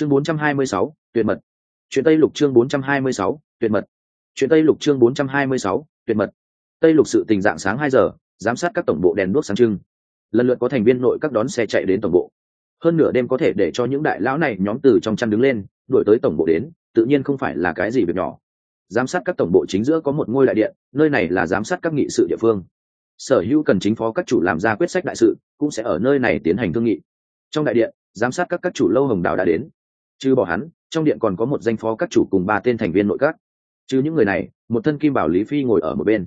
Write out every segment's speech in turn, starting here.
chương 426, tuyệt mật. Chuyện tây lục chương 426, tuyệt mật. Chuyện tây lục chương 426, tuyệt mật. Tây lục sự tình dạng sáng hai giờ giám sát các tổng bộ đèn đuốc sáng trưng. Lần lượt có thành viên nội các đón xe chạy đến tổng bộ. Hơn nửa đêm có thể để cho những đại lão này nhóm từ trong chăn đứng lên đuổi tới tổng bộ đến tự nhiên không phải là cái gì việc nhỏ. Giám sát các tổng bộ chính giữa có một ngôi đại điện nơi này là giám sát các nghị sự địa phương. Sở hữu cần chính phó các chủ làm ra quyết sách đại sự cũng sẽ ở nơi này tiến hành thương nghị. Trong đại điện giám sát các các chủ lâu hồng đào đã đến chứ bỏ hắn, trong điện còn có một danh phó các chủ cùng ba tên thành viên nội các. Trừ những người này, một thân kim bảo lý phi ngồi ở một bên.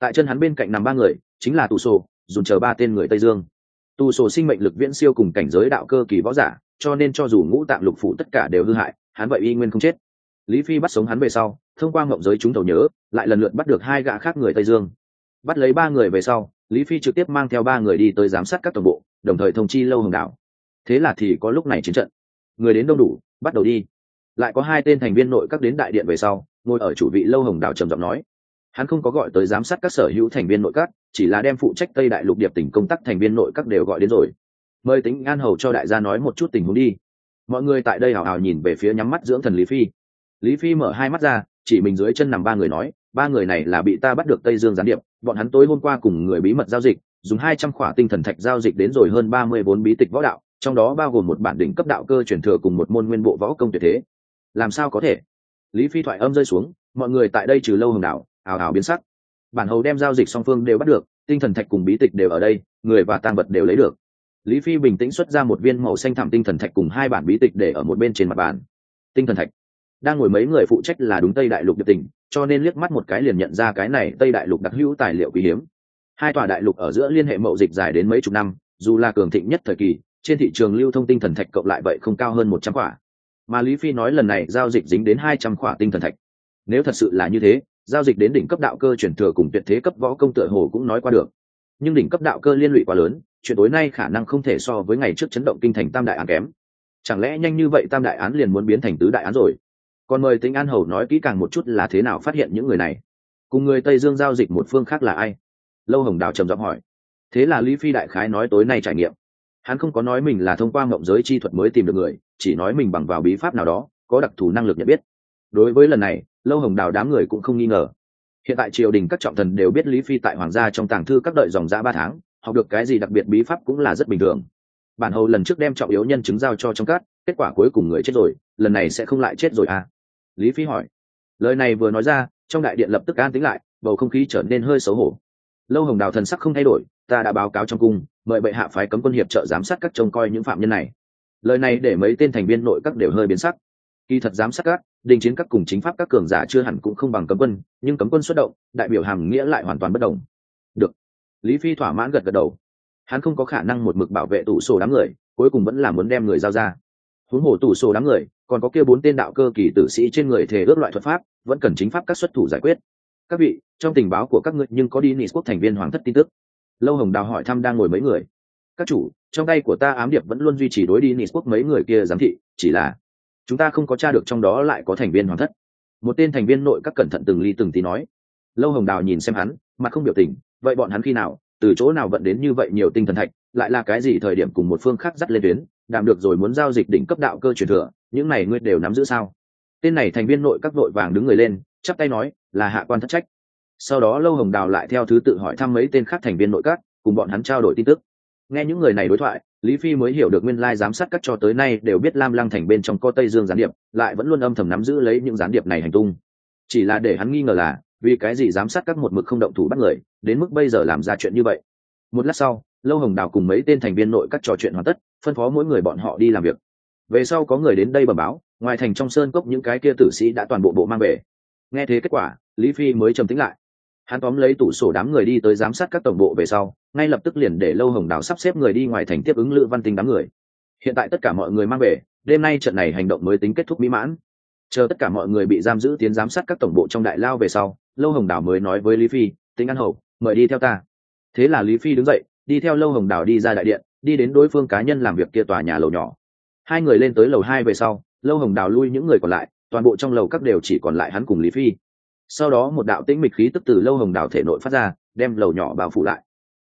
Tại chân hắn bên cạnh nằm ba người, chính là tù sổ dùng chờ ba tên người tây dương. Tù sổ sinh mệnh lực viễn siêu cùng cảnh giới đạo cơ kỳ võ giả, cho nên cho dù ngũ tạng lục phủ tất cả đều hư hại, hắn vậy y nguyên không chết. Lý phi bắt sống hắn về sau, thông qua mộng giới chúng tàu nhớ, lại lần lượt bắt được hai gã khác người tây dương. Bắt lấy ba người về sau, lý phi trực tiếp mang theo ba người đi tới giám sát các tổng bộ, đồng thời thông chi lâu hồng đảo. Thế là thì có lúc này chiến trận. Người đến đông đủ bắt đầu đi. Lại có hai tên thành viên nội các đến đại điện về sau, ngồi ở chủ vị lâu hồng đảo trầm giọng nói. Hắn không có gọi tới giám sát các sở hữu thành viên nội các, chỉ là đem phụ trách tây đại lục điệp tỉnh công tác thành viên nội các đều gọi đến rồi. Mời tính an hầu cho đại gia nói một chút tình huống đi. Mọi người tại đây hào hào nhìn về phía nhắm mắt dưỡng thần lý phi. Lý phi mở hai mắt ra, chỉ mình dưới chân nằm ba người nói, ba người này là bị ta bắt được tây dương gián điệp, bọn hắn tối hôm qua cùng người bí mật giao dịch, dùng hai trăm khỏa tinh thần thạch giao dịch đến rồi hơn ba mươi vốn bí tịch võ đạo trong đó bao gồm một bản đỉnh cấp đạo cơ truyền thừa cùng một môn nguyên bộ võ công tuyệt thế. Làm sao có thể? Lý phi thoại âm rơi xuống, mọi người tại đây trừ lâu hồng đảo ảo ảo biến sắc. Bản hầu đem giao dịch song phương đều bắt được, tinh thần thạch cùng bí tịch đều ở đây, người và tang vật đều lấy được. Lý phi bình tĩnh xuất ra một viên màu xanh thảm tinh thần thạch cùng hai bản bí tịch để ở một bên trên mặt bàn. Tinh thần thạch. Đang ngồi mấy người phụ trách là đúng tây đại lục địa tình cho nên liếc mắt một cái liền nhận ra cái này tây đại lục đặc hữu tài liệu quý hiếm. Hai tòa đại lục ở giữa liên hệ mậu dịch dài đến mấy chục năm, dù là cường thịnh nhất thời kỳ trên thị trường lưu thông tinh thần thạch cộng lại vậy không cao hơn một trăm quả. Mà lý phi nói lần này giao dịch dính đến hai trăm quả tinh thần thạch. Nếu thật sự là như thế, giao dịch đến đỉnh cấp đạo cơ chuyển thừa cùng tuyệt thế cấp võ công tựa hồ cũng nói qua được. Nhưng đỉnh cấp đạo cơ liên lụy quá lớn, chuyện tối nay khả năng không thể so với ngày trước chấn động kinh thành tam đại án kém. Chẳng lẽ nhanh như vậy tam đại án liền muốn biến thành tứ đại án rồi? Còn mời tính an hầu nói kỹ càng một chút là thế nào phát hiện những người này. Cùng người tây dương giao dịch một phương khác là ai? Lâu hồng đào trầm giọng hỏi. Thế là lý phi đại khái nói tối nay trải nghiệm hắn không có nói mình là thông qua mộng giới chi thuật mới tìm được người chỉ nói mình bằng vào bí pháp nào đó có đặc thù năng lực nhận biết. Đối với lần này lâu hồng đào đám người cũng không nghi ngờ. Hiện tại triều đình các trọng thần đều biết lý phi tại hoàng gia trong tàng thư các đợi dòng giã ba tháng học được cái gì đặc biệt bí pháp cũng là rất bình thường. Bản hầu lần trước đem trọng yếu nhân chứng giao cho trong cát, kết quả cuối cùng người chết rồi lần này sẽ không lại chết rồi à? Lý phi hỏi. Lời này vừa nói ra trong đại điện lập tức an tính lại bầu không khí trở nên hơi xấu hổ lâu hồng đào thần sắc không thay đổi, ta đã báo cáo trong cung, mời bệ hạ phái cấm quân hiệp trợ giám sát các trông coi những phạm nhân này. Lời này để mấy tên thành viên nội các đều hơi biến sắc. Kỳ thật giám sát các, đình chiến các cùng chính pháp các cường giả chưa hẳn cũng không bằng cấm quân, nhưng cấm quân xuất động, đại biểu hàm nghĩa lại hoàn toàn bất đồng. Được. Lý phi thỏa mãn gật gật đầu. Hắn không có khả năng một mực bảo vệ tủ sổ đám người, cuối cùng vẫn là muốn đem người giao ra. Huống hồ tủ sổ đám người, còn có kia bốn tên đạo cơ kỳ tử sĩ trên người thể ước loại thuật pháp, vẫn cần chính pháp các xuất thủ giải quyết các vị, trong tình báo của các ngươi nhưng có đi nị quốc thành viên hoàng thất tin tức. Lâu hồng đào hỏi thăm đang ngồi mấy người. Các chủ, trong tay của ta ám điệp vẫn luôn duy trì đối đi nị quốc mấy người kia giám thị, chỉ là chúng ta không có t r a được trong đó lại có thành viên hoàng thất. Một tên thành viên nội các cẩn thận từng ly từng tí nói. Lâu hồng đào nhìn xem hắn, mặt không biểu tình, vậy bọn hắn khi nào, từ chỗ nào vận đến như vậy nhiều tinh thần thạch, lại là cái gì thời điểm cùng một phương khác dắt lên tuyến, đảm được rồi muốn giao dịch đỉnh cấp đạo cơ truyền thừa, những này ngươi đều nắm giữ sao? Tên này thành viên nội các đội vàng đứng người lên chắp tay nói, là hạ quan thất trách. Sau đó lâu hồng đào lại theo thứ tự hỏi thăm mấy tên khác thành viên nội các, cùng bọn hắn trao đổi tin tức. Nghe những người này đối thoại, lý phi mới hiểu được nguyên lai giám sát các cho tới nay đều biết lam lăng thành bên trong co tây dương gián điệp, lại vẫn luôn âm thầm nắm giữ lấy những gián điệp này hành tung. Chỉ là để hắn nghi ngờ là, vì cái gì giám sát các một mực không động thủ bắt người, đến mức bây giờ làm ra chuyện như vậy? Một lát sau, lâu hồng đào cùng mấy tên thành viên nội các trò chuyện hoàn tất, phân phó mỗi người bọn họ đi làm việc. Về sau có người đến đây bẩm báo, ngoài thành trong sơn cốc những cái kia tử sĩ đã toàn bộ bộ mang về nghe thế kết quả, lý phi mới trầm tính lại. Hắn tóm lấy tủ sổ đám người đi tới giám sát các tổng bộ về sau, ngay lập tức liền để lâu hồng đào sắp xếp người đi ngoài thành tiếp ứng lữ văn tinh đám người. Hiện tại tất cả mọi người mang về, đêm nay trận này hành động mới tính kết thúc mỹ mãn. Chờ tất cả mọi người bị giam giữ tiến giám sát các tổng bộ trong đại lao về sau, lâu hồng đào mới nói với lý phi tính ăn hầu mời đi theo ta. Thế là lý phi đứng dậy, đi theo lâu hồng đào đi ra đại điện, đi đến đối phương cá nhân làm việc kia tòa nhà lầu nhỏ. Hai người lên tới lầu hai về sau, lâu hồng đào lui những người còn lại toàn bộ trong lầu các đều chỉ còn lại hắn cùng lý phi. Sau đó một đạo tĩnh mịch khí tức từ lâu hồng đào thể nội phát ra, đem lầu nhỏ bao phủ lại.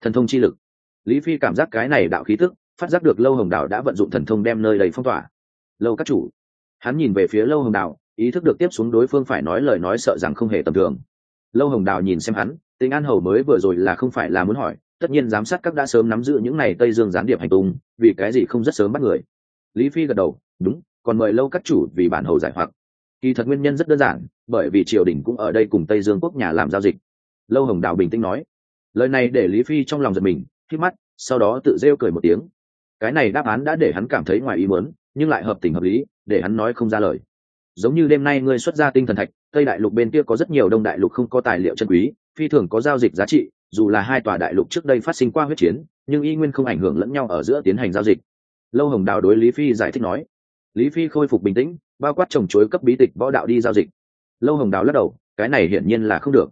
Thần thông chi lực. Lý phi cảm giác cái này đạo khí tức, phát giác được lâu hồng đào đã vận dụng thần thông đem nơi đầy phong tỏa. Lâu các chủ. Hắn nhìn về phía lâu hồng đào ý thức được tiếp xuống đối phương phải nói lời nói sợ rằng không hề tầm thường. Lâu hồng đào nhìn xem hắn, tính an hầu mới vừa rồi là không phải là muốn hỏi, tất nhiên giám sát các đã sớm nắm giữ những này tây dương gián điệp hành tung, vì cái gì không rất sớm bắt người. Lý phi gật đầu, đúng, còn mời lâu các chủ vì bản hầu giải hoặc kỳ thật nguyên nhân rất đơn giản, bởi vì triều đình cũng ở đây cùng tây dương quốc nhà làm giao dịch. Lâu hồng đào bình tĩnh nói, lời này để lý phi trong lòng giật mình khi mắt, sau đó tự rêu cười một tiếng. Cái này đáp án đã để hắn cảm thấy ngoài ý muốn, nhưng lại hợp tình hợp lý, để hắn nói không ra lời. Giống như đêm nay ngươi xuất ra tinh thần thạch, tây đại lục bên kia có rất nhiều đông đại lục không có tài liệu chân quý, phi thường có giao dịch giá trị, dù là hai tòa đại lục trước đây phát sinh qua huyết chiến, nhưng y nguyên không ảnh hưởng lẫn nhau ở giữa tiến hành giao dịch. Lâu hồng đào đối lý phi giải thích nói. Lý phi khôi phục bình tĩnh bao quát trồng chuối cấp bí tịch võ đạo đi giao dịch. Lâu hồng đào lắc đầu, cái này hiển nhiên là không được.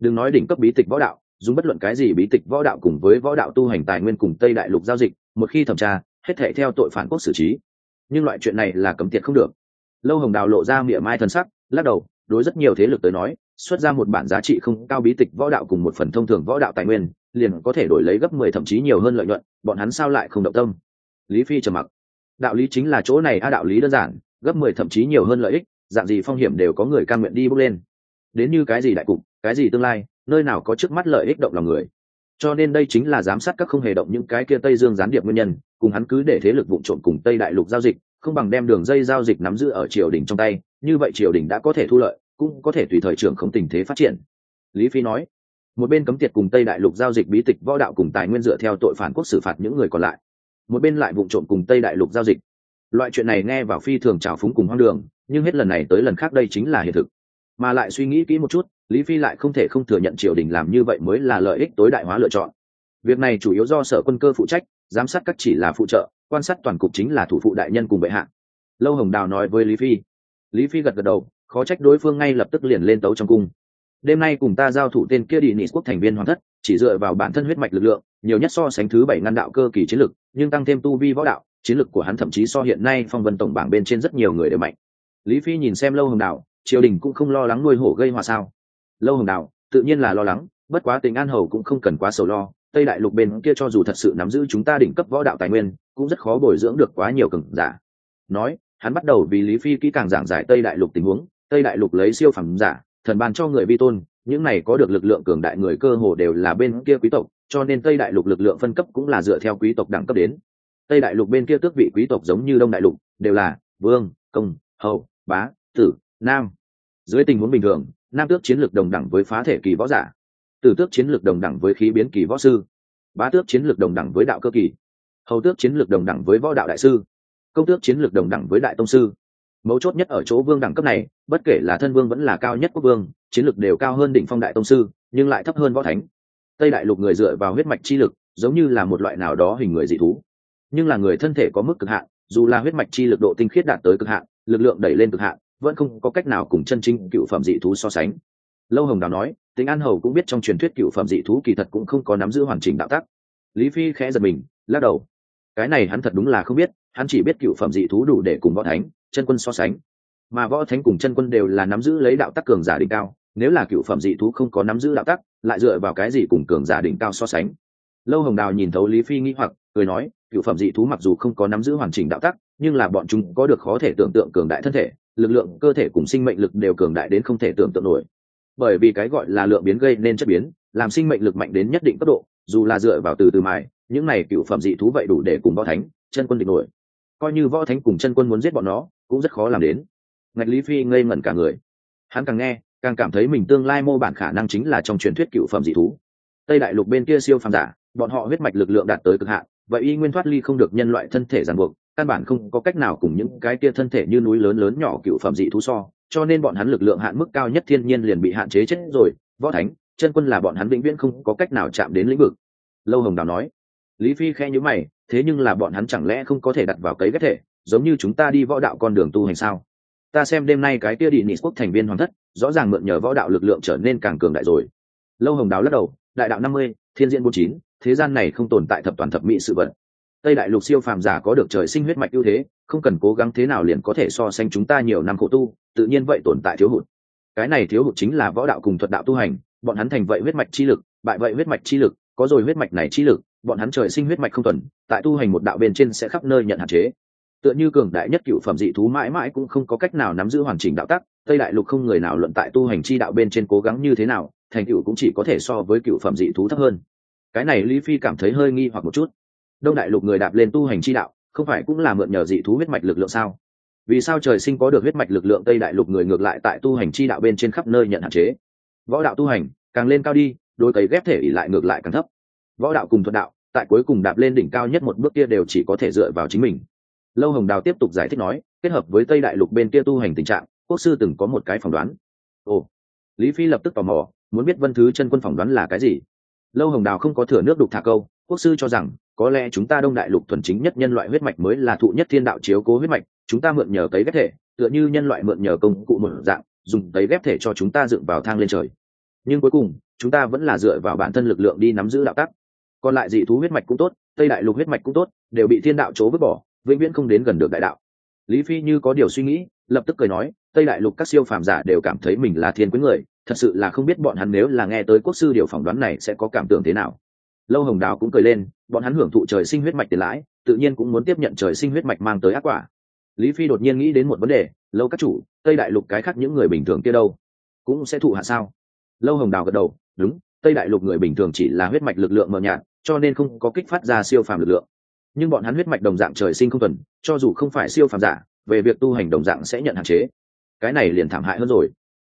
Đừng nói đỉnh cấp bí tịch võ đạo, dùng bất luận cái gì bí tịch võ đạo cùng với võ đạo tu hành tài nguyên cùng tây đại lục giao dịch, một khi thẩm tra, hết thể theo tội phản quốc xử trí. Nhưng loại chuyện này là cấm tiệt không được. Lâu hồng đào lộ ra mỉa mai thần sắc, lắc đầu, đối rất nhiều thế lực tới nói, xuất ra một bản giá trị không cao bí tịch võ đạo cùng một phần thông thường võ đạo tài nguyên, liền có thể đổi lấy gấp mười thậm chí nhiều hơn lợi nhuận, bọn hắn sao lại không động tâm? Lý phi trầm mặc. Đạo lý chính là chỗ này, a, đạo lý đơn giản gấp mười thậm chí nhiều hơn lợi ích, dạng gì phong hiểm đều có người cam nguyện đi bước lên. Đến như cái gì đại cục, cái gì tương lai, nơi nào có trước mắt lợi ích động lòng người. Cho nên đây chính là giám sát các không hề động những cái kia tây dương gián điệp nguyên nhân, cùng hắn cứ để thế lực vụ trộm cùng tây đại lục giao dịch, không bằng đem đường dây giao dịch nắm giữ ở triều đình trong tay, như vậy triều đình đã có thể thu lợi, cũng có thể tùy thời trưởng không tình thế phát triển. Lý phi nói, một bên cấm tiệt cùng tây đại lục giao dịch bí tịch võ đạo cùng tài nguyên dựa theo tội phản quốc xử phạt những người còn lại, một bên lại vụ trộm cùng tây đại lục giao dịch loại chuyện này nghe vào phi thường trào phúng cùng hoang đường, nhưng hết lần này tới lần khác đây chính là hiện thực. Mà lại suy nghĩ kỹ một chút, lý phi lại không thể không thừa nhận triều đình làm như vậy mới là lợi ích tối đại hóa lựa chọn. Việc này chủ yếu do sở quân cơ phụ trách, giám sát các chỉ là phụ trợ, quan sát toàn cục chính là thủ phụ đại nhân cùng bệ hạ. Lâu hồng đào nói với lý phi. Lý phi gật gật đầu, khó trách đối phương ngay lập tức liền lên tấu trong cung. Đêm nay cùng ta giao thủ tên kia đi nị quốc thành viên hoàn thất, chỉ dựa vào bản thân huyết mạch lực lượng, nhiều nhất so sánh thứ bảy ngăn đạo cơ kỳ chiến lực, nhưng tăng thêm tu vi võ đạo chiến lực của hắn thậm chí so hiện nay phong vân tổng bảng bên trên rất nhiều người đều mạnh. Lý phi nhìn xem lâu hồng đào, triều đình cũng không lo lắng nuôi hổ gây hòa sao? Lâu hồng đào, tự nhiên là lo lắng, bất quá tình an hầu cũng không cần quá sầu lo, tây đại lục bên kia cho dù thật sự nắm giữ chúng ta đỉnh cấp võ đạo tài nguyên, cũng rất khó bồi dưỡng được quá nhiều cường giả. Nói, hắn bắt đầu vì lý phi kỹ càng giảng giải tây đại lục tình huống, tây đại lục lấy siêu phẩm giả, thần ban cho người vi tôn, những này có được lực lượng cường đại người cơ hồ đều là bên kia quý tộc, cho nên tây đại lục lực lượng phân cấp cũng là dựa theo quý tộc đẳng cấp đến tây đại lục bên kia tước vị quý tộc giống như đông đại lục, đều là vương, công, hầu, bá, tử, nam. Dưới tình huống bình thường, nam tước chiến lược đồng đẳng với phá thể kỳ võ giả, tử tước chiến lược đồng đẳng với khí biến kỳ võ sư, bá tước chiến lược đồng đẳng với đạo cơ kỳ, hầu tước chiến lược đồng đẳng với võ đạo đại sư, công tước chiến lược đồng đẳng với đại tông sư. Mấu chốt nhất ở chỗ vương đẳng cấp này, bất kể là thân vương vẫn là cao nhất quốc vương, chiến lược đều cao hơn đỉnh phong đại tông sư, nhưng lại thấp hơn võ thánh. Tây đại lục người dựa vào huyết mạch chi lực, giống như là một loại nào đó hình người dị thú nhưng là người thân thể có mức cực hạn, dù là huyết mạch chi lực độ tinh khiết đạt tới cực hạn, lực lượng đẩy lên cực hạn, vẫn không có cách nào cùng chân chính cựu phẩm dị thú so sánh. Lâu hồng đào nói, tính an hầu cũng biết trong truyền thuyết cựu phẩm dị thú kỳ thật cũng không có nắm giữ hoàn chỉnh đạo tắc. Lý phi khẽ giật mình, lắc đầu. Cái này hắn thật đúng là không biết, hắn chỉ biết cựu phẩm dị thú đủ để cùng võ thánh, chân quân so sánh. Mà võ thánh cùng chân quân đều là nắm giữ lấy đạo tắc cường giả đỉnh cao, nếu là cựu phẩm dị thú không có nắm giữ đạo tắc, lại dựa vào cái gì cùng cường giả đỉnh cao so sánh? Lâu hồng đào nhìn thấu lý phi nghĩ hoặc cười nói, cựu phẩm dị thú mặc dù không có nắm giữ hoàn chỉnh đạo tắc, nhưng là bọn chúng có được khó thể tưởng tượng cường đại thân thể, lực lượng, cơ thể cùng sinh mệnh lực đều cường đại đến không thể tưởng tượng nổi. Bởi vì cái gọi là lượng biến gây nên chất biến, làm sinh mệnh lực mạnh đến nhất định cấp độ, dù là dựa vào từ từ mài những này cựu phẩm dị thú vậy đủ để cùng võ thánh, chân quân địch nổi. Coi như võ thánh cùng chân quân muốn giết bọn nó, cũng rất khó làm đến. Ngạch lý phi ngây ngẩn cả người. Hắn càng nghe, càng cảm thấy mình tương lai mô bản khả năng chính là trong truyền thuyết cựu phẩm dị thú. Tây đại lục bên kia siêu phàm giả, bọn họ huyết mạch lực lượng đạt tới cực hạn vậy y nguyên thoát ly không được nhân loại thân thể ràng buộc, căn bản không có cách nào cùng những cái kia thân thể như núi lớn lớn nhỏ cựu phẩm dị thú so, cho nên bọn hắn lực lượng hạn mức cao nhất thiên nhiên liền bị hạn chế chết rồi. Võ thánh, chân quân là bọn hắn vĩnh viễn không có cách nào chạm đến lĩnh vực. Lâu hồng đào nói. Lý phi khe nhữ mày, thế nhưng là bọn hắn chẳng lẽ không có thể đặt vào cấy ghép thể, giống như chúng ta đi võ đạo con đường tu hành sao? Ta xem đêm nay cái kia đi nị quốc thành viên hoàng thất, rõ ràng mượn nhờ võ đạo lực lượng trở nên càng cường đại rồi. Lâu hồng đào lắc đầu, đại đạo năm mươi, thiên diễn bốn chín thế gian này không tồn tại thập toàn thập mỹ sự vật. Tây đại lục siêu phàm giả có được trời sinh huyết mạch ưu thế, không cần cố gắng thế nào liền có thể so sánh chúng ta nhiều năm khổ tu, tự nhiên vậy tồn tại thiếu hụt. Cái này thiếu hụt chính là võ đạo cùng thuật đạo tu hành, bọn hắn thành vậy huyết mạch chi lực, bại vậy huyết mạch chi lực, có rồi huyết mạch này chi lực, bọn hắn trời sinh huyết mạch không thuần, tại tu hành một đạo bên trên sẽ khắp nơi nhận hạn chế. Tựa như cường đại nhất cựu phẩm dị thú mãi mãi cũng không có cách nào nắm giữ hoàn chỉnh đạo tắc, tây đại lục không người nào luận tại tu hành chi đạo bên trên cố gắng như thế nào, thành cựu cũng chỉ có thể so với cựu phẩm dị thú thấp hơn cái này lý phi cảm thấy hơi nghi hoặc một chút. Đông đại lục người đạp lên tu hành chi đạo, không phải cũng là mượn nhờ dị thú huyết mạch lực lượng sao? Vì sao trời sinh có được huyết mạch lực lượng tây đại lục người ngược lại tại tu hành chi đạo bên trên khắp nơi nhận hạn chế? Võ đạo tu hành, càng lên cao đi đôi cấy ghép thể ỉ lại ngược lại càng thấp. Võ đạo cùng thuận đạo, tại cuối cùng đạp lên đỉnh cao nhất một bước kia đều chỉ có thể dựa vào chính mình. Lâu hồng đào tiếp tục giải thích nói, kết hợp với tây đại lục bên kia tu hành tình trạng, quốc sư từng có một cái phỏng đoán. Ồ. Lý phi lập tức tò mò, muốn biết vân thứ chân quân phỏng đoán là cái gì? Lâu hồng đào không có thừa nước đục thả câu, quốc sư cho rằng, có lẽ chúng ta đông đại lục thuần chính nhất nhân loại huyết mạch mới là thụ nhất thiên đạo chiếu cố huyết mạch, chúng ta mượn nhờ cấy ghép thể, tựa như nhân loại mượn nhờ công cụ một dạng, dùng cấy ghép thể cho chúng ta dựng vào thang lên trời. Nhưng cuối cùng, chúng ta vẫn là dựa vào bản thân lực lượng đi nắm giữ đạo tắc. Còn lại dị thú huyết mạch cũng tốt, tây đại lục huyết mạch cũng tốt, đều bị thiên đạo chố vứt bỏ, vĩnh viễn không đến gần được đại đạo. Lý phi như có điều suy nghĩ, lập tức cười nói, tây đại lục các siêu phàm giả đều cảm thấy mình là thiên quý người thật sự là không biết bọn hắn nếu là nghe tới quốc sư điều phỏng đoán này sẽ có cảm tưởng thế nào. Lâu hồng đào cũng cười lên, bọn hắn hưởng thụ trời sinh huyết mạch tiền lãi, tự nhiên cũng muốn tiếp nhận trời sinh huyết mạch mang tới ác quả. Lý phi đột nhiên nghĩ đến một vấn đề, lâu các chủ, tây đại lục cái khác những người bình thường kia đâu? Cũng sẽ thụ hạ sao? Lâu hồng đào gật đầu, đúng, tây đại lục người bình thường chỉ là huyết mạch lực lượng mờ nhạt, cho nên không có kích phát ra siêu phàm lực lượng. Nhưng bọn hắn huyết mạch đồng dạng trời sinh không tuần cho dù không phải siêu phàm giả, về việc tu hành đồng dạng sẽ nhận hạn chế. Cái này liền thảm hại hơn rồi.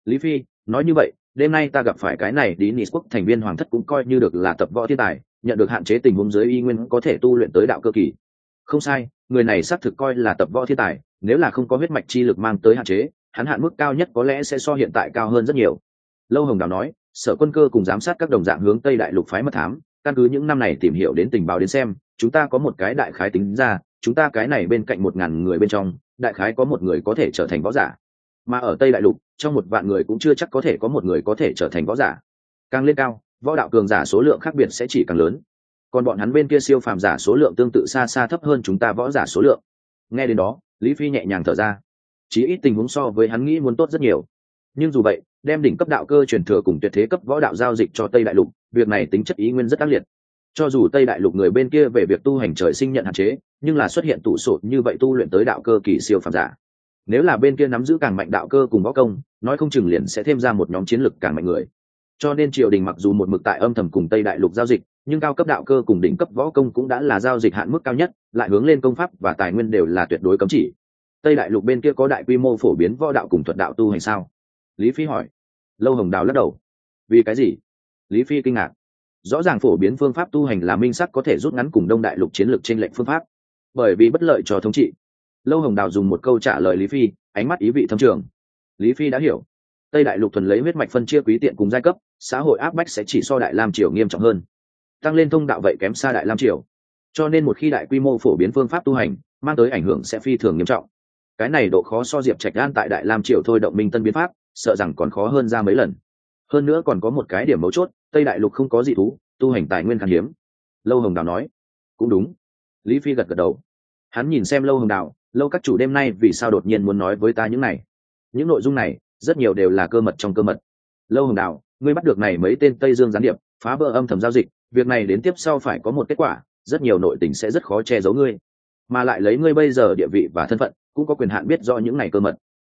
Lý phi nói như vậy, đêm nay ta gặp phải cái này đi nis quốc thành viên hoàng thất cũng coi như được là tập võ thiên tài, nhận được hạn chế tình huống giới y nguyên có thể tu luyện tới đạo cơ kỳ. Không sai, người này xác thực coi là tập võ thiên tài, nếu là không có huyết mạch chi lực mang tới hạn chế, hắn hạn mức cao nhất có lẽ sẽ so hiện tại cao hơn rất nhiều. Lâu hồng đào nói, sở quân cơ cùng giám sát các đồng dạng hướng tây đại lục phái mật thám, căn cứ những năm này tìm hiểu đến tình báo đến xem, chúng ta có một cái đại khái tính ra, chúng ta cái này bên cạnh một ngàn người bên trong, đại khái có một người có thể trở thành võ giả mà ở tây đại lục, trong một vạn người cũng chưa chắc có thể có một người có thể trở thành võ giả. Càng lên cao, võ đạo cường giả số lượng khác biệt sẽ chỉ càng lớn. Còn bọn hắn bên kia siêu phàm giả số lượng tương tự xa xa thấp hơn chúng ta võ giả số lượng. Nghe đến đó, lý phi nhẹ nhàng thở ra. Chí ít tình huống so với hắn nghĩ muốn tốt rất nhiều. Nhưng dù vậy, đem đỉnh cấp đạo cơ truyền thừa cùng tuyệt thế cấp võ đạo giao dịch cho tây đại lục, việc này tính chất ý nguyên rất ác liệt. Cho dù tây đại lục người bên kia về việc tu hành trời sinh nhận hạn chế, nhưng là xuất hiện tủ sổ như vậy tu luyện tới đạo cơ kỳ siêu phàm giả nếu là bên kia nắm giữ càng mạnh đạo cơ cùng võ công, nói không chừng liền sẽ thêm ra một nhóm chiến lực càng mạnh người. Cho nên triều đình mặc dù một mực tại âm thầm cùng tây đại lục giao dịch, nhưng cao cấp đạo cơ cùng đỉnh cấp võ công cũng đã là giao dịch hạn mức cao nhất, lại hướng lên công pháp và tài nguyên đều là tuyệt đối cấm chỉ. Tây đại lục bên kia có đại quy mô phổ biến võ đạo cùng thuật đạo tu hành sao? Lý phi hỏi. Lâu hồng đào lắc đầu. Vì cái gì? Lý phi kinh ngạc. Rõ ràng phổ biến phương pháp tu hành là minh sắc có thể rút ngắn cùng đông đại lục chiến lược trên lệnh phương pháp. Bởi vì bất lợi cho thống trị lâu hồng đào dùng một câu trả lời lý phi, ánh mắt ý vị thâm trường. Lý phi đã hiểu. Tây đại lục thuần lấy huyết mạch phân chia quý tiện cùng giai cấp, xã hội áp bách sẽ chỉ so đại lam triều nghiêm trọng hơn. Tăng lên thông đạo vậy kém xa đại lam triều. Cho nên một khi đại quy mô phổ biến phương pháp tu hành, mang tới ảnh hưởng sẽ phi thường nghiêm trọng. Cái này độ khó so diệp trạch an tại đại lam triều thôi động minh tân biến pháp, sợ rằng còn khó hơn ra mấy lần. Hơn nữa còn có một cái điểm mấu chốt, tây đại lục không có gì thú, tu hành tài nguyên khan hiếm. Lâu hồng đào nói. Cũng đúng. Lý phi gật gật đầu. Hắn nhìn xem lâu hồng đào lâu các chủ đêm nay vì sao đột nhiên muốn nói với ta những này? Những nội dung này, rất nhiều đều là cơ mật trong cơ mật. Lâu hồng đào ngươi bắt được này mấy tên tây dương gián điệp, phá vỡ âm thầm giao dịch, việc này đến tiếp sau phải có một kết quả, rất nhiều nội tình sẽ rất khó che giấu ngươi. Mà lại lấy ngươi bây giờ địa vị và thân phận, cũng có quyền hạn biết do những này cơ mật.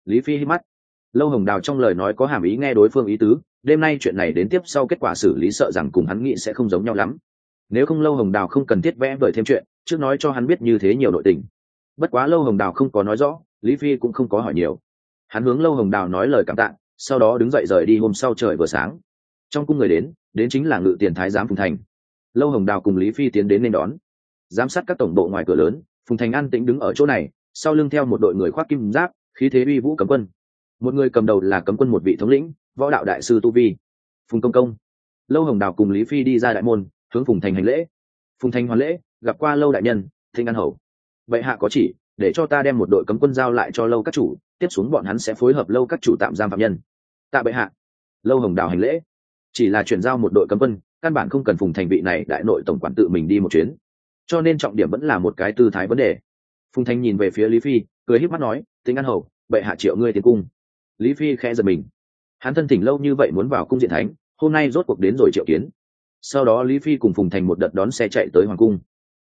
Lý phi hít mắt. Lâu hồng đào trong lời nói có hàm ý nghe đối phương ý tứ, đêm nay chuyện này đến tiếp sau kết quả xử lý sợ rằng cùng hắn nghĩ sẽ không giống nhau lắm. Nếu không lâu hồng đào không cần thiết vẽ vời thêm chuyện, trước nói cho hắn biết như thế nhiều nội tình bất quá lâu hồng đào không có nói rõ, lý phi cũng không có hỏi nhiều. Hắn hướng lâu hồng đào nói lời cảm tạ, sau đó đứng dậy rời đi hôm sau trời vừa sáng. Trong cung người đến đến chính là ngự tiền thái giám phùng thành. Lâu hồng đào cùng lý phi tiến đến nên đón. Giám sát các tổng bộ ngoài cửa lớn, phùng thành an tĩnh đứng ở chỗ này, sau lưng theo một đội người khoác kim giáp, khí thế uy vũ cấm quân. Một người cầm đầu là cấm quân một vị thống lĩnh, võ đạo đại sư tu vi. Phùng công công. Lâu hồng đào cùng lý phi đi ra đại môn, hướng phùng thành hành lễ. Phùng thành hoàn lễ, gặp qua lâu đại nhân thinh an hầu vậy hạ có chỉ, để cho ta đem một đội cấm quân giao lại cho lâu các chủ, tiếp xuống bọn hắn sẽ phối hợp lâu các chủ tạm giam phạm nhân. Tạ bệ hạ. Lâu hồng đào hành lễ. Chỉ là chuyển giao một đội cấm quân, căn bản không cần phùng thành vị này đại nội tổng quản tự mình đi một chuyến. Cho nên trọng điểm vẫn là một cái tư thái vấn đề. Phùng thành nhìn về phía lý phi, cười híp mắt nói tính ăn hầu, bệ hạ triệu ngươi tiến cung. Lý phi khẽ giật mình. Hắn thân thỉnh lâu như vậy muốn vào cung diện thánh, hôm nay rốt cuộc đến rồi triệu kiến. Sau đó lý phi cùng phùng thành một đợt đón xe chạy tới hoàng cung.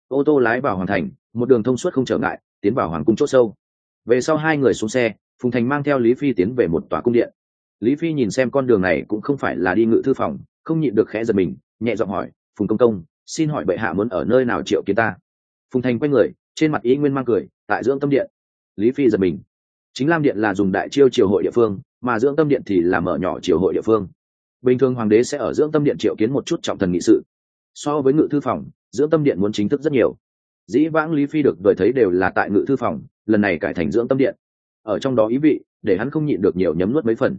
Ô tô lái vào hoàng thành một đường thông suốt không trở ngại, tiến vào hoàng cung c h ỗ sâu. Về sau hai người xuống xe, phùng thành mang theo lý phi tiến về một tòa cung điện. Lý phi nhìn xem con đường này cũng không phải là đi ngự thư phòng, không nhịn được khẽ giật mình, nhẹ giọng hỏi, phùng công công, xin hỏi bệ hạ muốn ở nơi nào triệu kiến ta? Phùng thành quay người, trên mặt ý nguyên mang cười, tại dưỡng tâm điện. Lý phi giật mình. Chính lam điện là dùng đại chiêu triều hội địa phương, mà dưỡng tâm điện thì là mở nhỏ triều hội địa phương. Bình thường hoàng đế sẽ ở dưỡng tâm điện triệu kiến một chút trọng thần nghị sự. So với ngự thư phòng, dưỡng tâm điện muốn chính thức rất nhiều dĩ vãng lý phi được đợi thấy đều là tại ngự thư phòng, lần này cải thành dưỡng tâm điện. Ở trong đó ý vị, để hắn không nhịn được nhiều nhấm nuốt mấy phần.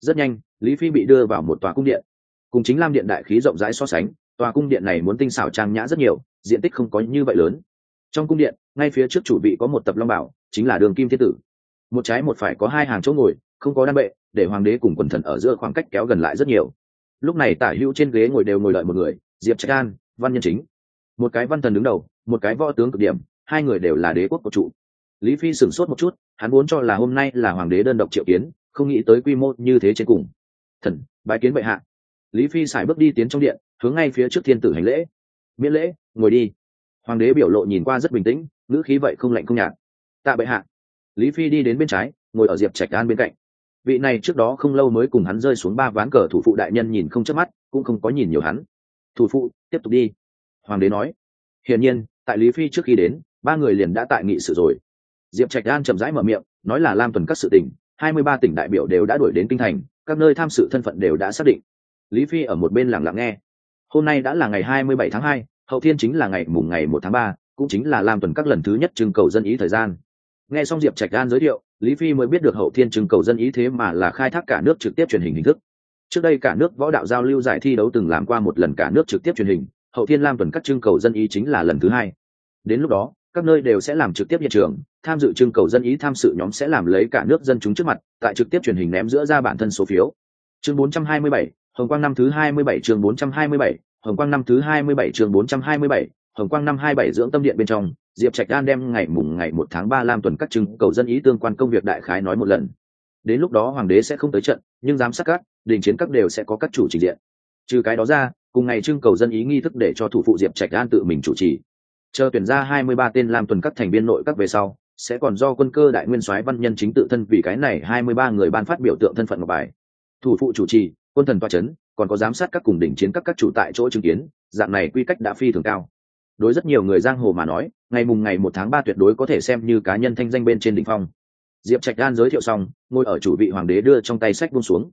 Rất nhanh, lý phi bị đưa vào một tòa cung điện. Cùng chính lam điện đại khí rộng rãi so sánh, tòa cung điện này muốn tinh xảo trang nhã rất nhiều, diện tích không có như vậy lớn. Trong cung điện, ngay phía trước chủ vị có một tập long bảo, chính là đường kim thiên tử. Một trái một phải có hai hàng chỗ ngồi, không có đan bệ, để hoàng đế cùng quần thần ở giữa khoảng cách kéo gần lại rất nhiều. Lúc này tả hữu trên ghế ngồi đều ngồi đợi một người, diệp trạch an, văn nhân chính. Một cái văn thần đứng đầu một cái võ tướng cực điểm, hai người đều là đế quốc của trụ lý phi sửng sốt một chút, hắn muốn cho là hôm nay là hoàng đế đơn độc triệu kiến, không nghĩ tới quy mô như thế trên cùng. Thần, bái kiến bệ hạ. Lý phi xài bước đi tiến trong điện, hướng ngay phía trước thiên tử hành lễ. Miễn lễ, ngồi đi. Hoàng đế biểu lộ nhìn qua rất bình tĩnh, ngữ khí vậy không lạnh không nhạt. Tạ bệ hạ. Lý phi đi đến bên trái, ngồi ở diệp trạch an bên cạnh. Vị này trước đó không lâu mới cùng hắn rơi xuống ba ván cờ thủ phụ đại nhân nhìn không chớp mắt, cũng không có nhìn nhiều hắn. Thủ phụ, tiếp tục đi. Hoàng đế nói hiển nhiên, tại lý phi trước khi đến, ba người liền đã tại nghị sự rồi. Diệp trạch an chậm rãi mở miệng, nói là lam tuần các sự tỉnh hai mươi ba tỉnh đại biểu đều đã đuổi đến kinh thành, các nơi tham sự thân phận đều đã xác định. Lý phi ở một bên lặng lặng nghe. Hôm nay đã là ngày hai mươi bảy tháng hai, hậu thiên chính là ngày mùng ngày một tháng ba, cũng chính là lam tuần các lần thứ nhất trưng cầu dân ý thời gian. Nghe xong diệp trạch an giới thiệu, lý phi mới biết được hậu thiên trưng cầu dân ý thế mà là khai thác cả nước trực tiếp truyền hình hình thức. Trước đây cả nước võ đạo giao lưu giải thi đấu từng làm qua một lần cả nước trực tiếp truyền hình hậu thiên lam tuần các trưng cầu dân ý chính là lần thứ hai. Đến lúc đó các nơi đều sẽ làm trực tiếp hiện trường tham dự trưng cầu dân ý tham sự nhóm sẽ làm lấy cả nước dân chúng trước mặt tại trực tiếp truyền hình ném giữa ra bản thân số phiếu. Chương 427, hồng quang năm thứ 27 chương 427, hồng quang năm thứ 27 chương 427, hồng quang năm 27 dưỡng tâm điện bên trong diệp trạch đan đem ngày mùng ngày một tháng ba lam tuần các trưng cầu dân ý tương quan công việc đại khái nói một lần. Đến lúc đó hoàng đế sẽ không tới trận nhưng giám sát các đình chiến các đều sẽ có các chủ trình diện. Trừ cái đó ra cùng ngày trưng cầu dân ý nghi thức để cho thủ phụ diệp trạch an tự mình chủ trì. Chờ tuyển ra hai mươi ba tên làm tuần các thành viên nội các về sau, sẽ còn do quân cơ đại nguyên soái văn nhân chính tự thân vì cái này hai mươi ba người ban phát biểu tượng thân phận ngọc bài. Thủ phụ chủ trì, quân thần toa c h ấ n còn có giám sát các cùng đỉnh chiến các các chủ tại chỗ chứng kiến, dạng này quy cách đã phi thường cao. Đối rất nhiều người giang hồ mà nói, ngày mùng ngày một tháng ba tuyệt đối có thể xem như cá nhân thanh danh bên trên đỉnh phong. Diệp trạch đan giới thiệu xong, ngồi ở chủ vị hoàng đế đưa trong tay sách buông xuống.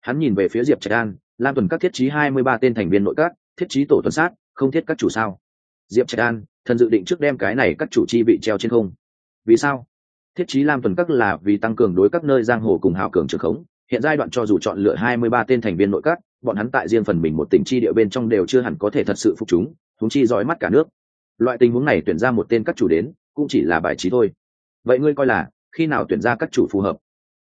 Hắn nhìn về phía diệp trạch đan lam tuần các thiết trí hai mươi ba tên thành viên nội các, thiết trí tổ tuần sát, không thiết các chủ sao? Diệp trạch an, thần dự định trước đem cái này các chủ chi bị treo trên không. Vì sao? Thiết chí lam tuần các là vì tăng cường đối các nơi giang hồ cùng hào cường trường khống, hiện giai đoạn cho dù chọn lựa hai mươi ba tên thành viên nội các, bọn hắn tại riêng phần mình một tỉnh chi địa bên trong đều chưa hẳn có thể thật sự phục chúng chúng chi dõi mắt cả nước. Loại tình huống này tuyển ra một tên các chủ đến, cũng chỉ là bài trí thôi. Vậy ngươi coi là, khi nào tuyển ra các chủ phù hợp?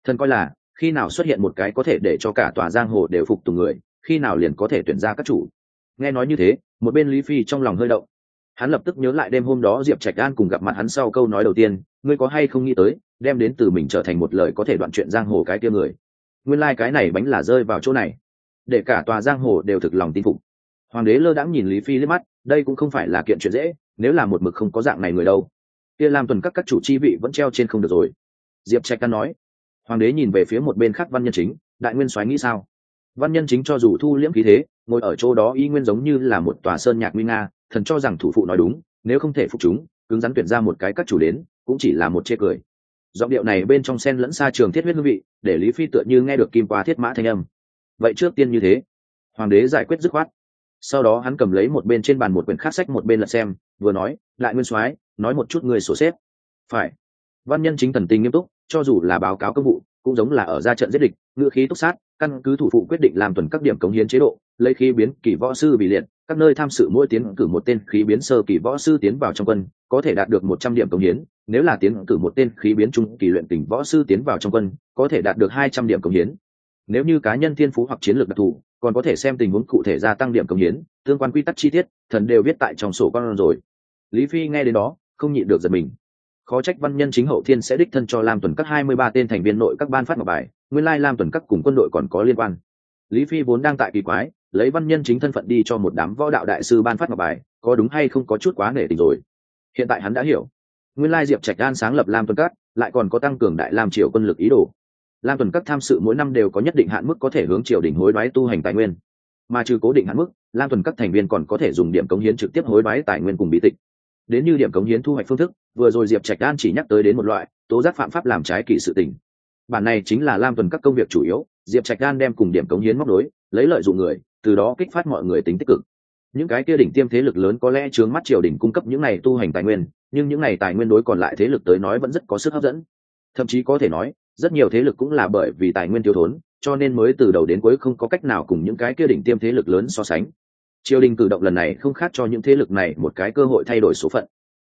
Thần coi là, khi nào xuất hiện một cái có thể để cho cả tòa giang hồ đều phục tùng người? Khi nào liền có thể tuyển ra các chủ? Nghe nói như thế, một bên lý phi trong lòng hơi động. Hắn lập tức nhớ lại đêm hôm đó diệp trạch an cùng gặp mặt hắn sau câu nói đầu tiên, ngươi có hay không nghĩ tới, đem đến từ mình trở thành một lời có thể đoạn chuyện giang hồ cái kia người? Nguyên lai、like、cái này bánh là rơi vào chỗ này. Để cả tòa giang hồ đều thực lòng tin phục. Hoàng đế lơ đãng nhìn lý phi liếc mắt, đây cũng không phải là kiện chuyện dễ, nếu là một mực không có dạng này người đâu. Kia làm tuần các các chủ chi vị vẫn treo trên không được rồi. Diệp trạch an nói. Hoàng đế nhìn về phía một bên khác văn nhân chính, đại nguyên soái nghĩ sao? Văn nhân chính cho dù thu liễm khí thế, ngồi ở chỗ đó y nguyên giống như là một tòa sơn nhạc nguy nga, thần cho rằng thủ phụ nói đúng, nếu không thể phục chúng, cứng rắn tuyển ra một cái các chủ đến, cũng chỉ là một chê cười. Giọng điệu này bên trong sen lẫn xa trường thiết huyết hương vị, để lý phi tựa như nghe được kim qua thiết mã thanh âm. Vậy trước tiên như thế. Hoàng đế giải quyết dứt khoát. Sau đó hắn cầm lấy một bên trên bàn một quyển khác sách một bên lật xem, vừa nói, lại nguyên soái, nói một chút người sổ xếp. Phải. Văn nhân chính thần tình nghiêm túc, cho dù là báo cáo công vụ, cũng giống là ở ra trận giết địch, ngựa khí túc sát căn cứ thủ phụ quyết định làm tuần các điểm cống hiến chế độ, lấy khí biến kỳ võ sư bị liệt, các nơi tham sự mỗi tiến cử một tên khí biến sơ kỳ võ sư tiến vào trong quân, có thể đạt được một trăm điểm cống hiến. Nếu là tiến cử một tên khí biến trung kỳ luyện tình võ sư tiến vào trong quân, có thể đạt được hai trăm điểm cống hiến. Nếu như cá nhân thiên phú hoặc chiến lược đặc thù, còn có thể xem tình huống cụ thể gia tăng điểm cống hiến, tương quan quy tắc chi tiết, thần đều viết tại trong sổ con rồi. Lý phi nghe đến đó, không nhịn được giật mình khó trách văn nhân chính hậu thiên sẽ đích thân cho lam tuần các hai mươi ba tên thành viên nội các ban phát ngọc bài, nguyên lai lam tuần các cùng quân đội còn có liên quan. Lý phi vốn đang tại kỳ quái, lấy văn nhân chính thân phận đi cho một đám võ đạo đại sư ban phát ngọc bài, có đúng hay không có chút quá nể tình rồi. Hiện tại hắn đã hiểu. Nguyên lai diệp trạch đan sáng lập lam tuần các, lại còn có tăng cường đại lam triều quân lực ý đồ. Lam tuần các tham sự mỗi năm đều có nhất định hạn mức có thể hướng triều đình hối đoái tu hành tài nguyên. Mà trừ cố định hạn mức, lam tuần các thành viên còn có thể dùng điểm cống hiến trực tiếp hối đoái tài nguyên cùng bí tịch đến như điểm cống hiến thu hoạch phương thức, vừa rồi diệp trạch đan chỉ nhắc tới đến một loại, tố giác phạm pháp làm trái kỷ sự tình. Bản này chính là lam tuần các công việc chủ yếu, diệp trạch đan đem cùng điểm cống hiến móc nối, lấy lợi dụng người, từ đó kích phát mọi người tính tích cực. Những cái kia đỉnh tiêm thế lực lớn có lẽ chướng mắt triều đình cung cấp những này tu hành tài nguyên, nhưng những này tài nguyên đối còn lại thế lực tới nói vẫn rất có sức hấp dẫn. Thậm chí có thể nói, rất nhiều thế lực cũng là bởi vì tài nguyên thiếu thốn, cho nên mới từ đầu đến cuối không có cách nào cùng những cái kia đỉnh tiêm thế lực lớn so sánh triều đình cử động lần này không khác cho những thế lực này một cái cơ hội thay đổi số phận.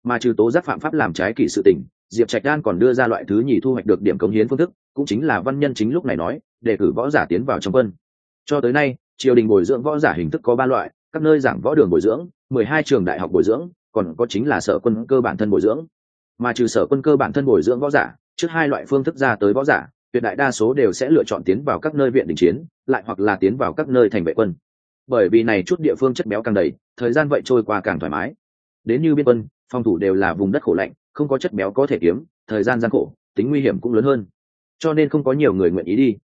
Mà trừ tố giác phạm pháp làm trái kỷ sự tình, diệp trạch đan còn đưa ra loại thứ nhì thu hoạch được điểm cống hiến phương thức, cũng chính là văn nhân chính lúc này nói đề cử võ giả tiến vào trong quân. Cho tới nay, triều đình bồi dưỡng võ giả hình thức có ba loại, các nơi giảng võ đường bồi dưỡng, mười hai trường đại học bồi dưỡng, còn có chính là sở quân cơ bản thân bồi dưỡng. Mà trừ sở quân cơ bản thân bồi dưỡng võ giả, trước hai loại phương thức ra tới võ giả, tuyệt đại đa số đều sẽ lựa chọn tiến vào các nơi viện đình chiến, lại hoặc là tiến vào các nơi thành vệ quân bởi vì này chút địa phương chất béo càng đầy, thời gian vậy trôi qua càng thoải mái. Đến như biên quân, phòng thủ đều là vùng đất khổ lạnh, không có chất béo có thể kiếm, thời gian gian khổ, tính nguy hiểm cũng lớn hơn. Cho nên không có nhiều người nguyện ý đi.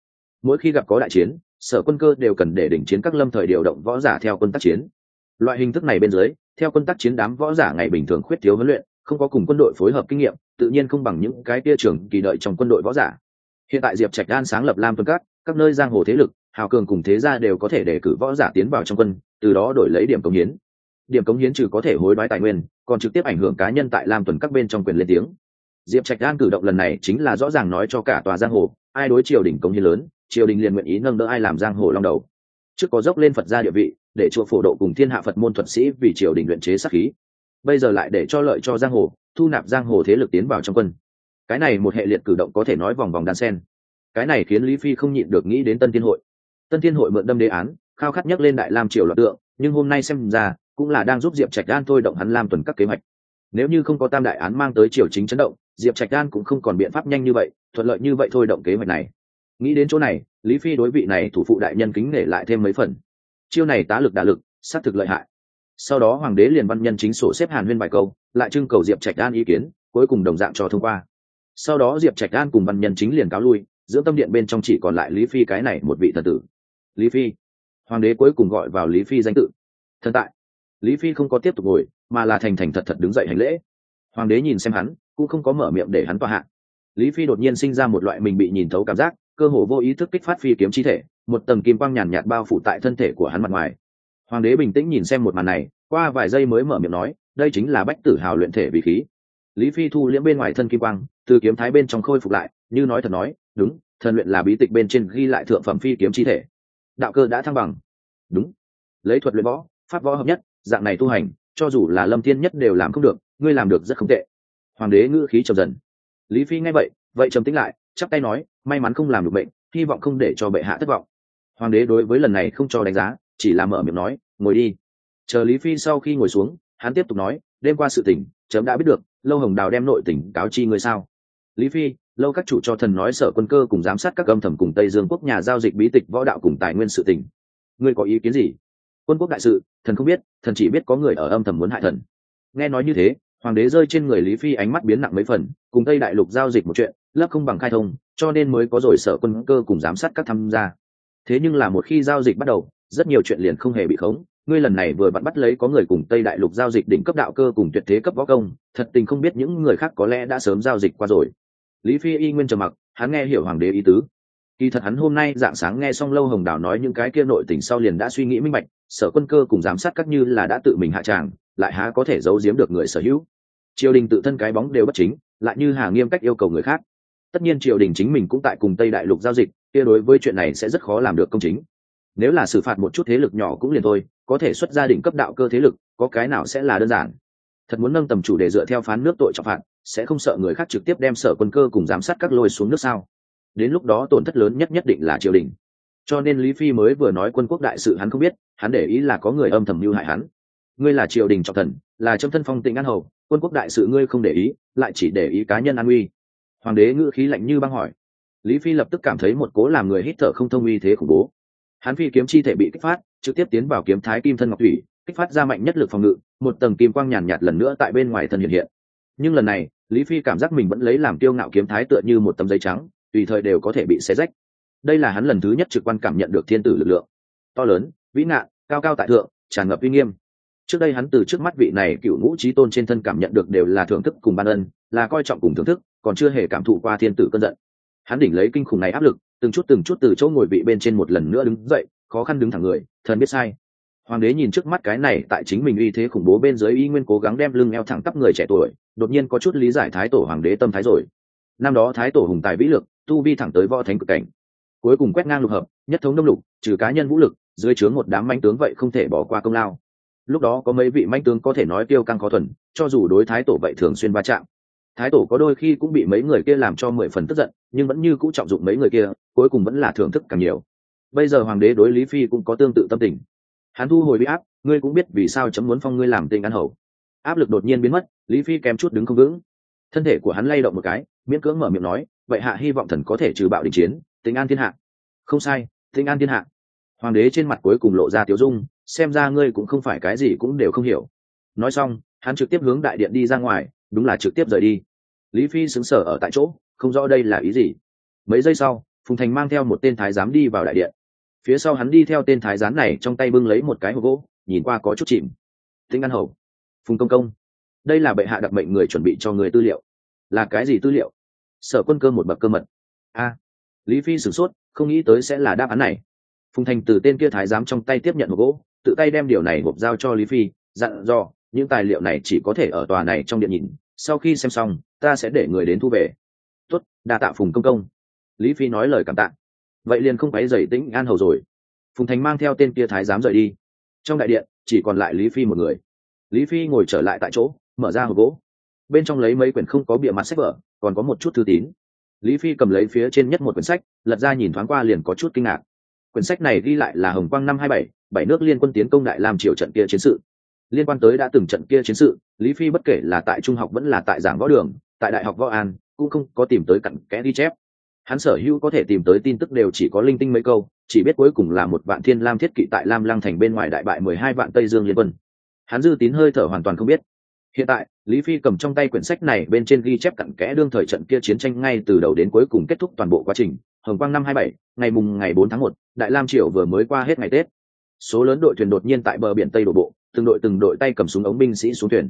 Mỗi khi gặp có đại chiến, sở quân cơ đều cần để đỉnh chiến các lâm thời điều động võ giả theo quân tác chiến. Loại hình thức này bên dưới, theo quân tác chiến đám võ giả ngày bình thường khuyết thiếu huấn luyện, không có cùng quân đội phối hợp kinh nghiệm, tự nhiên không bằng những cái tia trường kỳ đợi trong quân đội võ giả. Hiện tại diệp trạch đan sáng lập lam tuân các các nơi giang hồ thế lực hào cường cùng thế gia đều có thể đề cử võ giả tiến vào trong quân, từ đó đổi lấy điểm cống hiến. Điểm cống hiến trừ có thể hối đoái tài nguyên, còn trực tiếp ảnh hưởng cá nhân tại lam tuần các bên trong quyền lên tiếng. Diệp trạch đan cử động lần này chính là rõ ràng nói cho cả tòa giang hồ, ai đối triều đình cống hiến lớn, triều đình liền nguyện ý nâng đỡ ai làm giang hồ long đầu. Trước có dốc lên phật gia địa vị, để chùa phổ độ cùng thiên hạ phật môn thuật sĩ vì triều đình luyện chế sắc khí. Bây giờ lại để cho lợi cho giang hồ, thu nạp giang hồ thế lực tiến vào trong quân. Cái này một hệ liệt cử động có thể nói vòng vòng đan sen. Cái này khiến lý phi không nhịn được nghĩ đến tân thiên hội tân thiên hội mượn đâm đế án, khao khát nhắc lên đại lam triều loạt tượng, nhưng hôm nay xem ra, cũng là đang giúp diệp trạch đan thôi động hắn lam tuần các kế hoạch. Nếu như không có tam đại án mang tới triều chính chấn động, diệp trạch đan cũng không còn biện pháp nhanh như vậy, thuận lợi như vậy thôi động kế hoạch này. Nghĩ đến chỗ này, lý phi đối vị này thủ phụ đại nhân kính nể lại thêm mấy phần. Chiêu này tá lực đả lực xác thực lợi hại. Sau đó hoàng đế liền văn nhân chính sổ xếp hàn huyên bài câu, lại trưng cầu diệp trạch đan ý kiến, cuối cùng đồng dạng cho thông qua. Sau đó diệp trạch đan cùng văn nhân chính liền cáo lui, giữa tâm điện bên trong chỉ còn lại lý phi cái này một vị thần tử lý phi. Hoàng đế cuối cùng gọi vào lý phi danh tự. Thần tại. Lý phi không có tiếp tục ngồi, mà là thành thành thật thật đứng dậy hành lễ. Hoàng đế nhìn xem hắn, cũng không có mở miệng để hắn tòa hạ. Lý phi đột nhiên sinh ra một loại mình bị nhìn thấu cảm giác, cơ hồ vô ý thức kích phát phi kiếm chi thể, một tầng kim quang nhàn nhạt bao phủ tại thân thể của hắn mặt ngoài. Hoàng đế bình tĩnh nhìn xem một màn này, qua vài giây mới mở miệng nói, đây chính là bách tử hào luyện thể vì khí. Lý phi thu liễm bên ngoài thân kim quang, từ kiếm thái bên trong khôi phục lại, như nói thật nói, đúng, thần luyện là bí tịch bên trên ghi lại thượng phẩm phi kiếm chi thể đạo cơ đã thăng bằng. Đúng. Lấy thuật luyện võ, pháp võ hợp nhất, dạng này tu hành, cho dù là lâm thiên nhất đều làm không được, ngươi làm được rất không tệ. Hoàng đế ngữ khí trầm dần. Lý phi nghe vậy vậy trầm tĩnh lại, chắp tay nói, may mắn không làm được bệnh, hy vọng không để cho bệ hạ thất vọng. Hoàng đế đối với lần này không cho đánh giá, chỉ là mở miệng nói, ngồi đi. Chờ lý phi sau khi ngồi xuống, hắn tiếp tục nói, đêm qua sự tỉnh chấm đã biết được, lâu hồng đào đem nội tình cáo chi người sao? Lý phi lâu các chủ cho thần nói sở quân cơ cùng giám sát các âm thầm cùng tây dương quốc nhà giao dịch bí tịch võ đạo cùng tài nguyên sự tỉnh ngươi có ý kiến gì? Quân quốc đại sự, thần không biết, thần chỉ biết có người ở âm thầm muốn hại thần. Nghe nói như thế, hoàng đế rơi trên người lý phi ánh mắt biến nặng mấy phần, cùng tây đại lục giao dịch một chuyện lấp không bằng khai thông, cho nên mới có rồi sở quân cơ cùng giám sát các tham gia. Thế nhưng là một khi giao dịch bắt đầu, rất nhiều chuyện liền không hề bị khống. Ngươi lần này vừa vặn bắt lấy có người cùng tây đại lục giao dịch đỉnh cấp đạo cơ cùng tuyệt thế cấp võ công, thật tình không biết những người khác có lẽ đã sớm giao dịch qua rồi lý phi y nguyên trầm mặc, hắn nghe hiểu hoàng đế ý tứ. Kỳ thật hắn hôm nay dạng sáng nghe xong lâu hồng đào nói những cái kia nội tình sau liền đã suy nghĩ minh bạch, sở quân cơ cùng giám sát các như là đã tự mình hạ tràng, lại há có thể giấu giếm được người sở hữu. Triều đình tự thân cái bóng đều bất chính, lại như hà nghiêm cách yêu cầu người khác. Tất nhiên triều đình chính mình cũng tại cùng tây đại lục giao dịch, kia đối với chuyện này sẽ rất khó làm được công chính. Nếu là xử phạt một chút thế lực nhỏ cũng liền thôi, có thể xuất gia định cấp đạo cơ thế lực, có cái nào sẽ là đơn giản. Thật muốn nâng tầm chủ đề dựa theo phán nước tội trọng phạt sẽ không sợ người khác trực tiếp đem sở quân cơ cùng giám sát các lôi xuống nước sao? Đến lúc đó tổn thất lớn nhất nhất định là triều đình. Cho nên lý phi mới vừa nói quân quốc đại sự hắn không biết, hắn để ý là có người âm thầm mưu hại hắn. Ngươi là triều đình trọng thần, là trong thân phong tịnh an hầu, quân quốc đại sự ngươi không để ý, lại chỉ để ý cá nhân an uy. Hoàng đế ngữ khí lạnh như băng hỏi. Lý phi lập tức cảm thấy một cố làm người hít thở không thông uy thế khủng bố. Hắn phi kiếm chi thể bị kích phát, trực tiếp tiến vào kiếm thái kim thân ngọc thủy, kích phát ra mạnh nhất lực phòng ngự, một tầng kim quang nhàn nhạt lần nữa tại bên ngoài thân hiện hiện. Nhưng lần này lý phi cảm giác mình vẫn lấy làm tiêu ngạo kiếm thái tựa như một tấm giấy trắng, tùy thời đều có thể bị xé rách. Đây là hắn lần thứ nhất trực quan cảm nhận được thiên tử lực lượng. To lớn, vĩ ngạn, cao cao tại thượng, tràn ngập uy nghiêm. Trước đây hắn từ trước mắt vị này cựu ngũ trí tôn trên thân cảm nhận được đều là thưởng thức cùng ban ân, là coi trọng cùng thưởng thức, còn chưa hề cảm thụ qua thiên tử cơn giận. Hắn đỉnh lấy kinh khủng này áp lực, từng chút từng chút từ chỗ ngồi vị bên trên một lần nữa đứng dậy, khó khăn đứng thẳng người, thần biết sai hoàng đế nhìn trước mắt cái này tại chính mình uy thế khủng bố bên dưới y nguyên cố gắng đem lưng eo thẳng tắp người trẻ tuổi, đột nhiên có chút lý giải thái tổ hoàng đế tâm thái rồi. Năm đó thái tổ hùng tài vĩ lực, tu vi thẳng tới võ thánh cực cảnh. Cuối cùng quét ngang lục hợp, nhất thống đông lục, trừ cá nhân vũ lực, dưới trướng một đám manh tướng vậy không thể bỏ qua công lao. Lúc đó có mấy vị manh tướng có thể nói tiêu căng khó thuần, cho dù đối thái tổ vậy thường xuyên va chạm. Thái tổ có đôi khi cũng bị mấy người kia làm cho mười phần tức giận, nhưng vẫn như cũ trọng dụng mấy người kia, cuối cùng vẫn là thưởng thức càng nhiều. Bây giờ hoàng đế đối lý phi cũng có tương tự tâm tình hắn thu hồi bị áp, ngươi cũng biết vì sao chấm muốn phong ngươi làm tên ăn hầu. Áp lực đột nhiên biến mất, lý phi kém chút đứng không vững. Thân thể của hắn lay động một cái, miễn cưỡng mở miệng nói, vậy hạ hy vọng thần có thể trừ bạo đình chiến, tính an thiên hạ. Không sai, tính an thiên hạ. Hoàng đế trên mặt cuối cùng lộ ra tiếu dung, xem ra ngươi cũng không phải cái gì cũng đều không hiểu. Nói xong, hắn trực tiếp hướng đại điện đi ra ngoài, đúng là trực tiếp rời đi. Lý phi xứng sở ở tại chỗ, không rõ đây là ý gì. Mấy giây sau, phùng thành mang theo một tên thái giám đi vào đại điện phía sau hắn đi theo tên thái giám này, trong tay bưng lấy một cái hộp gỗ, nhìn qua có chút chìm. Tinh ăn hầu, phùng công công. Đây là bệ hạ đặc mệnh người chuẩn bị cho người tư liệu. Là cái gì tư liệu? Sở quân cơ một bậc cơ mật. A, lý phi sửng sốt, không nghĩ tới sẽ là đáp án này. Phùng thành từ tên kia thái giám trong tay tiếp nhận hộp gỗ, tự tay đem điều này hộp giao cho lý phi, dặn dò, những tài liệu này chỉ có thể ở tòa này trong điện nhìn, sau khi xem xong, ta sẽ để người đến thu về. Tuất đa tạ phùng công công. Lý phi nói lời cảm tạ vậy liền không quấy dày tĩnh an hầu rồi. Phùng thành mang theo tên kia thái giám rời đi. Trong đại điện, chỉ còn lại lý phi một người. Lý phi ngồi trở lại tại chỗ, mở ra hộp gỗ. Bên trong lấy mấy quyển không có bịa mặt sách vở, còn có một chút thư tín. Lý phi cầm lấy phía trên nhất một quyển sách, lật ra nhìn thoáng qua liền có chút kinh ngạc. Quyển sách này ghi lại là hồng quang năm hai bảy bảy nước liên quân tiến công đại làm triều trận kia chiến sự. Liên quan tới đã từng trận kia chiến sự, lý phi bất kể là tại trung học vẫn là tại giảng võ đường, tại đại học võ an, cũng không có tìm tới cặn kẽ ghi chép hắn sở hữu có thể tìm tới tin tức đều chỉ có linh tinh mấy câu, chỉ biết cuối cùng là một vạn thiên lam thiết kỵ tại lam lăng thành bên ngoài đại bại mười hai vạn tây dương liên quân. Hắn dư tín hơi thở hoàn toàn không biết. Hiện tại, lý phi cầm trong tay quyển sách này bên trên ghi chép cặn kẽ đương thời trận kia chiến tranh ngay từ đầu đến cuối cùng kết thúc toàn bộ quá trình. Hồng quang năm hai bảy, ngày mùng ngày bốn tháng một, đại lam triều vừa mới qua hết ngày tết. Số lớn đội thuyền đột nhiên tại bờ biển tây đổ bộ, từng đội từng đội tay cầm súng ống binh sĩ xuống thuyền.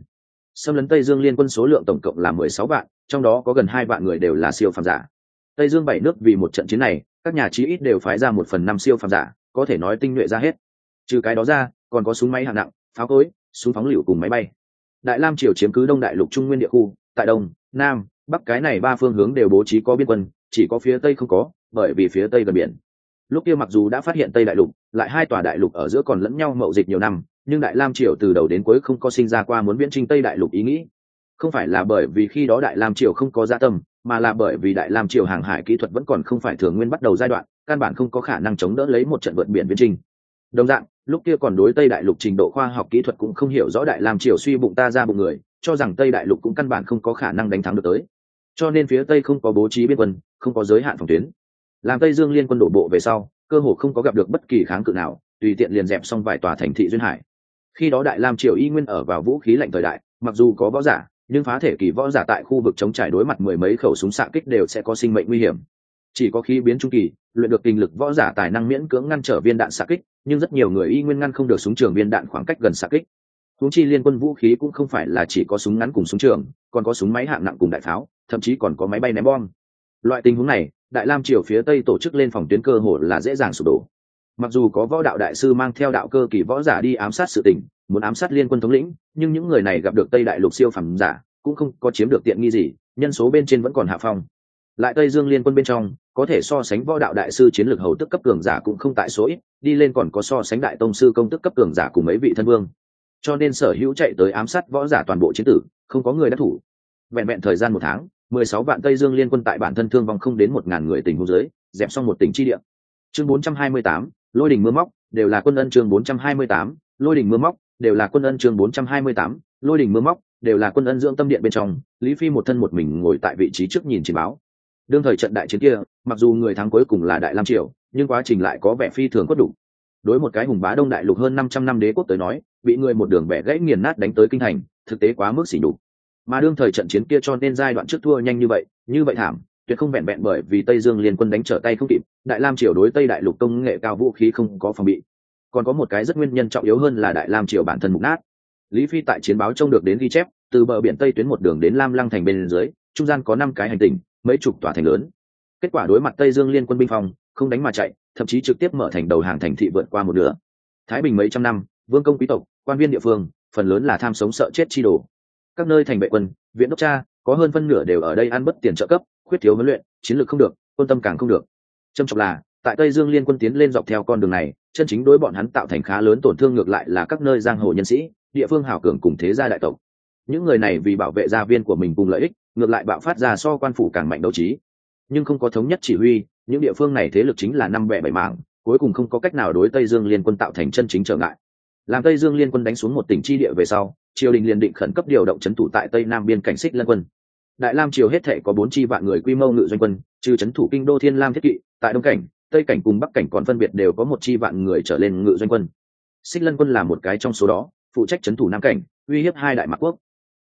Xâm lấn tây dương liên quân số lượng tổng cộng là mười sáu vạn, trong đó có gần hai vạn người đều là siêu phàm giả tây dương bảy nước vì một trận chiến này, các nhà chí ít đều phái ra một phần năm siêu phàm giả, có thể nói tinh nhuệ ra hết. Trừ cái đó ra, còn có súng máy hạng nặng, pháo cối, súng phóng lựu cùng máy bay. Đại lam triều chiếm cứ đông đại lục trung nguyên địa khu, tại đông, nam, bắc cái này ba phương hướng đều bố trí có biên quân, chỉ có phía tây không có, bởi vì phía tây gần biển. Lúc kia mặc dù đã phát hiện tây đại lục, lại hai tòa đại lục ở giữa còn lẫn nhau mậu dịch nhiều năm, nhưng đại lam triều từ đầu đến cuối không có sinh ra qua muốn viễn trinh tây đại lục ý nghĩ. Không phải là bởi vì khi đó đại lam triều không có gia tâm mà là bởi vì đại lam triều hàng hải kỹ thuật vẫn còn không phải thường nguyên bắt đầu giai đoạn, căn bản không có khả năng chống đỡ lấy một trận vượt biển viễn trình. đồng dạng, lúc kia còn đối tây đại lục trình độ khoa học kỹ thuật cũng không hiểu rõ đại lam triều suy bụng ta ra bụng người, cho rằng tây đại lục cũng căn bản không có khả năng đánh thắng được tới. Cho nên phía tây không có bố trí biên quân, không có giới hạn phòng tuyến. Làm tây dương liên quân đổ bộ về sau, cơ hồ không có gặp được bất kỳ kháng cự nào, tùy tiện liền dẹp xong vài tòa thành thị duyên hải. Khi đó đại lam triều y nguyên ở vào vũ khí lạnh thời đại, mặc dù có võ giả nhưng phá thể kỳ võ giả tại khu vực chống trải đối mặt mười mấy khẩu súng xạ kích đều sẽ có sinh mệnh nguy hiểm. Chỉ có khi biến trung kỳ, luyện được kinh lực võ giả tài năng miễn cưỡng ngăn trở viên đạn xạ kích, nhưng rất nhiều người y nguyên ngăn không được súng trường viên đạn khoảng cách gần xạ kích. Húng chi liên quân vũ khí cũng không phải là chỉ có súng ngắn cùng súng trường, còn có súng máy hạng nặng cùng đại pháo, thậm chí còn có máy bay ném bom. Loại tình huống này, đại lam triều phía tây tổ chức lên phòng tuyến cơ hồ là dễ dàng sụp đổ mặc dù có võ đạo đại sư mang theo đạo cơ kỳ võ giả đi ám sát sự tình muốn ám sát liên quân thống lĩnh nhưng những người này gặp được tây đại lục siêu phẩm giả cũng không có chiếm được tiện nghi gì nhân số bên trên vẫn còn hạ phong. Lại tây dương liên quân bên trong có thể so sánh võ đạo đại sư chiến lược hầu tức cấp cường giả cũng không tại số ít đi lên còn có so sánh đại tông sư công tức cấp cường giả cùng mấy vị thân vương. Cho nên sở hữu chạy tới ám sát võ giả toàn bộ chiến tử không có người đắc thủ. Vẹn vẹn thời gian một tháng mười sáu vạn tây dương liên quân tại bản thân thương vong không đến một ngàn người tình huống giới, dẹp xong một tỉnh chi địa. Chương bốn trăm hai mươi tám lôi đình mưa móc, đều là quân ân chương bốn trăm hai mươi tám. Lôi đình mưa móc, đều là quân ân chương bốn trăm hai mươi tám. Lôi đình mưa móc, đều là quân ân dưỡng tâm điện bên trong. Lý phi một thân một mình ngồi tại vị trí trước nhìn chỉ báo. Đương thời trận đại chiến kia, mặc dù người thắng cuối cùng là đại lam triều, nhưng quá trình lại có vẻ phi thường quất đủ. Đối một cái hùng bá đông đại lục hơn năm trăm năm đế quốc tới nói, bị người một đường bẻ gãy nghiền nát đánh tới kinh thành, thực tế quá mức xỉ đục mà đương thời trận chiến kia cho nên giai đoạn trước thua nhanh như vậy như vậy thảm tuyệt không vẹn vẹn bởi vì tây dương liên quân đánh trở tay không kịp, đại lam triều đối tây đại lục công nghệ cao vũ khí không có phòng bị. Còn có một cái rất nguyên nhân trọng yếu hơn là đại lam triều bản thân mục nát. Lý phi tại chiến báo trông được đến ghi chép, từ bờ biển tây tuyến một đường đến lam lăng thành bên dưới, trung gian có năm cái hành tinh, mấy chục tòa thành lớn. Kết quả đối mặt tây dương liên quân binh phòng, không đánh mà chạy, thậm chí trực tiếp mở thành đầu hàng thành thị vượt qua một nửa. Thái bình mấy trăm năm, vương công quý tộc, quan viên địa phương, phần lớn là tham sống sợ chết chi đồ. Các nơi thành vệ quân, viện đốc cha, có hơn phân nửa đều ở đây ăn bất tiền trợ cấp khuyết thiếu huấn luyện, chiến lược không được, quân tâm càng không được. Trầm trọng là, tại tây dương liên quân tiến lên dọc theo con đường này, chân chính đối bọn hắn tạo thành khá lớn tổn thương ngược lại là các nơi giang hồ nhân sĩ, địa phương hảo cường cùng thế gia đại tộc. Những người này vì bảo vệ gia viên của mình cùng lợi ích, ngược lại bạo phát ra so quan phủ càng mạnh đấu trí. Nhưng không có thống nhất chỉ huy, những địa phương này thế lực chính là năm bẻ bảy mảng, cuối cùng không có cách nào đối tây dương liên quân tạo thành chân chính trở ngại. Làm tây dương liên quân đánh xuống một tỉnh chi địa về sau, triều đình liền định khẩn cấp điều động c h ấ n thủ tại tây nam biên cảnh xích lân quân đại lam triều hết thệ có bốn chi vạn người quy mô ngự doanh quân, trừ c h ấ n thủ kinh đô thiên lam thiết kỵ, tại đông cảnh, tây cảnh cùng bắc cảnh còn phân biệt đều có một chi vạn người trở lên ngự doanh quân. Xích lân quân là một cái trong số đó, phụ trách c h ấ n thủ nam cảnh, uy hiếp hai đại mạc quốc.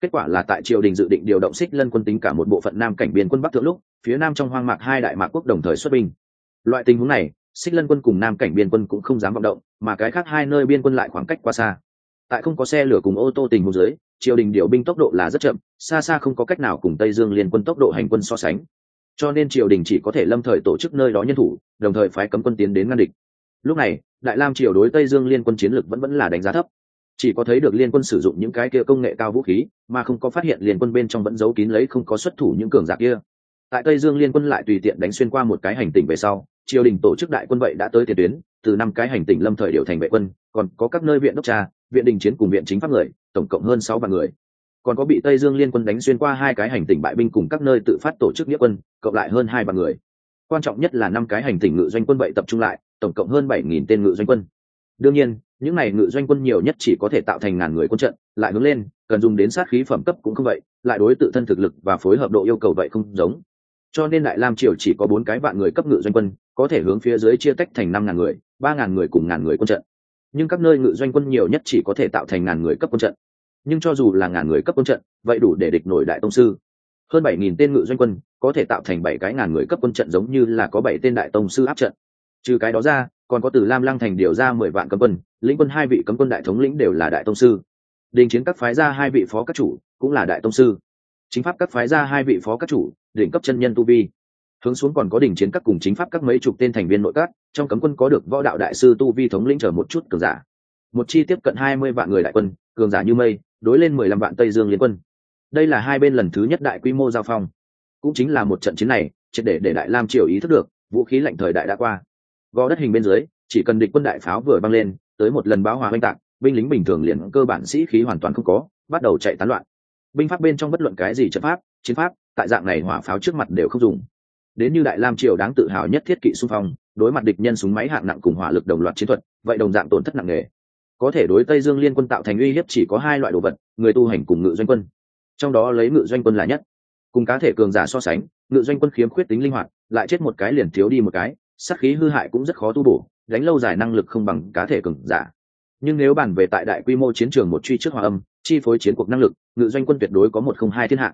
Kết quả là tại triều đình dự định điều động xích lân quân tính cả một bộ phận nam cảnh biên quân bắc thượng lúc, phía nam trong hoang mạc hai đại mạc quốc đồng thời xuất binh. Loại tình huống này, xích lân quân cùng nam cảnh biên quân cũng không dám vọng động, mà cái khác hai nơi biên quân lại khoảng cách quá xa. Tại không có xe lửa cùng ô tô tình huống dưới triều đình điều binh tốc độ là rất chậm, xa xa không có cách nào cùng tây dương liên quân tốc độ hành quân so sánh. Cho nên triều đình chỉ có thể lâm thời tổ chức nơi đó nhân thủ, đồng thời phái cấm quân tiến đến ngăn địch. Lúc này, đại lam triều đối tây dương liên quân chiến lược vẫn vẫn là đánh giá thấp. Chỉ có thấy được liên quân sử dụng những cái kia công nghệ cao vũ khí, mà không có phát hiện liên quân bên trong vẫn giấu kín lấy không có xuất thủ những cường giả kia. Tại tây dương liên quân lại tùy tiện đánh xuyên qua một cái hành tinh về sau, triều đình tổ chức đại quân vậy đã tới tiền tuyến, từ năm cái hành tinh lâm thời điều thành vệ quân, còn có các nơi viện đốc tra, viện đình chiến cùng viện chính pháp người tổng cộng hơn sáu vạn người. Còn có bị tây dương liên quân đánh xuyên qua hai cái hành tinh bại binh cùng các nơi tự phát tổ chức nghĩa quân, cộng lại hơn hai vạn người. Quan trọng nhất là năm cái hành tinh ngự doanh quân vậy tập trung lại, tổng cộng hơn bảy nghìn tên ngự doanh quân. Đương nhiên, những n à y ngự doanh quân nhiều nhất chỉ có thể tạo thành ngàn người quân trận, lại hướng lên, cần dùng đến sát khí phẩm cấp cũng không vậy, lại đối tự thân thực lực và phối hợp độ yêu cầu vậy không giống. Cho nên đại lam triều chỉ có bốn cái vạn người cấp ngự doanh quân, có thể hướng phía dưới chia tách thành năm ngàn người, ba ngàn người cùng ngàn người quân trận nhưng các nơi ngự doanh quân nhiều nhất chỉ có thể tạo thành ngàn người cấp quân trận. Nhưng cho dù là ngàn người cấp quân trận, vậy đủ để địch nổi đại tông sư. Hơn bảy nghìn tên ngự doanh quân có thể tạo thành bảy cái ngàn người cấp quân trận giống như là có bảy tên đại tông sư áp trận. Trừ cái đó ra, còn có từ lam lăng thành điều ra mười vạn cấm quân, lĩnh quân hai vị cấm quân đại thống lĩnh đều là đại tông sư. Đình chiến các phái ra hai vị phó các chủ cũng là đại tông sư. Chính pháp các phái ra hai vị phó các chủ, đỉnh cấp chân nhân tu vi hướng xuống còn có đỉnh chiến các cùng chính pháp các mấy chục tên thành viên nội các, trong cấm quân có được võ đạo đại sư tu vi thống lĩnh chờ một chút cường giả. Một chi tiếp cận hai mươi vạn người đại quân, cường giả như mây, đối lên mười lăm vạn tây dương liên quân. Đây là hai bên lần thứ nhất đại quy mô giao phong. Cũng chính là một trận chiến này, triệt để để đại lam triều ý thức được, vũ khí lạnh thời đại đã qua. Gò đất hình bên dưới, chỉ cần địch quân đại pháo vừa băng lên, tới một lần báo hòa oanh tạc, binh lính bình thường liền cơ bản sĩ khí hoàn toàn không có, bắt đầu chạy tán loạn. Binh pháp bên trong bất luận cái gì trận pháp, chiến pháp, tại dạng này hỏa pháo trước mặt đều không dùng đến như đại lam triều đáng tự hào nhất thiết kỵ xung phong, đối mặt địch nhân súng máy hạng nặng cùng hỏa lực đồng loạt chiến thuật, vậy đồng dạng tổn thất nặng nề. Có thể đối tây dương liên quân tạo thành uy hiếp chỉ có hai loại đồ vật, người tu hành cùng ngự doanh quân. Trong đó lấy ngự doanh quân là nhất. Cùng cá thể cường giả so sánh, ngự doanh quân khiếm khuyết tính linh hoạt, lại chết một cái liền thiếu đi một cái, sát khí hư hại cũng rất khó tu bổ, đánh lâu dài năng lực không bằng cá thể cường giả. Nhưng nếu bàn về tại đại quy mô chiến trường một truy trước hòa âm, chi phối chiến cuộc năng lực, ngự doanh quân tuyệt đối có một không hai thiên hạ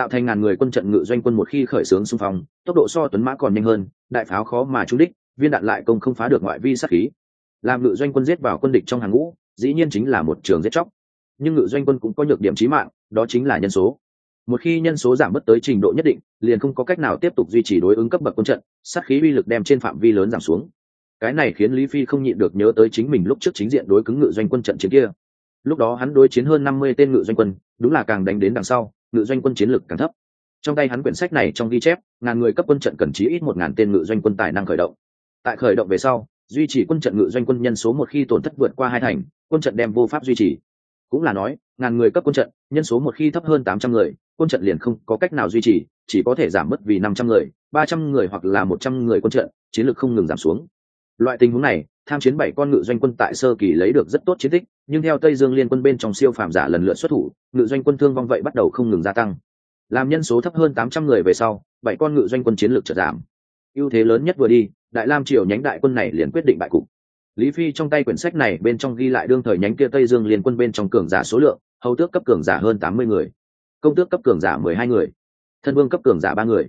tạo thành ngàn người quân trận ngự doanh quân một khi khởi xướng xung phong, tốc độ so tuấn mã còn nhanh hơn, đại pháo khó mà trúng đích, viên đạn lại công không phá được ngoại vi sát khí. Làm ngự doanh quân giết vào quân địch trong hàng ngũ, dĩ nhiên chính là một trường giết chóc. Nhưng ngự doanh quân cũng có nhược điểm chí mạng, đó chính là nhân số. Một khi nhân số giảm mất tới trình độ nhất định, liền không có cách nào tiếp tục duy trì đối ứng cấp bậc quân trận, sát khí uy lực đem trên phạm vi lớn giảm xuống. Cái này khiến lý phi không nhịn được nhớ tới chính mình lúc trước chính diện đối cứng ngự doanh quân trận chiến kia. Lúc đó hắn đối chiến hơn năm mươi tên ngự doanh quân, đúng là càng đánh đến đằng sau ngự doanh quân chiến lực càng thấp. Trong tay hắn quyển sách này trong ghi chép, ngàn người cấp quân trận cần chí ít một ngàn tên ngự doanh quân tài năng khởi động. Tại khởi động về sau, duy trì quân trận ngự doanh quân nhân số một khi tổn thất vượt qua hai thành, quân trận đem vô pháp duy trì. Cũng là nói, ngàn người cấp quân trận, nhân số một khi thấp hơn tám trăm người, quân trận liền không có cách nào duy trì, chỉ có thể giảm mất vì năm trăm người, ba trăm người hoặc là một trăm người quân trận, chiến lược không ngừng giảm xuống loại tình huống này, tham chiến bảy con ngự doanh quân tại sơ kỳ lấy được rất tốt chiến tích, nhưng theo tây dương liên quân bên trong siêu phàm giả lần lượt xuất thủ, ngự doanh quân thương vong vậy bắt đầu không ngừng gia tăng. Làm nhân số thấp hơn tám trăm người về sau, bảy con ngự doanh quân chiến lược chợt giảm. Ưu thế lớn nhất vừa đi, đại lam triều nhánh đại quân này liền quyết định bại cục. Lý phi trong tay quyển sách này bên trong ghi lại đương thời nhánh kia tây dương liên quân bên trong cường giả số lượng, hầu tước cấp cường giả hơn tám mươi người, công tước cấp cường giả mười hai người, thân vương cấp cường giả ba người.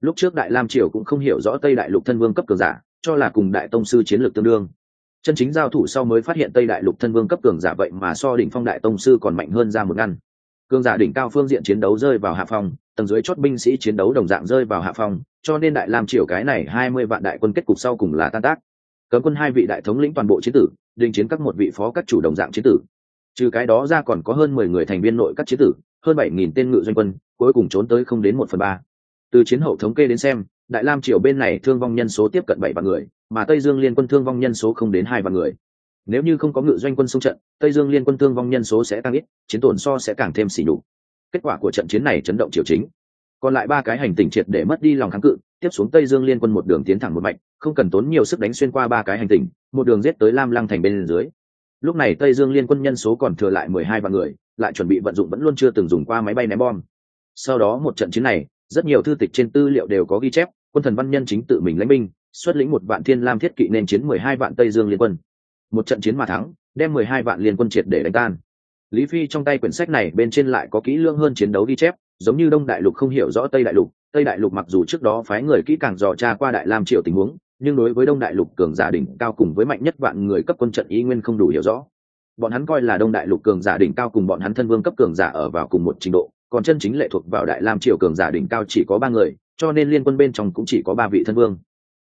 Lúc trước đại lam triều cũng không hiểu rõ tây đại lục thân vương cấp cường giả cho là cùng đại tông sư chiến lược tương đương. Chân chính giao thủ sau mới phát hiện tây đại lục thân vương cấp cường giả vậy mà so đỉnh phong đại tông sư còn mạnh hơn ra một ngăn. Cường giả đỉnh cao phương diện chiến đấu rơi vào hạ phong, tầng dưới chót binh sĩ chiến đấu đồng dạng rơi vào hạ phong, cho nên đại lam triều cái này hai mươi vạn đại quân kết cục sau cùng là tan tác. Cấm quân hai vị đại thống lĩnh toàn bộ chiến tử, đình chiến các một vị phó các chủ đồng dạng chiến tử. Trừ cái đó ra còn có hơn mười người thành viên nội các chiến tử, hơn bảy nghìn tên ngự doanh quân, cuối cùng trốn tới không đến một phần ba. Từ chiến hậu thống kê đến xem đại lam triều bên này thương vong nhân số tiếp cận bảy vạn người, mà tây dương liên quân thương vong nhân số không đến hai vạn người. Nếu như không có ngự doanh quân xung trận, tây dương liên quân thương vong nhân số sẽ tăng ít, chiến tổn so sẽ càng thêm xỉ nhục. Kết quả của trận chiến này chấn động triều chính. Còn lại ba cái hành tinh triệt để mất đi lòng kháng cự, tiếp xuống tây dương liên quân một đường tiến thẳng một mạch, không cần tốn nhiều sức đánh xuyên qua ba cái hành tinh một đường giết tới lam lăng thành bên dưới. Lúc này tây dương liên quân nhân số còn thừa lại mười hai vạn người, lại chuẩn bị vận dụng vẫn luôn chưa từng dùng qua máy bay ném bom. Sau đó một trận chiến này, rất nhiều thư tịch trên tư liệu đều có ghi chép quân thần văn nhân chính tự mình lãnh binh, xuất lĩnh một vạn thiên lam thiết kỵ nên chiến mười hai vạn tây dương liên quân. Một trận chiến mà thắng, đem mười hai vạn liên quân triệt để đánh tan. Lý phi trong tay quyển sách này bên trên lại có kỹ lưỡng hơn chiến đấu ghi chép, giống như đông đại lục không hiểu rõ tây đại lục. Tây đại lục mặc dù trước đó phái người kỹ càng dò tra qua đại lam triều tình huống, nhưng đối với đông đại lục cường giả đỉnh cao cùng với mạnh nhất vạn người cấp quân trận ý nguyên không đủ hiểu rõ. Bọn hắn coi là đông đại lục cường giả đỉnh cao cùng bọn hắn thân vương cấp cường giả ở vào cùng một trình độ còn chân chính lệ thuộc vào đại lam triều cường giả đỉnh cao chỉ có ba người, cho nên liên quân bên trong cũng chỉ có ba vị thân vương.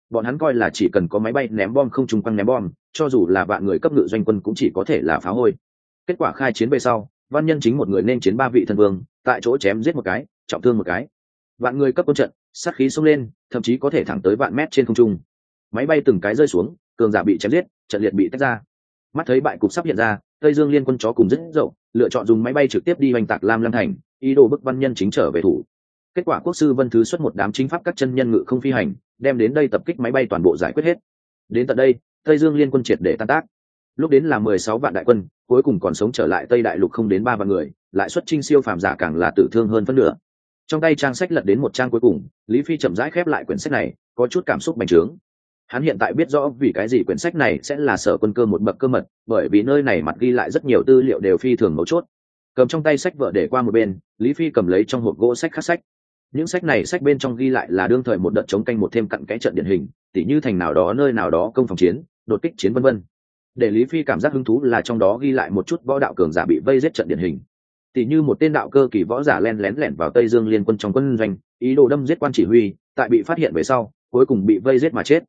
Bọn hắn coi là chỉ cần có máy bay ném bom không trung quăng ném bom, cho dù là vạn người cấp ngự doanh quân cũng chỉ có thể là phá hôi. Kết quả khai chiến về sau, văn nhân chính một người nên chiến ba vị thân vương, tại chỗ chém giết một cái, trọng thương một cái. Vạn người cấp quân trận, sát khí xông lên, thậm chí có thể thẳng tới vạn mét trên không trung. Máy bay từng cái rơi xuống, cường giả bị chém giết, trận liệt bị tách ra. Mắt thấy bại cục sắp hiện ra, tây dương liên quân chó cùng rất dậu, lựa chọn dùng máy bay trực tiếp đi hoành tạc lam lam thành ý đồ bức văn nhân chính trở về thủ. Kết quả quốc sư vân thứ xuất một đám chính pháp các chân nhân ngự không phi hành, đem đến đây tập kích máy bay toàn bộ giải quyết hết. Đến tận đây, tây dương liên quân triệt để tan tác. Lúc đến là mười sáu vạn đại quân, cuối cùng còn sống trở lại tây đại lục không đến ba vạn người lại xuất trinh siêu phàm giả càng là tử thương hơn phân nửa. Trong tay trang sách lật đến một trang cuối cùng, lý phi chậm rãi khép lại quyển sách này, có chút cảm xúc bành trướng. Hắn hiện tại biết rõ vì cái gì quyển sách này sẽ là sở quân cơ một bậc cơ mật, bởi vì nơi này mặt ghi lại rất nhiều tư liệu đều phi thường mấu chốt cầm trong tay sách vợ để qua một bên, lý phi cầm lấy trong hộp gỗ sách khắc sách. Những sách này sách bên trong ghi lại là đương thời một đợt chống canh một thêm cặn cái trận điển hình, tỉ như thành nào đó, nơi nào đó, công phòng chiến, đột kích chiến vân vân. Để lý phi cảm giác hứng thú là trong đó ghi lại một chút võ đạo cường giả bị vây giết trận điển hình. Tỉ như một tên đạo cơ kỳ võ giả len lén lẻn vào tây dương liên quân trong quân doanh, ý đồ đâm giết quan chỉ huy, tại bị phát hiện về sau, cuối cùng bị vây giết mà chết.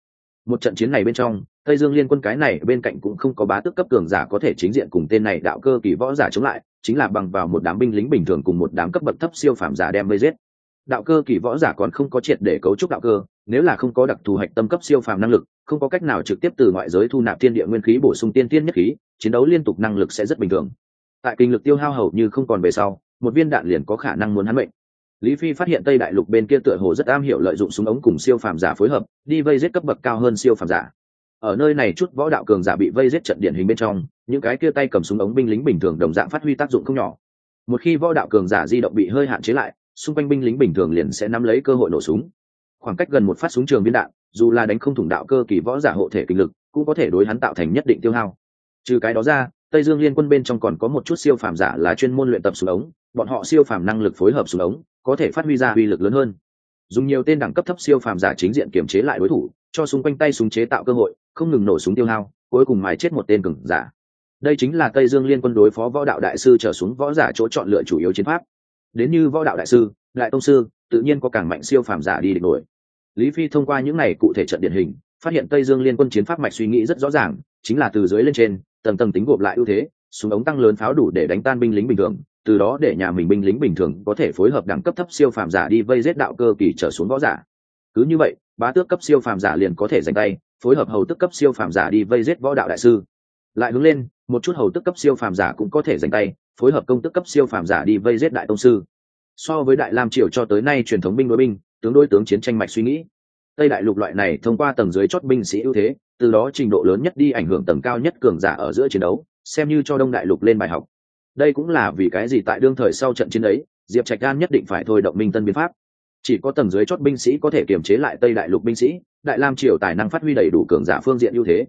Một trận chiến này bên trong, tây dương liên quân cái này bên cạnh cũng không có bá tước cấp cường giả có thể chính diện cùng tên này đạo cơ kỳ võ giả chống lại chính là bằng vào một đám binh lính bình thường cùng một đám cấp bậc thấp siêu phàm giả đem vây giết. Đạo cơ kỳ võ giả còn không có triệt để cấu trúc đạo cơ, nếu là không có đặc thù hạch tâm cấp siêu phàm năng lực, không có cách nào trực tiếp từ ngoại giới thu nạp thiên địa nguyên khí bổ sung tiên tiên nhất khí, chiến đấu liên tục năng lực sẽ rất bình thường. Tại kinh lực tiêu hao hầu như không còn về sau, một viên đạn liền có khả năng muốn hắn mệnh. Lý phi phát hiện tây đại lục bên kia tựa hồ rất am hiểu lợi dụng súng ống cùng siêu phàm giả phối hợp, đi vây giết cấp bậc cao hơn siêu phàm giả ở nơi này chút võ đạo cường giả bị vây giết trận điển hình bên trong, những cái kia tay cầm súng ống binh lính bình thường đồng dạng phát huy tác dụng không nhỏ. Một khi võ đạo cường giả di động bị hơi hạn chế lại, xung quanh binh lính bình thường liền sẽ nắm lấy cơ hội nổ súng. Khoảng cách gần một phát súng trường viên đạn, dù là đánh không thủng đạo cơ kỳ võ giả hộ thể kinh lực, cũng có thể đối hắn tạo thành nhất định tiêu hao. Trừ cái đó ra, tây dương liên quân bên trong còn có một chút siêu phàm giả là chuyên môn luyện tập súng ống, bọn họ siêu phàm năng lực phối hợp súng ống, có thể phát huy ra uy lực lớn hơn. Dùng nhiều tên đẳng cấp thấp siêu phàm giả chính diện kiểm chế lại đối thủ, cho xung quanh tay súng chế tạo cơ hội không ngừng nổ súng tiêu hao, cuối cùng mài chết một tên cường giả. Đây chính là tây dương liên quân đối phó võ đạo đại sư trở xuống võ giả chỗ chọn lựa chủ yếu chiến pháp. Đến như võ đạo đại sư, đại tông sư, tự nhiên có càng mạnh siêu phàm giả đi địch nổi. Lý phi thông qua những này cụ thể trận điển hình, phát hiện tây dương liên quân chiến pháp mạch suy nghĩ rất rõ ràng, chính là từ dưới lên trên, tầng tầng tính gộp lại ưu thế, súng ống tăng lớn pháo đủ để đánh tan binh lính bình thường, từ đó để nhà mình binh lính bình thường có thể phối hợp đẳng cấp thấp siêu phàm giả đi vây giết đạo cơ kỳ trở xuống võ giả. Cứ như vậy, bá tước cấp siêu phàm giả liền có thể giành tay phối hợp hầu tức cấp siêu phàm giả đi vây giết võ đạo đại sư. Lại hướng lên, một chút hầu tức cấp siêu phàm giả cũng có thể dành tay, phối hợp công tức cấp siêu phàm giả đi vây giết đại tông sư. So với đại lam triều cho tới nay truyền thống binh đối binh, tướng đối tướng chiến tranh mạch suy nghĩ. Tây đại lục loại này thông qua tầng dưới chót binh sĩ ưu thế, từ đó trình độ lớn nhất đi ảnh hưởng tầng cao nhất cường giả ở giữa chiến đấu, xem như cho đông đại lục lên bài học. Đây cũng là vì cái gì tại đương thời sau trận chiến ấy, diệp trạch đan nhất định phải thôi động minh tân biến pháp chỉ có tầng dưới chót binh sĩ có thể kiềm chế lại tây đại lục binh sĩ, đại lam triều tài năng phát huy đầy đủ cường giả phương diện ưu thế.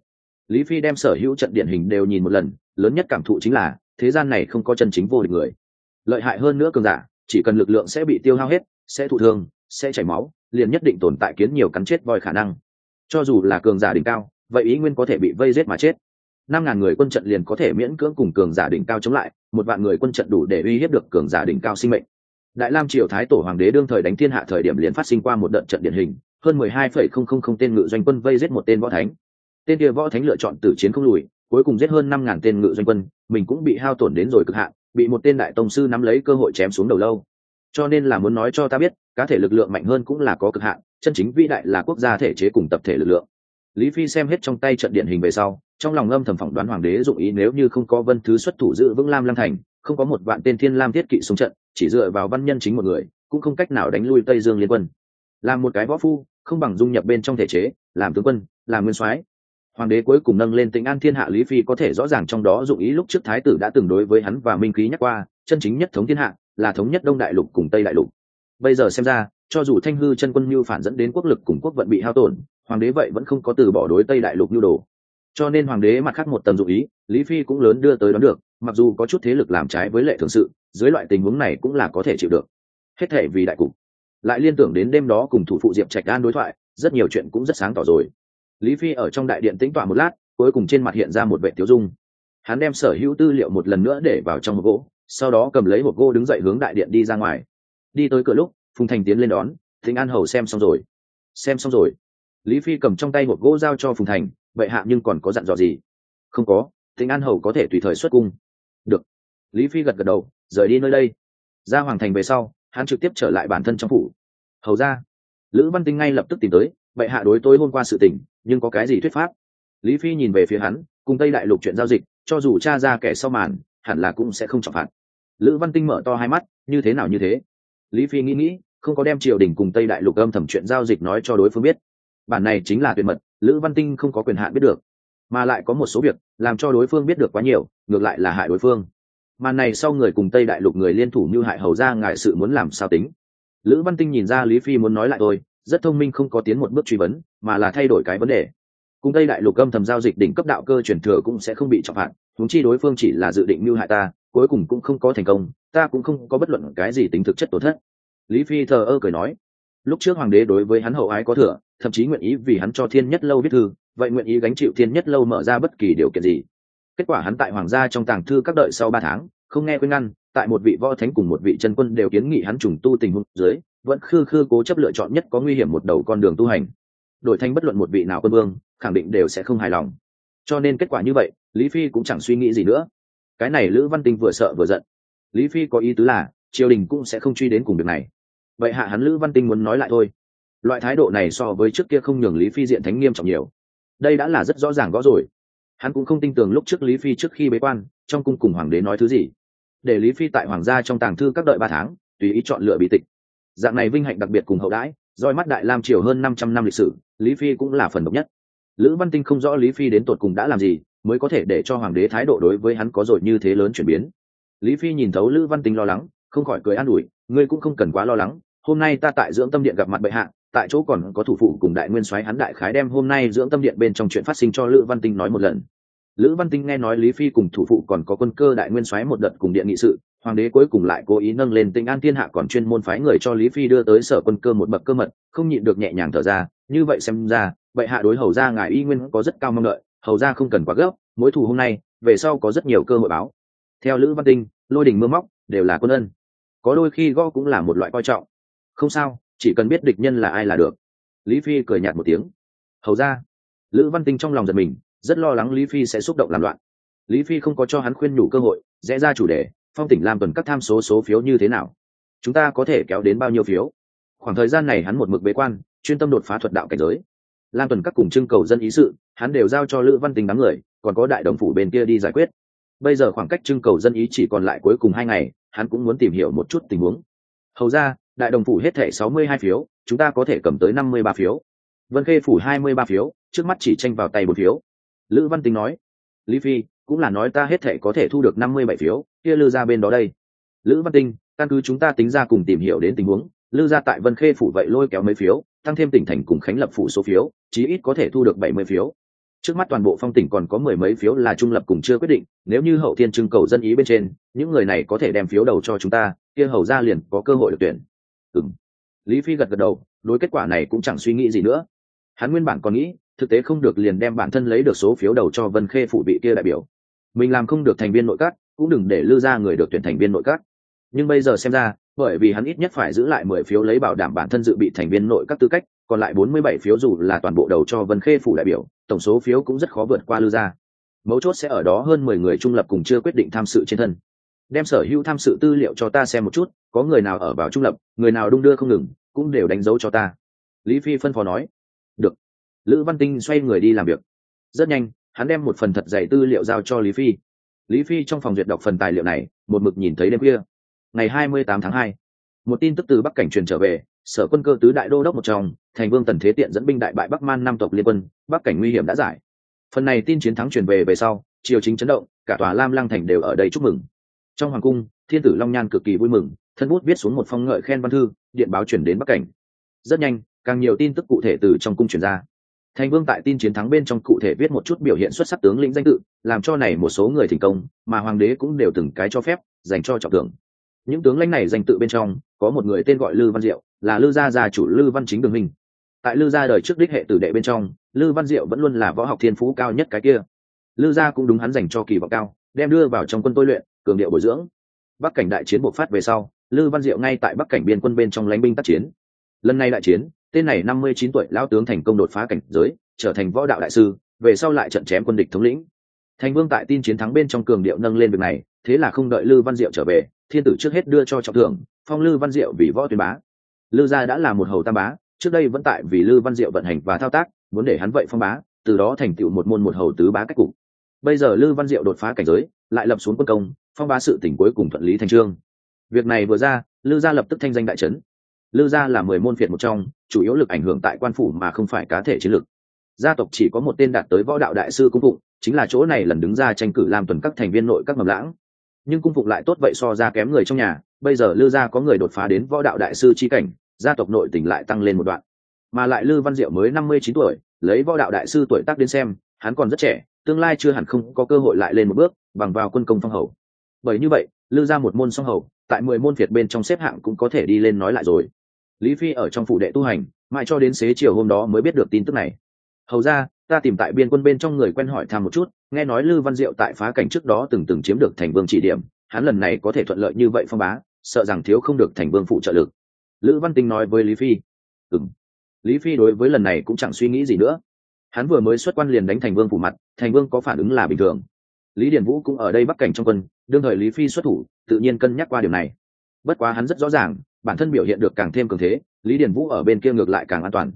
Lý phi đem sở hữu trận điển hình đều nhìn một lần, lớn nhất cảm thụ chính là, thế gian này không có chân chính vô địch người. Lợi hại hơn nữa cường giả, chỉ cần lực lượng sẽ bị tiêu hao hết, sẽ thụ thương, sẽ chảy máu, liền nhất định tồn tại kiến nhiều cắn chết voi khả năng. Cho dù là cường giả đỉnh cao, vậy ý nguyên có thể bị vây giết mà chết. Năm ngàn người quân trận liền có thể miễn cưỡng cùng cường giả đỉnh cao chống lại, một vạn người quân trận đủ để uy hiếp được cường giả đỉnh cao sinh mệnh đại lam triều thái tổ hoàng đế đương thời đánh thiên hạ thời điểm liền phát sinh qua một đợt trận điển hình, hơn mười hai phẩy không không không tên ngự doanh quân vây giết một tên võ thánh. Tên kia võ thánh lựa chọn tử chiến không lùi, cuối cùng giết hơn năm ngàn tên ngự doanh quân, mình cũng bị hao tổn đến rồi cực hạn, bị một tên đại tông sư nắm lấy cơ hội chém xuống đầu lâu. Cho nên là muốn nói cho ta biết, cá thể lực lượng mạnh hơn cũng là có cực hạn, chân chính vĩ đại là quốc gia thể chế cùng tập thể lực lượng. Lý phi xem hết trong tay trận điển hình về sau, trong lòng âm thầm phỏng đoán hoàng đế dụng ý nếu như không có vân thứ xuất thủ giữ vững lam lam thành, không có một vạn tên thiên lam thiết kỵ xuống trận chỉ dựa vào văn nhân chính một người, cũng không cách nào đánh lui tây dương liên quân. Làm một cái võ phu, không bằng dung nhập bên trong thể chế, làm tướng quân, làm nguyên soái. Hoàng đế cuối cùng nâng lên tính an thiên hạ lý phi có thể rõ ràng trong đó dụng ý lúc trước thái tử đã từng đối với hắn và minh khí nhắc qua, chân chính nhất thống thiên hạ, là thống nhất đông đại lục cùng tây đại lục. Bây giờ xem ra, cho dù thanh hư chân quân mưu phản dẫn đến quốc lực cùng quốc vận bị hao tổn, hoàng đế vậy vẫn không có từ bỏ đối tây đại lục nhu đồ. Cho nên hoàng đế mặt khác một tầm dụng ý, lý phi cũng lớn đưa tới đón được, mặc dù có chút thế lực làm trái với lệ thường sự dưới loại tình huống này cũng là có thể chịu được. Hết thể vì đại cục. Lại liên tưởng đến đêm đó cùng thủ phụ diệp trạch đan đối thoại, rất nhiều chuyện cũng rất sáng tỏ rồi. Lý phi ở trong đại điện tĩnh tọa một lát, cuối cùng trên mặt hiện ra một vệ tiêu dung. Hắn đem sở hữu tư liệu một lần nữa để vào trong hộp gỗ, sau đó cầm lấy hộp gỗ đứng dậy hướng đại điện đi ra ngoài. Đi tới cửa lúc, phùng thành tiến lên đón thính an hầu xem xong rồi. Xem xong rồi. Lý phi cầm trong tay hộp gỗ giao cho phùng thành vậy hạ nhưng còn có dặn dò gì? Không có thính an hầu có thể tùy thời xuất cung. Được lý phi gật gật đầu, rời đi nơi đây. Ra hoàng thành về sau, hắn trực tiếp trở lại bản thân trong phủ. Hầu ra, lữ văn tinh ngay lập tức tìm tới, bệ hạ đối tôi hôm qua sự tình, nhưng có cái gì thuyết pháp? Lý phi nhìn về phía hắn, cùng tây đại lục chuyện giao dịch, cho dù cha ra kẻ sau màn, hẳn là cũng sẽ không trọng phạt. Lữ văn tinh mở to hai mắt, như thế nào như thế? Lý phi nghĩ nghĩ, không có đem triều đình cùng tây đại lục âm thầm chuyện giao dịch nói cho đối phương biết. Bản này chính là tuyệt mật, lữ văn tinh không có quyền hạn biết được, mà lại có một số việc, làm cho đối phương biết được quá nhiều, ngược lại là hại đối phương mà này sau người cùng tây đại lục người liên thủ như hại hầu ra ngại sự muốn làm sao tính? Lữ văn tinh nhìn ra lý phi muốn nói lại tôi rất thông minh không có tiến một bước truy vấn, mà là thay đổi cái vấn đề. Cùng tây đại lục âm thầm giao dịch đỉnh cấp đạo cơ truyền thừa cũng sẽ không bị trọng phạt thúng chi đối phương chỉ là dự định mưu hại ta, cuối cùng cũng không có thành công, ta cũng không có bất luận cái gì tính thực chất tổn thất. Lý phi thờ ơ cười nói, lúc trước hoàng đế đối với hắn hậu ái có thừa, thậm chí nguyện ý vì hắn cho thiên nhất lâu viết thư, vậy nguyện ý gánh chịu thiên nhất lâu mở ra bất kỳ điều kiện gì? Kết quả hắn tại hoàng gia trong tàng thư các đợi sau ba tháng, không nghe khuyên ngăn, tại một vị võ thánh cùng một vị chân quân đều kiến nghị hắn trùng tu tình huống dưới, vẫn khư khư cố chấp lựa chọn nhất có nguy hiểm một đầu con đường tu hành. Đổi thành bất luận một vị nào quân vương, khẳng định đều sẽ không hài lòng. Cho nên kết quả như vậy, lý phi cũng chẳng suy nghĩ gì nữa. Cái này lữ văn tinh vừa sợ vừa giận. Lý phi có ý tứ là, triều đình cũng sẽ không truy đến cùng việc này. Vậy hạ hắn lữ văn tinh muốn nói lại thôi. Loại thái độ này so với trước kia không nhường lý phi diện thánh nghiêm trọng nhiều. Đây đã là rất rõ ràng rõ rồi hắn cũng không tin tưởng lúc trước lý phi trước khi bế quan, trong cung cùng hoàng đế nói thứ gì. Để lý phi tại hoàng gia trong tàng thư các đợi ba tháng, tùy ý chọn lựa bí tịch. Dạng này vinh hạnh đặc biệt cùng hậu đãi, roi mắt đại lam triều hơn năm trăm năm lịch sử, lý phi cũng là phần độc nhất. Lữ văn tinh không rõ lý phi đến tột cùng đã làm gì, mới có thể để cho hoàng đế thái độ đối với hắn có rồi như thế lớn chuyển biến. Lý phi nhìn thấu lữ văn tinh lo lắng, không khỏi cười an ủi, ngươi cũng không cần quá lo lắng hôm nay ta tại dưỡng tâm điện gặp mặt bệ hạ, tại chỗ còn có thủ phụ cùng đại nguyên soái hắn đại khái đem hôm nay dưỡng tâm điện bên trong chuyện phát sinh cho lữ văn tinh nói một lần. Lữ văn tinh nghe nói lý phi cùng thủ phụ còn có quân cơ đại nguyên soái một đợt cùng điện nghị sự, hoàng đế cuối cùng lại cố ý nâng lên tinh an thiên hạ còn chuyên môn phái người cho lý phi đưa tới sở quân cơ một bậc cơ mật, không nhịn được nhẹ nhàng thở ra, như vậy xem ra vậy hạ đối hầu ra ngài y nguyên có rất cao mong đợi, hầu ra không cần quá gấp, mối thù hôm nay, về sau có rất nhiều cơ hội báo. Theo lữ văn tinh, lôi đình mưa móc, đều là quân ân. Có đôi khi gõ cũng là một loại coi trọng không sao, chỉ cần biết địch nhân là ai là được. Lý phi cười nhạt một tiếng. Hầu ra, lữ văn tinh trong lòng giật mình, rất lo lắng lý phi sẽ xúc động làm loạn. Lý phi không có cho hắn khuyên nhủ cơ hội, rẽ ra chủ đề, phong tỉnh làm tuần các tham số số phiếu như thế nào. Chúng ta có thể kéo đến bao nhiêu phiếu? Khoảng thời gian này hắn một mực bế quan, chuyên tâm đột phá thuật đạo cảnh giới. Lam tuần các cùng trưng cầu dân ý sự, hắn đều giao cho lữ văn tình đám người, còn có đại đồng phủ bên kia đi giải quyết. Bây giờ khoảng cách trưng cầu dân ý chỉ còn lại cuối cùng hai ngày, hắn cũng muốn tìm hiểu một chút tình huống. Hầu ra đại đồng phủ hết thẻ sáu mươi hai phiếu, chúng ta có thể cầm tới năm mươi ba phiếu. Vân khê phủ hai mươi ba phiếu, trước mắt chỉ tranh vào tay một phiếu. Lữ văn tính nói, lý phi, cũng là nói ta hết thể có thể thu được năm mươi bảy phiếu, kia lư ra bên đó đây. Lữ văn tinh căn cứ chúng ta tính ra cùng tìm hiểu đến tình huống lư ra tại vân khê phủ vậy lôi kéo mấy phiếu, tăng thêm tỉnh thành cùng khánh lập phủ số phiếu, chí ít có thể thu được bảy mươi phiếu. Trước mắt toàn bộ phong tỉnh còn có mười mấy phiếu là trung lập cùng chưa quyết định, nếu như hậu thiên trưng cầu dân ý bên trên, những người này có thể đem phiếu đầu cho chúng ta, kia hầu ra liền có cơ hội được tuyển ừng lý phi gật gật đầu, đối kết quả này cũng chẳng suy nghĩ gì nữa. Hắn nguyên bản còn nghĩ, thực tế không được liền đem bản thân lấy được số phiếu đầu cho vân khê phụ vị kia đại biểu. Mình làm không được thành viên nội các, cũng đừng để lư ra người được tuyển thành viên nội các. Nhưng bây giờ xem ra, bởi vì hắn ít nhất phải giữ lại mười phiếu lấy bảo đảm bản thân dự bị thành viên nội các tư cách, còn lại bốn mươi bảy phiếu dù là toàn bộ đầu cho vân khê phủ đại biểu, tổng số phiếu cũng rất khó vượt qua lư ra. Mấu chốt sẽ ở đó hơn mười người trung lập cùng chưa quyết định tham sự trên thân. Đem sở hữu tham sự tư liệu cho ta xem một chút có người nào ở vào trung lập, người nào đung đưa không ngừng, cũng đều đánh dấu cho ta. Lý phi phân phó nói, được. Lữ văn tinh xoay người đi làm việc. Rất nhanh, hắn đem một phần thật dày tư liệu giao cho lý phi. Lý phi trong phòng duyệt đọc phần tài liệu này, một mực nhìn thấy đêm khuya. Ngày hai mươi tám tháng hai, một tin tức từ bắc cảnh truyền trở về, sở quân cơ tứ đại đô đốc một trong, thành vương tần thế tiện dẫn binh đại bại bắc man năm tộc liên quân, bắc cảnh nguy hiểm đã giải. Phần này tin chiến thắng truyền về về sau, triều chính chấn động, cả tòa lam lăng thành đều ở đây chúc mừng. Trong hoàng cung, thiên tử long nhan cực kỳ vui mừng thân bút viết xuống một phong ngợi khen văn thư, điện báo chuyển đến bắc cảnh. Rất nhanh, càng nhiều tin tức cụ thể từ trong cung truyền ra. Thành vương tại tin chiến thắng bên trong cụ thể viết một chút biểu hiện xuất sắc tướng lĩnh danh tự, làm cho này một số người thành công, mà hoàng đế cũng đều từng cái cho phép, dành cho trọng thưởng. Những tướng lãnh này danh tự bên trong, có một người tên gọi lư văn diệu, là lư gia gia chủ lư văn chính đường minh tại lư gia đời trước đích hệ tử đệ bên trong, lư văn diệu vẫn luôn là võ học thiên phú cao nhất cái kia. Lư gia cũng đúng hắn dành cho kỳ vọng cao, đem đưa vào trong quân tôi luyện, cường điệu bồi dưỡng. Bắc cảnh đại chiến bộc phát về sau lư văn diệu ngay tại bắc cảnh biên quân bên trong lãnh binh tác chiến. Lần này đại chiến, tên này năm mươi chín tuổi lão tướng thành công đột phá cảnh giới, trở thành võ đạo đại sư, về sau lại trận chém quân địch thống lĩnh. Thành vương tại tin chiến thắng bên trong cường điệu nâng lên việc này, thế là không đợi lư văn diệu trở về, thiên tử trước hết đưa cho trọng thưởng, phong lư văn diệu vì võ tuyên bá. Lư gia đã là một hầu tam bá, trước đây vẫn tại vì lư văn diệu vận hành và thao tác, muốn để hắn vậy phong bá, từ đó thành tựu một môn một hầu tứ bá cách cục. Bây giờ lư văn diệu đột phá cảnh giới, lại lập xuống quân công, phong bá sự tỉnh cuối cùng thuận lý thành trương việc này vừa ra, lư gia lập tức thanh danh đại trấn lư gia là mười môn phiệt một trong, chủ yếu lực ảnh hưởng tại quan phủ mà không phải cá thể chiến lược gia tộc chỉ có một tên đạt tới võ đạo đại sư cung phụng, chính là chỗ này lần đứng ra tranh cử làm tuần các thành viên nội các ngầm lãng. Nhưng cung phụng lại tốt vậy so ra kém người trong nhà, bây giờ lư gia có người đột phá đến võ đạo đại sư chi cảnh, gia tộc nội tỉnh lại tăng lên một đoạn. Mà lại lư văn diệu mới năm mươi chín tuổi, lấy võ đạo đại sư tuổi tác đến xem, hắn còn rất trẻ, tương lai chưa hẳn không có cơ hội lại lên một bước, bằng vào quân công phong hầu. Bởi như vậy lư ra một môn song hầu, tại mười môn việt bên trong xếp hạng cũng có thể đi lên nói lại rồi. Lý phi ở trong phủ đệ tu hành, mãi cho đến xế chiều hôm đó mới biết được tin tức này. Hầu ra, ta tìm tại biên quân bên trong người quen hỏi thăm một chút, nghe nói lư văn diệu tại phá cảnh trước đó từng từng chiếm được thành vương chỉ điểm, hắn lần này có thể thuận lợi như vậy phong bá, sợ rằng thiếu không được thành vương phụ trợ lực. Lữ văn tinh nói với lý phi. Ừng lý phi đối với lần này cũng chẳng suy nghĩ gì nữa. Hắn vừa mới xuất quan liền đánh thành vương phủ mặt, thành vương có phản ứng là bình thường. Lý điển vũ cũng ở đây bắc cảnh trong quân đương thời lý phi xuất thủ, tự nhiên cân nhắc qua điều này. Bất quá hắn rất rõ ràng, bản thân biểu hiện được càng thêm cường thế, lý điển vũ ở bên kia ngược lại càng an toàn.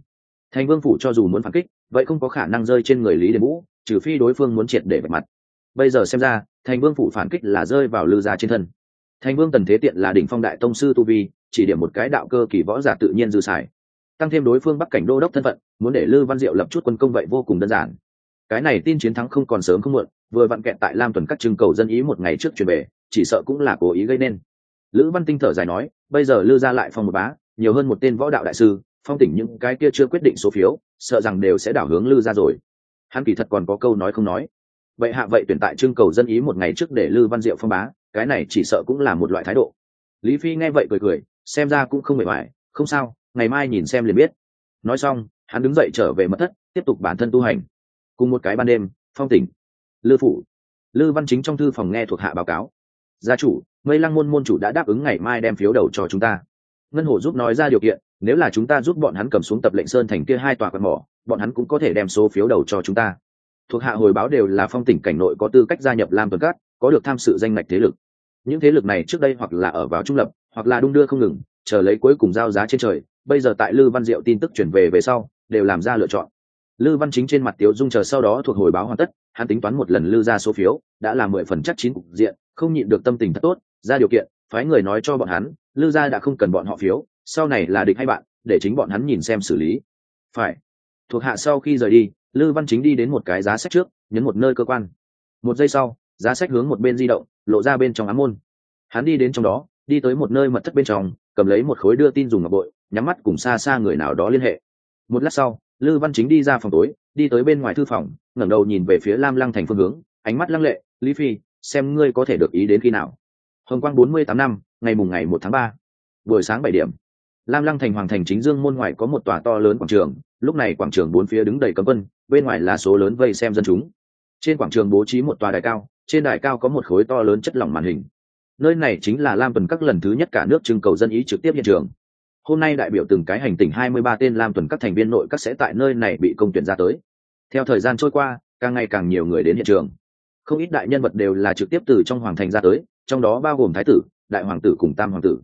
Thành vương phủ cho dù muốn phản kích, vậy không có khả năng rơi trên người lý điển vũ, trừ phi đối phương muốn triệt để vạch mặt. Bây giờ xem ra, thành vương phủ phản kích là rơi vào lư gia trên thân. Thành vương tần thế tiện là đỉnh phong đại tông sư tu vi, chỉ điểm một cái đạo cơ kỳ võ giả tự nhiên dư xài. Tăng thêm đối phương bắc cảnh đô đốc thân phận, muốn để lư văn diệu lập chút quân công vậy vô cùng đơn giản cái này tin chiến thắng không còn sớm không muộn, vừa vặn kẹt tại lam tuần các trưng cầu dân ý một ngày trước chuyển về, chỉ sợ cũng là cố ý gây nên. Lữ văn tinh thở dài nói, bây giờ lư ra lại phong một bá, nhiều hơn một tên võ đạo đại sư, phong tỉnh những cái kia chưa quyết định số phiếu, sợ rằng đều sẽ đảo hướng lư ra rồi. Hắn kỳ thật còn có câu nói không nói. Vậy hạ vậy tuyển tại trưng cầu dân ý một ngày trước để lư văn diệu phong bá, cái này chỉ sợ cũng là một loại thái độ. Lý phi nghe vậy cười cười, xem ra cũng không mệt mỏi, không sao, ngày mai nhìn xem liền biết. Nói xong, hắn đứng dậy trở về mật thất, tiếp tục bản thân tu hành cùng một cái ban đêm, phong tỉnh. Lư phủ. Lư văn chính trong thư phòng nghe thuộc hạ báo cáo. Gia chủ, mây lăng môn môn chủ đã đáp ứng ngày mai đem phiếu đầu cho chúng ta. Ngân hổ giúp nói ra điều kiện, nếu là chúng ta giúp bọn hắn cầm xuống tập lệnh sơn thành kia hai tòa quạt mỏ, bọn hắn cũng có thể đem số phiếu đầu cho chúng ta. Thuộc hạ hồi báo đều là phong tỉnh cảnh nội có tư cách gia nhập lam tuần cát có được tham sự danh ngạch thế lực. Những thế lực này trước đây hoặc là ở vào trung lập, hoặc là đung đưa không ngừng, chờ lấy cuối cùng giao giá trên trời, bây giờ tại lư văn diệu tin tức chuyển về về sau, đều làm ra lựa chọn lư văn chính trên mặt tiếu dung chờ sau đó thuộc hồi báo hoàn tất, hắn tính toán một lần lư ra số phiếu, đã là mười phần chắc chín cục diện, không nhịn được tâm tình thật tốt, ra điều kiện, phái người nói cho bọn hắn, lư gia đã không cần bọn họ phiếu, sau này là địch hay bạn, để chính bọn hắn nhìn xem xử lý. Phải. Thuộc hạ sau khi rời đi, lư văn chính đi đến một cái giá sách trước, nhấn một nơi cơ quan. Một giây sau, giá sách hướng một bên di động, lộ ra bên trong ám môn. Hắn đi đến trong đó, đi tới một nơi mật thất bên trong, cầm lấy một khối đưa tin dùng ngọc bội, nhắm mắt cùng xa xa người nào đó liên hệ. Một lát sau lư văn chính đi ra phòng tối, đi tới bên ngoài thư phòng, ngẩng đầu nhìn về phía lam lăng thành phương hướng, ánh mắt lăng lệ, lý phi, xem ngươi có thể được ý đến khi nào? Hồng quang bốn mươi tám năm, ngày mùng ngày một tháng ba, buổi sáng bảy điểm. Lam lăng thành hoàng thành chính dương môn ngoài có một tòa to lớn quảng trường, lúc này quảng trường bốn phía đứng đầy cấm quân, bên ngoài là số lớn vây xem dân chúng. Trên quảng trường bố trí một tòa đài cao, trên đài cao có một khối to lớn chất lỏng màn hình. Nơi này chính là lam tuần các lần thứ nhất cả nước trưng cầu dân ý trực tiếp hiện trường hôm nay đại biểu từng cái hành tỉnh hai mươi ba tên lam tuần các thành viên nội các sẽ tại nơi này bị công tuyển ra tới. Theo thời gian trôi qua càng ngày càng nhiều người đến hiện trường. Không ít đại nhân vật đều là trực tiếp từ trong hoàng thành ra tới trong đó bao gồm thái tử đại hoàng tử cùng tam hoàng tử.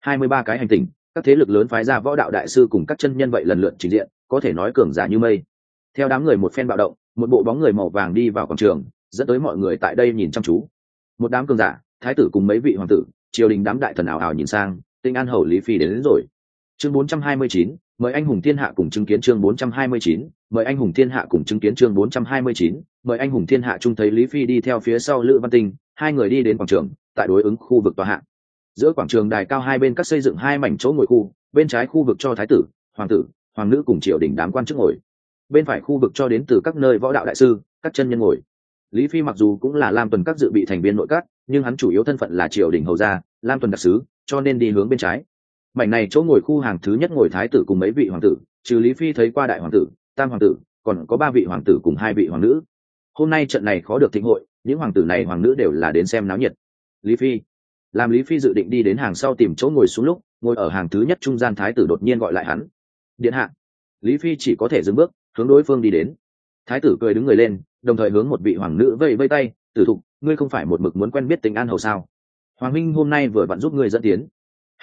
Hai mươi ba cái hành tỉnh các thế lực lớn phái ra võ đạo đại sư cùng các chân nhân vậy lần lượt trình diện có thể nói cường giả như mây. Theo đám người một phen bạo động một bộ bóng người màu vàng đi vào quảng trường dẫn tới mọi người tại đây nhìn chăm chú. Một đám cường giả thái tử cùng mấy vị hoàng tử triều đình đám đại thần ảo ảo nhìn sang tinh an hầu lý phi đến, đến rồi chương 429, mời anh hùng thiên hạ cùng chứng kiến chương 429, mời anh hùng thiên hạ cùng chứng kiến chương 429, mời anh hùng thiên hạ trung thấy lý phi đi theo phía sau lữ văn tinh hai người đi đến quảng trường tại đối ứng khu vực tòa hạ. Giữa quảng trường đài cao hai bên các xây dựng hai mảnh chỗ ngồi khu bên trái khu vực cho thái tử hoàng tử hoàng nữ cùng triều đình đám quan chức ngồi. Bên phải khu vực cho đến từ các nơi võ đạo đại sư các chân nhân ngồi. Lý phi mặc dù cũng là lam tuần các dự bị thành viên nội các nhưng hắn chủ yếu thân phận là triều đình hầu gia lam tuần đặc sứ cho nên đi hướng bên trái mảnh này chỗ ngồi khu hàng thứ nhất ngồi thái tử cùng mấy vị hoàng tử, trừ lý phi thấy qua đại hoàng tử, tam hoàng tử, còn có ba vị hoàng tử cùng hai vị hoàng nữ. Hôm nay trận này khó được thịnh hội, những hoàng tử này hoàng nữ đều là đến xem náo nhiệt. Lý phi, làm lý phi dự định đi đến hàng sau tìm chỗ ngồi xuống lúc, ngồi ở hàng thứ nhất trung gian thái tử đột nhiên gọi lại hắn. Điện hạ, lý phi chỉ có thể dừng bước, hướng đối phương đi đến. Thái tử cười đứng người lên, đồng thời hướng một vị hoàng nữ vây vây tay, tử thục, ngươi không phải một mực muốn quen biết tình an hầu sao? Hoàng minh hôm nay vừa vặn giúp ngươi dẫn tiến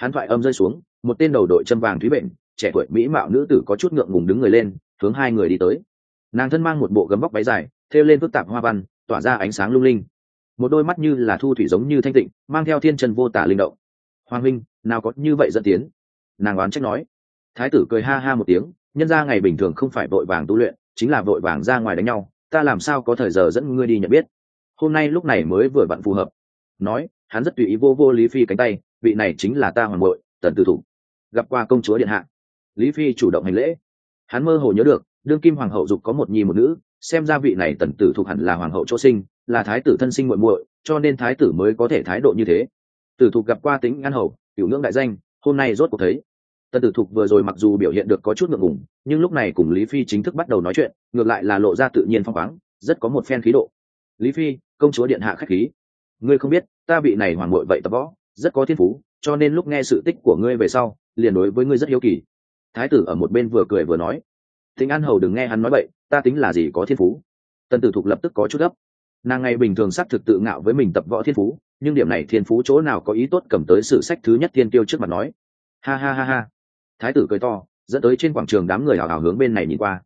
hắn thoại âm rơi xuống, một tên đầu đội châm vàng thúy bệnh, trẻ tuổi mỹ mạo nữ tử có chút ngượng ngùng đứng người lên, hướng hai người đi tới. Nàng thân mang một bộ gấm vóc váy dài, thêu lên phức tạp hoa văn, tỏa ra ánh sáng lung linh. Một đôi mắt như là thu thủy giống như thanh tịnh, mang theo thiên trần vô tả linh động. Hoàng minh nào có như vậy dẫn tiến? Nàng oán trách nói. Thái tử cười ha ha một tiếng, nhân ra ngày bình thường không phải vội vàng tu luyện, chính là vội vàng ra ngoài đánh nhau, ta làm sao có thời giờ dẫn ngươi đi nhận biết? Hôm nay lúc này mới vừa vặn phù hợp. Nói, hắn rất tùy ý vô vô lý phi cánh tay vị này chính là ta hoàng bội tần tử thủ. Gặp qua công chúa điện hạ. Lý phi chủ động hành lễ. Hắn mơ hồ nhớ được, đương kim hoàng hậu dục có một nhi một nữ, xem ra vị này tần tử thuộc hẳn là hoàng hậu chỗ sinh, là thái tử thân sinh muội muội, cho nên thái tử mới có thể thái độ như thế. Tử thục gặp qua tính ngăn hầu, cửu ngưỡng đại danh, hôm nay rốt cuộc thấy. Tần tử thục vừa rồi mặc dù biểu hiện được có chút ngượng ngùng, nhưng lúc này cùng lý phi chính thức bắt đầu nói chuyện, ngược lại là lộ ra tự nhiên phong khoáng, rất có một phen khí độ. Lý phi, công chúa điện hạ khách khí. Ngươi không biết, ta bị này hoàng bội vậy tập võ rất có thiên phú, cho nên lúc nghe sự tích của ngươi về sau, liền đối với ngươi rất hiếu kỳ. Thái tử ở một bên vừa cười vừa nói, Thịnh an hầu đừng nghe hắn nói vậy, ta tính là gì có thiên phú. Tần tử thục lập tức có chút gấp. Nàng ngày bình thường xác thực tự ngạo với mình tập võ thiên phú, nhưng điểm này thiên phú chỗ nào có ý tốt cầm tới sử sách thứ nhất thiên tiêu trước mặt nói. Ha ha ha ha. Thái tử cười to, dẫn tới trên quảng trường đám người hào hào hướng bên này nhìn qua.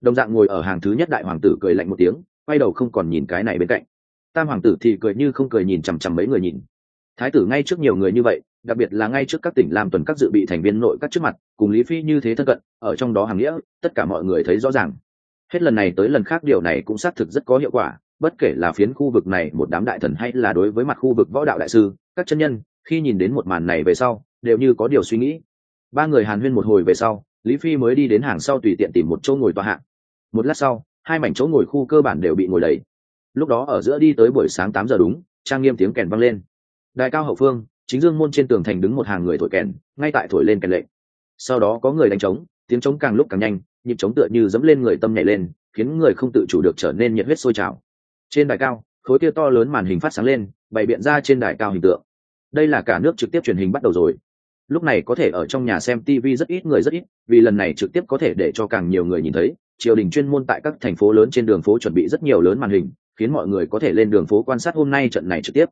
Đồng dạng ngồi ở hàng thứ nhất đại hoàng tử cười lạnh một tiếng, quay đầu không còn nhìn cái này bên cạnh. Tam hoàng tử thì cười như không cười nhìn chằm chằm mấy người nhìn thái tử ngay trước nhiều người như vậy, đặc biệt là ngay trước các tỉnh làm tuần các dự bị thành viên nội các trước mặt, cùng lý phi như thế thân cận, ở trong đó hàng nghĩa, tất cả mọi người thấy rõ ràng. Hết lần này tới lần khác điều này cũng xác thực rất có hiệu quả, bất kể là phiến khu vực này một đám đại thần hay là đối với mặt khu vực võ đạo đại sư, các chân nhân, khi nhìn đến một màn này về sau, đều như có điều suy nghĩ. Ba người hàn huyên một hồi về sau, lý phi mới đi đến hàng sau tùy tiện tìm một chỗ ngồi tòa hạng một lát sau, hai mảnh chỗ ngồi khu cơ bản đều bị ngồi đầy. Lúc đó ở giữa đi tới buổi sáng tám giờ đúng, trang nghiêm tiếng kèn vang lên đại cao hậu phương, chính dương môn trên tường thành đứng một hàng người thổi kèn, ngay tại thổi lên kèn lệnh. Sau đó có người đánh trống, tiếng trống càng lúc càng nhanh, nhịp trống tựa như dẫm lên người tâm nhảy lên, khiến người không tự chủ được trở nên nhiệt huyết sôi trào. Trên đài cao, khối kia to lớn màn hình phát sáng lên, bày biện ra trên đài cao hình tượng. Đây là cả nước trực tiếp truyền hình bắt đầu rồi. Lúc này có thể ở trong nhà xem tv rất ít người rất ít, vì lần này trực tiếp có thể để cho càng nhiều người nhìn thấy, triều đình chuyên môn tại các thành phố lớn trên đường phố chuẩn bị rất nhiều lớn màn hình, khiến mọi người có thể lên đường phố quan sát hôm nay trận này trực tiếp.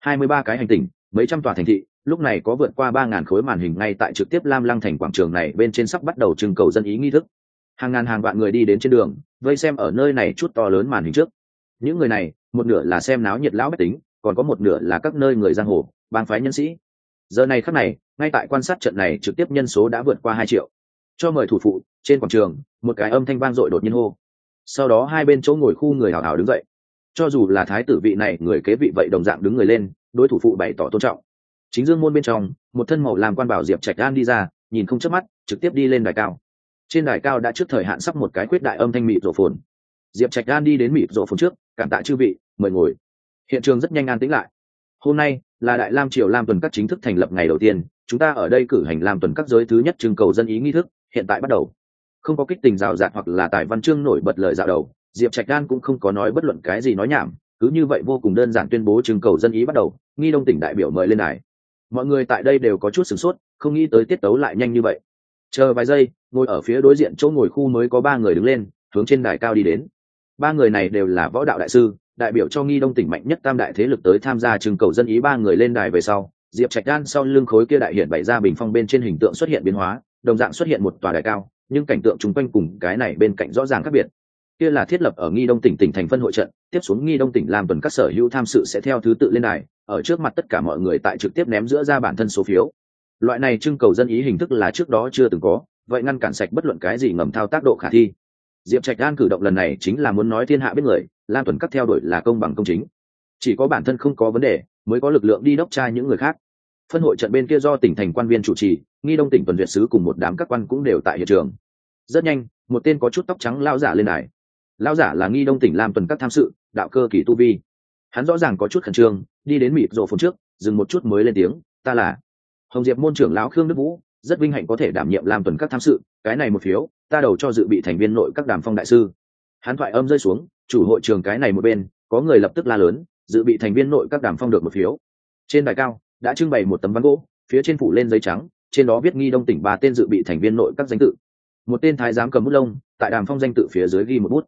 23 cái hành tinh mấy trăm tòa thành thị, lúc này có vượt qua ba ngàn khối màn hình ngay tại trực tiếp lam lăng thành quảng trường này bên trên sắp bắt đầu trưng cầu dân ý nghi thức. Hàng ngàn hàng vạn người đi đến trên đường, vây xem ở nơi này chút to lớn màn hình trước. Những người này, một nửa là xem náo nhiệt lão bách tính, còn có một nửa là các nơi người giang hồ, bang phái nhân sĩ. Giờ này khắc này, ngay tại quan sát trận này trực tiếp nhân số đã vượt qua hai triệu. Cho mời thủ phụ, trên quảng trường, một cái âm thanh vang dội đột nhiên hô. Sau đó hai bên chỗ ngồi khu người hào hào đứng dậy cho dù là thái tử vị này người kế vị vậy đồng dạng đứng người lên, đối thủ phụ bày tỏ tôn trọng. Chính dương môn bên trong, một thân màu làm quan bảo diệp trạch an đi ra, nhìn không chớp mắt, trực tiếp đi lên đài cao. Trên đài cao đã trước thời hạn sắp một cái quyết đại âm thanh mịt rổ phồn. Diệp trạch an đi đến mịt rổ phồn trước, cảm tạ chư vị, mời ngồi. Hiện trường rất nhanh an tĩnh lại. Hôm nay là đại lam triều lam tuần các chính thức thành lập ngày đầu tiên, chúng ta ở đây cử hành lam tuần các giới thứ nhất trưng cầu dân ý nghi thức, hiện tại bắt đầu. Không có kích tình rào rạt hoặc là tài văn chương nổi bật lời dạo đầu diệp trạch đan cũng không có nói bất luận cái gì nói nhảm, cứ như vậy vô cùng đơn giản tuyên bố trưng cầu dân ý bắt đầu, nghi đông tỉnh đại biểu mời lên đài. Mọi người tại đây đều có chút sửng sốt, không nghĩ tới tiết tấu lại nhanh như vậy. Chờ vài giây, ngồi ở phía đối diện chỗ ngồi khu mới có ba người đứng lên, hướng trên đài cao đi đến. Ba người này đều là võ đạo đại sư, đại biểu cho nghi đông tỉnh mạnh nhất tam đại thế lực tới tham gia trưng cầu dân ý ba người lên đài về sau, diệp trạch đan sau lưng khối kia đại hiện bày ra bình phong bên trên hình tượng xuất hiện biến hóa, đồng dạng xuất hiện một tòa đài cao, nhưng cảnh tượng chung quanh cùng cái này bên cạnh rõ ràng khác biệt kia là thiết lập ở nghi đông tỉnh tỉnh thành phân hội trận, tiếp xuống nghi đông tỉnh làm tuần các sở hữu tham sự sẽ theo thứ tự lên đài, ở trước mặt tất cả mọi người tại trực tiếp ném giữa ra bản thân số phiếu. Loại này trưng cầu dân ý hình thức là trước đó chưa từng có, vậy ngăn cản sạch bất luận cái gì ngầm thao tác độ khả thi. Diệp trạch đan cử động lần này chính là muốn nói thiên hạ biết người lam tuần cắt theo đuổi là công bằng công chính. Chỉ có bản thân không có vấn đề, mới có lực lượng đi đốc tra những người khác. Phân hội trận bên kia do tỉnh thành quan viên chủ trì, nghi đông tỉnh tuần duyệt sứ cùng một đám các quan cũng đều tại hiện trường. Rất nhanh, một tên có chút tóc trắng lao giả lên đài. Lão giả là nghi đông tỉnh làm tuần các tham sự, đạo cơ kỳ tu vi. Hắn rõ ràng có chút khẩn trương, đi đến mịp rộ phun trước, dừng một chút mới lên tiếng, ta là hồng diệp môn trưởng lão khương đức vũ, rất vinh hạnh có thể đảm nhiệm làm tuần các tham sự, cái này một phiếu, ta đầu cho dự bị thành viên nội các đàm phong đại sư. Hắn thoại âm rơi xuống, chủ hội trường cái này một bên, có người lập tức la lớn, dự bị thành viên nội các đàm phong được một phiếu. Trên đài cao, đã trưng bày một tấm ván gỗ, phía trên phủ lên giấy trắng, trên đó viết nghi đông tỉnh ba tên dự bị thành viên nội các danh tự. Một tên thái giám cầm bút lông, tại đàm phong danh tự phía dưới ghi một bút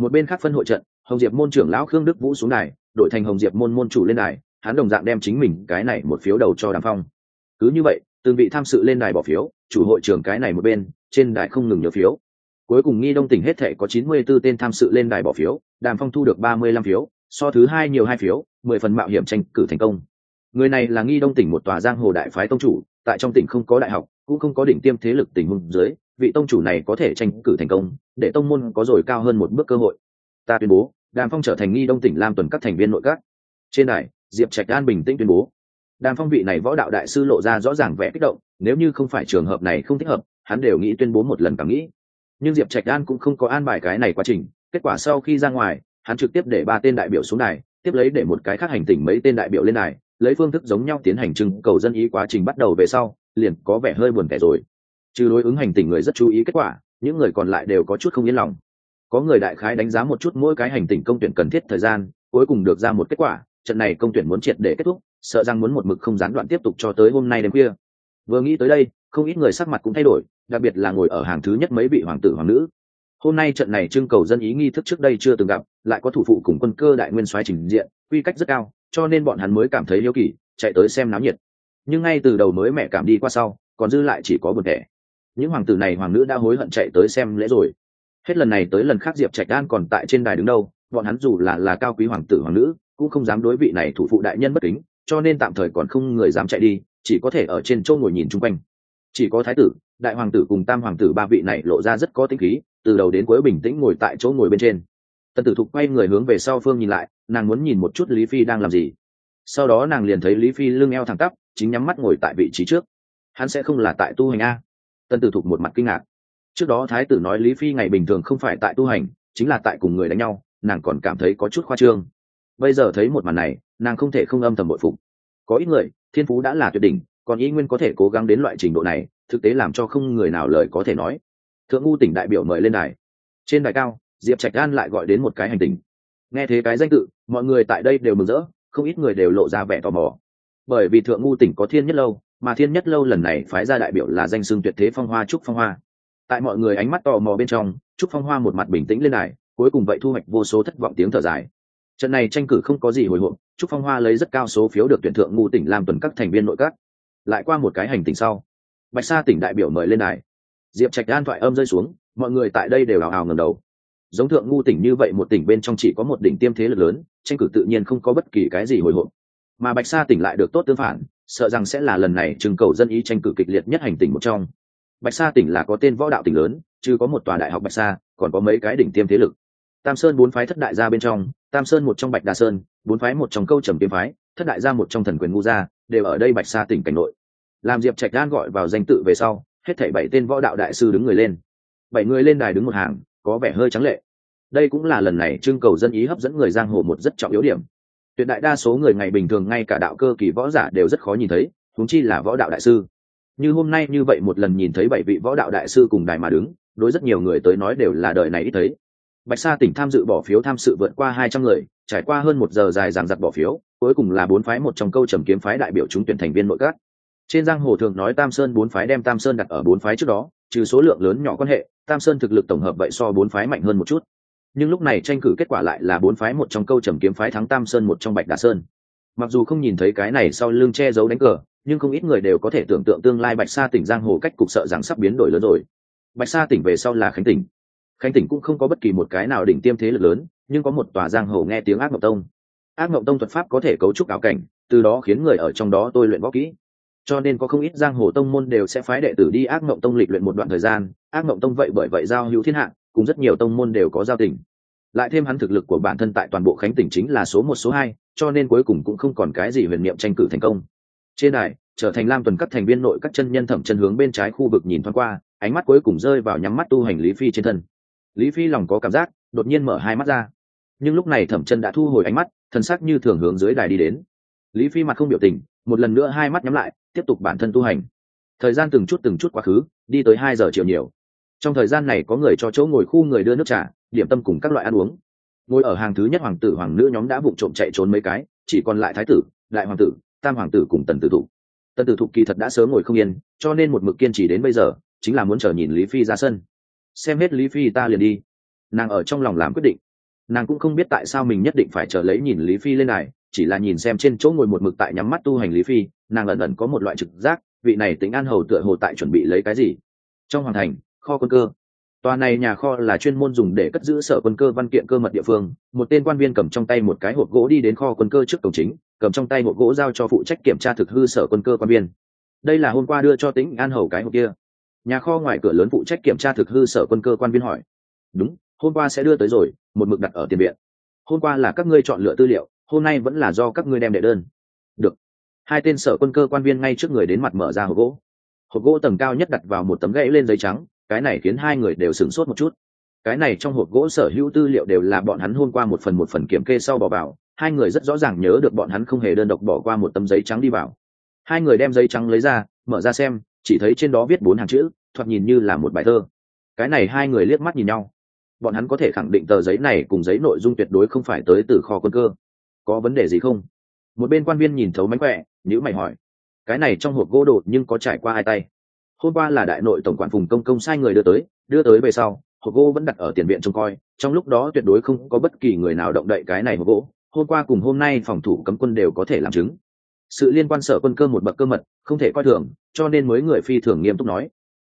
một bên khác phân hội trận, hồng diệp môn trưởng lão khương đức vũ xuống này đội thành hồng diệp môn môn chủ lên này hắn đồng dạng đem chính mình cái này một phiếu đầu cho đàm phong. Cứ như vậy, từng vị tham sự lên đài bỏ phiếu, chủ hội trưởng cái này một bên, trên đài không ngừng nhớ phiếu. Cuối cùng nghi đông tỉnh hết thể có chín mươi 94 tên tham sự lên đài bỏ phiếu, đàm phong thu được ba mươi lăm phiếu, so thứ hai nhiều hai phiếu, mười phần mạo hiểm tranh cử thành công. Người này là nghi đông tỉnh một tòa giang hồ đại phái tông chủ, tại trong tỉnh không có đại học, cũng không có đỉnh tiêm thế lực tỉnh hùng dưới vị tông chủ này có thể tranh cử thành công, để tông môn có rồi cao hơn một bước cơ hội. Ta tuyên bố, đàm phong trở thành nghi đông tỉnh lam tuần các thành viên nội các. Trên đài, diệp trạch an bình tĩnh tuyên bố. Đàm phong vị này võ đạo đại sư lộ ra rõ ràng vẻ kích động, nếu như không phải trường hợp này không thích hợp, hắn đều nghĩ tuyên bố một lần cảm nghĩ. Nhưng diệp trạch an cũng không có an bài cái này quá trình, kết quả sau khi ra ngoài, hắn trực tiếp để ba tên đại biểu xuống đài, tiếp lấy để một cái khác hành tỉnh mấy tên đại biểu lên đài, lấy phương thức giống nhau tiến hành trưng cầu dân ý quá trình bắt đầu về sau, liền có vẻ hơi buồn tẻ rồi trừ đối ứng hành tình người rất chú ý kết quả, những người còn lại đều có chút không yên lòng. Có người đại khái đánh giá một chút mỗi cái hành tình công tuyển cần thiết thời gian, cuối cùng được ra một kết quả, trận này công tuyển muốn triệt để kết thúc, sợ rằng muốn một mực không gián đoạn tiếp tục cho tới hôm nay đêm khuya. Vừa nghĩ tới đây, không ít người sắc mặt cũng thay đổi, đặc biệt là ngồi ở hàng thứ nhất mấy vị hoàng tử hoàng nữ. Hôm nay trận này trưng cầu dân ý nghi thức trước đây chưa từng gặp, lại có thủ phụ cùng quân cơ đại nguyên soái trình diện, quy cách rất cao, cho nên bọn hắn mới cảm thấy yêu kỳ, chạy tới xem náo nhiệt. Nhưng ngay từ đầu mới mẹ cảm đi qua sau, còn dư lại chỉ có buồn thẻ những hoàng tử này hoàng nữ đã hối hận chạy tới xem lễ rồi. Hết lần này tới lần khác diệp trạch đan còn tại trên đài đứng đâu, bọn hắn dù là là cao quý hoàng tử hoàng nữ, cũng không dám đối vị này thủ phụ đại nhân bất kính, cho nên tạm thời còn không người dám chạy đi, chỉ có thể ở trên châu ngồi nhìn chung quanh. Chỉ có thái tử, đại hoàng tử cùng tam hoàng tử ba vị này lộ ra rất có tính khí, từ đầu đến cuối bình tĩnh ngồi tại chỗ ngồi bên trên. Tần tử thục quay người hướng về sau phương nhìn lại, nàng muốn nhìn một chút lý phi đang làm gì. Sau đó nàng liền thấy lý phi lưng eo thẳng tắp, chính nhắm mắt ngồi tại vị trí trước. Hắn sẽ không là tại tu hành a tân tử thục một mặt kinh ngạc. Trước đó thái tử nói lý phi ngày bình thường không phải tại tu hành, chính là tại cùng người đánh nhau, nàng còn cảm thấy có chút khoa trương. Bây giờ thấy một màn này, nàng không thể không âm thầm bội phục. Có ít người, thiên phú đã là tuyệt đỉnh, còn ý nguyên có thể cố gắng đến loại trình độ này, thực tế làm cho không người nào lời có thể nói. Thượng ngu tỉnh đại biểu mời lên đài. Trên đài cao, diệp trạch Gan lại gọi đến một cái hành tình nghe thế cái danh tự, mọi người tại đây đều mừng rỡ, không ít người đều lộ ra vẻ tò mò. Bởi vì thượng ngu tỉnh có thiên nhất lâu mà thiên nhất lâu lần này phái ra đại biểu là danh xưng tuyệt thế phong hoa trúc phong hoa. Tại mọi người ánh mắt tò mò bên trong, trúc phong hoa một mặt bình tĩnh lên đài, cuối cùng vậy thu hoạch vô số thất vọng tiếng thở dài. Trận này tranh cử không có gì hồi hộp, trúc phong hoa lấy rất cao số phiếu được tuyển thượng ngu tỉnh làm tuần các thành viên nội các. Lại qua một cái hành tỉnh sau, bạch sa tỉnh đại biểu mời lên đài. Diệp trạch an thoại âm rơi xuống, mọi người tại đây đều ào ào ngầm đầu. Giống thượng ngu tỉnh như vậy một tỉnh bên trong chỉ có một đỉnh tiêm thế lực lớn, tranh cử tự nhiên không có bất kỳ cái gì hồi hộp. Mà bạch sa tỉnh lại được tốt tương phản sợ rằng sẽ là lần này trưng cầu dân ý tranh cử kịch liệt nhất hành tỉnh một trong. Bạch sa tỉnh là có tên võ đạo tỉnh lớn, chứ có một tòa đại học bạch sa, còn có mấy cái đỉnh tiêm thế lực. Tam sơn bốn phái thất đại gia bên trong, tam sơn một trong bạch Đa sơn, bốn phái một trong câu trầm Tiêm phái, thất đại gia một trong thần quyền ngu gia, đều ở đây bạch sa tỉnh cảnh nội. Làm diệp trạch đan gọi vào danh tự về sau, hết thảy bảy tên võ đạo đại sư đứng người lên. Bảy người lên đài đứng một hàng, có vẻ hơi trắng lệ. Đây cũng là lần này trưng cầu dân ý hấp dẫn người giang hồ một rất trọng yếu điểm tuyệt đại đa số người ngày bình thường ngay cả đạo cơ kỳ võ giả đều rất khó nhìn thấy thúng chi là võ đạo đại sư. Như hôm nay như vậy một lần nhìn thấy bảy vị võ đạo đại sư cùng đài mà đứng, đối rất nhiều người tới nói đều là đời này ít thấy. Bạch sa tỉnh tham dự bỏ phiếu tham sự vượt qua hai trăm người, trải qua hơn một giờ dài giảng giặc bỏ phiếu, cuối cùng là bốn phái một trong câu trầm kiếm phái đại biểu trúng tuyển thành viên nội các. Trên giang hồ thường nói tam sơn bốn phái đem tam sơn đặt ở bốn phái trước đó, trừ số lượng lớn nhỏ quan hệ, tam sơn thực lực tổng hợp vậy so bốn phái mạnh hơn một chút nhưng lúc này tranh cử kết quả lại là bốn phái, một trong câu trầm kiếm phái thắng tam sơn, một trong bạch đà sơn. Mặc dù không nhìn thấy cái này sau lưng che giấu đánh cờ, nhưng không ít người đều có thể tưởng tượng tương lai bạch sa tỉnh giang hồ cách cục sợ rằng sắp biến đổi lớn rồi. Bạch sa tỉnh về sau là khánh tỉnh. Khánh tỉnh cũng không có bất kỳ một cái nào đỉnh tiêm thế lực lớn, nhưng có một tòa giang hồ nghe tiếng ác mộng tông. Ác mộng tông thuật pháp có thể cấu trúc ảo cảnh, từ đó khiến người ở trong đó tôi luyện võ kỹ. Cho nên có không ít giang hồ tông môn đều sẽ phái đệ tử đi ác mộng tông lịch luyện một đoạn thời gian. Ác mộng tông vậy bởi vậy giao hữu thiên hạ cùng rất nhiều tông môn đều có giao tình. Lại thêm hắn thực lực của bản thân tại toàn bộ khánh tỉnh chính là số một, số hai, cho nên cuối cùng cũng không còn cái gì huyền niệm tranh cử thành công. Trên đài, trở thành lam tuần các thành viên nội các chân nhân thẩm chân hướng bên trái khu vực nhìn thoáng qua, ánh mắt cuối cùng rơi vào nhắm mắt tu hành lý phi trên thân. Lý phi lòng có cảm giác, đột nhiên mở hai mắt ra. Nhưng lúc này thẩm chân đã thu hồi ánh mắt thân sắc như thường hướng dưới đài đi đến. Lý phi mặt không biểu tình, một lần nữa hai mắt nhắm lại, tiếp tục bản thân tu hành. Thời gian từng chút từng chút quá khứ, đi tới hai giờ chiều nhiều trong thời gian này có người cho chỗ ngồi khu người đưa nước trà, điểm tâm cùng các loại ăn uống. Ngồi ở hàng thứ nhất hoàng tử, hoàng nữ nhóm đã vụng trộm chạy trốn mấy cái, chỉ còn lại thái tử, đại hoàng tử, tam hoàng tử cùng tần tử thụ. Tần tử thụ kỳ thật đã sớm ngồi không yên, cho nên một mực kiên trì đến bây giờ, chính là muốn chờ nhìn lý phi ra sân. Xem hết lý phi ta liền đi. Nàng ở trong lòng làm quyết định. Nàng cũng không biết tại sao mình nhất định phải chờ lấy nhìn lý phi lên này chỉ là nhìn xem trên chỗ ngồi một mực tại nhắm mắt tu hành lý phi, nàng ẩn ẩn có một loại trực giác, vị này tính an hầu tựa hồ tại chuẩn bị lấy cái gì. Trong hoàng thành kho quân cơ. Tòa này nhà kho là chuyên môn dùng để cất giữ sở quân cơ văn kiện cơ mật địa phương. Một tên quan viên cầm trong tay một cái hộp gỗ đi đến kho quân cơ trước cổng chính, cầm trong tay hộp gỗ giao cho phụ trách kiểm tra thực hư sở quân cơ quan viên. Đây là hôm qua đưa cho tĩnh an hầu cái hộp kia. Nhà kho ngoài cửa lớn phụ trách kiểm tra thực hư sở quân cơ quan viên hỏi. Đúng, hôm qua sẽ đưa tới rồi, một mực đặt ở tiền viện. Hôm qua là các ngươi chọn lựa tư liệu, hôm nay vẫn là do các ngươi đem đệ đơn. Được. Hai tên sở quân cơ quan viên ngay trước người đến mặt mở ra hộp gỗ. Hộp gỗ tầng cao nhất đặt vào một tấm gãy lên giấy trắng cái này khiến hai người đều sửng sốt một chút. Cái này trong hộp gỗ sở hữu tư liệu đều là bọn hắn hôm qua một phần một phần kiểm kê sau bỏ vào, hai người rất rõ ràng nhớ được bọn hắn không hề đơn độc bỏ qua một tấm giấy trắng đi vào. Hai người đem giấy trắng lấy ra, mở ra xem, chỉ thấy trên đó viết bốn hàng chữ, thoạt nhìn như là một bài thơ. Cái này hai người liếc mắt nhìn nhau. Bọn hắn có thể khẳng định tờ giấy này cùng giấy nội dung tuyệt đối không phải tới từ kho quân cơ. Có vấn đề gì không? Một bên quan viên nhìn thấu mánh khỏe nhữ mày hỏi. Cái này trong hộp gỗ đột nhưng có trải qua hai tay? Hôm qua là đại nội tổng quản phùng công công sai người đưa tới đưa tới về sau, hộp gỗ vẫn đặt ở tiền viện trông coi, trong lúc đó tuyệt đối không có bất kỳ người nào động đậy cái này hộp gỗ, hôm qua cùng hôm nay phòng thủ cấm quân đều có thể làm chứng. Sự liên quan sở quân cơ một bậc cơ mật, không thể coi thường, cho nên mới người phi thường nghiêm túc nói.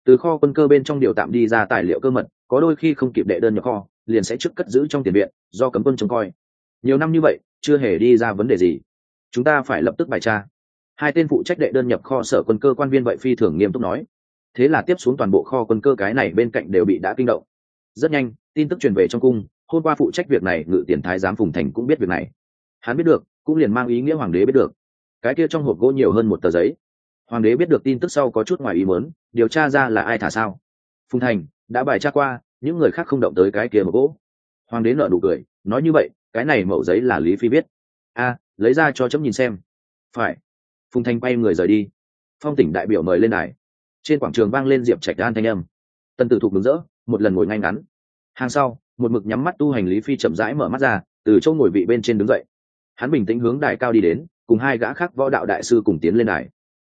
Từ kho quân cơ bên trong điều tạm đi ra tài liệu cơ mật, có đôi khi không kịp đệ đơn nhập kho, liền sẽ trước cất giữ trong tiền viện, do cấm quân trông coi. Nhiều năm như vậy, chưa hề đi ra vấn đề gì. Chúng ta phải lập tức bài tra. Hai tên phụ trách đệ đơn nhập kho sở quân cơ quan viên vậy phi thường nghiêm túc nói thế là tiếp xuống toàn bộ kho quân cơ cái này bên cạnh đều bị đã kinh động. Rất nhanh, tin tức truyền về trong cung, hôm qua phụ trách việc này, ngự tiền thái giám phùng thành cũng biết việc này. Hắn biết được, cũng liền mang ý nghĩa hoàng đế biết được. Cái kia trong hộp gỗ nhiều hơn một tờ giấy. Hoàng đế biết được tin tức sau có chút ngoài ý muốn, điều tra ra là ai thả sao. Phùng thành đã bài tra qua, những người khác không động tới cái kia một gỗ. Hoàng đế nợ đủ cười, nói như vậy, cái này mẫu giấy là lý phi biết. A, lấy ra cho chấm nhìn xem. Phải. Phùng thành bay người rời đi. Phong tỉnh đại biểu mời lên đài trên quảng trường vang lên diệp trạch đan thanh âm. Tân tử thục đứng rỡ, một lần ngồi ngay ngắn. Hàng sau, một mực nhắm mắt tu hành lý phi chậm rãi mở mắt ra, từ chỗ ngồi vị bên trên đứng dậy. Hắn bình tĩnh hướng đài cao đi đến, cùng hai gã khác võ đạo đại sư cùng tiến lên đài.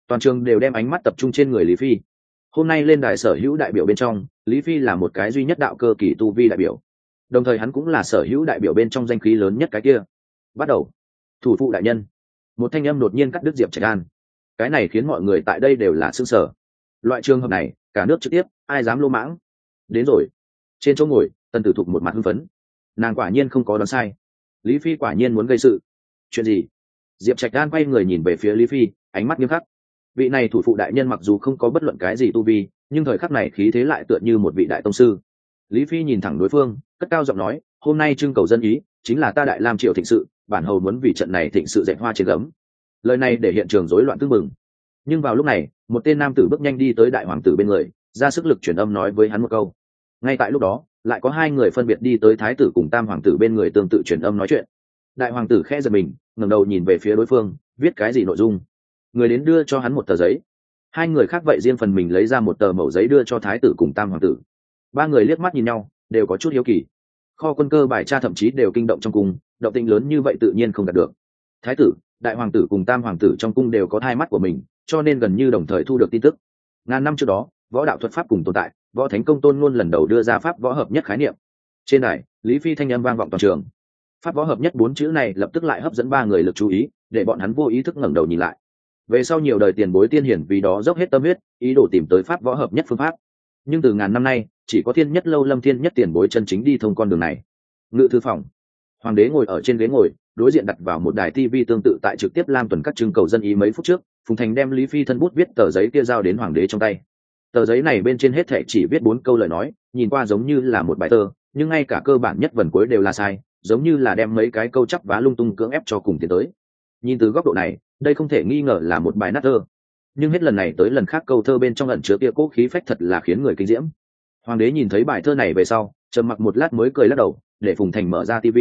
Toàn trường đều đem ánh mắt tập trung trên người lý phi. Hôm nay lên đài sở hữu đại biểu bên trong, lý phi là một cái duy nhất đạo cơ kỳ tu vi đại biểu. Đồng thời hắn cũng là sở hữu đại biểu bên trong danh khí lớn nhất cái kia. Bắt đầu. Thủ phụ đại nhân. Một thanh âm đột nhiên cắt đứt diệp trạch an. Cái này khiến mọi người tại đây đều là xương sở loại trường hợp này, cả nước trực tiếp, ai dám lô mãng? Đến rồi. Trên chỗ ngồi, tần tử thục một mặt hưng phấn. Nàng quả nhiên không có đoán sai. Lý phi quả nhiên muốn gây sự. Chuyện gì? Diệp trạch đan quay người nhìn về phía lý phi, ánh mắt nghiêm khắc. Vị này thủ phụ đại nhân mặc dù không có bất luận cái gì tu vi, nhưng thời khắc này khí thế lại tựa như một vị đại tông sư. Lý phi nhìn thẳng đối phương, cất cao giọng nói, hôm nay trưng cầu dân ý, chính là ta đại lam triều thịnh sự, bản hầu muốn vì trận này thịnh sự dạy hoa trên gấm. Lời này để hiện trường rối loạn tương mừng nhưng vào lúc này một tên nam tử bước nhanh đi tới đại hoàng tử bên người, ra sức lực truyền âm nói với hắn một câu. Ngay tại lúc đó, lại có hai người phân biệt đi tới thái tử cùng tam hoàng tử bên người tương tự truyền âm nói chuyện. Đại hoàng tử khẽ giật mình, ngẩng đầu nhìn về phía đối phương, viết cái gì nội dung? Người đến đưa cho hắn một tờ giấy. Hai người khác vậy riêng phần mình lấy ra một tờ mẩu giấy đưa cho thái tử cùng tam hoàng tử. Ba người liếc mắt nhìn nhau, đều có chút hiếu kỳ. Kho quân cơ bài cha thậm chí đều kinh động trong cung, động tĩnh lớn như vậy tự nhiên không đạt được. Thái tử đại hoàng tử cùng tam hoàng tử trong cung đều có thai mắt của mình, cho nên gần như đồng thời thu được tin tức. Ngàn năm trước đó, võ đạo thuật pháp cùng tồn tại, võ thánh công tôn ngôn lần đầu đưa ra pháp võ hợp nhất khái niệm. Trên đài, lý phi thanh âm vang vọng toàn trường. Pháp võ hợp nhất bốn chữ này lập tức lại hấp dẫn ba người lực chú ý, để bọn hắn vô ý thức ngẩng đầu nhìn lại. Về sau nhiều đời tiền bối tiên hiển vì đó dốc hết tâm huyết, ý đồ tìm tới pháp võ hợp nhất phương pháp. Nhưng từ ngàn năm nay, chỉ có thiên nhất lâu lâm thiên nhất tiền bối chân chính đi thông con đường này. Ngự thư phòng. Hoàng đế ngồi ở trên ghế ngồi đối diện đặt vào một đài tv tương tự tại trực tiếp lam tuần các trưng cầu dân ý mấy phút trước, phùng thành đem lý phi thân bút viết tờ giấy kia giao đến hoàng đế trong tay. Tờ giấy này bên trên hết thệ chỉ viết bốn câu lời nói, nhìn qua giống như là một bài tơ nhưng ngay cả cơ bản nhất vần cuối đều là sai, giống như là đem mấy cái câu chắp vá lung tung cưỡng ép cho cùng tiến tới. Nhìn từ góc độ này, đây không thể nghi ngờ là một bài nát thơ. Nhưng hết lần này tới lần khác câu thơ bên trong ẩn chứa kia cố khí phách thật là khiến người kinh diễm. Hoàng đế nhìn thấy bài thơ này về sau, trầm mặc một lát mới cười lắc đầu, để phùng thành mở ra tv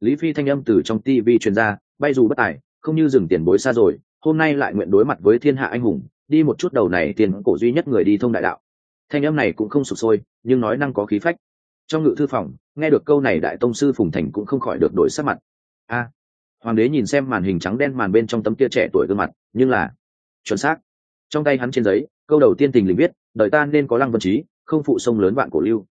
lý phi thanh âm từ trong tv truyền ra, bay dù bất tài, không như dừng tiền bối xa rồi, hôm nay lại nguyện đối mặt với thiên hạ anh hùng, đi một chút đầu này tiền cổ duy nhất người đi thông đại đạo. Thanh âm này cũng không sụp sôi, nhưng nói năng có khí phách. Trong ngự thư phòng, nghe được câu này đại tông sư phùng thành cũng không khỏi được đổi sắc mặt. A, hoàng đế nhìn xem màn hình trắng đen màn bên trong tấm kia trẻ tuổi gương mặt, nhưng là, chuẩn xác. Trong tay hắn trên giấy, câu đầu tiên tình lình viết, đời ta nên có lăng vân trí, không phụ sông lớn vạn cổ lưu.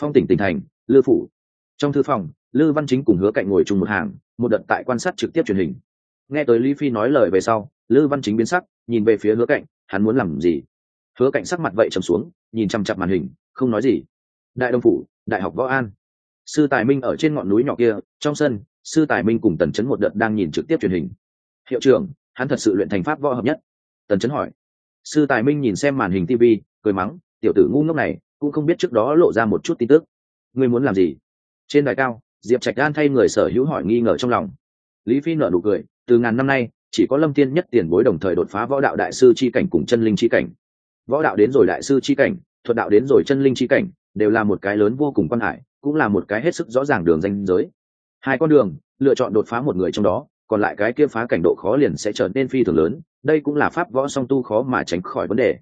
Phong tỉnh tỉnh thành, lư phủ. Trong thư phòng lư văn chính cùng hứa cạnh ngồi chung một hàng, một đợt tại quan sát trực tiếp truyền hình. Nghe tới lý phi nói lời về sau, lư văn chính biến sắc, nhìn về phía hứa cạnh, hắn muốn làm gì? Hứa cạnh sắc mặt vậy trầm xuống, nhìn chằm chặp màn hình, không nói gì. Đại đông phủ, đại học võ an. Sư tài minh ở trên ngọn núi nhỏ kia, trong sân, sư tài minh cùng tần chấn một đợt đang nhìn trực tiếp truyền hình. Hiệu trưởng, hắn thật sự luyện thành pháp võ hợp nhất. Tần chấn hỏi. Sư tài minh nhìn xem màn hình tv cười mắng, tiểu tử ngu ngốc này, cũng không biết trước đó lộ ra một chút tin tức. Ngươi muốn làm gì? Trên đài cao diệp trạch gan thay người sở hữu hỏi nghi ngờ trong lòng. Lý phi nợ nụ cười, từ ngàn năm nay, chỉ có lâm tiên nhất tiền bối đồng thời đột phá võ đạo đại sư c h i cảnh cùng chân linh c h i cảnh. Võ đạo đến rồi đại sư c h i cảnh, thuật đạo đến rồi chân linh c h i cảnh, đều là một cái lớn vô cùng quan hải, cũng là một cái hết sức rõ ràng đường danh giới. Hai con đường, lựa chọn đột phá một người trong đó, còn lại cái kia phá cảnh độ khó liền sẽ trở nên phi thường lớn, đây cũng là pháp võ song tu khó mà tránh khỏi vấn đề.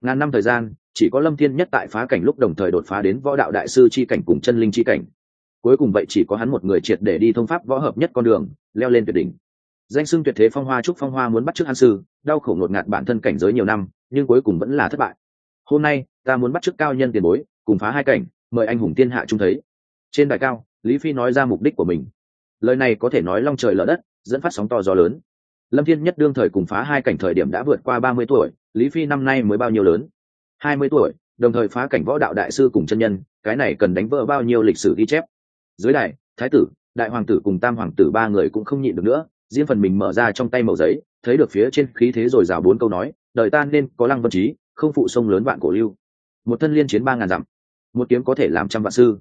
Ngàn năm thời gian, chỉ có lâm thiên nhất tại phá cảnh lúc đồng thời đột phá đến võ đạo đại sư c h i cảnh cùng chân linh c h i cảnh cuối cùng vậy chỉ có hắn một người triệt để đi thông pháp võ hợp nhất con đường, leo lên tuyệt đỉnh. Danh sưng tuyệt thế phong hoa trúc phong hoa muốn bắt chước hắn sư, đau khổ ngột ngạt bản thân cảnh giới nhiều năm, nhưng cuối cùng vẫn là thất bại. Hôm nay, ta muốn bắt chước cao nhân tiền bối, cùng phá hai cảnh, mời anh hùng thiên hạ trung thấy. Trên đài cao, lý phi nói ra mục đích của mình. Lời này có thể nói long trời lở đất, dẫn phát sóng to gió lớn. Lâm thiên nhất đương thời cùng phá hai cảnh thời điểm đã vượt qua ba mươi tuổi, lý phi năm nay mới bao nhiêu lớn? Hai mươi tuổi, đồng thời phá cảnh võ đạo đại sư cùng chân nhân, cái này cần đánh vỡ bao nhiêu lịch sử ghi chép? Dưới đài, thái tử, đại hoàng tử cùng tam hoàng tử ba người cũng không nhịn được nữa, riêng phần mình mở ra trong tay mẩu giấy, thấy được phía trên khí thế rồi rào bốn câu nói, đời ta nên có lăng vân trí, không phụ sông lớn vạn cổ lưu. Một thân liên chiến ba ngàn dặm, một kiếm có thể làm trăm vạn sư.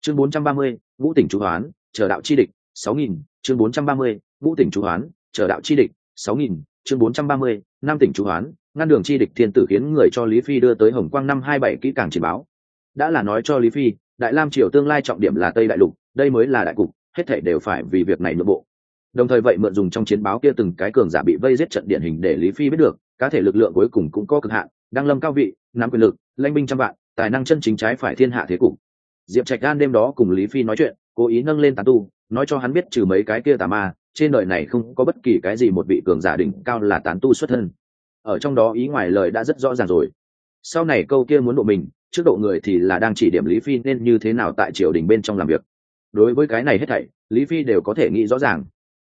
Chương bốn trăm ba mươi, ngũ tỉnh chú hoán chờ đạo chi địch, sáu nghìn, chương bốn trăm ba mươi, ngũ tỉnh chú hoán chờ đạo chi địch, sáu nghìn, chương bốn trăm ba mươi năm tỉnh chú hoán, ngăn đường chi địch thiên tử khiến người cho lý phi đưa tới hồng quang năm hai bảy kỹ càng chỉ báo. Đã là nói cho lý phi, đại lam triều tương lai trọng điểm là tây đại lục đây mới là đại cục, hết thể đều phải vì việc này nội bộ. Đồng thời vậy mượn dùng trong chiến báo kia từng cái cường giả bị vây giết trận điển hình để lý phi biết được, cá thể lực lượng cuối cùng cũng có cực hạn, đang lâm cao vị, nắm quyền lực, lãnh binh trăm vạn, tài năng chân chính trái phải thiên hạ thế cục. Diệp trạch gan đêm đó cùng lý phi nói chuyện, cố ý nâng lên tán tu, nói cho hắn biết trừ mấy cái kia tà ma, trên đời này không có bất kỳ cái gì một vị cường giả đỉnh cao là tán tu xuất thân. Ở trong đó ý ngoài lời đã rất rõ ràng rồi. Sau này câu kia muốn độ mình, trước độ người thì là đang chỉ điểm lý phi nên như thế nào tại triều đình bên trong làm việc đối với cái này hết thảy, lý phi đều có thể nghĩ rõ ràng,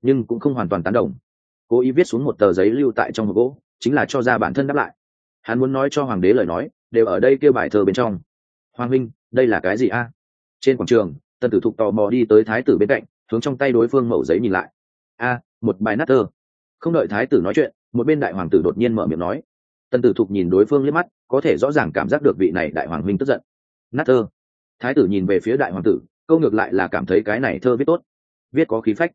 nhưng cũng không hoàn toàn tán đồng. Cố ý viết xuống một tờ giấy lưu tại trong một gỗ, chính là cho ra bản thân đáp lại. Hắn muốn nói cho hoàng đế lời nói, đều ở đây kêu bài thơ bên trong. Hoàng huynh, đây là cái gì a? Trên quảng trường tần tử thục tò mò đi tới thái tử bên cạnh, hướng trong tay đối phương mẩu giấy nhìn lại. A, một bài nát thơ. Không đợi thái tử nói chuyện, một bên đại hoàng tử đột nhiên mở miệng nói. Tần tử thục nhìn đối phương liếc mắt, có thể rõ ràng cảm giác được vị này đại hoàng huynh tức giận. Nát thơ. Thái tử nhìn về phía đại hoàng tử câu ngược lại là cảm thấy cái này thơ viết tốt. Viết có khí phách.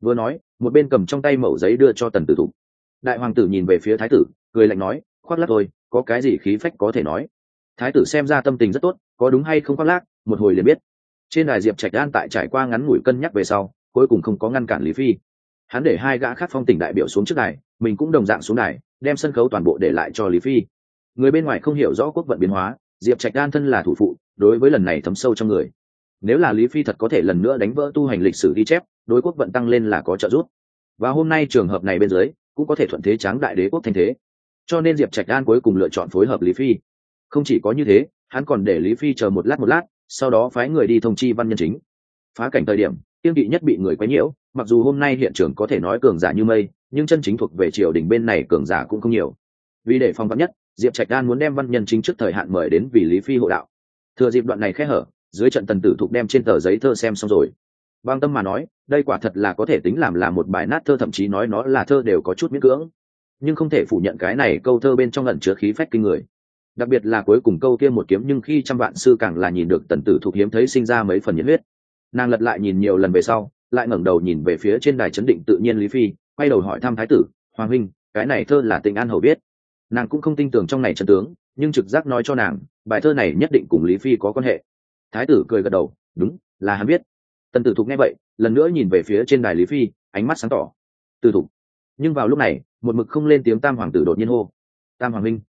Vừa nói, một bên cầm trong tay mẩu giấy đưa cho tần tử thục đại hoàng tử nhìn về phía thái tử, cười lạnh nói, khoác lác thôi, có cái gì khí phách có thể nói? Thái tử xem ra tâm tình rất tốt, có đúng hay không khoác lác, một hồi liền biết. Trên đài diệp trạch an tại trải qua ngắn ngủi cân nhắc về sau, cuối cùng không có ngăn cản lý phi. Hắn để hai gã khác phong tỉnh đại biểu xuống trước đài, mình cũng đồng dạng xuống đài, đem sân khấu toàn bộ để lại cho lý phi. Người bên ngoài không hiểu rõ quốc vận biến hóa, diệp trạch đan thân là thủ phụ, đối với lần này thấm sâu trong người nếu là lý phi thật có thể lần nữa đánh vỡ tu hành lịch sử ghi chép, đối quốc vận tăng lên là có trợ giúp. Và hôm nay trường hợp này bên dưới, cũng có thể thuận thế tráng đại đế quốc thanh thế. Cho nên diệp trạch đan cuối cùng lựa chọn phối hợp lý phi. Không chỉ có như thế, hắn còn để lý phi chờ một lát một lát, sau đó phái người đi thông chi văn nhân chính. Phá cảnh thời điểm tiêu kỵ nhất bị người quấy nhiễu, mặc dù hôm nay hiện trường có thể nói cường giả như mây, nhưng chân chính thuộc về triều đình bên này cường giả cũng không nhiều. Vì để phòng vắn nhất, diệp trạch đan muốn đem văn nhân chính trước thời hạn mời đến vì lý phi hộ đạo. Thừa dịp đoạn này khẽ hở dưới trận tần tử thục đem trên tờ giấy thơ xem xong rồi. Băng tâm mà nói, đây quả thật là có thể tính làm là một bài nát thơ, thậm chí nói nó là thơ đều có chút miễn cưỡng. Nhưng không thể phủ nhận cái này câu thơ bên trong lẩn chứa khí phách kinh người. Đặc biệt là cuối cùng câu kia một kiếm, nhưng khi trăm vạn sư càng là nhìn được tần tử thục hiếm thấy sinh ra mấy phần nhiệt huyết. Nàng lật lại nhìn nhiều lần về sau, lại ngẩng đầu nhìn về phía trên đài chấn định tự nhiên lý phi, quay đầu hỏi thăm thái tử, hoàng huynh, cái này thơ là tình an hầu biết nàng cũng không tin tưởng trong này trần tướng, nhưng trực giác nói cho nàng, bài thơ này nhất định cùng lý phi có quan hệ thái tử cười gật đầu, đúng, là hắn biết. Tần tử thục nghe vậy, lần nữa nhìn về phía trên đài lý phi, ánh mắt sáng tỏ. Tử thục. Nhưng vào lúc này, một mực không lên tiếng tam hoàng tử đột nhiên hô. Tam hoàng minh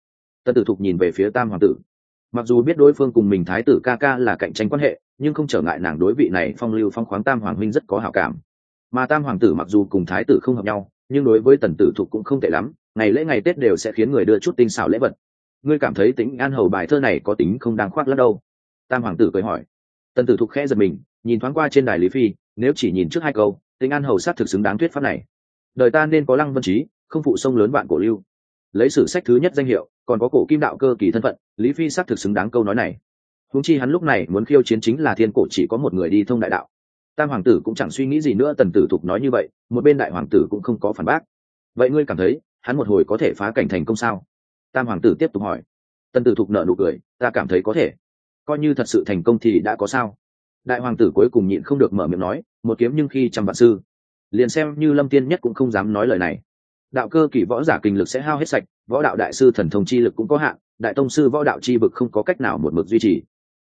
tần tử thục nhìn về phía tam hoàng tử. Mặc dù biết đối phương cùng mình thái tử ca ca là cạnh tranh quan hệ, nhưng không trở ngại nàng đối vị này phong lưu phong khoáng tam hoàng minh rất có hảo cảm. Mà tam hoàng tử mặc dù cùng thái tử không hợp nhau, nhưng đối với tần tử thục cũng không tệ lắm, ngày lễ ngày tết đều sẽ khiến người đưa chút tinh xảo lễ vật. Ngươi cảm thấy tính an hầu bài thơ này có tính không đáng khoác lắm đâu? Tam hoàng tử cười hỏi. Tần tử thục khẽ giật mình, nhìn thoáng qua trên đài lý phi, nếu chỉ nhìn trước hai câu tính an hầu sát thực xứng đáng thuyết pháp này. Đời ta nên có lăng vân trí, không phụ sông lớn vạn cổ lưu. Lấy sử sách thứ nhất danh hiệu, còn có cổ kim đạo cơ kỳ thân phận, lý phi xác thực xứng đáng câu nói này. Húng chi hắn lúc này muốn khiêu chiến chính là thiên cổ chỉ có một người đi thông đại đạo. Tam hoàng tử cũng chẳng suy nghĩ gì nữa, tần tử thục nói như vậy, một bên đại hoàng tử cũng không có phản bác. Vậy ngươi cảm thấy, hắn một hồi có thể phá cảnh thành công sao? Tam hoàng tử tiếp tục hỏi. Tần tử thục nợ nụ cười, ta cảm thấy có thể coi như thật sự thành công thì đã có sao. Đại hoàng tử cuối cùng nhịn không được mở miệng nói, một kiếm nhưng khi trăm vạn sư, liền xem như lâm tiên nhất cũng không dám nói lời này. Đạo cơ kỷ võ giả kinh lực sẽ hao hết sạch, võ đạo đại sư thần thông chi lực cũng có hạn, đại tông sư võ đạo chi vực không có cách nào một mực duy trì.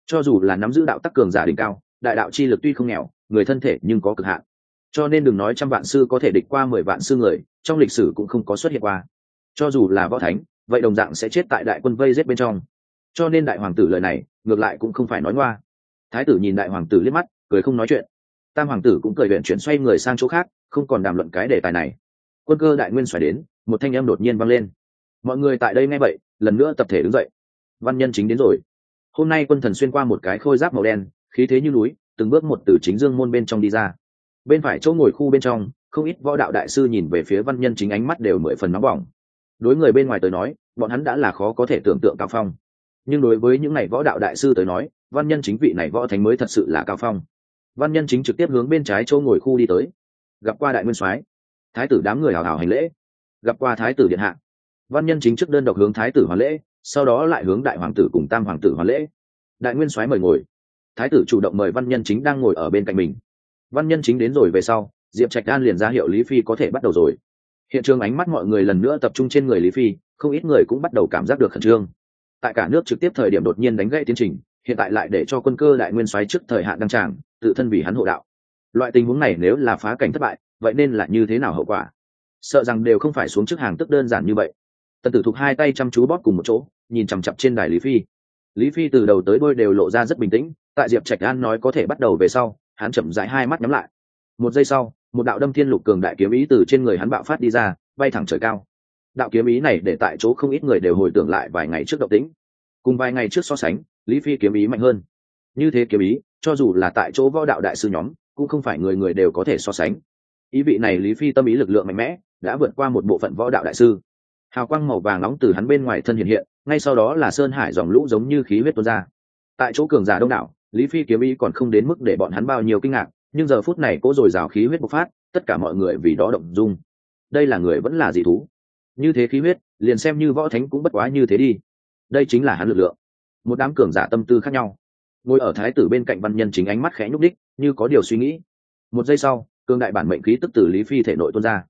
Cho dù là nắm giữ đạo tắc cường giả đỉnh cao, đại đạo chi lực tuy không nghèo, người thân thể nhưng có cực hạn. Cho nên đừng nói trăm vạn sư có thể địch qua mười vạn sư người, trong lịch sử cũng không có xuất hiện qua. Cho dù là võ thánh, vậy đồng dạng sẽ chết tại đại quân vây giết bên trong cho nên đại hoàng tử lời này ngược lại cũng không phải nói ngoa. Thái tử nhìn đại hoàng tử liếc mắt, cười không nói chuyện. Tam hoàng tử cũng cười huyện chuyển xoay người sang chỗ khác, không còn đàm luận cái đề tài này. Quân cơ đại nguyên xoài đến, một thanh em đột nhiên vang lên. Mọi người tại đây nghe vậy, lần nữa tập thể đứng dậy. Văn nhân chính đến rồi. Hôm nay quân thần xuyên qua một cái khôi giáp màu đen, khí thế như núi, từng bước một từ chính dương môn bên trong đi ra. Bên phải chỗ ngồi khu bên trong, không ít võ đạo đại sư nhìn về phía văn nhân chính ánh mắt đều mười phần nóng bỏng. Đối người bên ngoài tới nói, bọn hắn đã là khó có thể tưởng tượng cao phong nhưng đối với những này võ đạo đại sư tới nói, văn nhân chính vị này võ thánh mới thật sự là cao phong. Văn nhân chính trực tiếp hướng bên trái châu ngồi khu đi tới. Gặp qua đại nguyên soái, thái tử đám người hào hào hành lễ. Gặp qua thái tử điện hạ, văn nhân chính trước đơn độc hướng thái tử hoàn lễ, sau đó lại hướng đại hoàng tử cùng tam hoàng tử hoàn lễ. Đại nguyên soái mời ngồi. Thái tử chủ động mời văn nhân chính đang ngồi ở bên cạnh mình. Văn nhân chính đến rồi về sau, diệp trạch đan liền ra hiệu lý phi có thể bắt đầu rồi. Hiện trường ánh mắt mọi người lần nữa tập trung trên người lý phi, không ít người cũng bắt đầu cảm giác được khẩn trương tại cả nước trực tiếp thời điểm đột nhiên đánh gãy tiến trình, hiện tại lại để cho quân cơ đại nguyên soái trước thời hạn đăng tràng, tự thân vì hắn hộ đạo. Loại tình huống này nếu là phá cảnh thất bại, vậy nên là như thế nào hậu quả? Sợ rằng đều không phải xuống trước hàng tức đơn giản như vậy. Tần tử thục hai tay chăm chú bóp cùng một chỗ, nhìn chằm chặp trên đài lý phi. Lý phi từ đầu tới đôi đều lộ ra rất bình tĩnh, tại diệp trạch an nói có thể bắt đầu về sau, hắn chậm rãi hai mắt nhắm lại. Một giây sau, một đạo đâm thiên lục cường đại kiếm ý từ trên người hắn bạo phát đi ra, bay thẳng trời cao đạo kiếm ý này để tại chỗ không ít người đều hồi tưởng lại vài ngày trước động tĩnh. Cùng vài ngày trước so sánh, lý phi kiếm ý mạnh hơn. Như thế kiếm ý, cho dù là tại chỗ võ đạo đại sư nhóm, cũng không phải người người đều có thể so sánh. Ý vị này lý phi tâm ý lực lượng mạnh mẽ, đã vượt qua một bộ phận võ đạo đại sư. Hào quang màu vàng nóng từ hắn bên ngoài thân hiện hiện, ngay sau đó là sơn hải dòng lũ giống như khí huyết tuôn ra. Tại chỗ cường giả đông đảo, lý phi kiếm ý còn không đến mức để bọn hắn bao nhiêu kinh ngạc, nhưng giờ phút này cố dồi dào khí huyết bộc phát, tất cả mọi người vì đó động dung. Đây là người vẫn là dị thú như thế khí huyết, liền xem như võ thánh cũng bất quá như thế đi. Đây chính là hắn lực lượng. Một đám cường giả tâm tư khác nhau. Ngồi ở thái tử bên cạnh văn nhân chính ánh mắt khẽ nhúc đích như có điều suy nghĩ. Một giây sau, cường đại bản mệnh khí tức từ lý phi thể nội tuôn ra.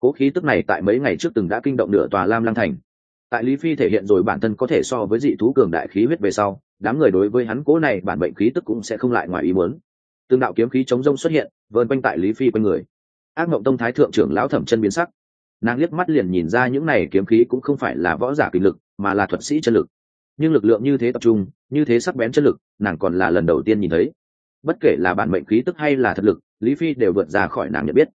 Cố khí tức này tại mấy ngày trước từng đã kinh động nửa tòa lam lang thành. Tại lý phi thể hiện rồi bản thân có thể so với dị thú cường đại khí huyết về sau, đám người đối với hắn cố này bản mệnh khí tức cũng sẽ không lại ngoài ý muốn. Tương đạo kiếm khí chống rông xuất hiện vơn quanh tại lý phi quanh người. Ác mộng tông thái thượng trưởng lão thẩm chân biến sắc nàng liếc mắt liền nhìn ra những này kiếm khí cũng không phải là võ giả kinh lực, mà là thuật sĩ chân lực. Nhưng lực lượng như thế tập trung, như thế sắc bén chân lực, nàng còn là lần đầu tiên nhìn thấy. Bất kể là bản mệnh khí tức hay là thật lực, lý phi đều vượt ra khỏi nàng nhận biết.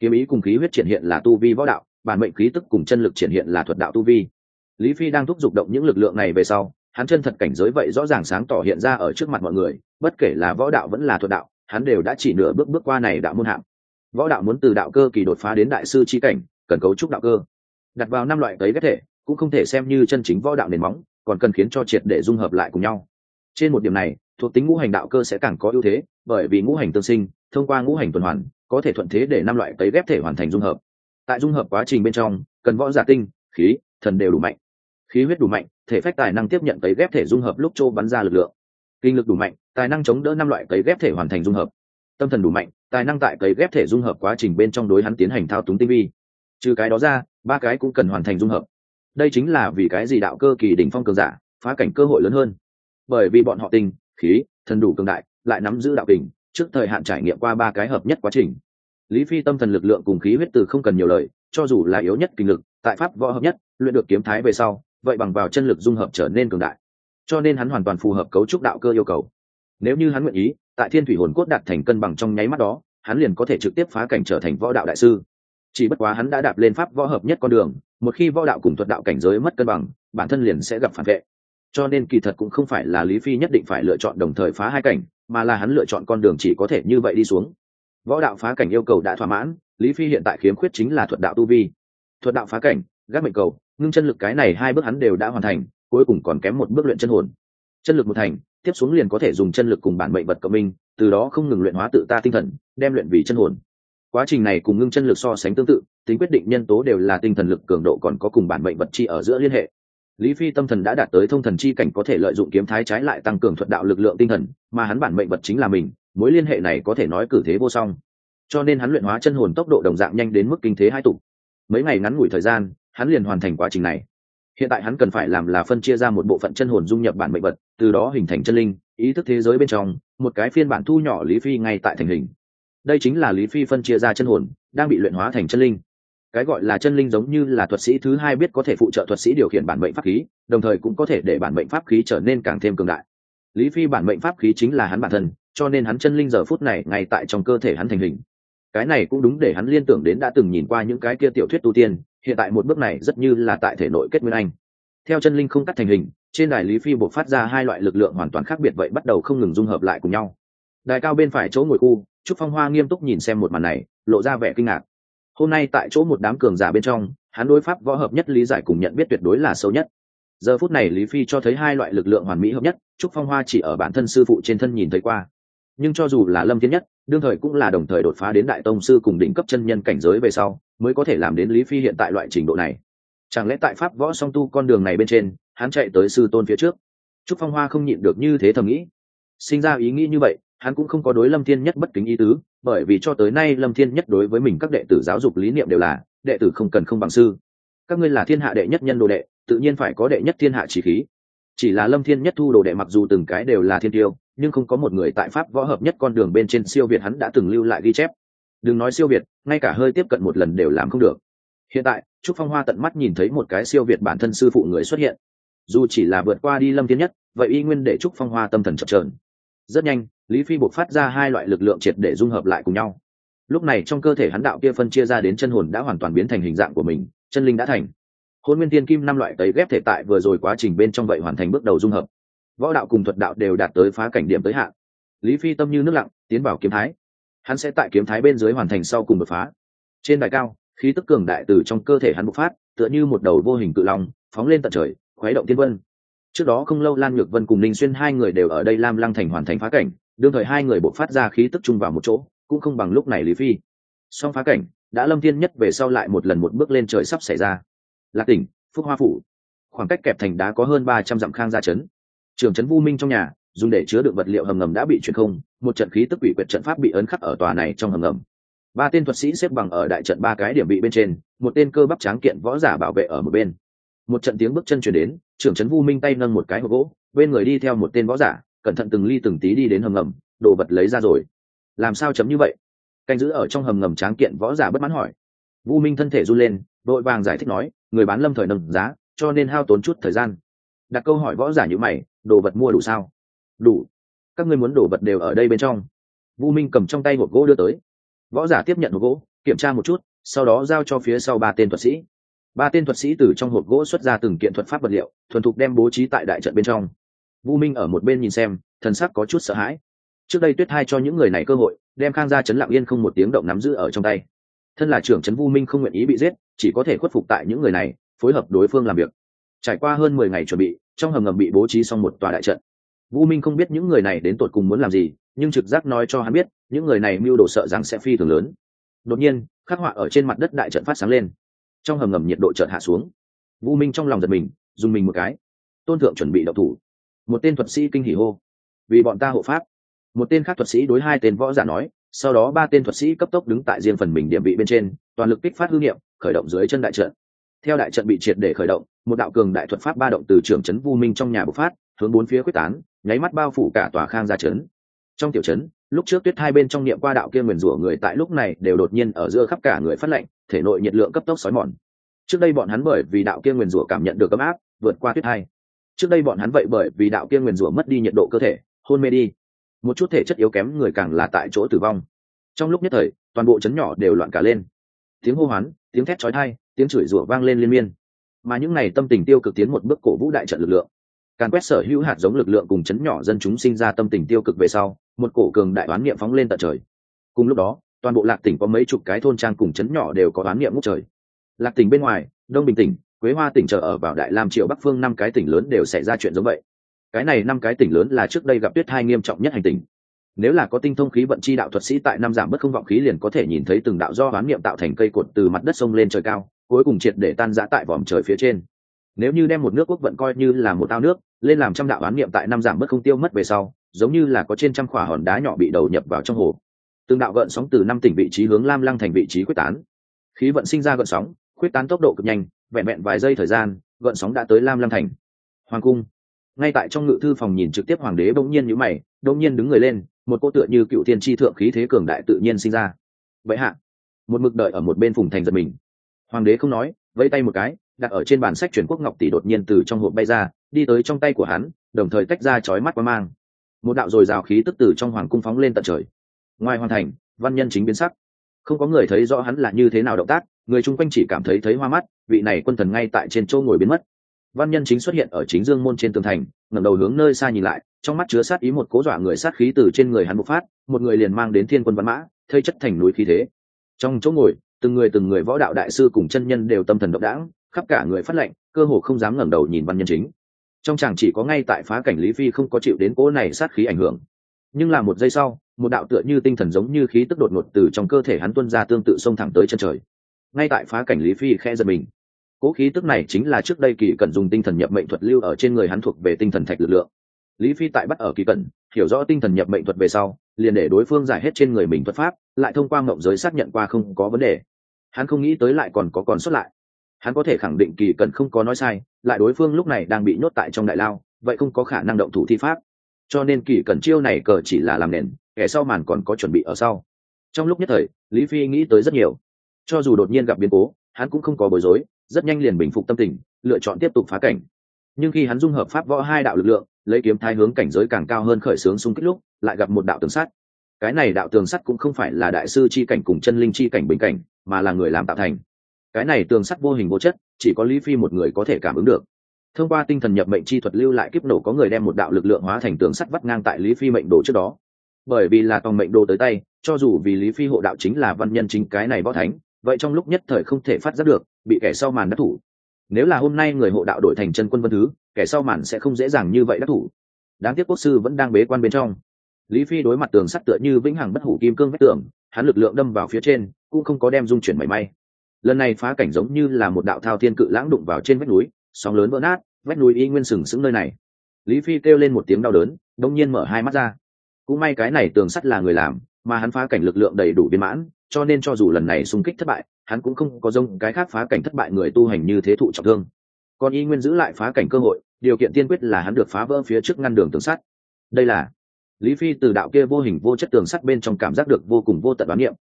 Kiếm ý cùng khí huyết triển hiện là tu vi võ đạo, bản mệnh khí tức cùng chân lực triển hiện là thuật đạo tu vi. Lý phi đang thúc giục động những lực lượng này về sau, hắn chân thật cảnh giới vậy rõ ràng sáng tỏ hiện ra ở trước mặt mọi người, bất kể là võ đạo vẫn là thuật đạo, hắn đều đã chỉ nửa bước bước qua này đạo môn hạng. Võ đạo muốn từ đạo cơ kỳ đột phá đến đại sư chi cảnh cần cấu trúc đạo cơ. Đặt vào năm loại cấy ghép thể, cũng không thể xem như chân chính võ đạo nền móng, còn cần khiến cho triệt để dung hợp lại cùng nhau. Trên một điểm này, thuộc tính ngũ hành đạo cơ sẽ càng có ưu thế, bởi vì ngũ hành tương sinh, thông qua ngũ hành tuần hoàn, có thể thuận thế để năm loại cấy ghép thể hoàn thành dung hợp. Tại dung hợp quá trình bên trong, cần võ giả tinh, khí, thần đều đủ mạnh. Khí huyết đủ mạnh, thể phách tài năng tiếp nhận cấy ghép thể dung hợp lúc châu bắn ra lực lượng. Kinh lực đủ mạnh, tài năng chống đỡ năm loại cấy ghép thể hoàn thành dung hợp. Tâm thần đủ mạnh, tài năng tại cấy ghép thể dung hợp quá trình bên trong đối hắn tiến hành thao túng tinh vi trừ cái đó ra, ba cái cũng cần hoàn thành dung hợp. Đây chính là vì cái gì đạo cơ kỳ đỉnh phong cường giả, phá cảnh cơ hội lớn hơn. Bởi vì bọn họ tinh khí, thần đủ cường đại, lại nắm giữ đạo kình, trước thời hạn trải nghiệm qua ba cái hợp nhất quá trình. Lý phi tâm thần lực lượng cùng khí huyết từ không cần nhiều lời, cho dù là yếu nhất kinh lực, tại pháp võ hợp nhất, luyện được kiếm thái về sau, vậy bằng vào chân lực dung hợp trở nên cường đại. Cho nên hắn hoàn toàn phù hợp cấu trúc đạo cơ yêu cầu. Nếu như hắn nguyện ý, tại thiên thủy hồn cốt đạt thành cân bằng trong nháy mắt đó, hắn liền có thể trực tiếp phá cảnh trở thành võ đạo đại sư chỉ bất quá hắn đã đạp lên pháp võ hợp nhất con đường, một khi võ đạo cùng thuật đạo cảnh giới mất cân bằng, bản thân liền sẽ gặp phản vệ. Cho nên kỳ thật cũng không phải là lý phi nhất định phải lựa chọn đồng thời phá hai cảnh, mà là hắn lựa chọn con đường chỉ có thể như vậy đi xuống. Võ đạo phá cảnh yêu cầu đã thỏa mãn, lý phi hiện tại khiếm khuyết chính là thuật đạo tu vi. Thuật đạo phá cảnh, gác mệnh cầu, ngưng chân lực cái này hai bước hắn đều đã hoàn thành, cuối cùng còn kém một bước luyện chân hồn. Chân lực một thành, tiếp xuống liền có thể dùng chân lực cùng bản mệnh vật cộng minh, từ đó không ngừng luyện hóa tự ta tinh thần, đem luyện vì chân hồn quá trình này cùng ngưng chân lực so sánh tương tự, tính quyết định nhân tố đều là tinh thần lực cường độ còn có cùng bản mệnh vật chi ở giữa liên hệ. Lý phi tâm thần đã đạt tới thông thần chi cảnh có thể lợi dụng kiếm thái trái lại tăng cường thuận đạo lực lượng tinh thần, mà hắn bản mệnh vật chính là mình, mối liên hệ này có thể nói cử thế vô song. Cho nên hắn luyện hóa chân hồn tốc độ đồng dạng nhanh đến mức kinh thế hai tục mấy ngày ngắn ngủi thời gian, hắn liền hoàn thành quá trình này. Hiện tại hắn cần phải làm là phân chia ra một bộ phận chân hồn dung nhập bản mệnh vật, từ đó hình thành chân linh, ý thức thế giới bên trong, một cái phiên bản thu nhỏ lý phi ngay tại thành hình đây chính là lý phi phân chia ra chân hồn, đang bị luyện hóa thành chân linh. Cái gọi là chân linh giống như là thuật sĩ thứ hai biết có thể phụ trợ thuật sĩ điều khiển bản mệnh pháp khí, đồng thời cũng có thể để bản mệnh pháp khí trở nên càng thêm cường đại. Lý phi bản mệnh pháp khí chính là hắn bản thân, cho nên hắn chân linh giờ phút này ngay tại trong cơ thể hắn thành hình. Cái này cũng đúng để hắn liên tưởng đến đã từng nhìn qua những cái kia tiểu thuyết tu tiên, hiện tại một bước này rất như là tại thể nội kết nguyên anh. Theo chân linh không cắt thành hình, trên đài lý phi buộc phát ra hai loại lực lượng hoàn toàn khác biệt vậy bắt đầu không ngừng dung hợp lại cùng nhau đài cao bên phải chỗ ngồi khu, trúc phong hoa nghiêm túc nhìn xem một màn này, lộ ra vẻ kinh ngạc. Hôm nay tại chỗ một đám cường giả bên trong, hắn đối pháp võ hợp nhất, lý giải cùng nhận biết tuyệt đối là sâu nhất. Giờ phút này lý phi cho thấy hai loại lực lượng hoàn mỹ hợp nhất, trúc phong hoa chỉ ở bản thân sư phụ trên thân nhìn thấy qua. Nhưng cho dù là lâm thiên nhất, đương thời cũng là đồng thời đột phá đến đại tông sư cùng đỉnh cấp chân nhân cảnh giới về sau, mới có thể làm đến lý phi hiện tại loại trình độ này. Chẳng lẽ tại pháp võ song tu con đường này bên trên, hắn chạy tới sư tôn phía trước? Trúc phong hoa không nhịn được như thế thầm nghĩ. Sinh ra ý nghĩ như vậy hắn cũng không có đối lâm thiên nhất bất kính ý tứ, bởi vì cho tới nay lâm thiên nhất đối với mình các đệ tử giáo dục lý niệm đều là, đệ tử không cần không bằng sư. Các ngươi là thiên hạ đệ nhất nhân đồ đệ, tự nhiên phải có đệ nhất thiên hạ chỉ khí. Chỉ là lâm thiên nhất thu đồ đệ mặc dù từng cái đều là thiên tiêu, nhưng không có một người tại pháp võ hợp nhất con đường bên trên siêu việt hắn đã từng lưu lại ghi chép. Đừng nói siêu việt, ngay cả hơi tiếp cận một lần đều làm không được. Hiện tại, trúc phong hoa tận mắt nhìn thấy một cái siêu việt bản thân sư phụ người xuất hiện. Dù chỉ là vượt qua đi lâm thiên nhất, vậy y nguyên để trúc phong hoa tâm thần chập trờn rất nhanh lý phi buộc phát ra hai loại lực lượng triệt để dung hợp lại cùng nhau. Lúc này trong cơ thể hắn đạo kia phân chia ra đến chân hồn đã hoàn toàn biến thành hình dạng của mình, chân linh đã thành. Hôn nguyên tiên kim năm loại tấy ghép thể tại vừa rồi quá trình bên trong vậy hoàn thành bước đầu dung hợp. Võ đạo cùng thuật đạo đều đạt tới phá cảnh điểm tới hạn. Lý phi tâm như nước lặng, tiến vào kiếm thái. Hắn sẽ tại kiếm thái bên dưới hoàn thành sau cùng đột phá. Trên đài cao, khí tức cường đại từ trong cơ thể hắn bộc phát, tựa như một đầu vô hình cự long, phóng lên tận trời, khuấy động tiên vân. Trước đó không lâu lan nhược vân cùng ninh xuyên hai người đều ở đây lam lăng thành hoàn thành phá cảnh đương thời hai người bộc phát ra khí tức chung vào một chỗ, cũng không bằng lúc này lý phi. Song phá cảnh, đã lâm thiên nhất về sau lại một lần một bước lên trời sắp xảy ra. Lạc tỉnh, phúc hoa phủ. Khoảng cách kẹp thành đá có hơn ba trăm dặm khang gia chấn. Trường trấn vu minh trong nhà, dùng để chứa đựng vật liệu hầm ngầm đã bị truyền không, một trận khí tức quỷ quyệt trận pháp bị ấn khắc ở tòa này trong hầm ngầm. Ba tên thuật sĩ xếp bằng ở đại trận ba cái điểm bị bên trên, một tên cơ bắp tráng kiện võ giả bảo vệ ở một bên. Một trận tiếng bước chân chuyển đến trưởng trấn vu minh tay nâng một cái hộp gỗ, bên người đi theo một tên võ giả cẩn thận từng ly từng tí đi đến hầm ngầm, đồ vật lấy ra rồi. Làm sao chấm như vậy? Canh giữ ở trong hầm ngầm tráng kiện võ giả bất mãn hỏi. Vu minh thân thể run lên, đội vàng giải thích nói, người bán lâm thời nâng giá, cho nên hao tốn chút thời gian. Đặt câu hỏi võ giả như mày, đồ vật mua đủ sao? Đủ. Các ngươi muốn đồ vật đều ở đây bên trong. Vu minh cầm trong tay hộp gỗ đưa tới. Võ giả tiếp nhận hộp gỗ, kiểm tra một chút, sau đó giao cho phía sau ba tên thuật sĩ. Ba tên thuật sĩ từ trong hộp gỗ xuất ra từng kiện thuật pháp vật liệu, thuần thục đem bố trí tại đại trận bên trong vu minh ở một bên nhìn xem, thần sắc có chút sợ hãi. Trước đây tuyết hai cho những người này cơ hội, đem khang gia chấn lặng yên không một tiếng động nắm giữ ở trong tay. Thân là trưởng trấn vu minh không nguyện ý bị giết, chỉ có thể khuất phục tại những người này, phối hợp đối phương làm việc. Trải qua hơn mười ngày chuẩn bị, trong hầm ngầm bị bố trí xong một tòa đại trận. Vu minh không biết những người này đến tột cùng muốn làm gì, nhưng trực giác nói cho hắn biết, những người này mưu đồ sợ rằng sẽ phi thường lớn. Đột nhiên, khắc họa ở trên mặt đất đại trận phát sáng lên. Trong hầm ngầm nhiệt độ chợt hạ xuống. Vu minh trong lòng giật mình, dùng mình một cái. Tôn thượng chuẩn bị đậu thủ một tên thuật sĩ kinh hỉ hô. Vì bọn ta hộ pháp. Một tên khác thuật sĩ đối hai tên võ giả nói, sau đó ba tên thuật sĩ cấp tốc đứng tại riêng phần mình điểm vị bên trên, toàn lực kích phát hư niệm, khởi động dưới chân đại trận. Theo đại trận bị triệt để khởi động, một đạo cường đại thuật pháp ba động từ trưởng trấn vu minh trong nhà bộc phát, hướng bốn phía quyết tán, nháy mắt bao phủ cả tòa khang gia trấn. Trong tiểu trấn, lúc trước tuyết hai bên trong niệm qua đạo kia nguyền rủa người tại lúc này đều đột nhiên ở giữa khắp cả người phát lệnh thể nội nhiệt lượng cấp tốc xói mòn. Trước đây bọn hắn bởi vì đạo kia nguyền rủa cảm nhận được ấm áp, vượt qua tuyết hai trước đây bọn hắn vậy bởi vì đạo kia nguyền rủa mất đi nhiệt độ cơ thể, hôn mê đi. Một chút thể chất yếu kém người càng là tại chỗ tử vong. Trong lúc nhất thời, toàn bộ chấn nhỏ đều loạn cả lên. Tiếng hô hoán, tiếng thét chói tai, tiếng chửi rủa vang lên liên miên. Mà những ngày tâm tình tiêu cực tiến một bước cổ vũ đại trận lực lượng. Càn quét sở hữu hạt giống lực lượng cùng chấn nhỏ dân chúng sinh ra tâm tình tiêu cực về sau, một cổ cường đại đoán niệm phóng lên tận trời. Cùng lúc đó, toàn bộ lạc tỉnh có mấy chục cái thôn trang cùng chấn nhỏ đều có đoán niệm ngút trời. Lạc tỉnh bên ngoài, đông bình tỉnh quế hoa tỉnh chờ ở vào đại lam triệu bắc phương năm cái tỉnh lớn đều xảy ra chuyện giống vậy. Cái này năm cái tỉnh lớn là trước đây gặp tuyết hai nghiêm trọng nhất hành tỉnh. Nếu là có tinh thông khí vận chi đạo thuật sĩ tại năm giảm bất không vọng khí liền có thể nhìn thấy từng đạo do hoán niệm tạo thành cây cột từ mặt đất sông lên trời cao, cuối cùng triệt để tan giã tại vòm trời phía trên. Nếu như đem một nước quốc vận coi như là một ao nước, lên làm trăm đạo oán niệm tại năm giảm bất không tiêu mất về sau, giống như là có trên trăm khỏa hòn đá nhỏ bị đầu nhập vào trong hồ. Từng đạo gợn sóng từ năm tỉnh vị trí hướng lam lăng thành vị trí quyết tán. Khí vận sinh ra gợn sóng, quyết tán tốc độ cực nhanh vẹn vẹn vài giây thời gian, gợn sóng đã tới lam lăng thành. Hoàng cung. Ngay tại trong ngự thư phòng nhìn trực tiếp hoàng đế bỗng nhiên nhữ mày bỗng nhiên đứng người lên, một cô tựa như cựu thiên tri thượng khí thế cường đại tự nhiên sinh ra. Vậy hạ, một mực đợi ở một bên phùng thành giật mình. Hoàng đế không nói, vẫy tay một cái, đặt ở trên bàn sách truyền quốc ngọc tỷ đột nhiên từ trong hộp bay ra, đi tới trong tay của hắn, đồng thời tách ra chói mắt qua mang. Một đạo dồi dào khí tức từ trong hoàng cung phóng lên tận trời. Ngoài hoàn thành, văn nhân chính biến sắc. Không có người thấy rõ hắn là như thế nào động tác, người chung quanh chỉ cảm thấy thấy hoa mắt vị này quân thần ngay tại trên châu ngồi biến mất. Văn nhân chính xuất hiện ở chính dương môn trên tường thành, ngẩng đầu hướng nơi xa nhìn lại, trong mắt chứa sát ý một cố dọa người sát khí từ trên người hắn bộc phát, một người liền mang đến thiên quân văn mã, thây chất thành núi khí thế. Trong chỗ ngồi, từng người từng người võ đạo đại sư cùng chân nhân đều tâm thần động đãng, khắp cả người phát lệnh, cơ hồ không dám ngẩng đầu nhìn văn nhân chính. Trong chàng chỉ có ngay tại phá cảnh lý phi không có chịu đến cỗ này sát khí ảnh hưởng. Nhưng là một giây sau, một đạo tựa như tinh thần giống như khí tức đột ngột từ trong cơ thể hắn tuân ra tương tự xông thẳng tới chân trời. Ngay tại phá cảnh lý phi khe giật mình cố khí tức này chính là trước đây kỳ cần dùng tinh thần nhập mệnh thuật lưu ở trên người hắn thuộc về tinh thần thạch lực lượng. Lý phi tại bắt ở kỳ cẩn, hiểu rõ tinh thần nhập mệnh thuật về sau, liền để đối phương giải hết trên người mình thuật pháp, lại thông qua mộng giới xác nhận qua không có vấn đề. Hắn không nghĩ tới lại còn có còn xuất lại. Hắn có thể khẳng định kỳ cẩn không có nói sai, lại đối phương lúc này đang bị nhốt tại trong đại lao, vậy không có khả năng động thủ thi pháp. Cho nên kỳ cẩn chiêu này cờ chỉ là làm nền, kẻ sau màn còn có chuẩn bị ở sau. Trong lúc nhất thời, lý phi nghĩ tới rất nhiều. Cho dù đột nhiên gặp biến cố, hắn cũng không có bối rối rất nhanh liền bình phục tâm tình, lựa chọn tiếp tục phá cảnh. Nhưng khi hắn dung hợp pháp võ hai đạo lực lượng, lấy kiếm thái hướng cảnh giới càng cao hơn khởi xướng xung kích lúc, lại gặp một đạo tường sắt. Cái này đạo tường sắt cũng không phải là đại sư chi cảnh cùng chân linh chi cảnh bình cảnh, mà là người làm tạo thành. Cái này tường sắt vô hình vô chất, chỉ có lý phi một người có thể cảm ứng được. Thông qua tinh thần nhập mệnh chi thuật lưu lại kiếp nổ có người đem một đạo lực lượng hóa thành tường sắt vắt ngang tại lý phi mệnh đồ trước đó. Bởi vì là tòng mệnh đồ tới tay, cho dù vì lý phi hộ đạo chính là văn nhân chính cái này võ thánh vậy trong lúc nhất thời không thể phát giác được, bị kẻ sau màn đắc thủ. Nếu là hôm nay người hộ đạo đổi thành chân quân vân thứ, kẻ sau màn sẽ không dễ dàng như vậy đắc thủ. Đáng tiếc quốc sư vẫn đang bế quan bên trong. Lý phi đối mặt tường sắt tựa như vĩnh hằng bất hủ kim cương vách tường, hắn lực lượng đâm vào phía trên, cũng không có đem dung chuyển mảy may. Lần này phá cảnh giống như là một đạo thao thiên cự lãng đụng vào trên vách núi, sóng lớn vỡ nát, vách núi y nguyên sừng sững nơi này. Lý phi kêu lên một tiếng đau đớn đông nhiên mở hai mắt ra. Cũng may cái này tường sắt là người làm, mà hắn phá cảnh lực lượng đầy đủ viên mãn cho nên cho dù lần này xung kích thất bại, hắn cũng không có dông cái khác phá cảnh thất bại người tu hành như thế thụ trọng thương. Còn y nguyên giữ lại phá cảnh cơ hội, điều kiện tiên quyết là hắn được phá vỡ phía trước ngăn đường tường sắt. Đây là lý phi từ đạo kia vô hình vô chất tường sắt bên trong cảm giác được vô cùng vô tận đoán niệm.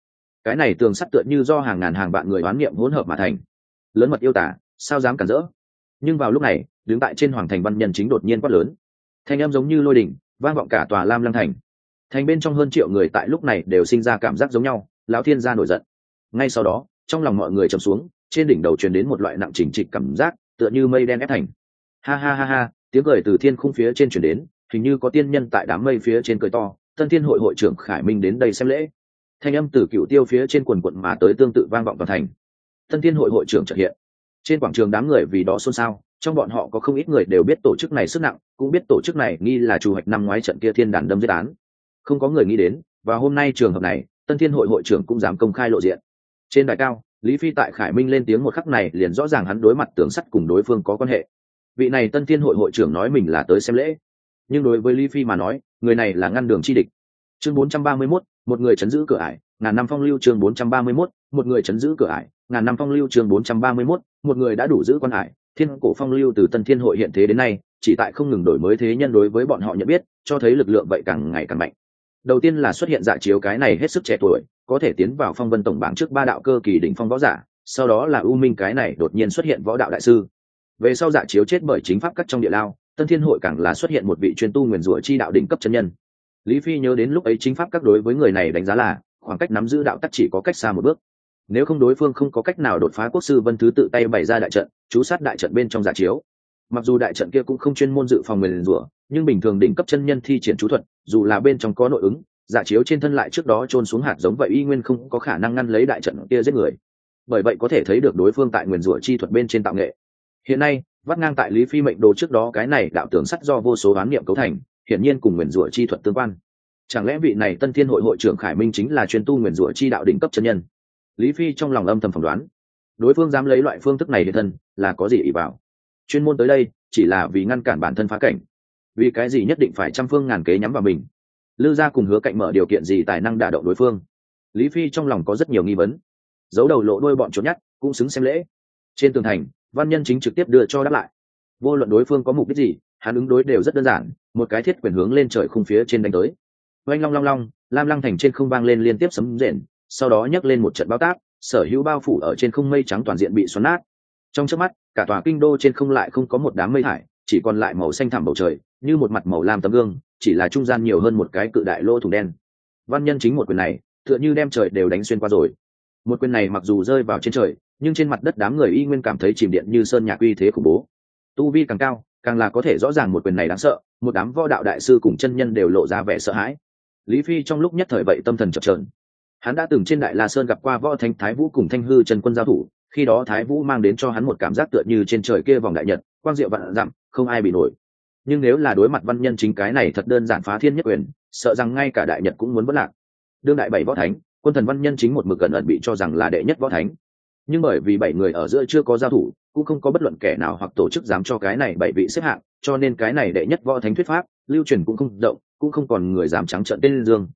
Cái này tường sắt tựa như do hàng ngàn hàng vạn người đoán niệm hỗn hợp mà thành. Lớn mật yêu tả, sao dám cản rỡ? Nhưng vào lúc này, đứng tại trên hoàng thành văn nhân chính đột nhiên quát lớn. Thanh em giống như lôi đỉnh, vang vọng cả tòa lam lăng thành. Thành bên trong hơn triệu người tại lúc này đều sinh ra cảm giác giống nhau lão thiên gia nổi giận. Ngay sau đó, trong lòng mọi người chầm xuống, trên đỉnh đầu truyền đến một loại nặng chỉnh trịch cảm giác, tựa như mây đen ép thành. Ha ha ha ha, tiếng cười từ thiên khung phía trên truyền đến, hình như có tiên nhân tại đám mây phía trên cười to, tân thiên hội hội trưởng khải minh đến đây xem lễ. Thanh âm từ cựu tiêu phía trên quần quận mà tới tương tự vang vọng toàn thành. Tân thiên hội hội trưởng trợ hiện. Trên quảng trường đám người vì đó xôn xao, trong bọn họ có không ít người đều biết tổ chức này sức nặng, cũng biết tổ chức này nghi là chủ hoạch năm ngoái trận kia thiên đàn đâm giết án. Không có người nghĩ đến, và hôm nay trường hợp này tân thiên hội hội trưởng cũng dám công khai lộ diện. Trên đài cao lý phi tại khải minh lên tiếng một khắc này liền rõ ràng hắn đối mặt tưởng sắt cùng đối phương có quan hệ. Vị này tân thiên hội hội trưởng nói mình là tới xem lễ. Nhưng đối với lý phi mà nói người này là ngăn đường chi địch. Chương 431, một người chấn giữ cửa ải ngàn năm phong lưu chương 431, một người chấn giữ cửa ải ngàn năm phong lưu chương 431, một người đã đủ giữ quan hải thiên cổ phong lưu từ tân thiên hội hiện thế đến nay chỉ tại không ngừng đổi mới thế nhân đối với bọn họ nhận biết cho thấy lực lượng vậy càng ngày càng mạnh đầu tiên là xuất hiện dạ chiếu cái này hết sức trẻ tuổi, có thể tiến vào phong vân tổng bảng trước ba đạo cơ kỳ đỉnh phong võ giả, sau đó là u minh cái này đột nhiên xuất hiện võ đạo đại sư. Về sau dạ chiếu chết bởi chính pháp cắt trong địa lao, tân thiên hội càng là xuất hiện một vị chuyên tu nguyền rủa chi đạo đỉnh cấp chân nhân. Lý phi nhớ đến lúc ấy chính pháp các đối với người này đánh giá là, khoảng cách nắm giữ đạo tắc chỉ có cách xa một bước. Nếu không đối phương không có cách nào đột phá quốc sư vân thứ tự tay bày ra đại trận, chú sát đại trận bên trong giả chiếu mặc dù đại trận kia cũng không chuyên môn dự phòng nguyền rủa, nhưng bình thường đỉnh cấp chân nhân thi triển chú thuật, dù là bên trong có nội ứng, giả chiếu trên thân lại trước đó trôn xuống hạt giống vậy y nguyên không có khả năng ngăn lấy đại trận kia giết người. Bởi vậy có thể thấy được đối phương tại nguyền rủa chi thuật bên trên tạo nghệ. Hiện nay, vắt ngang tại lý phi mệnh đồ trước đó cái này đạo tưởng sắt do vô số đoán niệm cấu thành, hiển nhiên cùng nguyền rủa chi thuật tương quan. Chẳng lẽ vị này tân thiên hội hội trưởng khải minh chính là chuyên tu nguyền rủa chi đạo đỉnh cấp chân nhân? Lý phi trong lòng âm thầm phỏng đoán. Đối phương dám lấy loại phương thức này để thân, là có gì ỷ bảo? Chuyên môn tới đây chỉ là vì ngăn cản bản thân phá cảnh. Vì cái gì nhất định phải trăm phương ngàn kế nhắm vào mình? Lư gia cùng hứa cạnh mở điều kiện gì tài năng đả động đối phương? Lý phi trong lòng có rất nhiều nghi vấn. Giấu đầu lộ đôi bọn trốn nhát, cũng xứng xem lễ. Trên tường thành, văn nhân chính trực tiếp đưa cho đáp lại. Vô luận đối phương có mục đích gì, hắn ứng đối đều rất đơn giản, một cái thiết quyền hướng lên trời khung phía trên đánh tới. Oanh long long long, lam lăng thành trên không vang lên liên tiếp sấm rền, sau đó nhấc lên một trận bao tác sở hữu bao phủ ở trên không mây trắng toàn diện bị xoắn nát trong trước mắt, cả tòa kinh đô trên không lại không có một đám mây thải, chỉ còn lại màu xanh thẳm bầu trời, như một mặt màu lam tấm gương, chỉ là trung gian nhiều hơn một cái cự đại lô thủng đen. Văn nhân chính một quyền này, tựa như đem trời đều đánh xuyên qua rồi. Một quyền này mặc dù rơi vào trên trời, nhưng trên mặt đất đám người y nguyên cảm thấy chìm điện như sơn nhạc uy thế khủng bố. Tu vi càng cao, càng là có thể rõ ràng một quyền này đáng sợ, một đám võ đạo đại sư cùng chân nhân đều lộ ra vẻ sợ hãi. Lý phi trong lúc nhất thời vậy tâm thần chập trờn hắn đã từng trên đại la sơn gặp qua võ thanh thái vũ cùng thanh hư trần quân giao thủ khi đó thái vũ mang đến cho hắn một cảm giác tựa như trên trời kia vòng đại nhật quang diệu vạn dặm không ai bị nổi. Nhưng nếu là đối mặt văn nhân chính cái này thật đơn giản phá thiên nhất quyền sợ rằng ngay cả đại nhật cũng muốn vất lạc. Đương đại bảy võ thánh quân thần văn nhân chính một mực gần ẩn bị cho rằng là đệ nhất võ thánh. Nhưng bởi vì bảy người ở giữa chưa có giao thủ cũng không có bất luận kẻ nào hoặc tổ chức dám cho cái này bảy vị xếp hạng cho nên cái này đệ nhất võ thánh thuyết pháp lưu truyền cũng không động, cũng không còn người dám trắng trợn tên dương.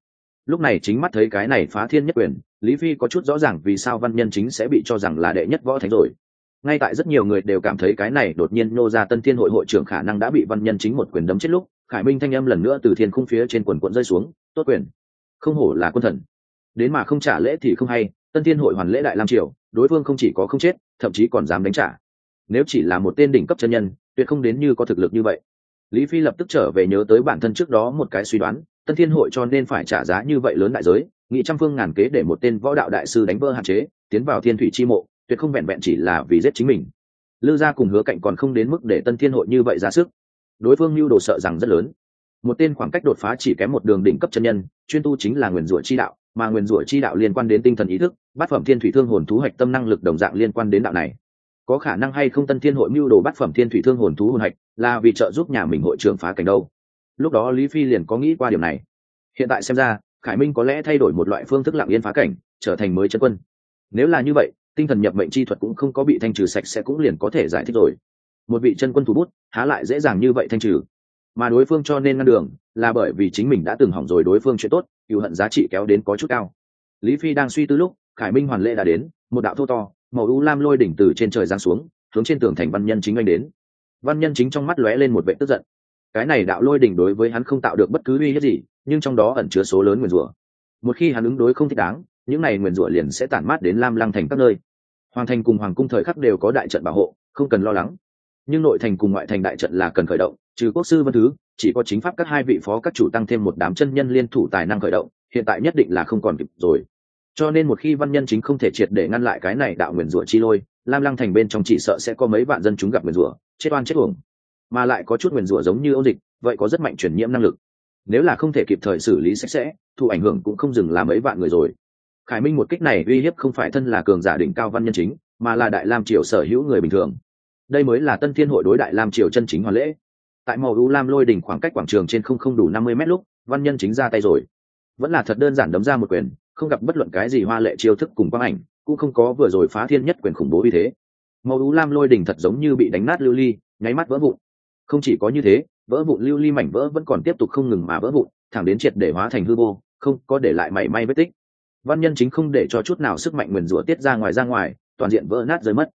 Lúc này chính mắt thấy cái này phá thiên nhất quyền lý phi có chút rõ ràng vì sao văn nhân chính sẽ bị cho rằng là đệ nhất võ thánh rồi. Ngay tại rất nhiều người đều cảm thấy cái này đột nhiên nô ra tân thiên hội hội trưởng khả năng đã bị văn nhân chính một quyền đấm chết lúc, khải minh thanh âm lần nữa từ thiên khung phía trên quần quận rơi xuống, tốt quyền. Không hổ là quân thần. Đến mà không trả lễ thì không hay, tân thiên hội hoàn lễ đại lam triều, đối phương không chỉ có không chết, thậm chí còn dám đánh trả. Nếu chỉ là một tên đỉnh cấp chân nhân, tuyệt không đến như có thực lực như vậy. Lý phi lập tức trở về nhớ tới bản thân trước đó một cái suy đoán, tân thiên hội cho nên phải trả giá như vậy lớn đại giới nghị trăm phương ngàn kế để một tên võ đạo đại sư đánh vỡ hạn chế, tiến vào thiên thủy chi mộ, tuyệt không vẹn vẹn chỉ là vì giết chính mình. Lư gia cùng hứa cạnh còn không đến mức để tân thiên hội như vậy ra sức. Đối phương mưu đồ sợ rằng rất lớn. Một tên khoảng cách đột phá chỉ kém một đường đỉnh cấp chân nhân, chuyên tu chính là nguyền rủa chi đạo, mà nguyền rủa chi đạo liên quan đến tinh thần ý thức, bát phẩm thiên thủy thương hồn thú hạch tâm năng lực đồng dạng liên quan đến đạo này. Có khả năng hay không tân thiên hội mưu đồ bát phẩm thiên thủy thương hồn thú hồn hạch, là vì trợ giúp nhà mình hội trưởng phá cảnh đâu. Lúc đó lý phi liền có nghĩ qua điểm này. Hiện tại xem ra khải minh có lẽ thay đổi một loại phương thức lặng yên phá cảnh, trở thành mới chân quân. Nếu là như vậy, tinh thần nhập mệnh chi thuật cũng không có bị thanh trừ sạch sẽ cũng liền có thể giải thích rồi. Một vị chân quân thủ bút, há lại dễ dàng như vậy thanh trừ. Mà đối phương cho nên ngăn đường, là bởi vì chính mình đã từng hỏng rồi đối phương chuyện tốt cựu hận giá trị kéo đến có chút cao. Lý phi đang suy tư lúc, khải minh hoàn lệ đã đến, một đạo thô to, màu u lam lôi đỉnh từ trên trời giáng xuống, hướng trên tường thành văn nhân chính anh đến. Văn nhân chính trong mắt lóe lên một vệ tức giận. Cái này đạo lôi đỉnh đối với hắn không tạo được bất cứ uy hiếp gì nhưng trong đó ẩn chứa số lớn nguyền rủa. Một khi hắn ứng đối không thích đáng, những này nguyền rủa liền sẽ tản mát đến lam lăng thành các nơi. Hoàng thành cùng hoàng cung thời khắc đều có đại trận bảo hộ, không cần lo lắng. Nhưng nội thành cùng ngoại thành đại trận là cần khởi động, trừ quốc sư vân thứ, chỉ có chính pháp các hai vị phó các chủ tăng thêm một đám chân nhân liên thủ tài năng khởi động, hiện tại nhất định là không còn kịp rồi. Cho nên một khi văn nhân chính không thể triệt để ngăn lại cái này đạo nguyền rủa chi lôi, lam lăng thành bên trong chỉ sợ sẽ có mấy vạn dân chúng gặp nguyền rủa, chết oan chết uổng. Mà lại có chút nguyền rủa giống như ôn dịch, vậy có rất mạnh truyền nhiễm năng lực nếu là không thể kịp thời xử lý sạch sẽ, thụ ảnh hưởng cũng không dừng là mấy vạn người rồi. Khải minh một kích này uy hiếp không phải thân là cường giả đỉnh cao văn nhân chính, mà là đại lam triều sở hữu người bình thường. Đây mới là tân thiên hội đối đại lam triều chân chính hoàn lễ. Tại màu u lam lôi đỉnh khoảng cách quảng trường trên không không đủ năm mươi mét lúc, văn nhân chính ra tay rồi. Vẫn là thật đơn giản đấm ra một quyền, không gặp bất luận cái gì hoa lệ chiêu thức cùng quang ảnh, cũng không có vừa rồi phá thiên nhất quyền khủng bố như thế. Màu u lam lôi đỉnh thật giống như bị đánh nát lưu ly, nháy mắt vỡ vụn không chỉ có như thế, vỡ vụn lưu ly mảnh vỡ vẫn còn tiếp tục không ngừng mà vỡ vụn, thẳng đến triệt để hóa thành hư vô, không có để lại mảy may vết tích. Văn nhân chính không để cho chút nào sức mạnh nguyền rủa tiết ra ngoài ra ngoài, toàn diện vỡ nát rơi mất.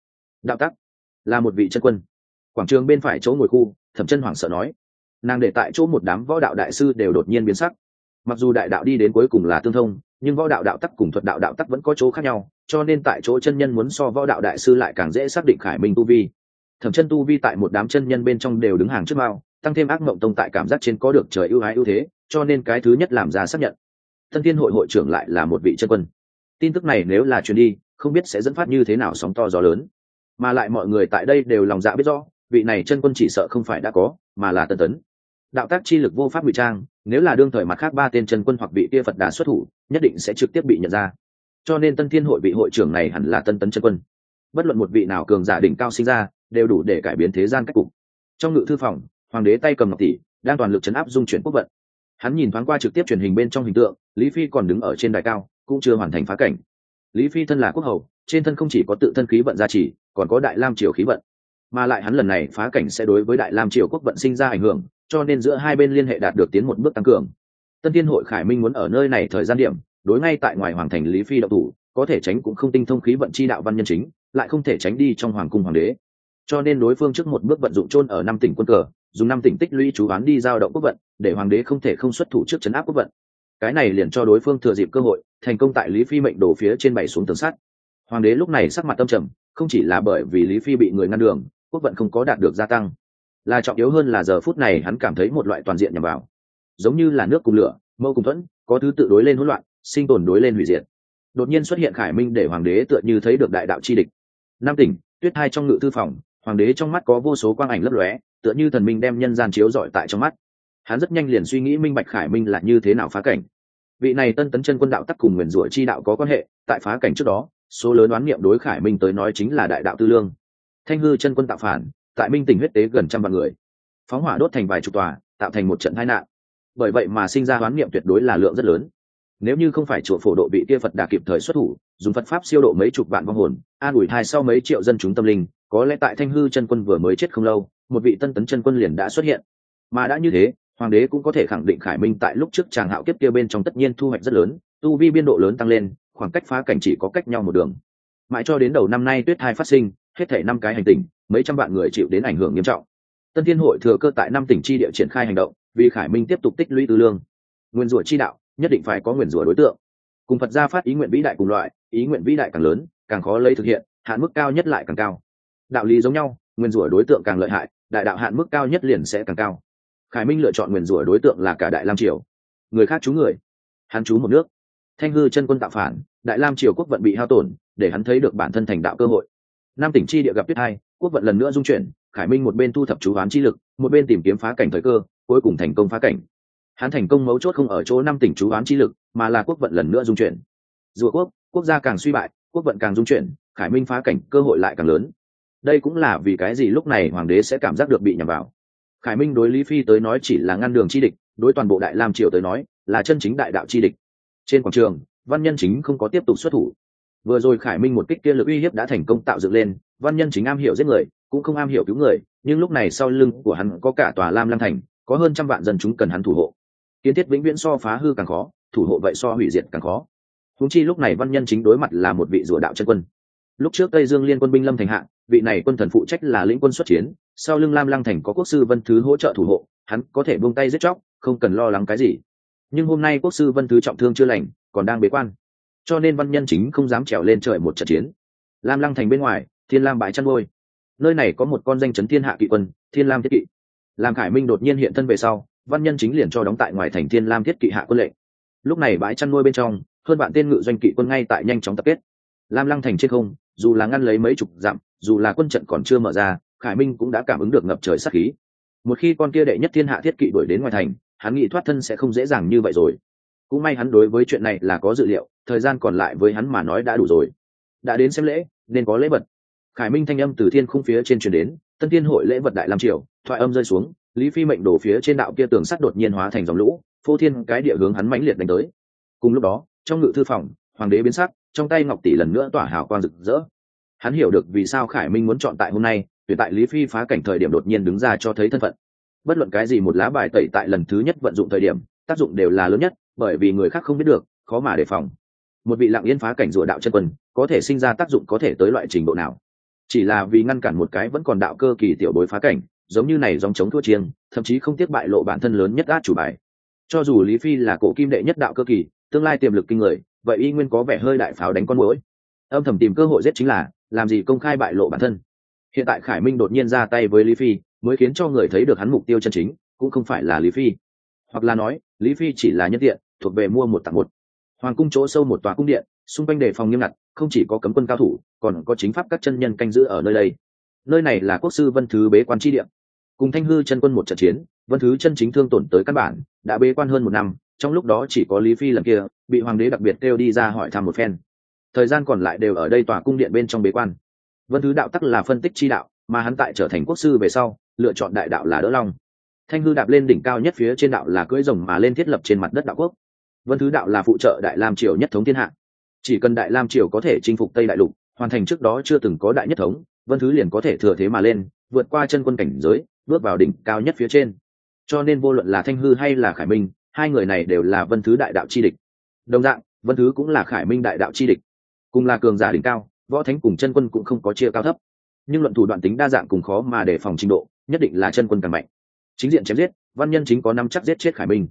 Đạo tắc, là một vị chân quân. Quảng trường bên phải chỗ ngồi khu, thẩm chân hoảng sợ nói. Nàng để tại chỗ một đám võ đạo đại sư đều đột nhiên biến sắc. Mặc dù đại đạo đi đến cuối cùng là tương thông, nhưng võ đạo đạo tắc cùng thuật đạo đạo tắc vẫn có chỗ khác nhau, cho nên tại chỗ chân nhân muốn so võ đạo đại sư lại càng dễ xác định khải minh tu vi thẩm chân tu vi tại một đám chân nhân bên trong đều đứng hàng trước mao, tăng thêm ác mộng tông tại cảm giác trên có được trời ưu ái ưu thế, cho nên cái thứ nhất làm ra xác nhận. Thân thiên hội hội trưởng lại là một vị chân quân. Tin tức này nếu là truyền đi, không biết sẽ dẫn phát như thế nào sóng to gió lớn. Mà lại mọi người tại đây đều lòng dạ biết rõ, vị này chân quân chỉ sợ không phải đã có, mà là tân tấn. Đạo tác chi lực vô pháp ngụy trang, nếu là đương thời mặt khác ba tên chân quân hoặc vị kia phật đà xuất thủ, nhất định sẽ trực tiếp bị nhận ra. Cho nên tân thiên hội vị hội trưởng này hẳn là tân tấn chân quân. Bất luận một vị nào cường giả đỉnh cao sinh ra đều đủ để cải biến thế gian cách cục. Trong ngự thư phòng, hoàng đế tay cầm ngọc tỷ, đang toàn lực chấn áp dung chuyển quốc vận. Hắn nhìn thoáng qua trực tiếp truyền hình bên trong hình tượng, lý phi còn đứng ở trên đài cao, cũng chưa hoàn thành phá cảnh. Lý phi thân là quốc hầu, trên thân không chỉ có tự thân khí vận gia trì, còn có đại lam triều khí vận. Mà lại hắn lần này phá cảnh sẽ đối với đại lam triều quốc vận sinh ra ảnh hưởng, cho nên giữa hai bên liên hệ đạt được tiến một bước tăng cường. Tân thiên hội khải minh muốn ở nơi này thời gian điểm, đối ngay tại ngoài hoàng thành lý phi đậu thủ, có thể tránh cũng không tinh thông khí vận chi đạo văn nhân chính, lại không thể tránh đi trong hoàng cung hoàng đế cho nên đối phương trước một bước vận dụng chôn ở năm tỉnh quân cờ, dùng năm tỉnh tích lũy chú bán đi giao động quốc vận, để hoàng đế không thể không xuất thủ trước chấn áp quốc vận. Cái này liền cho đối phương thừa dịp cơ hội, thành công tại lý phi mệnh đổ phía trên bảy xuống tường sắt. Hoàng đế lúc này sắc mặt tâm trầm, không chỉ là bởi vì lý phi bị người ngăn đường, quốc vận không có đạt được gia tăng. Là trọng yếu hơn là giờ phút này hắn cảm thấy một loại toàn diện nhằm vào. Giống như là nước cùng lửa, mâu cùng thuẫn, có thứ tự đối lên hỗn loạn, sinh tồn đối lên hủy diệt. Đột nhiên xuất hiện khải minh để hoàng đế tựa như thấy được đại đạo chi địch. Nam tỉnh, tuyết hai trong ngự thư phòng hoàng đế trong mắt có vô số quang ảnh lấp lóe, tựa như thần minh đem nhân gian chiếu rọi tại trong mắt. Hắn rất nhanh liền suy nghĩ minh bạch khải minh là như thế nào phá cảnh. Vị này tân tấn chân quân đạo tắc cùng nguyền rủa chi đạo có quan hệ, tại phá cảnh trước đó, số lớn đoán niệm đối khải minh tới nói chính là đại đạo tư lương. Thanh hư chân quân tạo phản, tại minh tỉnh huyết tế gần trăm vạn người. Phóng hỏa đốt thành vài chục tòa, tạo thành một trận tai nạn. Bởi vậy mà sinh ra đoán niệm tuyệt đối là lượng rất lớn. Nếu như không phải chùa phổ độ bị kia phật đà kịp thời xuất thủ, dùng phật pháp siêu độ mấy chục vạn vong hồn, an ủi thai sau mấy triệu dân chúng tâm linh có lẽ tại thanh hư chân quân vừa mới chết không lâu, một vị tân tấn chân quân liền đã xuất hiện. Mà đã như thế, hoàng đế cũng có thể khẳng định khải minh tại lúc trước chàng hạo kiếp kia bên trong tất nhiên thu hoạch rất lớn, tu vi biên độ lớn tăng lên, khoảng cách phá cảnh chỉ có cách nhau một đường. Mãi cho đến đầu năm nay tuyết thai phát sinh, hết thể năm cái hành tình mấy trăm vạn người chịu đến ảnh hưởng nghiêm trọng. Tân thiên hội thừa cơ tại năm tỉnh chi địa triển khai hành động, vì khải minh tiếp tục tích lũy tư lương. Nguyên rủa chi đạo, nhất định phải có nguyên rủa đối tượng. Cùng phật gia phát ý nguyện vĩ đại cùng loại, ý nguyện vĩ đại càng lớn, càng khó lấy thực hiện, hạn mức cao nhất lại càng cao đạo lý giống nhau, nguyên rủa đối tượng càng lợi hại, đại đạo hạn mức cao nhất liền sẽ càng cao. Khải minh lựa chọn nguyên rủa đối tượng là cả đại lam triều. Người khác chú người. Hắn chú một nước. Thanh hư chân quân tạo phản, đại lam triều quốc vận bị hao tổn, để hắn thấy được bản thân thành đạo cơ hội. Nam tỉnh chi địa gặp tuyết hai, quốc vận lần nữa dung chuyển, khải minh một bên thu thập chú hoán chi lực, một bên tìm kiếm phá cảnh thời cơ, cuối cùng thành công phá cảnh. Hắn thành công mấu chốt không ở chỗ năm tỉnh chú hoán chi lực, mà là quốc vận lần nữa dung chuyển. Rùa quốc quốc gia càng suy bại, quốc vận càng dung chuyển, khải minh phá cảnh cơ hội lại càng lớn đây cũng là vì cái gì lúc này hoàng đế sẽ cảm giác được bị nhầm vào. Khải minh đối lý phi tới nói chỉ là ngăn đường chi địch, đối toàn bộ đại lam triều tới nói là chân chính đại đạo chi địch. Trên quảng trường, văn nhân chính không có tiếp tục xuất thủ. Vừa rồi khải minh một kích kia lực uy hiếp đã thành công tạo dựng lên, văn nhân chính am hiểu giết người, cũng không am hiểu cứu người, nhưng lúc này sau lưng của hắn có cả tòa lam lăng thành, có hơn trăm vạn dân chúng cần hắn thủ hộ. Kiến thiết vĩnh viễn so phá hư càng khó, thủ hộ vậy so hủy diệt càng khó. Húng chi lúc này văn nhân chính đối mặt là một vị rùa đạo chân quân lúc trước tây dương liên quân binh lâm thành hạ, vị này quân thần phụ trách là lĩnh quân xuất chiến, sau lưng lam lăng thành có quốc sư vân thứ hỗ trợ thủ hộ, hắn có thể buông tay giết chóc, không cần lo lắng cái gì. Nhưng hôm nay quốc sư vân thứ trọng thương chưa lành, còn đang bế quan. Cho nên văn nhân chính không dám trèo lên trời một trận chiến. Lam lăng thành bên ngoài, thiên lam bãi chăn ngôi nơi này có một con danh chấn thiên hạ kỵ quân, thiên lam thiết kỵ. Làm khải minh đột nhiên hiện thân về sau, văn nhân chính liền cho đóng tại ngoài thành thiên lam thiết kỵ hạ quân lệnh. Lúc này bãi chăn nuôi bên trong, hơn bạn tên ngự doanh kỵ quân ngay tại nhanh chóng tập kết. Lam lăng thành trên không dù là ngăn lấy mấy chục dặm, dù là quân trận còn chưa mở ra, khải minh cũng đã cảm ứng được ngập trời sắc khí. Một khi con kia đệ nhất thiên hạ thiết kỵ đuổi đến ngoài thành, hắn nghĩ thoát thân sẽ không dễ dàng như vậy rồi. Cũng may hắn đối với chuyện này là có dự liệu, thời gian còn lại với hắn mà nói đã đủ rồi. Đã đến xem lễ, nên có lễ vật. Khải minh thanh âm từ thiên khung phía trên truyền đến, tân thiên hội lễ vật đại lam triều, thoại âm rơi xuống, lý phi mệnh đổ phía trên đạo kia tường sắt đột nhiên hóa thành dòng lũ, phô thiên cái địa hướng hắn mãnh liệt đánh tới. Cùng lúc đó, trong ngự thư phòng, hoàng đế biến sắc trong tay ngọc tỷ lần nữa tỏa hào quang rực rỡ. Hắn hiểu được vì sao khải minh muốn chọn tại hôm nay tuyệt tại lý phi phá cảnh thời điểm đột nhiên đứng ra cho thấy thân phận. Bất luận cái gì một lá bài tẩy tại lần thứ nhất vận dụng thời điểm, tác dụng đều là lớn nhất, bởi vì người khác không biết được, khó mà đề phòng. Một vị lặng yên phá cảnh rùa đạo chân quân, có thể sinh ra tác dụng có thể tới loại trình độ nào? Chỉ là vì ngăn cản một cái vẫn còn đạo cơ kỳ tiểu bối phá cảnh, giống như này dòng chống thua chiêng, thậm chí không tiếc bại lộ bản thân lớn nhất át chủ bài. Cho dù lý phi là cổ kim đệ nhất đạo cơ kỳ, tương lai tiềm lực kinh người vậy y nguyên có vẻ hơi đại pháo đánh con mũi âm thầm tìm cơ hội giết chính là, làm gì công khai bại lộ bản thân. Hiện tại khải minh đột nhiên ra tay với lý phi, mới khiến cho người thấy được hắn mục tiêu chân chính, cũng không phải là lý phi. Hoặc là nói, lý phi chỉ là nhân tiện, thuộc về mua một tặng một. Hoàng cung chỗ sâu một tòa cung điện, xung quanh đề phòng nghiêm ngặt, không chỉ có cấm quân cao thủ, còn có chính pháp các chân nhân canh giữ ở nơi đây. Nơi này là quốc sư vân thứ bế quan tri điện cùng thanh hư chân quân một trận chiến, vân thứ chân chính thương tổn tới căn bản, đã bế quan hơn một năm trong lúc đó chỉ có lý phi lần kia, bị hoàng đế đặc biệt kêu đi ra hỏi thăm một phen. Thời gian còn lại đều ở đây tòa cung điện bên trong bế quan. Vân thứ đạo tắc là phân tích chi đạo, mà hắn tại trở thành quốc sư về sau, lựa chọn đại đạo là đỡ long. Thanh hư đạp lên đỉnh cao nhất phía trên đạo là cưỡi rồng mà lên thiết lập trên mặt đất đạo quốc. Vân thứ đạo là phụ trợ đại lam triều nhất thống thiên hạ. Chỉ cần đại lam triều có thể chinh phục tây đại lục, hoàn thành trước đó chưa từng có đại nhất thống, vân thứ liền có thể thừa thế mà lên, vượt qua chân quân cảnh giới, bước vào đỉnh cao nhất phía trên. Cho nên vô luận là thanh hư hay là khải minh hai người này đều là vân thứ đại đạo chi địch. Đồng dạng, vân thứ cũng là khải minh đại đạo chi địch. Cùng là cường giả đỉnh cao, võ thánh cùng chân quân cũng không có chia cao thấp. Nhưng luận thủ đoạn tính đa dạng cùng khó mà đề phòng trình độ, nhất định là chân quân càng mạnh. Chính diện chém giết, văn nhân chính có năm chắc giết chết khải minh.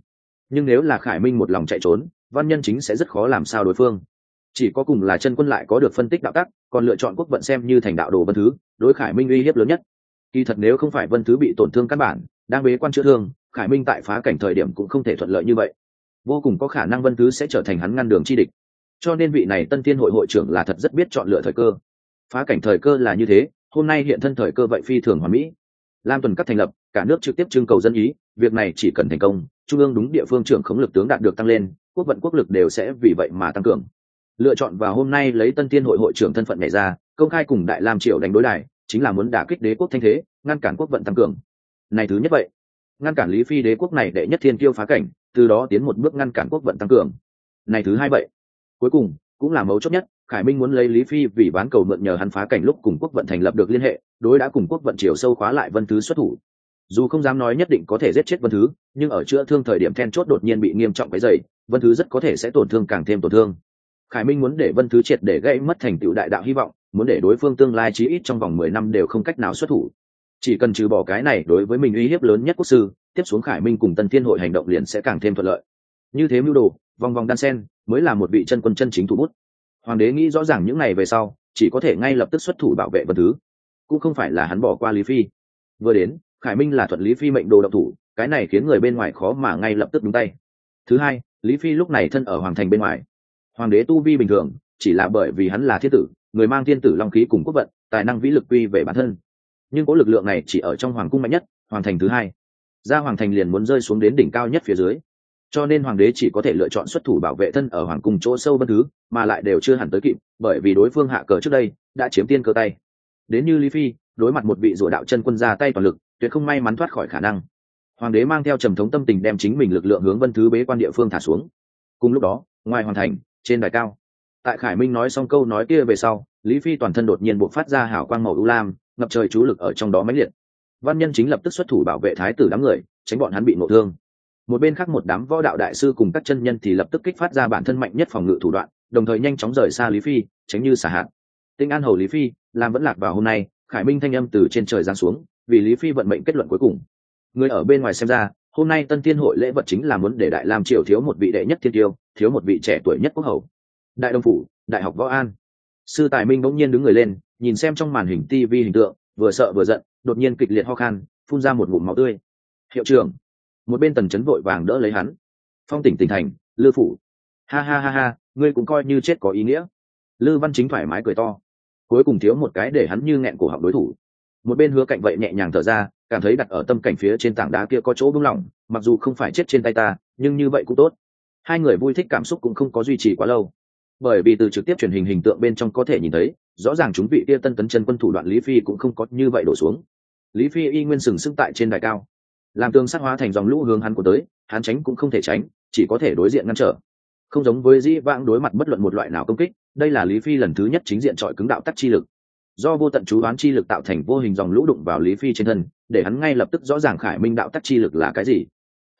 Nhưng nếu là khải minh một lòng chạy trốn, văn nhân chính sẽ rất khó làm sao đối phương. Chỉ có cùng là chân quân lại có được phân tích đạo tắc, còn lựa chọn quốc vận xem như thành đạo đồ vân thứ, đối khải minh uy hiếp lớn nhất. Kỳ thật nếu không phải vân thứ bị tổn thương căn bản đang bế quan chữa thương, khải minh tại phá cảnh thời điểm cũng không thể thuận lợi như vậy. Vô cùng có khả năng vân thứ sẽ trở thành hắn ngăn đường chi địch. Cho nên vị này tân thiên hội hội trưởng là thật rất biết chọn lựa thời cơ. Phá cảnh thời cơ là như thế, hôm nay hiện thân thời cơ vậy phi thường hoàn mỹ. Lam tuần cắt thành lập, cả nước trực tiếp trưng cầu dân ý, việc này chỉ cần thành công, trung ương đúng địa phương trưởng khống lực tướng đạt được tăng lên, quốc vận quốc lực đều sẽ vì vậy mà tăng cường. Lựa chọn vào hôm nay lấy tân thiên hội hội trưởng thân phận này ra, công khai cùng đại lam triều đánh đối đài, chính là muốn đả kích đế quốc thanh thế, ngăn cản quốc vận tăng cường này thứ nhất vậy, ngăn cản lý phi đế quốc này đệ nhất thiên tiêu phá cảnh, từ đó tiến một bước ngăn cản quốc vận tăng cường. Này thứ hai vậy, cuối cùng, cũng là mấu chốt nhất, khải minh muốn lấy lý phi vì bán cầu mượn nhờ hắn phá cảnh lúc cùng quốc vận thành lập được liên hệ, đối đã cùng quốc vận chiều sâu khóa lại vân thứ xuất thủ. Dù không dám nói nhất định có thể giết chết vân thứ, nhưng ở chữa thương thời điểm then chốt đột nhiên bị nghiêm trọng cái dày vân thứ rất có thể sẽ tổn thương càng thêm tổn thương. Khải minh muốn để vân thứ triệt để gây mất thành tựu đại đạo hy vọng, muốn để đối phương tương lai chí ít trong vòng mười năm đều không cách nào xuất thủ chỉ cần trừ bỏ cái này đối với mình uy hiếp lớn nhất quốc sư, tiếp xuống khải minh cùng tân thiên hội hành động liền sẽ càng thêm thuận lợi. Như thế mưu đồ, vòng vòng đan sen, mới là một vị chân quân chân chính thủ bút. Hoàng đế nghĩ rõ ràng những ngày về sau, chỉ có thể ngay lập tức xuất thủ bảo vệ vật thứ. Cũng không phải là hắn bỏ qua lý phi. Vừa đến, khải minh là thuận lý phi mệnh đồ độc thủ, cái này khiến người bên ngoài khó mà ngay lập tức đúng tay. Thứ hai, lý phi lúc này thân ở hoàng thành bên ngoài. Hoàng đế tu vi bình thường, chỉ là bởi vì hắn là thiên tử, người mang thiên tử long khí cùng quốc vận, tài năng vĩ lực quy về bản thân nhưng cỗ lực lượng này chỉ ở trong hoàng cung mạnh nhất, hoàng thành thứ hai. Ra hoàng thành liền muốn rơi xuống đến đỉnh cao nhất phía dưới. Cho nên hoàng đế chỉ có thể lựa chọn xuất thủ bảo vệ thân ở hoàng cung chỗ sâu bất thứ mà lại đều chưa hẳn tới kịp, bởi vì đối phương hạ cờ trước đây đã chiếm tiên cơ tay. Đến như lý phi, đối mặt một vị rủa đạo chân quân ra tay toàn lực, tuyệt không may mắn thoát khỏi khả năng. Hoàng đế mang theo trầm thống tâm tình đem chính mình lực lượng hướng vân thứ bế quan địa phương thả xuống. Cùng lúc đó, ngoài hoàn thành, trên đài cao, tại khải minh nói xong câu nói kia về sau, lý phi toàn thân đột nhiên buộc phát ra hảo quang màu u lam ngập trời chú lực ở trong đó mãnh liệt. Văn nhân chính lập tức xuất thủ bảo vệ thái tử đám người, tránh bọn hắn bị ngộ thương. Một bên khác một đám võ đạo đại sư cùng các chân nhân thì lập tức kích phát ra bản thân mạnh nhất phòng ngự thủ đoạn, đồng thời nhanh chóng rời xa lý phi, tránh như xả hạn tinh an hầu lý phi, làm vẫn lạc vào hôm nay, khải minh thanh âm từ trên trời giáng xuống, vì lý phi vận mệnh kết luận cuối cùng. Người ở bên ngoài xem ra, hôm nay tân thiên hội lễ vật chính là muốn để đại lam triều thiếu một vị đệ nhất thiên tiêu, thiếu một vị trẻ tuổi nhất quốc hầu. Đại đông phủ, đại học võ an. Sư tài minh bỗng nhiên đứng người lên nhìn xem trong màn hình tv hình tượng, vừa sợ vừa giận, đột nhiên kịch liệt ho khan, phun ra một ngụm máu tươi. Hiệu trưởng. Một bên tần chấn vội vàng đỡ lấy hắn. Phong tỉnh tỉnh thành, lư phủ. Ha ha ha ha, ngươi cũng coi như chết có ý nghĩa. Lư văn chính thoải mái cười to. Cuối cùng thiếu một cái để hắn như nghẹn cổ họng đối thủ. Một bên hứa cạnh vậy nhẹ nhàng thở ra, cảm thấy đặt ở tâm cảnh phía trên tảng đá kia có chỗ bung lỏng mặc dù không phải chết trên tay ta, nhưng như vậy cũng tốt. Hai người vui thích cảm xúc cũng không có duy trì quá lâu bởi vì từ trực tiếp truyền hình hình tượng bên trong có thể nhìn thấy, rõ ràng chúng vị kia tân tấn chân quân thủ đoạn lý phi cũng không có như vậy đổ xuống. Lý phi y nguyên sừng sững tại trên đài cao. Làm tương sát hóa thành dòng lũ hướng hắn của tới, hắn tránh cũng không thể tránh, chỉ có thể đối diện ngăn trở. Không giống với dĩ vãng đối mặt bất luận một loại nào công kích, đây là lý phi lần thứ nhất chính diện trọi cứng đạo tắc chi lực. Do vô tận chú đoán chi lực tạo thành vô hình dòng lũ đụng vào lý phi trên thân, để hắn ngay lập tức rõ ràng khải minh đạo tắc chi lực là cái gì.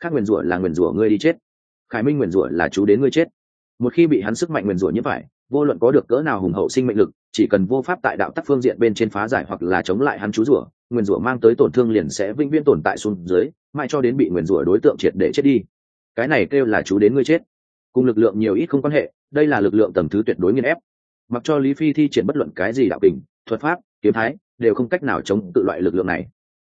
Khác nguyền rủa là nguyền rủa ngươi đi chết. Khải minh nguyền rủa là chú đến ngươi chết một khi bị hắn sức mạnh nguyền rủa như phải, vô luận có được cỡ nào hùng hậu sinh mệnh lực, chỉ cần vô pháp tại đạo tắc phương diện bên trên phá giải hoặc là chống lại hắn chú rủa, nguyền rủa mang tới tổn thương liền sẽ vĩnh viễn tồn tại xuống dưới, mãi cho đến bị nguyền rủa đối tượng triệt để chết đi. Cái này kêu là chú đến ngươi chết. Cùng lực lượng nhiều ít không quan hệ, đây là lực lượng tầm thứ tuyệt đối nghiên ép. Mặc cho lý phi thi triển bất luận cái gì đạo kình, thuật pháp, kiếm thái, đều không cách nào chống tự loại lực lượng này.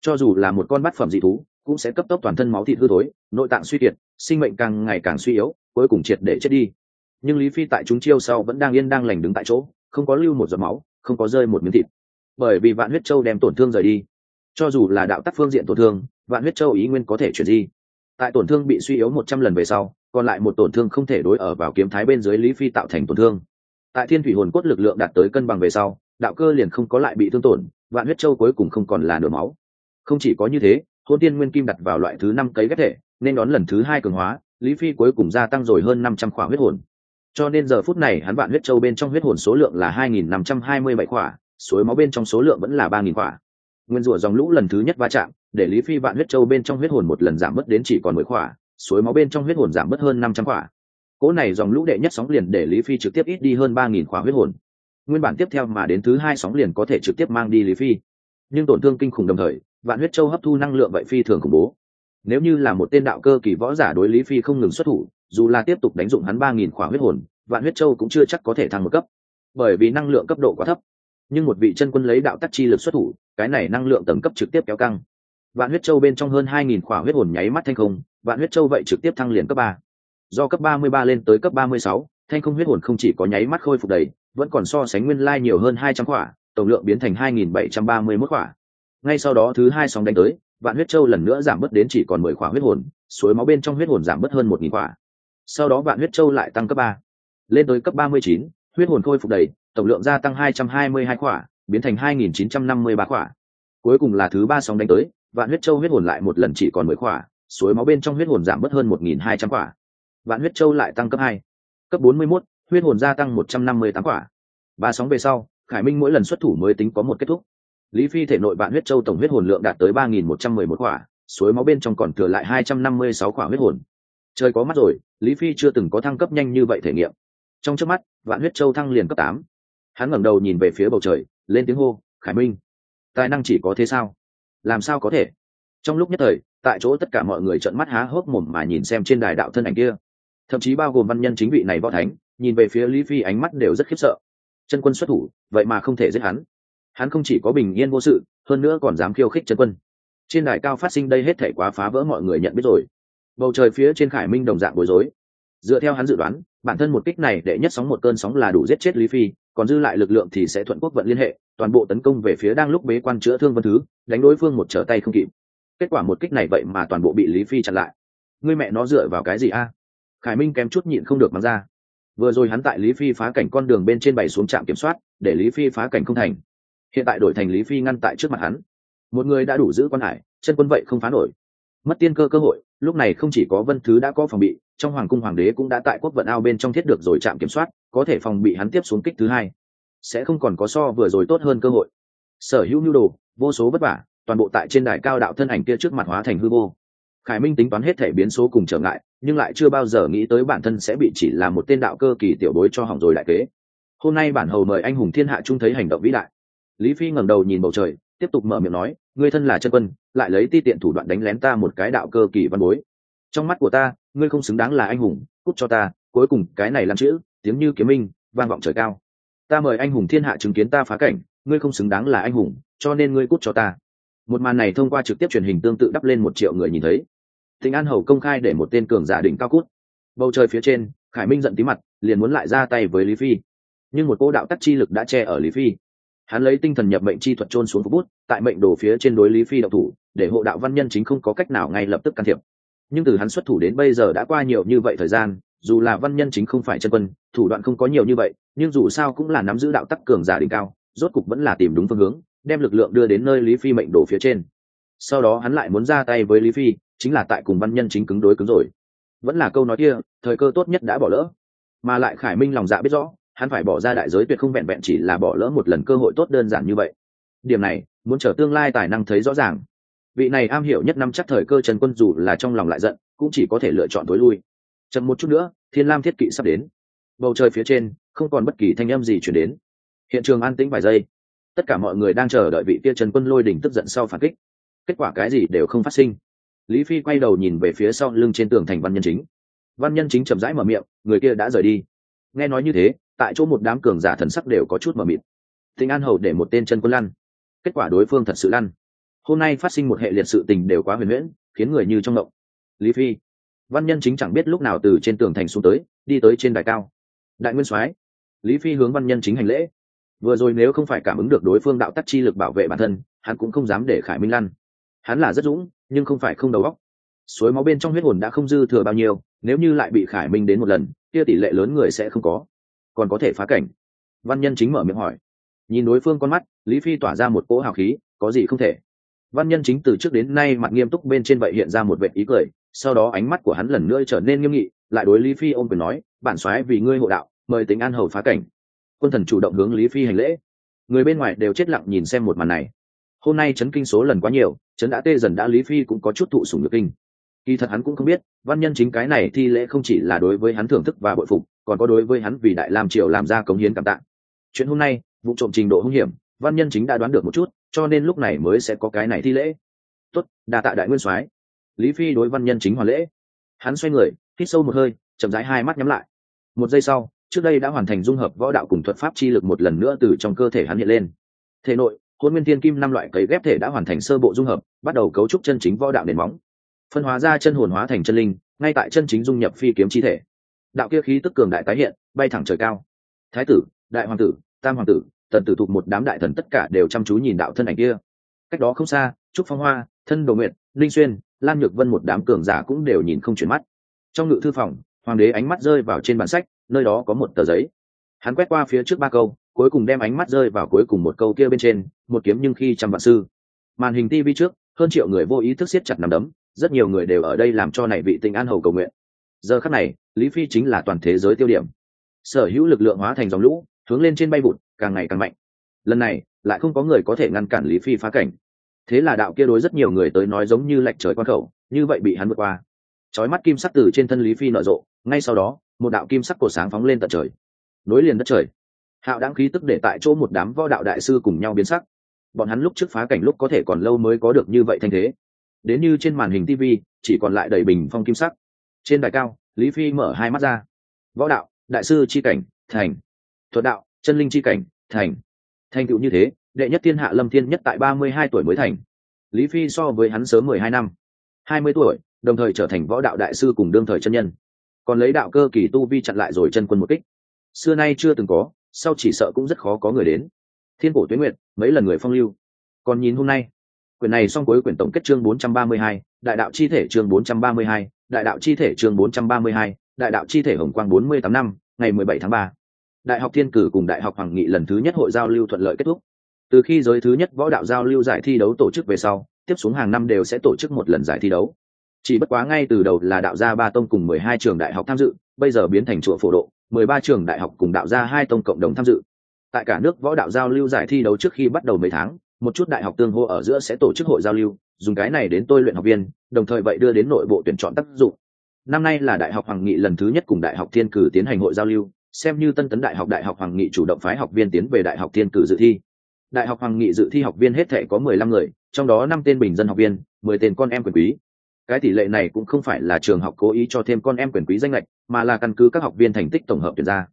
Cho dù là một con bát phẩm dị thú, cũng sẽ cấp tốc toàn thân máu thịt hư thối, nội tạng suy kiệt, sinh mệnh càng ngày càng suy yếu, cuối cùng triệt để chết đi nhưng lý phi tại chúng chiêu sau vẫn đang yên đang lành đứng tại chỗ, không có lưu một giọt máu, không có rơi một miếng thịt. Bởi vì vạn huyết châu đem tổn thương rời đi. Cho dù là đạo tắc phương diện tổn thương, vạn huyết châu ý nguyên có thể chuyển di. Tại tổn thương bị suy yếu một trăm lần về sau, còn lại một tổn thương không thể đối ở vào kiếm thái bên dưới lý phi tạo thành tổn thương. Tại thiên thủy hồn cốt lực lượng đạt tới cân bằng về sau, đạo cơ liền không có lại bị thương tổn, vạn huyết châu cuối cùng không còn là nửa máu. Không chỉ có như thế hôn tiên nguyên kim đặt vào loại thứ năm cấy ghép thể, nên đón lần thứ hai cường hóa, lý phi cuối cùng gia tăng rồi hơn năm trăm khỏa huyết hồn cho nên giờ phút này hắn vạn huyết châu bên trong huyết hồn số lượng là hai nghìn năm trăm hai mươi bảy khỏa, suối máu bên trong số lượng vẫn là ba nghìn khỏa. Nguyên rủa dòng lũ lần thứ nhất va chạm, để lý phi vạn huyết châu bên trong huyết hồn một lần giảm mất đến chỉ còn mười khỏa, suối máu bên trong huyết hồn giảm mất hơn năm trăm khỏa. Cỗ này dòng lũ đệ nhất sóng liền để lý phi trực tiếp ít đi hơn ba nghìn khỏa huyết hồn. Nguyên bản tiếp theo mà đến thứ hai sóng liền có thể trực tiếp mang đi lý phi. Nhưng tổn thương kinh khủng đồng thời, vạn huyết châu hấp thu năng lượng vậy phi thường khủng bố. Nếu như là một tên đạo cơ kỳ võ giả đối lý phi không ngừng xuất thủ dù là tiếp tục đánh dụng hắn ba nghìn khỏa huyết hồn, vạn huyết châu cũng chưa chắc có thể thăng một cấp. Bởi vì năng lượng cấp độ quá thấp, nhưng một vị chân quân lấy đạo tắc chi lực xuất thủ, cái này năng lượng tầng cấp trực tiếp kéo căng. Vạn huyết châu bên trong hơn hai nghìn khỏa huyết hồn nháy mắt thanh không, vạn huyết châu vậy trực tiếp thăng liền cấp ba. Do cấp ba mươi ba lên tới cấp ba mươi sáu, thanh không huyết hồn không chỉ có nháy mắt khôi phục đầy, vẫn còn so sánh nguyên lai nhiều hơn hai trăm khỏa, tổng lượng biến thành hai nghìn bảy trăm ba mươi mốt khỏa. Ngay sau đó thứ hai sóng đánh tới, vạn huyết châu lần nữa giảm bớt đến chỉ còn mười khỏa huyết hồn, suối máu bên trong huyết hồn giảm bớt hơn một nghìn khỏa sau đó vạn huyết châu lại tăng cấp ba. Lên tới cấp ba mươi chín, huyết hồn khôi phục đầy, tổng lượng gia tăng hai trăm hai mươi hai khỏa, biến thành hai nghìn chín trăm năm mươi ba khỏa. Cuối cùng là thứ ba sóng đánh tới, vạn huyết châu huyết hồn lại một lần chỉ còn mười khỏa, suối máu bên trong huyết hồn giảm bớt hơn một nghìn hai trăm khỏa. Vạn huyết châu lại tăng cấp hai. Cấp bốn mươi mốt, huyết hồn gia tăng một trăm năm mươi tám quả ba sóng về sau, khải minh mỗi lần xuất thủ mới tính có một kết thúc. Lý phi thể nội vạn huyết châu tổng huyết hồn lượng đạt tới ba nghìn một trăm mười một quả suối máu bên trong còn thừa lại hai trăm năm mươi sáu quả huyết hồn trời có mắt rồi, lý phi chưa từng có thăng cấp nhanh như vậy thể nghiệm. Trong trước mắt, vạn huyết châu thăng liền cấp tám. Hắn ngẩng đầu nhìn về phía bầu trời, lên tiếng hô, khải minh, tài năng chỉ có thế sao? Làm sao có thể? Trong lúc nhất thời, tại chỗ tất cả mọi người trợn mắt há hốc mồm mà nhìn xem trên đài đạo thân ảnh kia. Thậm chí bao gồm văn nhân chính vị này võ thánh, nhìn về phía lý phi ánh mắt đều rất khiếp sợ. Chân quân xuất thủ, vậy mà không thể giết hắn. Hắn không chỉ có bình yên vô sự, hơn nữa còn dám khiêu khích chân quân. Trên đài cao phát sinh đây hết thể quá phá vỡ mọi người nhận biết rồi bầu trời phía trên khải minh đồng dạng bối rối. Dựa theo hắn dự đoán, bản thân một kích này để nhất sóng một cơn sóng là đủ giết chết lý phi, còn dư lại lực lượng thì sẽ thuận quốc vận liên hệ, toàn bộ tấn công về phía đang lúc bế quan chữa thương vân thứ, đánh đối phương một trở tay không kịp. Kết quả một kích này vậy mà toàn bộ bị lý phi chặn lại. Ngươi mẹ nó dựa vào cái gì a? Khải minh kém chút nhịn không được mắng ra. Vừa rồi hắn tại lý phi phá cảnh con đường bên trên bày xuống trạm kiểm soát, để lý phi phá cảnh không thành. Hiện tại đổi thành lý phi ngăn tại trước mặt hắn. Một người đã đủ giữ quan hải, chân quân vậy không phá nổi mất tiên cơ cơ hội, lúc này không chỉ có vân thứ đã có phòng bị, trong hoàng cung hoàng đế cũng đã tại quốc vận ao bên trong thiết được rồi trạm kiểm soát, có thể phòng bị hắn tiếp xuống kích thứ hai. Sẽ không còn có so vừa rồi tốt hơn cơ hội. Sở hữu nhu đồ, vô số vất vả, toàn bộ tại trên đài cao đạo thân ảnh kia trước mặt hóa thành hư vô. Khải minh tính toán hết thể biến số cùng trở ngại, nhưng lại chưa bao giờ nghĩ tới bản thân sẽ bị chỉ là một tên đạo cơ kỳ tiểu bối cho hỏng rồi đại kế. Hôm nay bản hầu mời anh hùng thiên hạ trung thấy hành động vĩ đại. Lý phi ngẩng đầu nhìn bầu trời, tiếp tục mở miệng nói ngươi thân là chân quân, lại lấy ti tiện thủ đoạn đánh lén ta một cái đạo cơ kỳ văn bối. Trong mắt của ta, ngươi không xứng đáng là anh hùng, cút cho ta, cuối cùng cái này làm chữ, tiếng như kiếm minh, vang vọng trời cao. Ta mời anh hùng thiên hạ chứng kiến ta phá cảnh, ngươi không xứng đáng là anh hùng, cho nên ngươi cút cho ta. Một màn này thông qua trực tiếp truyền hình tương tự đắp lên một triệu người nhìn thấy. Thịnh an hầu công khai để một tên cường giả đỉnh cao cút. Bầu trời phía trên, khải minh giận tí mặt, liền muốn lại ra tay với lý phi. Nhưng một cô đạo tắc chi lực đã che ở lý phi hắn lấy tinh thần nhập mệnh chi thuật trôn xuống phục bút, tại mệnh đồ phía trên đối lý phi đậu thủ, để hộ đạo văn nhân chính không có cách nào ngay lập tức can thiệp. Nhưng từ hắn xuất thủ đến bây giờ đã qua nhiều như vậy thời gian, dù là văn nhân chính không phải chân quân, thủ đoạn không có nhiều như vậy, nhưng dù sao cũng là nắm giữ đạo tắc cường giả đỉnh cao, rốt cục vẫn là tìm đúng phương hướng, đem lực lượng đưa đến nơi lý phi mệnh đồ phía trên. Sau đó hắn lại muốn ra tay với lý phi, chính là tại cùng văn nhân chính cứng đối cứng rồi. Vẫn là câu nói kia, thời cơ tốt nhất đã bỏ lỡ. Mà lại khải minh lòng dạ biết rõ hắn phải bỏ ra đại giới tuyệt không vẹn vẹn chỉ là bỏ lỡ một lần cơ hội tốt đơn giản như vậy. Điểm này, muốn trở tương lai tài năng thấy rõ ràng. Vị này am hiểu nhất năm chắc thời cơ trần quân dù là trong lòng lại giận, cũng chỉ có thể lựa chọn tối lui. Chậm một chút nữa, thiên lam thiết kỵ sắp đến. Bầu trời phía trên, không còn bất kỳ thanh âm gì chuyển đến. Hiện trường an tĩnh vài giây. Tất cả mọi người đang chờ đợi vị kia trần quân lôi đỉnh tức giận sau phản kích. Kết quả cái gì đều không phát sinh. Lý phi quay đầu nhìn về phía sau lưng trên tường thành văn nhân chính. Văn nhân chính chậm rãi mở miệng, người kia đã rời đi. Nghe nói như thế tại chỗ một đám cường giả thần sắc đều có chút mờ mịt. Tinh an hầu để một tên chân quân lăn. Kết quả đối phương thật sự lăn. Hôm nay phát sinh một hệ liệt sự tình đều quá huyền huyễn, khiến người như trong động lý phi, văn nhân chính chẳng biết lúc nào từ trên tường thành xuống tới, đi tới trên đài cao. Đại nguyên soái, lý phi hướng văn nhân chính hành lễ. Vừa rồi nếu không phải cảm ứng được đối phương đạo tắc chi lực bảo vệ bản thân, hắn cũng không dám để khải minh lăn. Hắn là rất dũng, nhưng không phải không đầu óc. Suối máu bên trong huyết hồn đã không dư thừa bao nhiêu, nếu như lại bị khải minh đến một lần, kia tỷ lệ lớn người sẽ không có còn có thể phá cảnh. Văn nhân chính mở miệng hỏi. Nhìn đối phương con mắt, lý phi tỏa ra một cỗ hào khí, có gì không thể. Văn nhân chính từ trước đến nay mặt nghiêm túc bên trên vậy hiện ra một vệ ý cười, sau đó ánh mắt của hắn lần nữa trở nên nghiêm nghị, lại đối lý phi ôm quyền nói, bản soái vì ngươi hộ đạo, mời tính an hầu phá cảnh. Quân thần chủ động hướng lý phi hành lễ. Người bên ngoài đều chết lặng nhìn xem một màn này. Hôm nay chấn kinh số lần quá nhiều, chấn đã tê dần đã lý phi cũng có chút thụ sủng được kinh. Kỳ thật hắn cũng không biết, văn nhân chính cái này thi lễ không chỉ là đối với hắn thưởng thức và bội phục còn có đối với hắn vì đại lam triều làm ra cống hiến cảm tạ. Chuyện hôm nay, vụ trộm trình độ hung hiểm, văn nhân chính đã đoán được một chút, cho nên lúc này mới sẽ có cái này thi lễ. Tốt đà tạ đại nguyên soái. Lý phi đối văn nhân chính hoàn lễ. Hắn xoay người, hít sâu một hơi, chậm rãi hai mắt nhắm lại. Một giây sau, trước đây đã hoàn thành dung hợp võ đạo cùng thuật pháp chi lực một lần nữa từ trong cơ thể hắn hiện lên. Thể nội, hôn nguyên thiên kim năm loại cấy ghép thể đã hoàn thành sơ bộ dung hợp, bắt đầu cấu trúc chân chính võ đạo nền móng. Phân hóa ra chân hồn hóa thành chân linh, ngay tại chân chính dung nhập phi kiếm chi thể đạo kia khí tức cường đại tái hiện, bay thẳng trời cao. Thái tử, đại hoàng tử, tam hoàng tử, tần tử thuộc một đám đại thần tất cả đều chăm chú nhìn đạo thân ảnh kia. Cách đó không xa, trúc phong hoa, thân đồ nguyện linh xuyên lan nhược vân một đám cường giả cũng đều nhìn không chuyển mắt. Trong ngự thư phòng, hoàng đế ánh mắt rơi vào trên bản sách, nơi đó có một tờ giấy. Hắn quét qua phía trước ba câu, cuối cùng đem ánh mắt rơi vào cuối cùng một câu kia bên trên, một kiếm nhưng khi trăm vạn sư. Màn hình tivi trước, hơn triệu người vô ý thức siết chặt nằm đấm, rất nhiều người đều ở đây làm cho này vị tình an hầu cầu nguyện. Giờ khắc này lý phi chính là toàn thế giới tiêu điểm. Sở hữu lực lượng hóa thành dòng lũ, hướng lên trên bay vụt, càng ngày càng mạnh. Lần này, lại không có người có thể ngăn cản lý phi phá cảnh. Thế là đạo kia đối rất nhiều người tới nói giống như lệch trời quan khẩu, như vậy bị hắn vượt qua. Trói mắt kim sắc từ trên thân lý phi nở rộ, ngay sau đó, một đạo kim sắc cổ sáng phóng lên tận trời. Nối liền đất trời. Hạo đáng khí tức để tại chỗ một đám võ đạo đại sư cùng nhau biến sắc. Bọn hắn lúc trước phá cảnh lúc có thể còn lâu mới có được như vậy thanh thế. Đến như trên màn hình tv chỉ còn lại đầy bình phong kim sắc. Trên đài cao lý phi mở hai mắt ra. Võ đạo đại sư c h i cảnh thành. Thuật đạo chân linh c h i cảnh thành. Thành tựu như thế đệ nhất thiên hạ lâm thiên nhất tại ba mươi hai tuổi mới thành. Lý phi so với hắn sớm mười hai năm. hai mươi tuổi đồng thời trở thành võ đạo đại sư cùng đương thời chân nhân. Còn lấy đạo cơ kỳ tu vi chặn lại rồi chân quân một kích. Xưa nay chưa từng có sau chỉ sợ cũng rất khó có người đến. Thiên cổ tuyến nguyện mấy lần người phong lưu. Còn nhìn hôm nay quyển này xong cuối quyển tổng kết chương 432, đại đạo chi thể chương 432, đại đạo chi thể chương 432, đại đạo chi thể hồng quang 48 năm, ngày 17 tháng 3. Đại học Thiên Cử cùng Đại học Hoàng Nghị lần thứ nhất hội giao lưu thuận lợi kết thúc. Từ khi giới thứ nhất võ đạo giao lưu giải thi đấu tổ chức về sau, tiếp xuống hàng năm đều sẽ tổ chức một lần giải thi đấu. Chỉ bất quá ngay từ đầu là đạo gia ba tông cùng 12 trường đại học tham dự, bây giờ biến thành chùa phổ độ, 13 trường đại học cùng đạo gia hai tông cộng đồng tham dự. Tại cả nước võ đạo giao lưu giải thi đấu trước khi bắt đầu mấy tháng, một chút đại học tương hô ở giữa sẽ tổ chức hội giao lưu dùng cái này đến tôi luyện học viên, đồng thời vậy đưa đến nội bộ tuyển chọn tác dụng. Năm nay là đại học hoàng nghị lần thứ nhất cùng đại học thiên cử tiến hành hội giao lưu, xem như tân tấn đại học đại học hoàng nghị chủ động phái học viên tiến về đại học thiên cử dự thi. Đại học hoàng nghị dự thi học viên hết thể có mười lăm người, trong đó năm tên bình dân học viên, mười tên con em quyền quý. Cái tỷ lệ này cũng không phải là trường học cố ý cho thêm con em quyền quý danh lệch mà là căn cứ các học viên thành tích tổng hợp tuyển ra.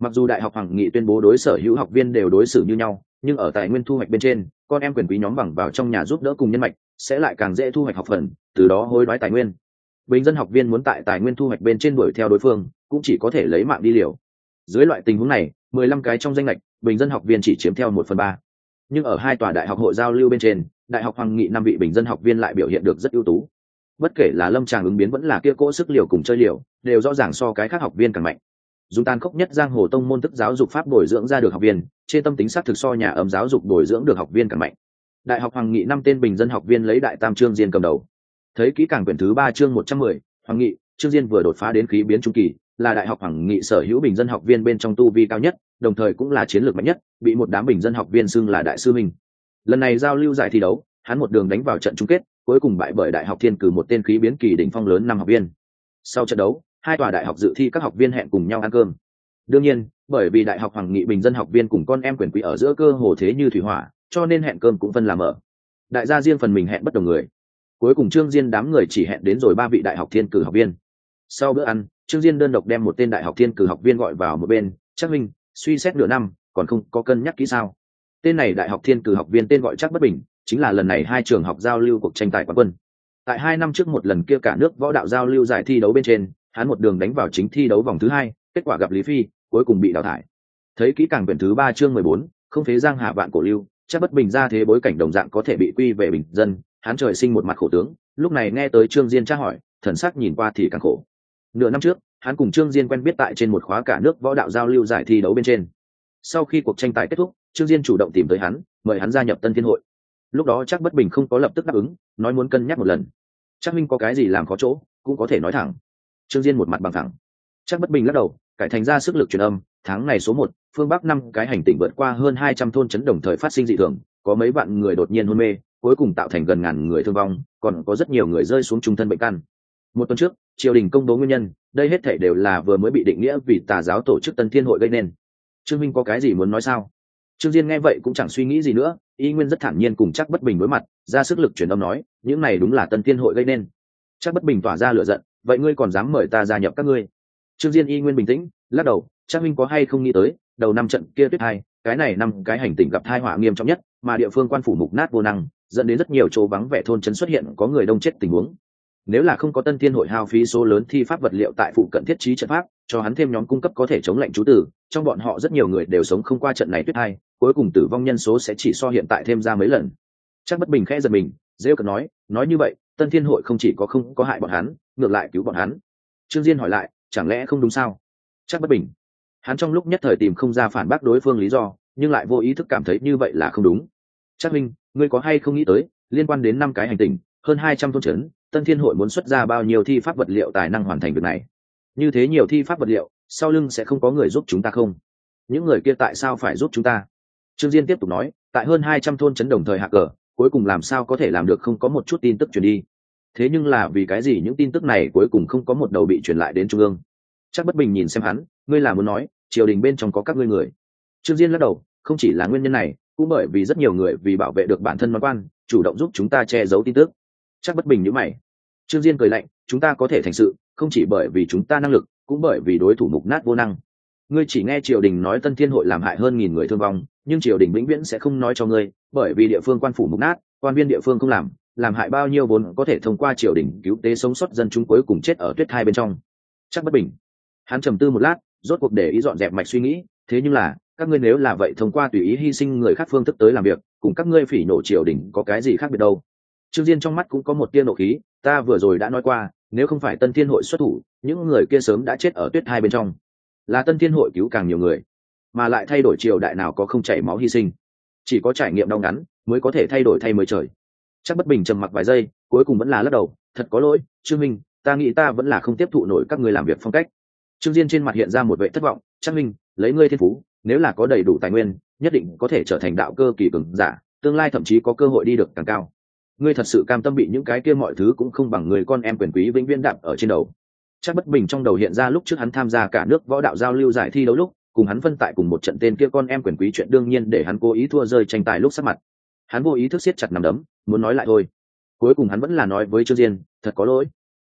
Mặc dù đại học hoàng nghị tuyên bố đối sở hữu học viên đều đối xử như nhau, nhưng ở tài nguyên thu hoạch bên trên, con em quyền quý nhóm bằng vào trong nhà giúp đỡ cùng nhân mạch sẽ lại càng dễ thu hoạch học phần, từ đó hối đoái tài nguyên. Bình dân học viên muốn tại tài nguyên thu hoạch bên trên đuổi theo đối phương, cũng chỉ có thể lấy mạng đi liều. Dưới loại tình huống này, mười lăm cái trong danh lệch, bình dân học viên chỉ chiếm theo một phần ba. Nhưng ở hai tòa đại học hội giao lưu bên trên, đại học hoàng nghị năm vị bình dân học viên lại biểu hiện được rất ưu tú. Bất kể là lâm tràng ứng biến vẫn là kia cỗ sức liều cùng chơi liều, đều rõ ràng so cái khác học viên càng mạnh. Dùng tàn khốc nhất giang hồ tông môn thức giáo dục pháp bồi dưỡng ra được học viên, trên tâm tính xác thực so nhà ấm giáo dục bồi dưỡng được học viên càng mạnh đại học hoàng nghị năm tên bình dân học viên lấy đại tam trương diên cầm đầu. Thấy kỹ càng quyển thứ ba chương một trăm mười, hoàng nghị trương diên vừa đột phá đến khí biến trung kỳ, là đại học hoàng nghị sở hữu bình dân học viên bên trong tu vi cao nhất, đồng thời cũng là chiến lược mạnh nhất, bị một đám bình dân học viên xưng là đại sư minh. Lần này giao lưu giải thi đấu, hắn một đường đánh vào trận chung kết, cuối cùng bại bởi đại học thiên cử một tên khí biến kỳ đỉnh phong lớn năm học viên. Sau trận đấu, hai tòa đại học dự thi các học viên hẹn cùng nhau ăn cơm. Đương nhiên, bởi vì đại học hoàng nghị bình dân học viên cùng con em quyền quý ở giữa cơ hồ thế như thủy hỏa cho nên hẹn cơm cũng phân làm ở. Đại gia riêng phần mình hẹn bất đồng người. Cuối cùng trương diên đám người chỉ hẹn đến rồi ba vị đại học thiên cử học viên. Sau bữa ăn, trương diên đơn độc đem một tên đại học thiên cử học viên gọi vào một bên chắc minh, suy xét nửa năm, còn không có cân nhắc kỹ sao? Tên này đại học thiên cử học viên tên gọi chắc bất bình, chính là lần này hai trường học giao lưu cuộc tranh tài quán quân. Tại hai năm trước một lần kia cả nước võ đạo giao lưu giải thi đấu bên trên, hắn một đường đánh vào chính thi đấu vòng thứ hai, kết quả gặp lý phi, cuối cùng bị đào thải. Thấy kỹ càng quyển thứ ba chương mười bốn, không phế giang hạ vạn cổ lưu chắc bất bình ra thế bối cảnh đồng dạng có thể bị quy về bình dân hắn trời sinh một mặt khổ tướng. Lúc này nghe tới trương diên tra hỏi, thần sắc nhìn qua thì càng khổ. Nửa năm trước hắn cùng trương diên quen biết tại trên một khóa cả nước võ đạo giao lưu giải thi đấu bên trên. Sau khi cuộc tranh tài kết thúc, trương diên chủ động tìm tới hắn, mời hắn gia nhập tân thiên hội. Lúc đó chắc bất bình không có lập tức đáp ứng, nói muốn cân nhắc một lần. Chắc minh có cái gì làm khó chỗ, cũng có thể nói thẳng. Trương diên một mặt bằng thẳng. Chắc bất bình lắc đầu cải thành ra sức lực truyền âm, tháng này số một, phương bắc năm cái hành tinh vượt qua hơn hai trăm thôn chấn đồng thời phát sinh dị thường, có mấy vạn người đột nhiên hôn mê, cuối cùng tạo thành gần ngàn người thương vong, còn có rất nhiều người rơi xuống trung thân bệnh căn. Một tuần trước, triều đình công bố nguyên nhân, đây hết thể đều là vừa mới bị định nghĩa vì tà giáo tổ chức tân thiên hội gây nên. Trương minh có cái gì muốn nói sao? Trương diên nghe vậy cũng chẳng suy nghĩ gì nữa, y nguyên rất thản nhiên cùng chắc bất bình đối mặt, ra sức lực truyền âm nói, những này đúng là tân thiên hội gây nên. Chắc bất bình tỏa ra lửa giận, vậy ngươi còn dám mời ta gia nhập các ngươi? Trương diên y nguyên bình tĩnh, lắc đầu chắc minh có hay không nghĩ tới, đầu năm trận kia tuyết hai, cái này năm cái hành tinh gặp tai họa nghiêm trọng nhất, mà địa phương quan phủ mục nát vô năng, dẫn đến rất nhiều chỗ vắng vẻ thôn trấn xuất hiện, có người đông chết tình huống. Nếu là không có tân thiên hội hao phí số lớn thi pháp vật liệu tại phụ cận thiết trí trận pháp, cho hắn thêm nhóm cung cấp có thể chống lệnh chú tử, trong bọn họ rất nhiều người đều sống không qua trận này tuyết hai, cuối cùng tử vong nhân số sẽ chỉ so hiện tại thêm ra mấy lần. Chắc bất bình khẽ giật mình dễ cần nói nói như vậy, tân thiên hội không chỉ có không có hại bọn hắn, ngược lại cứu bọn hắn. Trương diên hỏi lại chẳng lẽ không đúng sao? Chắc bất bình. Hắn trong lúc nhất thời tìm không ra phản bác đối phương lý do, nhưng lại vô ý thức cảm thấy như vậy là không đúng. Chắc minh, ngươi có hay không nghĩ tới, liên quan đến năm cái hành tình hơn hai trăm thôn trấn, tân thiên hội muốn xuất ra bao nhiêu thi pháp vật liệu tài năng hoàn thành việc này? Như thế nhiều thi pháp vật liệu, sau lưng sẽ không có người giúp chúng ta không? Những người kia tại sao phải giúp chúng ta? Trương diên tiếp tục nói, tại hơn hai trăm thôn chấn đồng thời hạ cờ, cuối cùng làm sao có thể làm được không có một chút tin tức truyền đi? Thế nhưng là vì cái gì những tin tức này cuối cùng không có một đầu bị truyền lại đến trung ương? Chắc bất bình nhìn xem hắn, ngươi là muốn nói, triều đình bên trong có các ngươi người. Trương diên lắc đầu, không chỉ là nguyên nhân này, cũng bởi vì rất nhiều người vì bảo vệ được bản thân món quan, chủ động giúp chúng ta che giấu tin tức. Chắc bất bình như mày. Trương diên cười lạnh, chúng ta có thể thành sự, không chỉ bởi vì chúng ta năng lực, cũng bởi vì đối thủ mục nát vô năng. Ngươi chỉ nghe triều đình nói tân thiên hội làm hại hơn nghìn người thương vong, nhưng triều đình vĩnh viễn sẽ không nói cho ngươi, bởi vì địa phương quan phủ mục nát, quan viên địa phương không làm làm hại bao nhiêu vốn có thể thông qua triều đình cứu tế sống sót dân chúng cuối cùng chết ở tuyết hai bên trong. Chắc bất bình. Hắn trầm tư một lát, rốt cuộc để ý dọn dẹp mạch suy nghĩ, thế nhưng là, các ngươi nếu là vậy thông qua tùy ý hy sinh người khác phương thức tới làm việc, cùng các ngươi phỉ nổ triều đình có cái gì khác biệt đâu? Trương diên trong mắt cũng có một tia nộ khí, ta vừa rồi đã nói qua, nếu không phải tân thiên hội xuất thủ, những người kia sớm đã chết ở tuyết hai bên trong. Là tân thiên hội cứu càng nhiều người, mà lại thay đổi triều đại nào có không chảy máu hy sinh. Chỉ có trải nghiệm đau ngắn, mới có thể thay đổi thay mới trời chắc bất bình trầm mặc vài giây, cuối cùng vẫn là lắc đầu, thật có lỗi, trương minh, ta nghĩ ta vẫn là không tiếp thụ nổi các người làm việc phong cách. Trương diên trên mặt hiện ra một vệ thất vọng, chắc minh, lấy ngươi thiên phú, nếu là có đầy đủ tài nguyên, nhất định có thể trở thành đạo cơ kỳ cường giả, tương lai thậm chí có cơ hội đi được càng cao. Ngươi thật sự cam tâm bị những cái kia mọi thứ cũng không bằng người con em quyền quý vĩnh viễn đạp ở trên đầu. Chắc bất bình trong đầu hiện ra lúc trước hắn tham gia cả nước võ đạo giao lưu giải thi đấu lúc, cùng hắn phân tại cùng một trận tên kia con em quyền quý chuyện đương nhiên để hắn cố ý thua rơi tranh tài lúc sắp mặt. Hắn vô ý thức siết chặt nằm đấm muốn nói lại thôi. Cuối cùng hắn vẫn là nói với trương diên, thật có lỗi.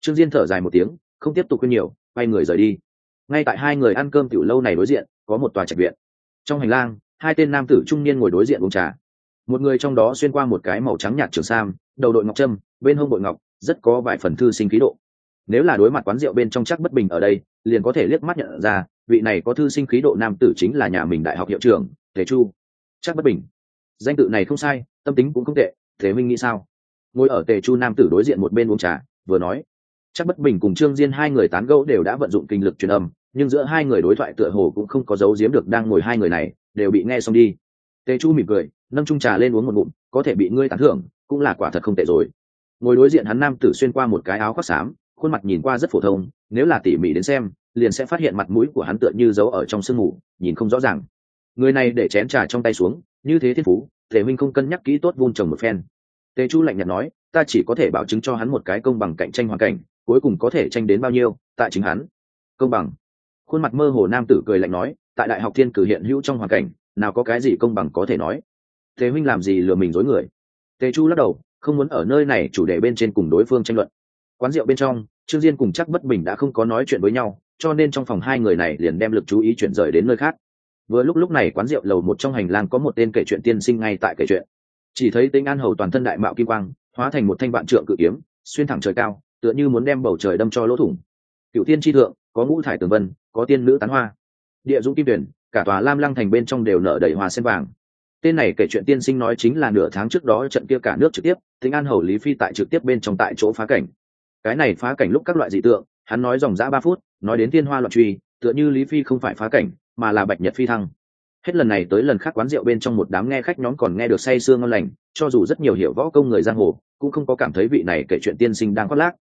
Trương diên thở dài một tiếng, không tiếp tục khuyên nhiều, quay người rời đi. Ngay tại hai người ăn cơm tiểu lâu này đối diện, có một tòa trạch viện. Trong hành lang, hai tên nam tử trung niên ngồi đối diện uống trà. Một người trong đó xuyên qua một cái màu trắng nhạt trường sam, đầu đội ngọc trâm, bên hông bội ngọc, rất có vài phần thư sinh khí độ. Nếu là đối mặt quán rượu bên trong chắc bất bình ở đây, liền có thể liếc mắt nhận ra, vị này có thư sinh khí độ nam tử chính là nhà mình đại học hiệu trưởng thế chu. Chắc bất bình. Danh tự này không sai, tâm tính cũng không tệ thế minh nghĩ sao? Ngồi ở tề chu nam tử đối diện một bên uống trà, vừa nói, chắc bất bình cùng trương diên hai người tán gẫu đều đã vận dụng kinh lực truyền âm, nhưng giữa hai người đối thoại tựa hồ cũng không có dấu giếm được đang ngồi hai người này, đều bị nghe xong đi. Tề chu mỉm cười, nâng chung trà lên uống một ngụm, có thể bị ngươi tán thưởng, cũng là quả thật không tệ rồi. Ngồi đối diện hắn nam tử xuyên qua một cái áo khoác xám, khuôn mặt nhìn qua rất phổ thông, nếu là tỉ mỉ đến xem, liền sẽ phát hiện mặt mũi của hắn tựa như giấu ở trong sương mù, nhìn không rõ ràng. Người này để chén trà trong tay xuống, như thế thiên phú thể minh không cân nhắc kỹ tốt vun trồng một phen. Tề chu lạnh nhạt nói, ta chỉ có thể bảo chứng cho hắn một cái công bằng cạnh tranh hoàn cảnh, cuối cùng có thể tranh đến bao nhiêu, tại chính hắn. Công bằng? Khuôn mặt mơ hồ nam tử cười lạnh nói, tại đại học thiên cử hiện hữu trong hoàn cảnh, nào có cái gì công bằng có thể nói. Thế huynh làm gì lừa mình dối người? Tề chu lắc đầu, không muốn ở nơi này chủ đề bên trên cùng đối phương tranh luận. Quán rượu bên trong, trương diên cùng chắc bất bình đã không có nói chuyện với nhau, cho nên trong phòng hai người này liền đem lực chú ý chuyển rời đến nơi khác vừa lúc lúc này quán rượu lầu một trong hành lang có một tên kể chuyện tiên sinh ngay tại kể chuyện. Chỉ thấy tính an hầu toàn thân đại mạo kim quang, hóa thành một thanh vạn trượng cự kiếm, xuyên thẳng trời cao, tựa như muốn đem bầu trời đâm cho lỗ thủng. Cựu tiên tri thượng, có ngũ thải tường vân, có tiên nữ tán hoa. Địa dũng kim tuyển, cả tòa lam lăng thành bên trong đều nở đầy hoa sen vàng. Tên này kể chuyện tiên sinh nói chính là nửa tháng trước đó trận kia cả nước trực tiếp tính an hầu lý phi tại trực tiếp bên trong tại chỗ phá cảnh. Cái này phá cảnh lúc các loại dị tượng, hắn nói dòng dã ba phút, nói đến tiên hoa loạn truy, tựa như lý phi không phải phá cảnh mà là bạch nhật phi thăng. Hết lần này tới lần khác quán rượu bên trong một đám nghe khách nhóm còn nghe được say sương ngon lành, cho dù rất nhiều hiểu võ công người giang hồ, cũng không có cảm thấy vị này kể chuyện tiên sinh đang khoác lác.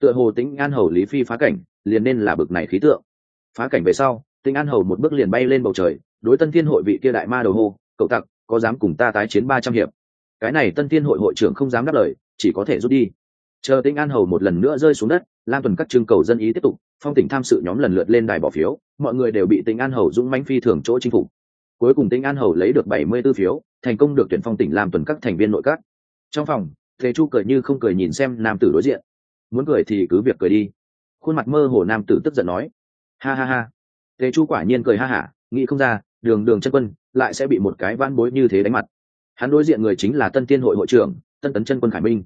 Tựa hồ tính an hầu lý phi phá cảnh, liền nên là bực này khí tượng. Phá cảnh về sau tính an hầu một bước liền bay lên bầu trời, đối tân thiên hội vị kia đại ma đầu hô, cậu tặc, có dám cùng ta tái chiến ba trăm hiệp? Cái này tân thiên hội hội trưởng không dám đáp lời, chỉ có thể rút đi. Chờ tinh an hầu một lần nữa rơi xuống đất lam tuần các trưng cầu dân ý tiếp tục, phong tỉnh tham sự nhóm lần lượt lên đài bỏ phiếu, mọi người đều bị tinh an hầu dũng mãnh phi thường chỗ chinh phục. Cuối cùng tinh an hầu lấy được bảy mươi 74 phiếu, thành công được tuyển phong tỉnh làm tuần các thành viên nội các. Trong phòng, thế chu cười như không cười nhìn xem nam tử đối diện. Muốn cười thì cứ việc cười đi. Khuôn mặt mơ hồ nam tử tức giận nói. Ha ha ha. Thế chu quả nhiên cười ha hả, nghĩ không ra, đường đường chân quân lại sẽ bị một cái van bối như thế đánh mặt. Hắn đối diện người chính là tân tiên hội hội trưởng, tân tấn chân quân khải minh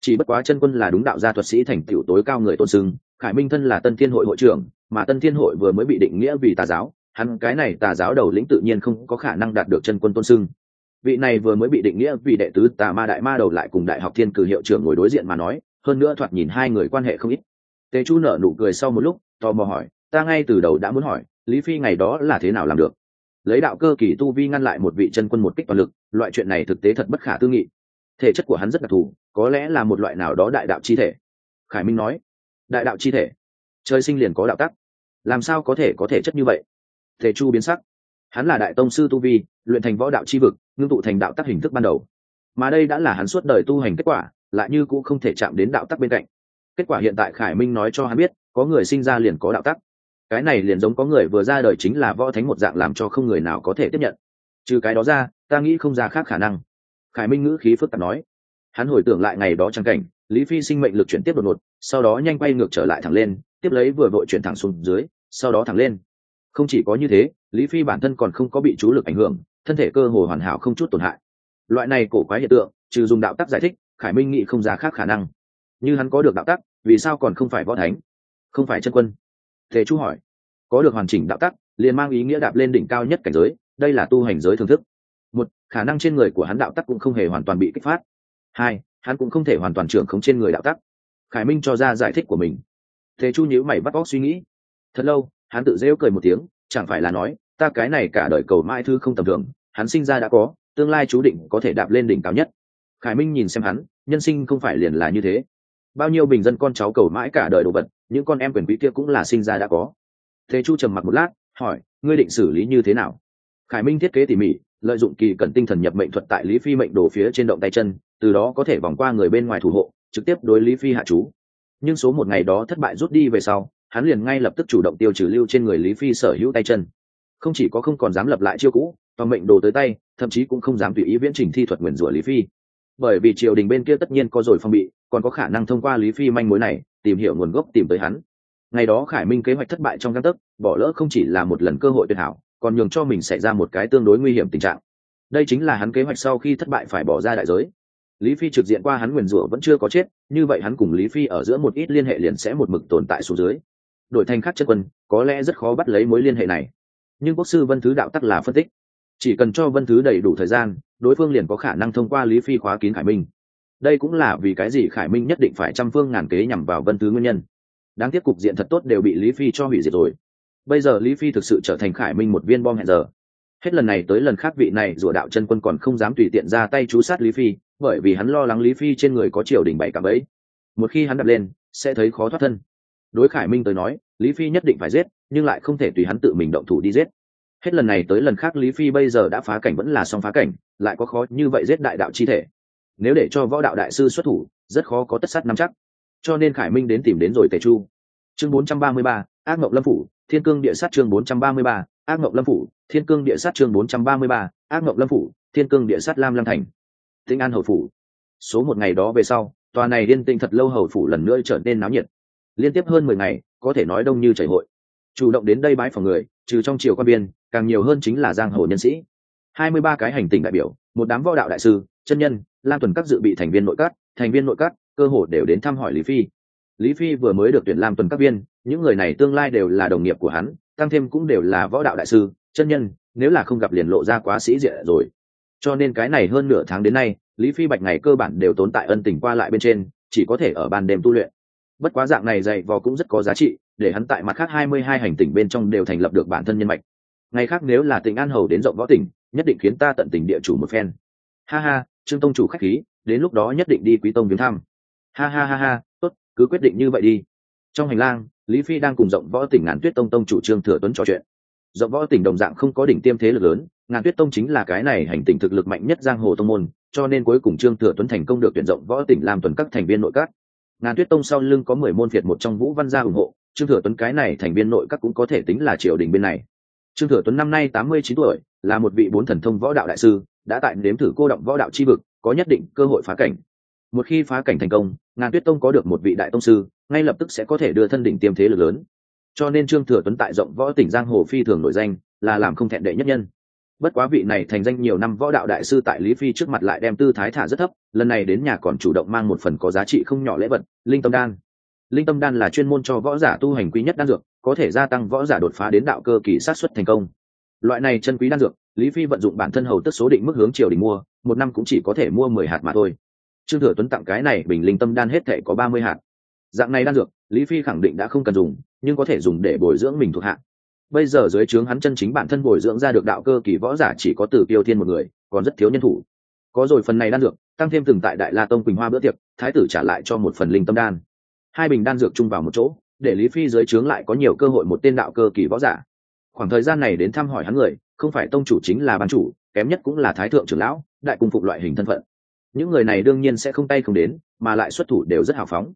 chỉ bất quá chân quân là đúng đạo gia thuật sĩ thành tựu tối cao người tôn sưng, khải minh thân là tân thiên hội hội trưởng, mà tân thiên hội vừa mới bị định nghĩa vì tà giáo, hắn cái này tà giáo đầu lĩnh tự nhiên không có khả năng đạt được chân quân tôn sưng. Vị này vừa mới bị định nghĩa vì đệ tứ tà ma đại ma đầu lại cùng đại học thiên cử hiệu trưởng ngồi đối diện mà nói, hơn nữa thoạt nhìn hai người quan hệ không ít. Tề chu nở nụ cười sau một lúc, tò mò hỏi, ta ngay từ đầu đã muốn hỏi, lý phi ngày đó là thế nào làm được? Lấy đạo cơ kỳ tu vi ngăn lại một vị chân quân một kích toàn lực, loại chuyện này thực tế thật bất khả tư nghị thể chất của hắn rất đặc thù, có lẽ là một loại nào đó đại đạo chi thể. Khải minh nói, đại đạo chi thể? Trời sinh liền có đạo tắc. Làm sao có thể có thể chất như vậy? Thể chu biến sắc. Hắn là đại tông sư tu vi, luyện thành võ đạo chi vực, ngưng tụ thành đạo tắc hình thức ban đầu. Mà đây đã là hắn suốt đời tu hành kết quả, lại như cũng không thể chạm đến đạo tắc bên cạnh. Kết quả hiện tại khải minh nói cho hắn biết, có người sinh ra liền có đạo tắc. Cái này liền giống có người vừa ra đời chính là võ thánh một dạng làm cho không người nào có thể tiếp nhận. Trừ cái đó ra, ta nghĩ không ra khác khả năng khải minh ngữ khí phức tạp nói. Hắn hồi tưởng lại ngày đó trang cảnh, lý phi sinh mệnh lực chuyển tiếp đột ngột, sau đó nhanh quay ngược trở lại thẳng lên, tiếp lấy vừa vội chuyển thẳng xuống dưới, sau đó thẳng lên. Không chỉ có như thế, lý phi bản thân còn không có bị chú lực ảnh hưởng, thân thể cơ hồ hoàn hảo không chút tổn hại. Loại này cổ quái hiện tượng, trừ dùng đạo tắc giải thích, khải minh nghĩ không ra khác khả năng. Như hắn có được đạo tắc, vì sao còn không phải võ thánh? Không phải chân quân. Thế chú hỏi. Có được hoàn chỉnh đạo tắc, liền mang ý nghĩa đạp lên đỉnh cao nhất cảnh giới, đây là tu hành giới thưởng thức một, khả năng trên người của hắn đạo tắc cũng không hề hoàn toàn bị kích phát. Hai, hắn cũng không thể hoàn toàn trưởng khống trên người đạo tắc. Khải minh cho ra giải thích của mình. Thế chu nhữ mày bắt óc suy nghĩ. Thật lâu, hắn tự rêu cười một tiếng, chẳng phải là nói, ta cái này cả đời cầu mãi thư không tầm thường, hắn sinh ra đã có, tương lai chú định có thể đạp lên đỉnh cao nhất. Khải minh nhìn xem hắn, nhân sinh không phải liền là như thế. Bao nhiêu bình dân con cháu cầu mãi cả đời đồ vật, những con em quyền quý kia cũng là sinh ra đã có. Thế chu trầm mặc một lát, hỏi, ngươi định xử lý như thế nào? Khải minh thiết kế tỉ mỉ lợi dụng kỳ cẩn tinh thần nhập mệnh thuật tại lý phi mệnh đồ phía trên động tay chân, từ đó có thể vòng qua người bên ngoài thủ hộ, trực tiếp đối lý phi hạ chú. Nhưng số một ngày đó thất bại rút đi về sau, hắn liền ngay lập tức chủ động tiêu trừ lưu trên người lý phi sở hữu tay chân. Không chỉ có không còn dám lập lại chiêu cũ và mệnh đồ tới tay, thậm chí cũng không dám tùy ý viễn trình thi thuật nguyền rủa lý phi. Bởi vì triều đình bên kia tất nhiên có rồi phong bị, còn có khả năng thông qua lý phi manh mối này, tìm hiểu nguồn gốc tìm tới hắn. Ngày đó khải minh kế hoạch thất bại trong găng tấc, bỏ lỡ không chỉ là một lần cơ hội tuyệt hảo còn nhường cho mình xảy ra một cái tương đối nguy hiểm tình trạng. Đây chính là hắn kế hoạch sau khi thất bại phải bỏ ra đại giới. Lý phi trực diện qua hắn nguyền rủa vẫn chưa có chết, như vậy hắn cùng lý phi ở giữa một ít liên hệ liền sẽ một mực tồn tại xuống dưới. Đổi thành khác chất quân, có lẽ rất khó bắt lấy mối liên hệ này. Nhưng quốc sư vân thứ đạo tắc là phân tích. Chỉ cần cho vân thứ đầy đủ thời gian, đối phương liền có khả năng thông qua lý phi khóa kín khải minh. Đây cũng là vì cái gì khải minh nhất định phải trăm phương ngàn kế nhằm vào vân thứ nguyên nhân. Đáng tiếc cục diện thật tốt đều bị lý phi cho hủy diệt rồi bây giờ lý phi thực sự trở thành khải minh một viên bom hẹn giờ. Hết lần này tới lần khác vị này rủa đạo chân quân còn không dám tùy tiện ra tay chú sát lý phi bởi vì hắn lo lắng lý phi trên người có triều đình bảy cảm ấy một khi hắn đặt lên sẽ thấy khó thoát thân. Đối khải minh tới nói lý phi nhất định phải giết nhưng lại không thể tùy hắn tự mình động thủ đi giết. Hết lần này tới lần khác lý phi bây giờ đã phá cảnh vẫn là song phá cảnh lại có khó như vậy giết đại đạo chi thể. Nếu để cho võ đạo đại sư xuất thủ rất khó có tất sát nắm chắc. Cho nên khải minh đến tìm đến rồi tề chu. Chương 433, ác mộng lâm phủ thiên cương địa sát chương 433, ác mộng lâm phủ thiên cương địa sát chương 433, ác mộng lâm phủ thiên cương địa sát lam lăng thành. Tinh an hầu phủ. Số một ngày đó về sau tòa này liên tinh thật lâu hầu phủ lần nữa trở nên náo nhiệt. Liên tiếp hơn mười ngày có thể nói đông như chảy hội. Chủ động đến đây bãi phòng người trừ trong triều quan biên càng nhiều hơn chính là giang hồ nhân sĩ. Hai mươi ba cái hành tinh đại biểu một đám võ đạo đại sư chân nhân lam tuần các dự bị thành viên nội các thành viên nội các cơ hồ đều đến thăm hỏi lý phi lý phi vừa mới được tuyển làm tuần các viên, những người này tương lai đều là đồng nghiệp của hắn, tăng thêm cũng đều là võ đạo đại sư, chân nhân, nếu là không gặp liền lộ ra quá sĩ diện rồi. Cho nên cái này hơn nửa tháng đến nay, lý phi bạch ngày cơ bản đều tốn tại ân tình qua lại bên trên, chỉ có thể ở ban đêm tu luyện. Bất quá dạng này dạy vò cũng rất có giá trị, để hắn tại mặt khác hai mươi hai hành tỉnh bên trong đều thành lập được bản thân nhân mạch. Ngày khác nếu là tỉnh an hầu đến rộng võ tỉnh, nhất định khiến ta tận tình địa chủ một phen. Ha ha, trương tông chủ khách khí, đến lúc đó nhất định đi quý tông viếng thăm. Ha ha ha ha, tốt cứ quyết định như vậy đi. Trong hành lang, lý phi đang cùng rộng võ tỉnh ngàn tuyết tông tông chủ trương thừa tuấn trò chuyện. Rộng võ tỉnh đồng dạng không có đỉnh tiêm thế lực lớn, ngàn tuyết tông chính là cái này hành tỉnh thực lực mạnh nhất giang hồ tông môn, cho nên cuối cùng trương thừa tuấn thành công được tuyển rộng võ tỉnh làm tuần các thành viên nội các. Ngàn tuyết tông sau lưng có mười môn việt một trong vũ văn gia ủng hộ, trương thừa tuấn cái này thành viên nội các cũng có thể tính là triều đình bên này. Trương thừa tuấn năm nay tám mươi chín tuổi, là một vị bốn thần thông võ đạo đại sư, đã tại nếm thử cô động võ đạo chi vực, có nhất định cơ hội phá cảnh một khi phá cảnh thành công, ngàn tuyết tông có được một vị đại tông sư, ngay lập tức sẽ có thể đưa thân đỉnh tiêm thế lực lớn. Cho nên trương thừa tuấn tại rộng võ tỉnh giang hồ phi thường nổi danh, là làm không thẹn đệ nhất nhân. Bất quá vị này thành danh nhiều năm võ đạo đại sư tại lý phi trước mặt lại đem tư thái thả rất thấp, lần này đến nhà còn chủ động mang một phần có giá trị không nhỏ lễ vật, linh tâm đan. Linh tâm đan là chuyên môn cho võ giả tu hành quý nhất đan dược, có thể gia tăng võ giả đột phá đến đạo cơ kỳ sát xuất thành công. Loại này chân quý đan dược, lý phi vận dụng bản thân hầu tức số định mức hướng triều đình mua, một năm cũng chỉ có thể mua mười hạt mà thôi trương thừa tuấn tặng cái này bình linh tâm đan hết thể có ba mươi hạt. Dạng này đan dược, lý phi khẳng định đã không cần dùng, nhưng có thể dùng để bồi dưỡng mình thuộc hạ. Bây giờ dưới trướng hắn chân chính bản thân bồi dưỡng ra được đạo cơ kỳ võ giả chỉ có từ tiêu thiên một người, còn rất thiếu nhân thủ. Có rồi phần này đan dược, tăng thêm từng tại đại la tông quỳnh hoa bữa tiệc, thái tử trả lại cho một phần linh tâm đan. Hai bình đan dược chung vào một chỗ, để lý phi dưới trướng lại có nhiều cơ hội một tên đạo cơ kỳ võ giả. Khoảng thời gian này đến thăm hỏi hắn người, không phải tông chủ chính là ban chủ, kém nhất cũng là thái thượng trưởng lão, đại cung phục loại hình thân phận những người này đương nhiên sẽ không tay không đến, mà lại xuất thủ đều rất hào phóng.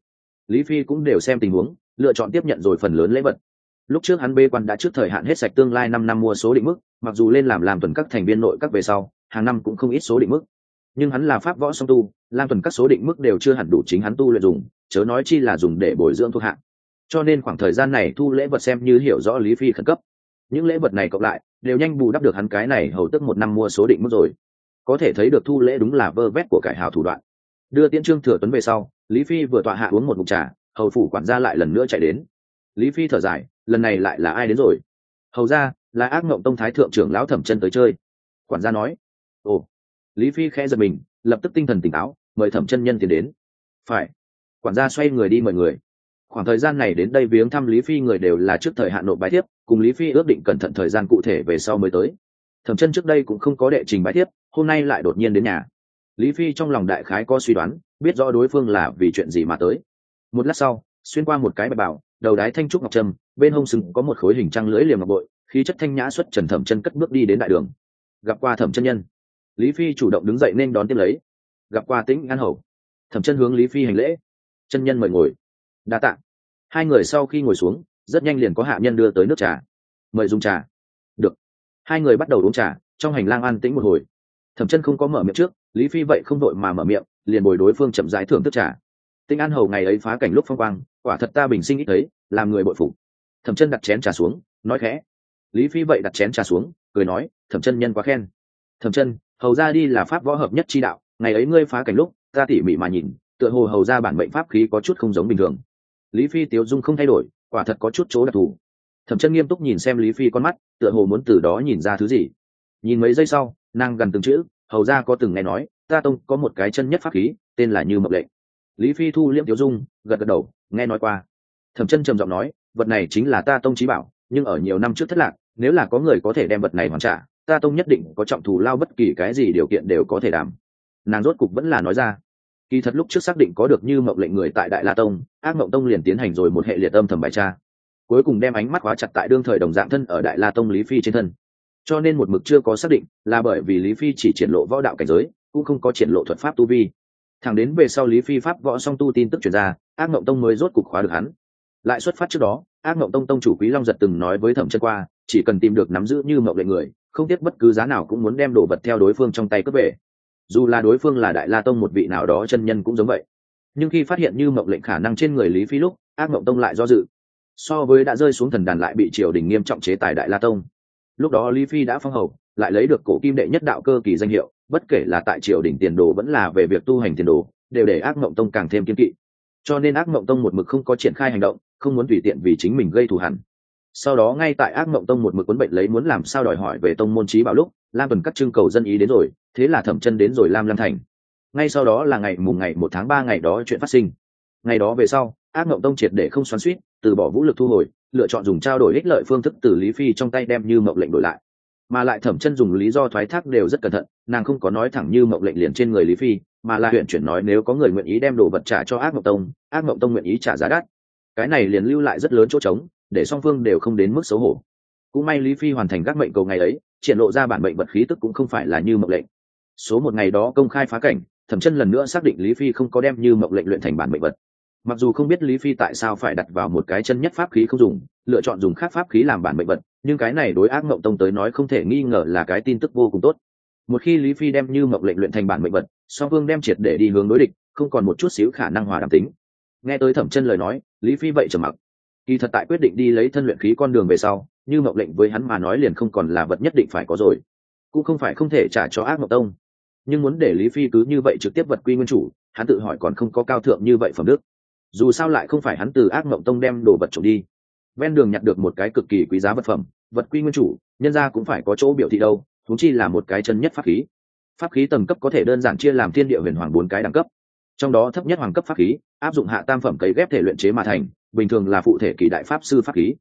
Lý phi cũng đều xem tình huống, lựa chọn tiếp nhận rồi phần lớn lễ vật. Lúc trước hắn bê quan đã trước thời hạn hết sạch tương lai năm năm mua số định mức, mặc dù lên làm làm tuần các thành viên nội các về sau, hàng năm cũng không ít số định mức. Nhưng hắn là pháp võ song tu, làm tuần các số định mức đều chưa hẳn đủ chính hắn tu luyện dùng, chớ nói chi là dùng để bồi dưỡng thuộc hạng cho nên khoảng thời gian này thu lễ vật xem như hiểu rõ lý phi khẩn cấp. Những lễ vật này cộng lại, đều nhanh bù đắp được hắn cái này hầu tức một năm mua số định mức rồi có thể thấy được thu lễ đúng là vơ vét của cải hào thủ đoạn. Đưa tiễn trương thừa tuấn về sau, lý phi vừa tọa hạ uống một mục trà, hầu phủ quản gia lại lần nữa chạy đến. Lý phi thở dài, lần này lại là ai đến rồi? Hầu ra, là ác mộng tông thái thượng trưởng lão thẩm chân tới chơi. Quản gia nói. Ồ. Lý phi khẽ giật mình, lập tức tinh thần tỉnh táo, mời thẩm chân nhân tiến đến. Phải. Quản gia xoay người đi mời người. Khoảng thời gian này đến đây viếng thăm lý phi người đều là trước thời hạn nộp bài thiếp, cùng lý phi ước định cẩn thận thời gian cụ thể về sau mới tới. Thẩm chân trước đây cũng không có đệ trình bài thiếp hôm nay lại đột nhiên đến nhà. Lý phi trong lòng đại khái có suy đoán, biết rõ đối phương là vì chuyện gì mà tới. Một lát sau, xuyên qua một cái bài bảo, đầu đái thanh trúc ngọc trâm, bên hông sừng có một khối hình trăng lưỡi liềm ngọc bội, khí chất thanh nhã xuất trần thẩm chân cất bước đi đến đại đường. Gặp qua thẩm chân nhân. Lý phi chủ động đứng dậy nên đón tiếp lấy. Gặp qua tĩnh an hầu. Thẩm chân hướng lý phi hành lễ. Chân nhân mời ngồi. Đa t ạ hai người sau khi ngồi xuống, rất nhanh liền có hạ nhân đưa tới nước trà. Mời dùng trà. Được. Hai người bắt đầu uống trà, trong hành lang an tĩnh một hồi thẩm chân không có mở miệng trước, lý phi vậy không đội mà mở miệng, liền bồi đối phương chậm rãi thưởng thức trà. Tinh an hầu ngày ấy phá cảnh lúc phong quang, quả thật ta bình sinh ít thấy, làm người bội phục. Thẩm chân đặt chén trà xuống, nói khẽ. Lý phi vậy đặt chén trà xuống, cười nói, thẩm chân nhân quá khen. Thẩm chân, hầu ra đi là pháp võ hợp nhất chi đạo, ngày ấy ngươi phá cảnh lúc, ta tỉ mỉ mà nhìn, tựa hồ hầu ra bản mệnh pháp khí có chút không giống bình thường. Lý phi tiếu dung không thay đổi, quả thật có chút chỗ đặc thù. Thẩm chân nghiêm túc nhìn xem lý phi con mắt, tựa hồ muốn từ đó nhìn ra thứ gì. Nhìn mấy giây sau nàng gần từng chữ, hầu ra có từng nghe nói, ta tông có một cái chân nhất pháp khí, tên là như Mộc lệnh lý phi thu liễm tiểu dung, gật gật đầu, nghe nói qua. Thẩm chân trầm giọng nói, vật này chính là ta tông trí bảo, nhưng ở nhiều năm trước thất lạc, nếu là có người có thể đem vật này hoàn trả, ta tông nhất định có trọng thù lao bất kỳ cái gì điều kiện đều có thể đảm. Nàng rốt cục vẫn là nói ra, kỳ thật lúc trước xác định có được như mộng lệnh người tại đại la tông, ác mộng tông liền tiến hành rồi một hệ liệt âm thầm bài tra. Cuối cùng đem ánh mắt khóa chặt tại đương thời đồng dạng thân ở đại la tông lý phi trên thân cho nên một mực chưa có xác định là bởi vì lý phi chỉ triển lộ võ đạo cảnh giới, cũng không có triển lộ thuật pháp tu vi. Thẳng đến về sau lý phi pháp võ song tu tin tức chuyển ra, ác mộng tông mới rốt cục khóa được hắn. Lại xuất phát trước đó, ác mộng tông tông chủ quý long giật từng nói với thẩm chân qua, chỉ cần tìm được nắm giữ như mộng lệnh người, không tiếc bất cứ giá nào cũng muốn đem đồ vật theo đối phương trong tay cướp về. Dù là đối phương là đại la tông một vị nào đó chân nhân cũng giống vậy. Nhưng khi phát hiện như mộng lệnh khả năng trên người lý phi lúc, ác mộng tông lại do dự. So với đã rơi xuống thần đàn lại bị triều đình nghiêm trọng chế tài đại la tông lúc đó lý phi đã phong hầu, lại lấy được cổ kim đệ nhất đạo cơ kỳ danh hiệu, bất kể là tại triều đỉnh tiền đồ vẫn là về việc tu hành tiền đồ, đều để ác mộng tông càng thêm kiên kỵ. Cho nên ác mộng tông một mực không có triển khai hành động, không muốn tùy tiện vì chính mình gây thù hẳn sau đó ngay tại ác mộng tông một mực quấn bệnh lấy muốn làm sao đòi hỏi về tông môn trí bảo lúc, lam tuần cắt trưng cầu dân ý đến rồi, thế là thẩm chân đến rồi lam lam thành. Ngay sau đó là ngày mùng ngày một tháng ba ngày đó chuyện phát sinh. Ngày đó về sau, ác mộng tông triệt để không xoắn suýt từ bỏ vũ lực thu hồi lựa chọn dùng trao đổi ích lợi phương thức từ lý phi trong tay đem như mộng lệnh đổi lại. Mà lại thẩm chân dùng lý do thoái thác đều rất cẩn thận, nàng không có nói thẳng như mộng lệnh liền trên người lý phi, mà là huyện chuyển nói nếu có người nguyện ý đem đồ vật trả cho ác mộng tông, ác mộng tông nguyện ý trả giá đắt. Cái này liền lưu lại rất lớn chỗ trống, để song phương đều không đến mức xấu hổ. Cũng may lý phi hoàn thành các mệnh cầu ngày ấy, triển lộ ra bản mệnh vật khí tức cũng không phải là như mộng lệnh. Số một ngày đó công khai phá cảnh, thẩm chân lần nữa xác định lý phi không có đem như mộng lệnh luyện thành bản mệnh vật mặc dù không biết lý phi tại sao phải đặt vào một cái chân nhất pháp khí không dùng, lựa chọn dùng khác pháp khí làm bản mệnh vật, nhưng cái này đối ác mộng tông tới nói không thể nghi ngờ là cái tin tức vô cùng tốt. Một khi lý phi đem như mộng lệnh luyện thành bản mệnh vật, song phương đem triệt để đi hướng đối địch, không còn một chút xíu khả năng hòa đàm tính. Nghe tới thẩm chân lời nói, lý phi vậy trầm mặc. Kỳ thật tại quyết định đi lấy thân luyện khí con đường về sau, như mộng lệnh với hắn mà nói liền không còn là vật nhất định phải có rồi. Cũng không phải không thể trả cho ác mộng tông. Nhưng muốn để lý phi cứ như vậy trực tiếp vật quy nguyên chủ, hắn tự hỏi còn không có cao thượng như vậy phẩm đức dù sao lại không phải hắn từ ác mộng tông đem đồ vật trộm đi. Ven đường nhặt được một cái cực kỳ quý giá vật phẩm, vật quy nguyên chủ, nhân ra cũng phải có chỗ biểu thị đâu thú chi là một cái chân nhất pháp khí. Pháp khí tầng cấp có thể đơn giản chia làm thiên địa huyền hoàng bốn cái đẳng cấp. Trong đó thấp nhất hoàng cấp pháp khí, áp dụng hạ tam phẩm cấy ghép thể luyện chế mà thành, bình thường là phụ thể kỳ đại pháp sư pháp khí.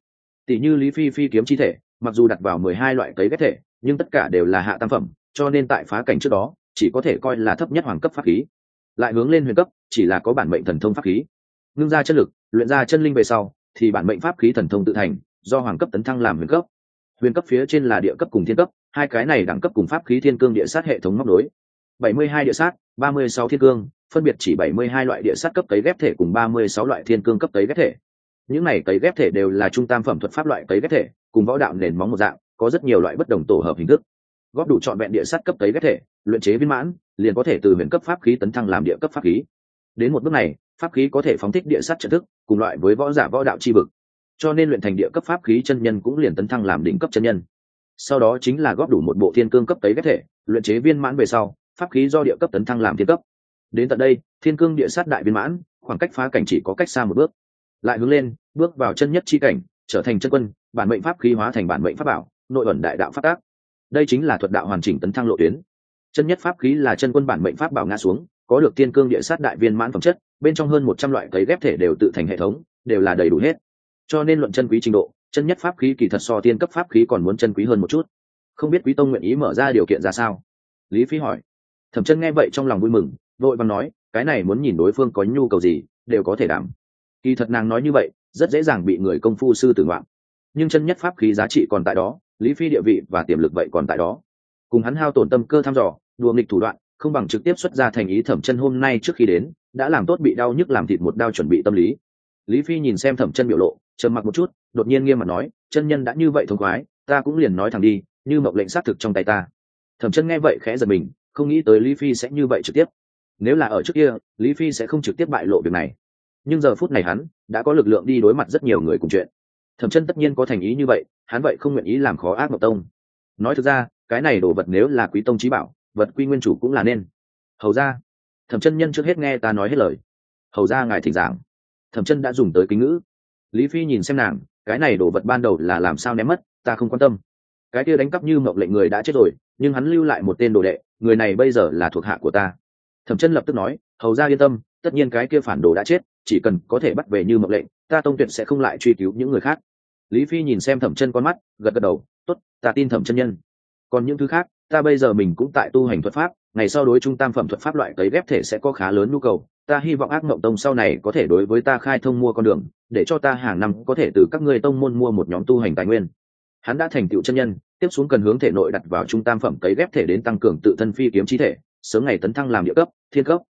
Tỷ như lý phi phi kiếm chi thể, mặc dù đặt vào mười hai loại cấy ghép thể, nhưng tất cả đều là hạ tam phẩm, cho nên tại phá cảnh trước đó, chỉ có thể coi là thấp nhất hoàng cấp pháp khí. Lại hướng lên huyền cấp, chỉ là có bản mệnh thần thông pháp khí ngưng ra chân lực, luyện ra chân linh về sau, thì bản mệnh pháp khí thần thông tự thành, do hoàng cấp tấn thăng làm huyền cấp. Huyền cấp phía trên là địa cấp cùng thiên cấp, hai cái này đẳng cấp cùng pháp khí thiên cương địa sát hệ thống móc nối. Bảy mươi hai địa sát, ba mươi sáu thiên cương, phân biệt chỉ bảy mươi hai loại địa sát cấp cấy ghép thể cùng ba mươi sáu loại thiên cương cấp cấy ghép thể. Những này cấy ghép thể đều là trung tam phẩm thuật pháp loại cấy ghép thể, cùng võ đạo nền móng một dạng, có rất nhiều loại bất đồng tổ hợp hình thức. Góp đủ trọn vẹn địa sát cấp cấy ghép thể, luyện chế viên mãn, liền có thể từ huyền cấp pháp khí tấn thăng làm địa cấp pháp khí. Đến một bước này pháp khí có thể phóng thích địa sát trận thức, cùng loại với võ giả võ đạo chi vực. Cho nên luyện thành địa cấp pháp khí chân nhân cũng liền tấn thăng làm đỉnh cấp chân nhân. Sau đó chính là góp đủ một bộ thiên cương cấp tấy ghép thể, luyện chế viên mãn về sau, pháp khí do địa cấp tấn thăng làm thiên cấp. Đến tận đây, thiên cương địa sát đại viên mãn, khoảng cách phá cảnh chỉ có cách xa một bước. Lại hướng lên, bước vào chân nhất chi cảnh, trở thành chân quân, bản mệnh pháp khí hóa thành bản mệnh pháp bảo, nội ẩn đại đạo phát tác. Đây chính là thuật đạo hoàn chỉnh tấn thăng lộ tuyến. Chân nhất pháp khí là chân quân bản mệnh pháp bảo ngã xuống có được tiên cương địa sát đại viên mãn phẩm chất, bên trong hơn một trăm loại cấy ghép thể đều tự thành hệ thống, đều là đầy đủ hết. Cho nên luận chân quý trình độ, chân nhất pháp khí kỳ thật so tiên cấp pháp khí còn muốn chân quý hơn một chút. Không biết quý tông nguyện ý mở ra điều kiện ra sao? Lý phi hỏi. Thẩm chân nghe vậy trong lòng vui mừng vội vàng nói, cái này muốn nhìn đối phương có nhu cầu gì, đều có thể đảm. Kỳ thật nàng nói như vậy, rất dễ dàng bị người công phu sư tử ngoạn. Nhưng chân nhất pháp khí giá trị còn tại đó, lý phi địa vị và tiềm lực vậy còn tại đó. Cùng hắn hao tổn tâm cơ thăm dò, đùa nghịch thủ đoạn không bằng trực tiếp xuất ra thành ý thẩm chân hôm nay trước khi đến, đã làm tốt bị đau nhức làm thịt một đau chuẩn bị tâm lý. Lý phi nhìn xem thẩm chân biểu lộ, trầm mặc một chút, đột nhiên nghiêm mặt nói, chân nhân đã như vậy thông khoái, ta cũng liền nói thẳng đi, như mộng lệnh xác thực trong tay ta. Thẩm chân nghe vậy khẽ giật mình, không nghĩ tới lý phi sẽ như vậy trực tiếp. Nếu là ở trước kia, lý phi sẽ không trực tiếp bại lộ việc này. Nhưng giờ phút này hắn đã có lực lượng đi đối mặt rất nhiều người cùng chuyện. Thẩm chân tất nhiên có thành ý như vậy, hắn vậy không nguyện ý làm khó ác mộng tông. Nói thực ra, cái này đồ vật nếu là quý tông trí bảo vật quy nguyên chủ cũng là nên. Hầu ra, thẩm chân nhân trước hết nghe ta nói hết lời. Hầu ra ngài thỉnh giảng. Thẩm chân đã dùng tới kính ngữ. Lý phi nhìn xem nàng, cái này đồ vật ban đầu là làm sao ném mất, ta không quan tâm. Cái kia đánh cắp như mộng lệnh người đã chết rồi, nhưng hắn lưu lại một tên đồ đệ, người này bây giờ là thuộc hạ của ta. Thẩm chân lập tức nói, hầu ra yên tâm, tất nhiên cái kia phản đồ đã chết, chỉ cần có thể bắt về như mộng lệnh, ta tông tuyệt sẽ không lại truy cứu những người khác. Lý phi nhìn xem thẩm chân con mắt, gật gật đầu t ố t ta tin thẩm chân nhân. Còn những thứ khác ta bây giờ mình cũng tại tu hành thuật pháp, ngày sau đối trung tam phẩm thuật pháp loại cấy ghép thể sẽ có khá lớn nhu cầu, ta hy vọng ác mộng tông sau này có thể đối với ta khai thông mua con đường, để cho ta hàng năm có thể từ các ngươi tông môn mua một nhóm tu hành tài nguyên. Hắn đã thành tựu chân nhân, tiếp xuống cần hướng thể nội đặt vào trung tam phẩm cấy ghép thể đến tăng cường tự thân phi kiếm chi thể, sớm ngày tấn thăng làm địa cấp, thiên cấp.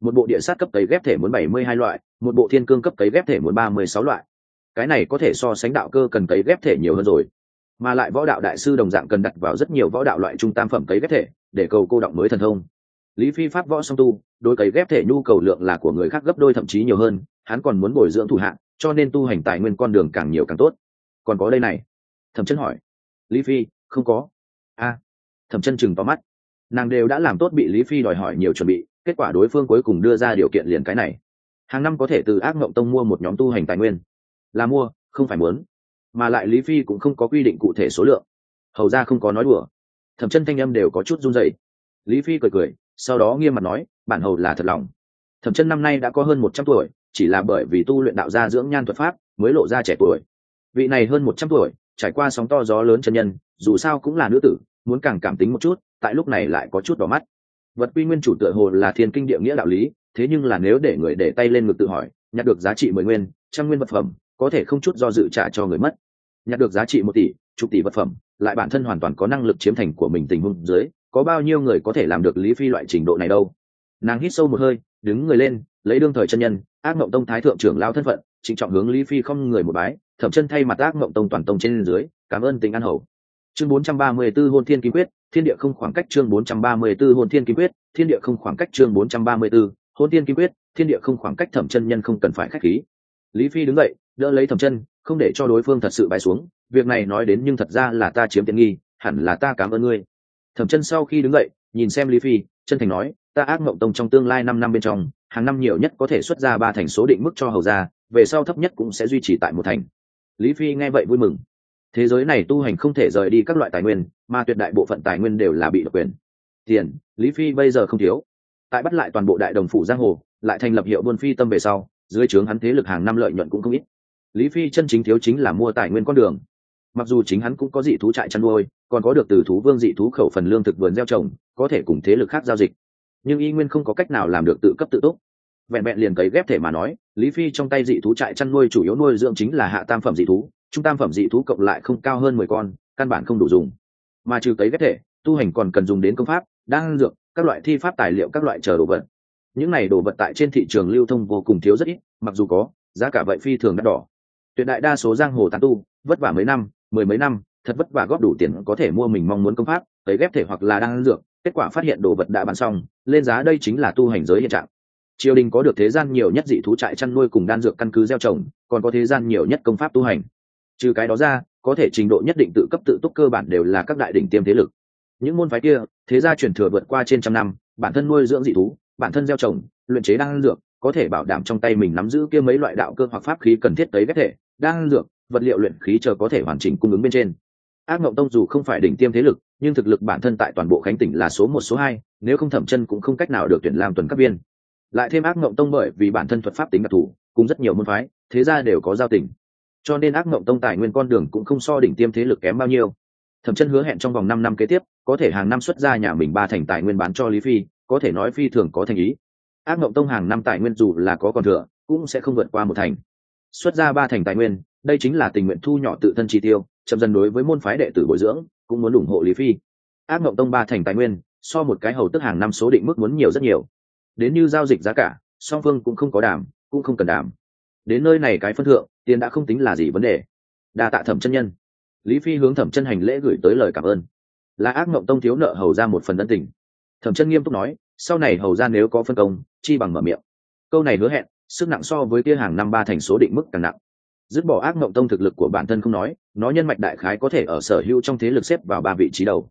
Một bộ địa sát cấp cấy ghép thể muốn bảy mươi hai loại, một bộ thiên cương cấp cấy ghép thể muốn ba mươi sáu loại. Cái này có thể so sánh đạo cơ cần cấy ghép thể nhiều hơn rồi mà lại võ đạo đại sư đồng dạng cần đặt vào rất nhiều võ đạo loại trung tam phẩm cấy ghép thể để cầu cô động mới thần thông. Lý phi pháp võ song tu đôi cấy ghép thể nhu cầu lượng là của người khác gấp đôi thậm chí nhiều hơn, hắn còn muốn bồi dưỡng thủ hạng cho nên tu hành tài nguyên con đường càng nhiều càng tốt. Còn có đây này. Thẩm chân hỏi. Lý phi, không có. A thẩm chân chừng to mắt. Nàng đều đã làm tốt bị lý phi đòi hỏi nhiều chuẩn bị, kết quả đối phương cuối cùng đưa ra điều kiện liền cái này. Hàng năm có thể từ ác mộng tông mua một nhóm tu hành tài nguyên. Là mua, không phải muốn mà lại lý phi cũng không có quy định cụ thể số lượng. Hầu ra không có nói đùa. Thẩm chân thanh âm đều có chút run dậy lý phi cười cười, sau đó nghiêm mặt nói, bản hầu là thật lòng. Thẩm chân năm nay đã có hơn một trăm tuổi, chỉ là bởi vì tu luyện đạo gia dưỡng nhan thuật pháp mới lộ ra trẻ tuổi. Vị này hơn một trăm tuổi, trải qua sóng to gió lớn chân nhân, dù sao cũng là nữ tử, muốn càng cảm tính một chút, tại lúc này lại có chút đỏ mắt. Vật quy nguyên chủ tựa hồ là thiên kinh địa nghĩa đạo lý, thế nhưng là nếu để người để tay lên ngực tự hỏi, nhặt được giá trị mười nguyên, trăm nguyên vật phẩm, có thể không chút do dự trả cho người mất nhặt được giá trị một tỷ, chục tỷ vật phẩm, lại bản thân hoàn toàn có năng lực chiếm thành của mình tình huống dưới, có bao nhiêu người có thể làm được lý phi loại trình độ này đâu? Nàng hít sâu một hơi, đứng người lên, lấy đương thời chân nhân, ác mộng tông thái thượng trưởng lao thân phận, trịnh trọng hướng lý phi không người một bái thẩm chân thay mặt ác mộng tông toàn tông trên dưới, cảm ơn tình an hầu. Chương 434 hôn thiên kim quyết, thiên địa không khoảng cách chương 434 hôn thiên kim quyết, thiên địa không khoảng cách chương 434 hôn thiên kim quyết, thiên địa không khoảng cách thẩm chân nhân không cần phải khách khí. Lý phi đứng dậy, đỡ lấy thẩm chân không để cho đối phương thật sự bại xuống, việc này nói đến nhưng thật ra là ta chiếm tiện nghi, hẳn là ta cảm ơn ngươi. Thẩm chân sau khi đứng dậy, nhìn xem lý phi, chân thành nói, ta ác mộng tông trong tương lai năm năm bên trong, hàng năm nhiều nhất có thể xuất ra ba thành số định mức cho hầu ra về sau thấp nhất cũng sẽ duy trì tại một thành. Lý phi nghe vậy vui mừng. Thế giới này tu hành không thể rời đi các loại tài nguyên, mà tuyệt đại bộ phận tài nguyên đều là bị độc quyền. Tiền, lý phi bây giờ không thiếu. Tại bắt lại toàn bộ đại đồng phủ giang hồ, lại thành lập hiệu buôn phi tâm về sau, dưới trướng hắn thế lực hàng năm lợi nhuận cũng không ít lý phi chân chính thiếu chính là mua tài nguyên con đường. Mặc dù chính hắn cũng có dị thú trại chăn nuôi, còn có được từ thú vương dị thú khẩu phần lương thực vườn gieo trồng, có thể cùng thế lực khác giao dịch. Nhưng y nguyên không có cách nào làm được tự cấp tự túc. Vẹn vẹn liền cấy ghép thể mà nói, lý phi trong tay dị thú trại chăn nuôi chủ yếu nuôi dưỡng chính là hạ tam phẩm dị thú, trung tam phẩm dị thú cộng lại không cao hơn mười con, căn bản không đủ dùng. Mà trừ cấy ghép thể, tu hành còn cần dùng đến công pháp, đan dược, các loại thi pháp tài liệu các loại chờ đồ vật. Những này đồ vật tại trên thị trường lưu thông vô cùng thiếu rất ít, mặc dù có, giá cả vậy phi thường đắt đỏ tuyệt đại đa số giang hồ tán tu, vất vả mấy năm, mười mấy năm, thật vất vả góp đủ tiền có thể mua mình mong muốn công pháp cấy ghép thể hoặc là đan dược, kết quả phát hiện đồ vật đã bán xong, lên giá đây chính là tu hành giới hiện trạng. Triều đình có được thế gian nhiều nhất dị thú trại chăn nuôi cùng đan dược căn cứ gieo trồng, còn có thế gian nhiều nhất công pháp tu hành. Trừ cái đó ra, có thể trình độ nhất định tự cấp tự túc cơ bản đều là các đại đỉnh tiêm thế lực. Những môn phái kia, thế gia truyền thừa vượt qua trên trăm năm, bản thân nuôi dưỡng dị thú, bản thân gieo trồng, luyện chế đan dược, có thể bảo đảm trong tay mình nắm giữ kia mấy loại đạo cơ hoặc pháp khí cần thiết tới ghép thể đan dược, vật liệu luyện khí chờ có thể hoàn chỉnh cung ứng bên trên. Ác mộng tông dù không phải đỉnh tiêm thế lực, nhưng thực lực bản thân tại toàn bộ khánh tỉnh là số một, số hai, nếu không thẩm chân cũng không cách nào được tuyển làm tuần cấp viên. Lại thêm ác mộng tông bởi vì bản thân thuật pháp tính đặc thù, cùng rất nhiều môn phái, thế ra đều có giao tình. Cho nên ác mộng tông tài nguyên con đường cũng không so đỉnh tiêm thế lực kém bao nhiêu. Thẩm chân hứa hẹn trong vòng năm năm kế tiếp, có thể hàng năm xuất ra nhà mình ba thành tài nguyên bán cho lý phi, có thể nói phi thường có thành ý. Ác mộng tông hàng năm tài nguyên dù là có còn thừa, cũng sẽ không vượt qua một thành xuất ra ba thành tài nguyên, đây chính là tình nguyện thu nhỏ tự thân chi tiêu, chậm dần đối với môn phái đệ tử bồi dưỡng, cũng muốn ủng hộ lý phi. Ác mộng tông ba thành tài nguyên, so một cái hầu tức hàng năm số định mức muốn nhiều rất nhiều. Đến như giao dịch giá cả, song phương cũng không có đảm cũng không cần đảm đến nơi này cái phân thượng, tiền đã không tính là gì vấn đề. Đa tạ thẩm chân nhân. Lý phi hướng thẩm chân hành lễ gửi tới lời cảm ơn. Là ác mộng tông thiếu nợ hầu ra một phần ân tình. Thẩm chân nghiêm túc nói, sau này hầu ra nếu có phân công, chi bằng mở miệng. Câu này hứa hẹn sức nặng so với kia hàng năm ba thành số định mức càng nặng. Dứt bỏ ác mộng tông thực lực của bản thân không nói, nó nhân mạch đại khái có thể ở sở hữu trong thế lực xếp vào ba vị trí đầu.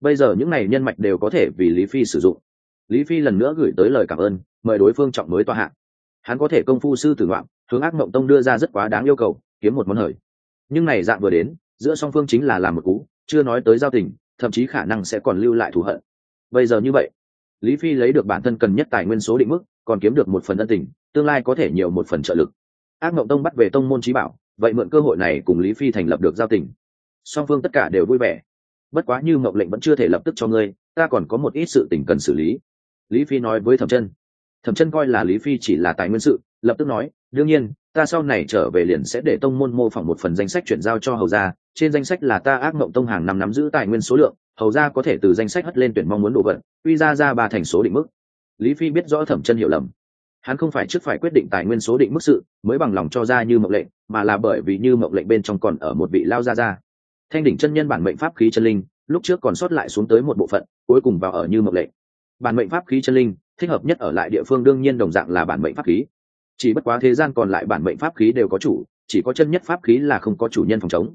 Bây giờ những này nhân mạch đều có thể vì lý phi sử dụng. Lý phi lần nữa gửi tới lời cảm ơn, mời đối phương trọng mới tòa hạng hắn có thể công phu sư tử ngoạn hướng ác mộng tông đưa ra rất quá đáng yêu cầu, kiếm một món hời. Nhưng này dạng vừa đến, giữa song phương chính là làm một cú, chưa nói tới giao tình, thậm chí khả năng sẽ còn lưu lại thù hận. Bây giờ như vậy, lý phi lấy được bản thân cần nhất tài nguyên số định mức, còn kiếm được một phần ân tình tương lai có thể nhiều một phần trợ lực. Ác mộng tông bắt về tông môn trí bảo, vậy mượn cơ hội này cùng lý phi thành lập được giao tình. Song phương tất cả đều vui vẻ. Bất quá như mộng lệnh vẫn chưa thể lập tức cho ngươi, ta còn có một ít sự tình cần xử lý. Lý phi nói với thẩm chân. Thẩm chân coi là lý phi chỉ là tài nguyên sự, lập tức nói, đương nhiên, ta sau này trở về liền sẽ để tông môn mô phỏng một phần danh sách chuyển giao cho hầu gia. Trên danh sách là ta ác mộng tông hàng năm nắm giữ tài nguyên số lượng, hầu gia có thể từ danh sách hất lên tuyển mong muốn đồ vật quy ra ra ba thành số định mức. Lý phi biết rõ thẩm chân hiểu lầm hắn không phải trước phải quyết định tài nguyên số định mức sự, mới bằng lòng cho ra như mộng lệnh, mà là bởi vì như mộng lệnh bên trong còn ở một vị lao gia gia. Thanh đỉnh chân nhân bản mệnh pháp khí chân linh, lúc trước còn sót lại xuống tới một bộ phận, cuối cùng vào ở như mộng lệnh. Bản mệnh pháp khí chân linh, thích hợp nhất ở lại địa phương đương nhiên đồng dạng là bản mệnh pháp khí. Chỉ bất quá thế gian còn lại bản mệnh pháp khí đều có chủ, chỉ có chân nhất pháp khí là không có chủ nhân phòng chống.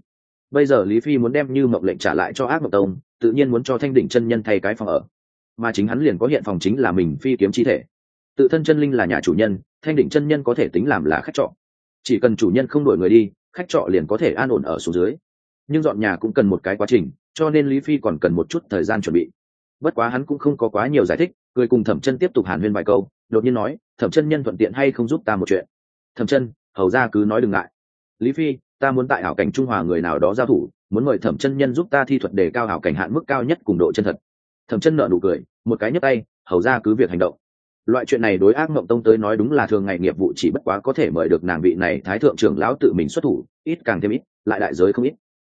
Bây giờ lý phi muốn đem như mộng lệnh trả lại cho ác mộng tông, tự nhiên muốn cho thanh đỉnh chân nhân thay cái phòng ở. Mà chính hắn liền có hiện phòng chính là mình phi kiếm chi thể tự thân chân linh là nhà chủ nhân, thanh đỉnh chân nhân có thể tính làm là khách trọ. Chỉ cần chủ nhân không đổi người đi, khách trọ liền có thể an ổn ở số dưới. Nhưng dọn nhà cũng cần một cái quá trình, cho nên lý phi còn cần một chút thời gian chuẩn bị. Bất quá hắn cũng không có quá nhiều giải thích, cười cùng thẩm chân tiếp tục hàn huyên vài câu, đột nhiên nói, thẩm chân nhân thuận tiện hay không giúp ta một chuyện? Thẩm chân, hầu ra cứ nói đừng ngại. Lý phi, ta muốn tại hảo cảnh trung hòa người nào đó giao thủ, muốn mời thẩm chân nhân giúp ta thi thuật đề cao hảo cảnh hạn mức cao nhất cùng độ chân thật. Thẩm chân nợ nụ cười, một cái nhấp tay, hầu ra cứ việc hành động loại chuyện này đối ác mộng tông tới nói đúng là thường ngày nghiệp vụ chỉ bất quá có thể mời được nàng vị này thái thượng trưởng lão tự mình xuất thủ, ít càng thêm ít, lại đại giới không ít.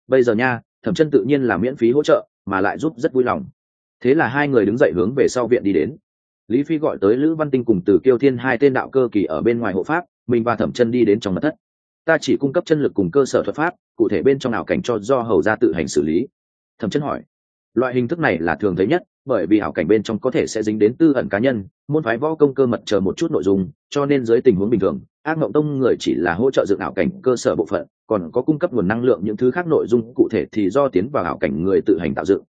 Bây giờ nha, thẩm chân tự nhiên là miễn phí hỗ trợ, mà lại giúp rất vui lòng. Thế là hai người đứng dậy hướng về sau viện đi đến. Lý phi gọi tới lữ văn tinh cùng từ kiêu thiên hai tên đạo cơ kỳ ở bên ngoài hộ pháp, mình và thẩm chân đi đến trong mật thất. Ta chỉ cung cấp chân lực cùng cơ sở thuật pháp, cụ thể bên trong nào cảnh cho do hầu ra tự hành xử lý. Thẩm chân hỏi, loại hình thức này là thường thấy nhất bởi vì hảo cảnh bên trong có thể sẽ dính đến tư ẩn cá nhân, môn phái võ công cơ mật chờ một chút nội dung, cho nên dưới tình huống bình thường, ác mộng tông người chỉ là hỗ trợ dựng hảo cảnh cơ sở bộ phận, còn có cung cấp nguồn năng lượng những thứ khác nội dung cụ thể thì do tiến vào hảo cảnh người tự hành tạo dựng.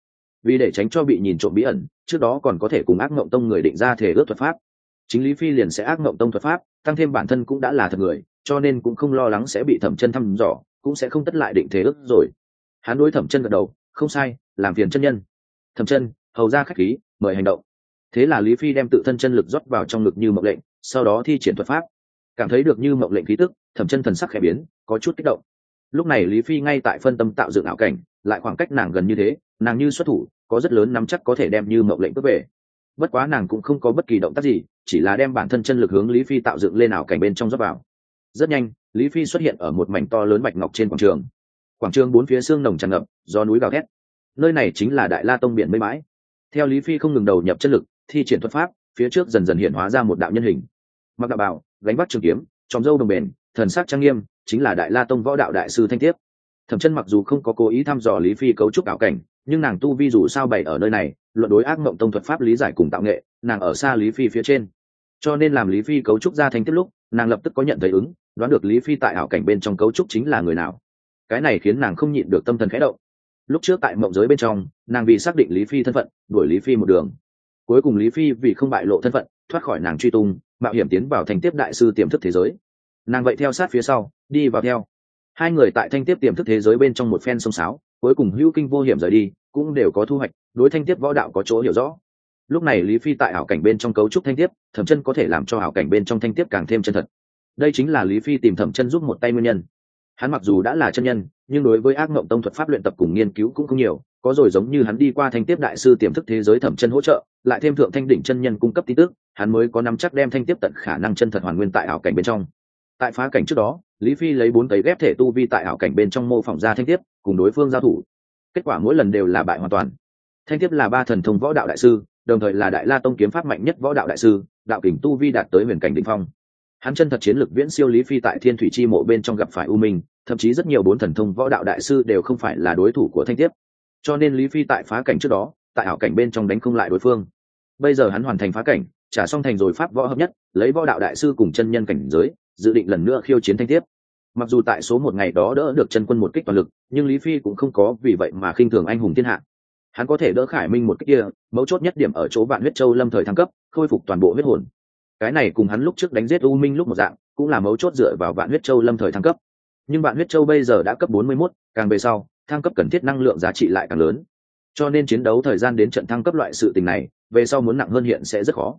Vì để tránh cho bị nhìn trộm bí ẩn, trước đó còn có thể cùng ác mộng tông người định ra thể ước thuật pháp. Chính lý phi liền sẽ ác mộng tông thuật pháp, tăng thêm bản thân cũng đã là thật người, cho nên cũng không lo lắng sẽ bị thẩm chân thăm dò, cũng sẽ không tất lại định thế ước rồi. Hắn đối thẩm chân gật đầu, không sai, làm phiền chân nhân. Thẩm chân hầu ra khách khí, mời hành động. Thế là lý phi đem tự thân chân lực rót vào trong ngực như mộng lệnh, sau đó thi triển thuật pháp. Cảm thấy được như mộng lệnh khí tức, thẩm chân thần sắc khẽ biến, có chút kích động. Lúc này lý phi ngay tại phân tâm tạo dựng ảo cảnh, lại khoảng cách nàng gần như thế, nàng như xuất thủ, có rất lớn nắm chắc có thể đem như mộng lệnh cướp về. Bất quá nàng cũng không có bất kỳ động tác gì, chỉ là đem bản thân chân lực hướng lý phi tạo dựng lên ảo cảnh bên trong dốc vào. Rất nhanh, lý phi xuất hiện ở một mảnh to lớn bạch ngọc trên quảng trường. Quảng trường bốn phía xương nồng tràn ngập do núi gào thét. Nơi này chính là đại la tông biển mây mãi theo lý phi không ngừng đầu nhập chân lực, thi triển thuật pháp, phía trước dần dần hiện hóa ra một đạo nhân hình. Mặc đạo bảo, gánh bắt trường kiếm, tròm dâu đồng bền, thần sắc trang nghiêm, chính là đại la tông võ đạo đại sư thanh tiếp. Thẩm chân mặc dù không có cố ý thăm dò lý phi cấu trúc ảo cảnh, nhưng nàng tu vi dù sao bày ở nơi này, luận đối ác mộng tông thuật pháp lý giải cùng tạo nghệ, nàng ở xa lý phi phía trên. Cho nên làm lý phi cấu trúc ra thanh tiếp lúc, nàng lập tức có nhận thấy ứng, đoán được lý phi tại ảo cảnh bên trong cấu trúc chính là người nào. Cái này khiến nàng không nhịn được tâm thần khẽ động lúc trước tại mộng giới bên trong, nàng vì xác định lý phi thân phận, đuổi lý phi một đường. Cuối cùng lý phi vì không bại lộ thân phận, thoát khỏi nàng truy tung, mạo hiểm tiến vào thành tiếp đại sư tiềm thức thế giới. Nàng vậy theo sát phía sau, đi vào theo. Hai người tại thanh tiếp tiềm thức thế giới bên trong một phen sông sáo, cuối cùng hữu kinh vô hiểm rời đi, cũng đều có thu hoạch, đối thanh tiếp võ đạo có chỗ hiểu rõ. Lúc này lý phi tại ảo cảnh bên trong cấu trúc thanh tiếp, thẩm chân có thể làm cho ảo cảnh bên trong thanh tiếp càng thêm chân thật. Đây chính là lý phi tìm thẩm chân giúp một tay nguyên nhân hắn mặc dù đã là chân nhân, nhưng đối với ác mộng tông thuật pháp luyện tập cùng nghiên cứu cũng không nhiều, có rồi giống như hắn đi qua thanh tiếp đại sư tiềm thức thế giới thẩm chân hỗ trợ, lại thêm thượng thanh đỉnh chân nhân cung cấp tin tức, hắn mới có nắm chắc đem thanh tiếp tận khả năng chân thật hoàn nguyên tại ảo cảnh bên trong. Tại phá cảnh trước đó, lý phi lấy bốn tấy ghép thể tu vi tại ảo cảnh bên trong mô phỏng ra thanh tiếp, cùng đối phương giao thủ. Kết quả mỗi lần đều là bại hoàn toàn. Thanh tiếp là ba thần thông võ đạo đại sư, đồng thời là đại la tông kiếm pháp mạnh nhất võ đạo đại sư, đạo kình tu vi đạt tới huyền cảnh đ ỉ n h phong hắn chân thật chiến lược viễn siêu lý phi tại thiên thủy chi mộ bên trong gặp phải u minh, thậm chí rất nhiều bốn thần thông võ đạo đại sư đều không phải là đối thủ của thanh tiếp. Cho nên lý phi tại phá cảnh trước đó, tại ảo cảnh bên trong đánh không lại đối phương. Bây giờ hắn hoàn thành phá cảnh, trả xong thành rồi pháp võ hợp nhất, lấy võ đạo đại sư cùng chân nhân cảnh giới, dự định lần nữa khiêu chiến thanh tiếp. Mặc dù tại số một ngày đó đỡ được chân quân một kích toàn lực, nhưng lý phi cũng không có vì vậy mà khinh thường anh hùng thiên hạ. Hắn có thể đỡ khải minh một kích kia, mấu chốt nhất điểm ở chỗ vạn huyết châu lâm thời thăng cấp, khôi phục toàn bộ huyết hồn cái này cùng hắn lúc trước đánh giết u minh lúc một dạng cũng là mấu chốt dựa vào vạn huyết châu lâm thời thăng cấp. Nhưng vạn huyết châu bây giờ đã cấp 41, càng về sau thăng cấp cần thiết năng lượng giá trị lại càng lớn. Cho nên chiến đấu thời gian đến trận thăng cấp loại sự tình này về sau muốn nặng hơn hiện sẽ rất khó.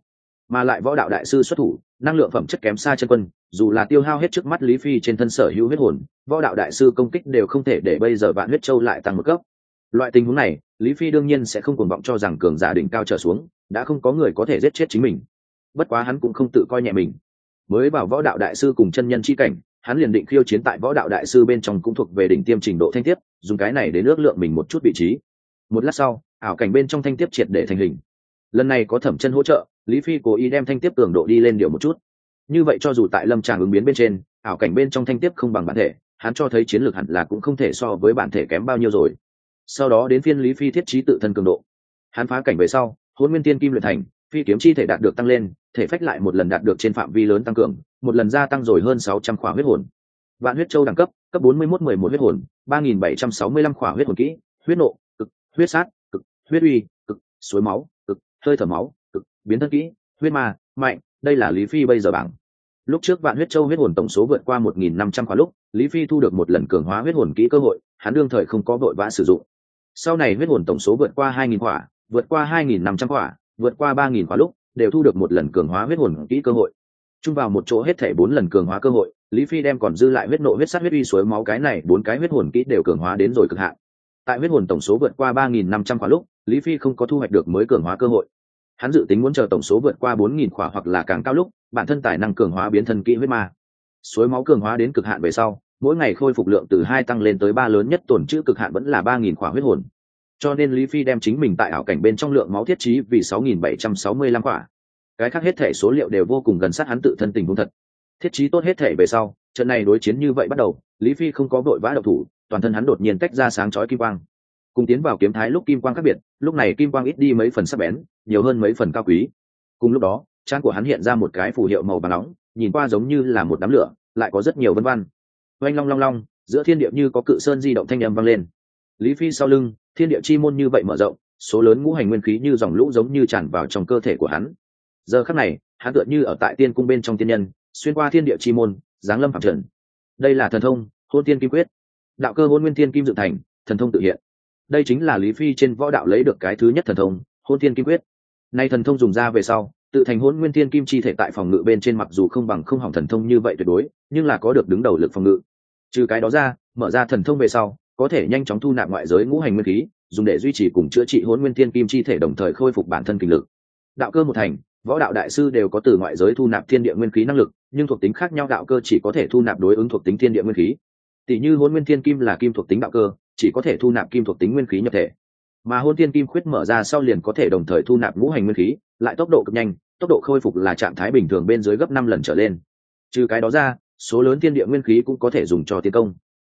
Mà lại võ đạo đại sư xuất thủ năng lượng phẩm chất kém xa chân quân dù là tiêu hao hết trước mắt lý phi trên thân sở hữu huyết hồn võ đạo đại sư công kích đều không thể để bây giờ vạn huyết châu lại tăng một cấp. Loại tình huống này lý phi đương nhiên sẽ không cuồng vọng cho rằng cường giả đỉnh cao trở xuống đã không có người có thể giết chết chính mình bất quá hắn cũng không tự coi nhẹ mình. Mới vào võ đạo đại sư cùng chân nhân chi cảnh, hắn liền định khiêu chiến tại võ đạo đại sư bên trong cũng thuộc về đỉnh tiêm trình độ thanh thiếp dùng cái này để ước lượng mình một chút vị trí. Một lát sau, ảo cảnh bên trong thanh tiếp triệt để thành hình. Lần này có thẩm chân hỗ trợ, lý phi cố ý đem thanh tiếp cường độ đi lên điều một chút. Như vậy cho dù tại lâm tràng ứng biến bên trên, ảo cảnh bên trong thanh tiếp không bằng bản thể, hắn cho thấy chiến lược hẳn là cũng không thể so với bản thể kém bao nhiêu rồi. Sau đó đến phiên lý phi thiết trí tự thân cường độ. Hắn phá cảnh về sau hôn nguyên tiên kim luyện thành, phi kiếm chi thể đạt được tăng lên thể phách lại một lần đạt được trên phạm vi lớn tăng cường, một lần gia tăng rồi hơn sáu trăm khỏa huyết hồn. Vạn huyết châu đẳng cấp cấp bốn mươi mốt, mười một huyết hồn, ba nghìn bảy trăm sáu mươi lăm khỏa huyết hồn kỹ, huyết nộ, cực, huyết sát, cực, huyết uy, cực, suối máu, cực, hơi thở máu, cực, biến thân kỹ, huyết ma, mạnh, đây là lý phi bây giờ bảng. Lúc trước vạn huyết châu huyết hồn tổng số vượt qua một nghìn năm trăm khóa lúc, lý phi thu được một lần cường hóa huyết hồn kỹ cơ hội, hắn đương thời không có vội vã sử dụng. Sau này huyết hồn tổng số vượt qua hai nghìn khỏa, vượt qua hai nghìn năm trăm khỏa, vượt qua ba nghìn khóa lúc đều thu được một lần cường hóa huyết hồn kỹ cơ hội. Chung vào một chỗ hết thể bốn lần cường hóa cơ hội, lý phi đem còn dư lại huyết nộ huyết sát huyết uy suối máu cái này bốn cái huyết hồn kỹ đều cường hóa đến rồi cực hạn. Tại huyết hồn tổng số vượt qua ba nghìn năm trăm khóa lúc, lý phi không có thu hoạch được mới cường hóa cơ hội. Hắn dự tính muốn chờ tổng số vượt qua bốn nghìn khỏa hoặc là càng cao lúc, bản thân tài năng cường hóa biến thân kỹ huyết ma. Suối máu cường hóa đến cực hạn về sau, mỗi ngày khôi phục lượng từ hai tăng lên tới ba lớn nhất tổn chữ cực hạn vẫn là ba nghìn khỏa huyết hồn cho nên lý phi đem chính mình tại ảo cảnh bên trong lượng máu thiết trí vì sáu nghìn bảy trăm sáu mươi lăm cái khác hết thể số liệu đều vô cùng gần sát hắn tự thân tình huống thật. Thiết trí tốt hết thể về sau, trận này đối chiến như vậy bắt đầu, lý phi không có vội vã độc thủ, toàn thân hắn đột nhiên tách ra sáng chói kim quang. Cùng tiến vào kiếm thái lúc kim quang khác biệt, lúc này kim quang ít đi mấy phần sắc bén, nhiều hơn mấy phần cao quý. Cùng lúc đó trang của hắn hiện ra một cái phù hiệu màu vàng nóng, nhìn qua giống như là một đám lửa, lại có rất nhiều vân văn oanh long long long, giữa thiên địa như có cự sơn di động thanh âm vang lên. Lý phi sau lưng thiên địa chi môn như vậy mở rộng, số lớn ngũ hành nguyên khí như dòng lũ giống như tràn vào trong cơ thể của hắn. Giờ khắc này, hắn tựa như ở tại tiên cung bên trong tiên nhân, xuyên qua thiên địa chi môn, giáng lâm phạm trần. Đây là thần thông, hôn tiên kim quyết. Đạo cơ hôn nguyên tiên kim dự thành, thần thông tự hiện. Đây chính là lý phi trên võ đạo lấy được cái thứ nhất thần thông, hôn tiên kim quyết. Nay thần thông dùng ra về sau, tự thành hôn nguyên tiên kim chi thể tại phòng ngự bên trên mặc dù không bằng không hỏng thần thông như vậy tuyệt đối, nhưng là có được đứng đầu lực phòng ngự. Trừ cái đó ra, mở ra thần thông về sau có thể nhanh chóng thu nạp ngoại giới ngũ hành nguyên khí, dùng để duy trì cùng chữa trị hôn nguyên thiên kim chi thể đồng thời khôi phục bản thân kinh lực. Đạo cơ một thành, võ đạo đại sư đều có từ ngoại giới thu nạp thiên địa nguyên khí năng lực, nhưng thuộc tính khác nhau đạo cơ chỉ có thể thu nạp đối ứng thuộc tính thiên địa nguyên khí. Tỷ như hôn nguyên thiên kim là kim thuộc tính đạo cơ, chỉ có thể thu nạp kim thuộc tính nguyên khí nhập thể. Mà hôn thiên kim khuyết mở ra sau liền có thể đồng thời thu nạp ngũ hành nguyên khí, lại tốc độ cực nhanh, tốc độ khôi phục là trạng thái bình thường bên dưới gấp năm lần trở lên. Trừ cái đó ra, số lớn thiên địa nguyên khí cũng có thể dùng cho tiến công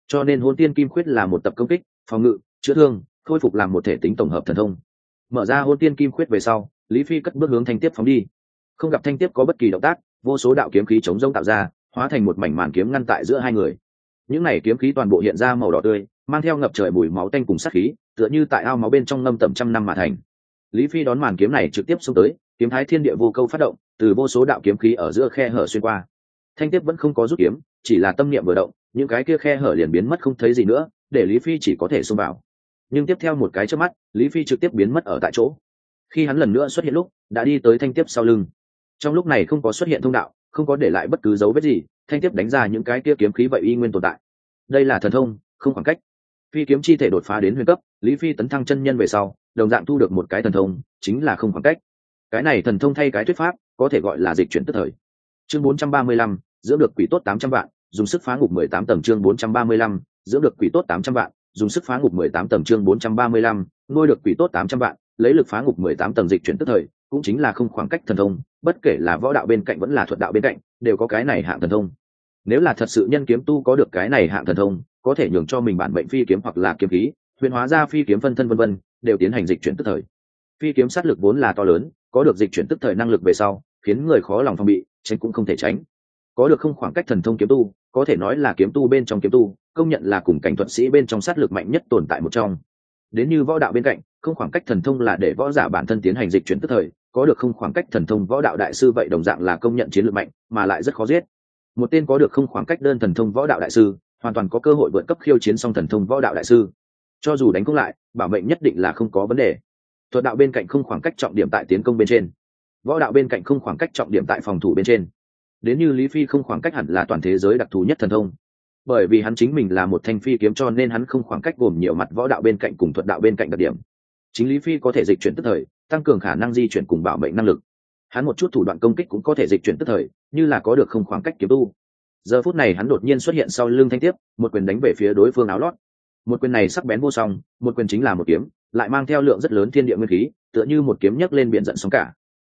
cho nên hôn tiên kim khuyết là một tập công kích, phòng ngự, chữa thương, khôi phục làm một thể tính tổng hợp thần thông. Mở ra hôn tiên kim khuyết về sau, lý phi cất bước hướng thanh tiếp phóng đi. Không gặp thanh tiếp có bất kỳ động tác, vô số đạo kiếm khí chống rông tạo ra, hóa thành một mảnh màn kiếm ngăn tại giữa hai người. Những này kiếm khí toàn bộ hiện ra màu đỏ tươi, mang theo ngập trời mùi máu tanh cùng sát khí, tựa như tại ao máu bên trong ngâm tầm trăm năm mà thành. Lý phi đón màn kiếm này trực tiếp xông tới, kiếm thái thiên địa vô câu phát động, từ vô số đạo kiếm khí ở giữa khe hở xuyên qua. Thanh tiếp vẫn không có rút kiếm, chỉ là tâm niệm vừa động những cái kia khe hở liền biến mất không thấy gì nữa để lý phi chỉ có thể xông vào. Nhưng tiếp theo một cái trước mắt lý phi trực tiếp biến mất ở tại chỗ. Khi hắn lần nữa xuất hiện lúc đã đi tới thanh tiếp sau lưng. Trong lúc này không có xuất hiện thông đạo không có để lại bất cứ dấu vết gì thanh tiếp đánh ra những cái kia kiếm khí vậy y nguyên tồn tại. Đây là thần thông không khoảng cách. Phi kiếm chi thể đột phá đến huyền cấp lý phi tấn thăng chân nhân về sau đồng dạng thu được một cái thần thông chính là không khoảng cách. Cái này thần thông thay cái thuyết pháp có thể gọi là dịch chuyển tức thời. Chương 435, dưỡng được quỷ tốt 800 vạn dùng sức phá ngục 18 tầng chương 435, dưỡng được quỷ tốt 800 vạn dùng sức phá ngục 18 tầng chương 435, nuôi được quỷ tốt 800 vạn lấy lực phá ngục 18 tầng dịch chuyển tức thời cũng chính là không khoảng cách thần thông bất kể là võ đạo bên cạnh vẫn là thuật đạo bên cạnh đều có cái này hạng thần thông. Nếu là thật sự nhân kiếm tu có được cái này hạng thần thông có thể nhường cho mình bản mệnh phi kiếm hoặc là kiếm khí huyền hóa ra phi kiếm phân thân vân vân đều tiến hành dịch chuyển tức thời. Phi kiếm sát lực vốn là to lớn có được dịch chuyển tức thời năng lực về sau khiến người khó lòng phòng bị tránh cũng không thể tránh có được không khoảng cách thần thông kiếm tu, có thể nói là kiếm tu bên trong kiếm tu, công nhận là cùng cảnh thuật sĩ bên trong sát lực mạnh nhất tồn tại một trong. Đến như võ đạo bên cạnh, không khoảng cách thần thông là để võ giả bản thân tiến hành dịch chuyển tức thời, có được không khoảng cách thần thông võ đạo đại sư vậy đồng dạng là công nhận chiến lược mạnh, mà lại rất khó giết. Một tên có được không khoảng cách đơn thần thông võ đạo đại sư, hoàn toàn có cơ hội vượt cấp khiêu chiến song thần thông võ đạo đại sư. Cho dù đánh công lại, bảo mệnh nhất định là không có vấn đề. Thuật đạo bên cạnh không khoảng cách trọng điểm tại tiến công bên trên. Võ đạo bên cạnh không khoảng cách trọng điểm tại phòng thủ bên trên đến như lý phi không khoảng cách hẳn là toàn thế giới đặc thù nhất thần thông. Bởi vì hắn chính mình là một thanh phi kiếm cho nên hắn không khoảng cách gồm nhiều mặt võ đạo bên cạnh cùng thuật đạo bên cạnh đặc điểm. Chính lý phi có thể dịch chuyển tức thời, tăng cường khả năng di chuyển cùng bảo mệnh năng lực. Hắn một chút thủ đoạn công kích cũng có thể dịch chuyển tức thời, như là có được không khoảng cách kiếm tu. Giờ phút này hắn đột nhiên xuất hiện sau lưng thanh tiếp, một quyền đánh về phía đối phương áo lót. Một quyền này sắc bén vô song, một quyền chính là một kiếm, lại mang theo lượng rất lớn thiên địa nguyên khí, tựa như một kiếm nhấc lên biển giận sóng cả.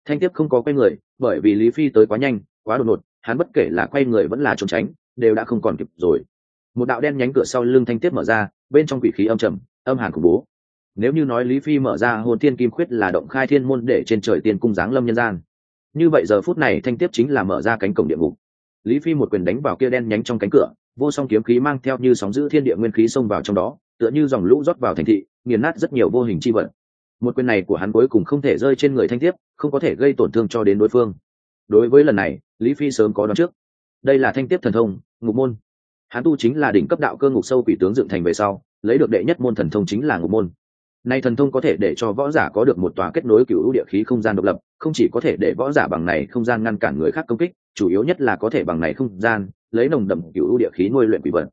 Thanh tiếp không có quay người, bởi vì lý phi tới quá nhanh quá đột ngột, hắn bất kể là quay người vẫn là trốn tránh, đều đã không còn kịp rồi. Một đạo đen nhánh cửa sau lưng thanh tiết mở ra, bên trong quỷ khí âm trầm, âm hàn khủng bố. Nếu như nói lý phi mở ra hồn thiên kim khuyết là động khai thiên môn để trên trời tiên cung giáng lâm nhân gian. Như vậy giờ phút này thanh tiếp chính là mở ra cánh cổng địa ngục. Lý phi một quyền đánh vào kia đen nhánh trong cánh cửa, vô song kiếm khí mang theo như sóng giữ thiên địa nguyên khí xông vào trong đó, tựa như dòng lũ rót vào thành thị, nghiền nát rất nhiều vô hình chi vật. Một quyền này của hắn cuối cùng không thể rơi trên người thanh tiếp không có thể gây tổn thương cho đến đối phương đối với lần này, lý phi sớm có đoán trước. Đây là thanh tiếp thần thông, ngục môn. Hắn tu chính là đỉnh cấp đạo cơ ngục sâu quỷ tướng dựng thành về sau, lấy được đệ nhất môn thần thông chính là ngục môn. Nay thần thông có thể để cho võ giả có được một tòa kết nối cựu địa khí không gian độc lập, không chỉ có thể để võ giả bằng này không gian ngăn cản người khác công kích, chủ yếu nhất là có thể bằng này không gian, lấy nồng đậm cựu địa khí nuôi luyện quỷ vật.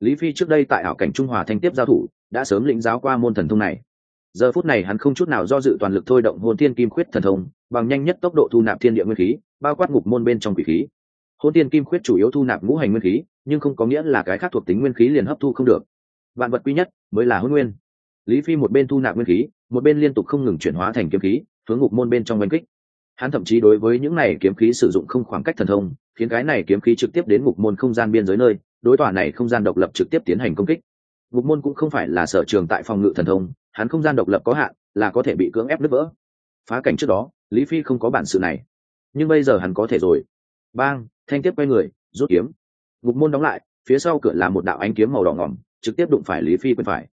Lý phi trước đây tại ảo cảnh trung hòa thanh tiếp giao thủ, đã sớm lĩnh giáo qua môn thần thông này. Giờ phút này hắn không chút nào do dự toàn lực thôi động hồn thiên kim khuyết thần thông bằng nhanh nhất tốc độ thu nạp thiên địa nguyên khí, bao quát ngục môn bên trong quỷ khí. Hôn tiên kim khuyết chủ yếu thu nạp ngũ hành nguyên khí, nhưng không có nghĩa là cái khác thuộc tính nguyên khí liền hấp thu không được. Vạn vật quý nhất mới là hôn nguyên. Lý phi một bên thu nạp nguyên khí, một bên liên tục không ngừng chuyển hóa thành kiếm khí, hướng ngục môn bên trong oanh kích. Hắn thậm chí đối với những này kiếm khí sử dụng không khoảng cách thần thông, khiến cái này kiếm khí trực tiếp đến ngục môn không gian biên giới nơi, đối tòa này không gian độc lập trực tiếp tiến hành công kích. Ngục môn cũng không phải là sở trường tại phòng ngự thần thông, hắn không gian độc lập có hạn, là có thể bị cưỡng ép nứt vỡ. Phá cảnh trước đó lý phi không có bản sự này. Nhưng bây giờ hắn có thể rồi. Bang, thanh tiếp quay người, rút kiếm. Ngục môn đóng lại, phía sau cửa là một đạo ánh kiếm màu đỏ ngỏm, trực tiếp đụng phải lý phi quên phải.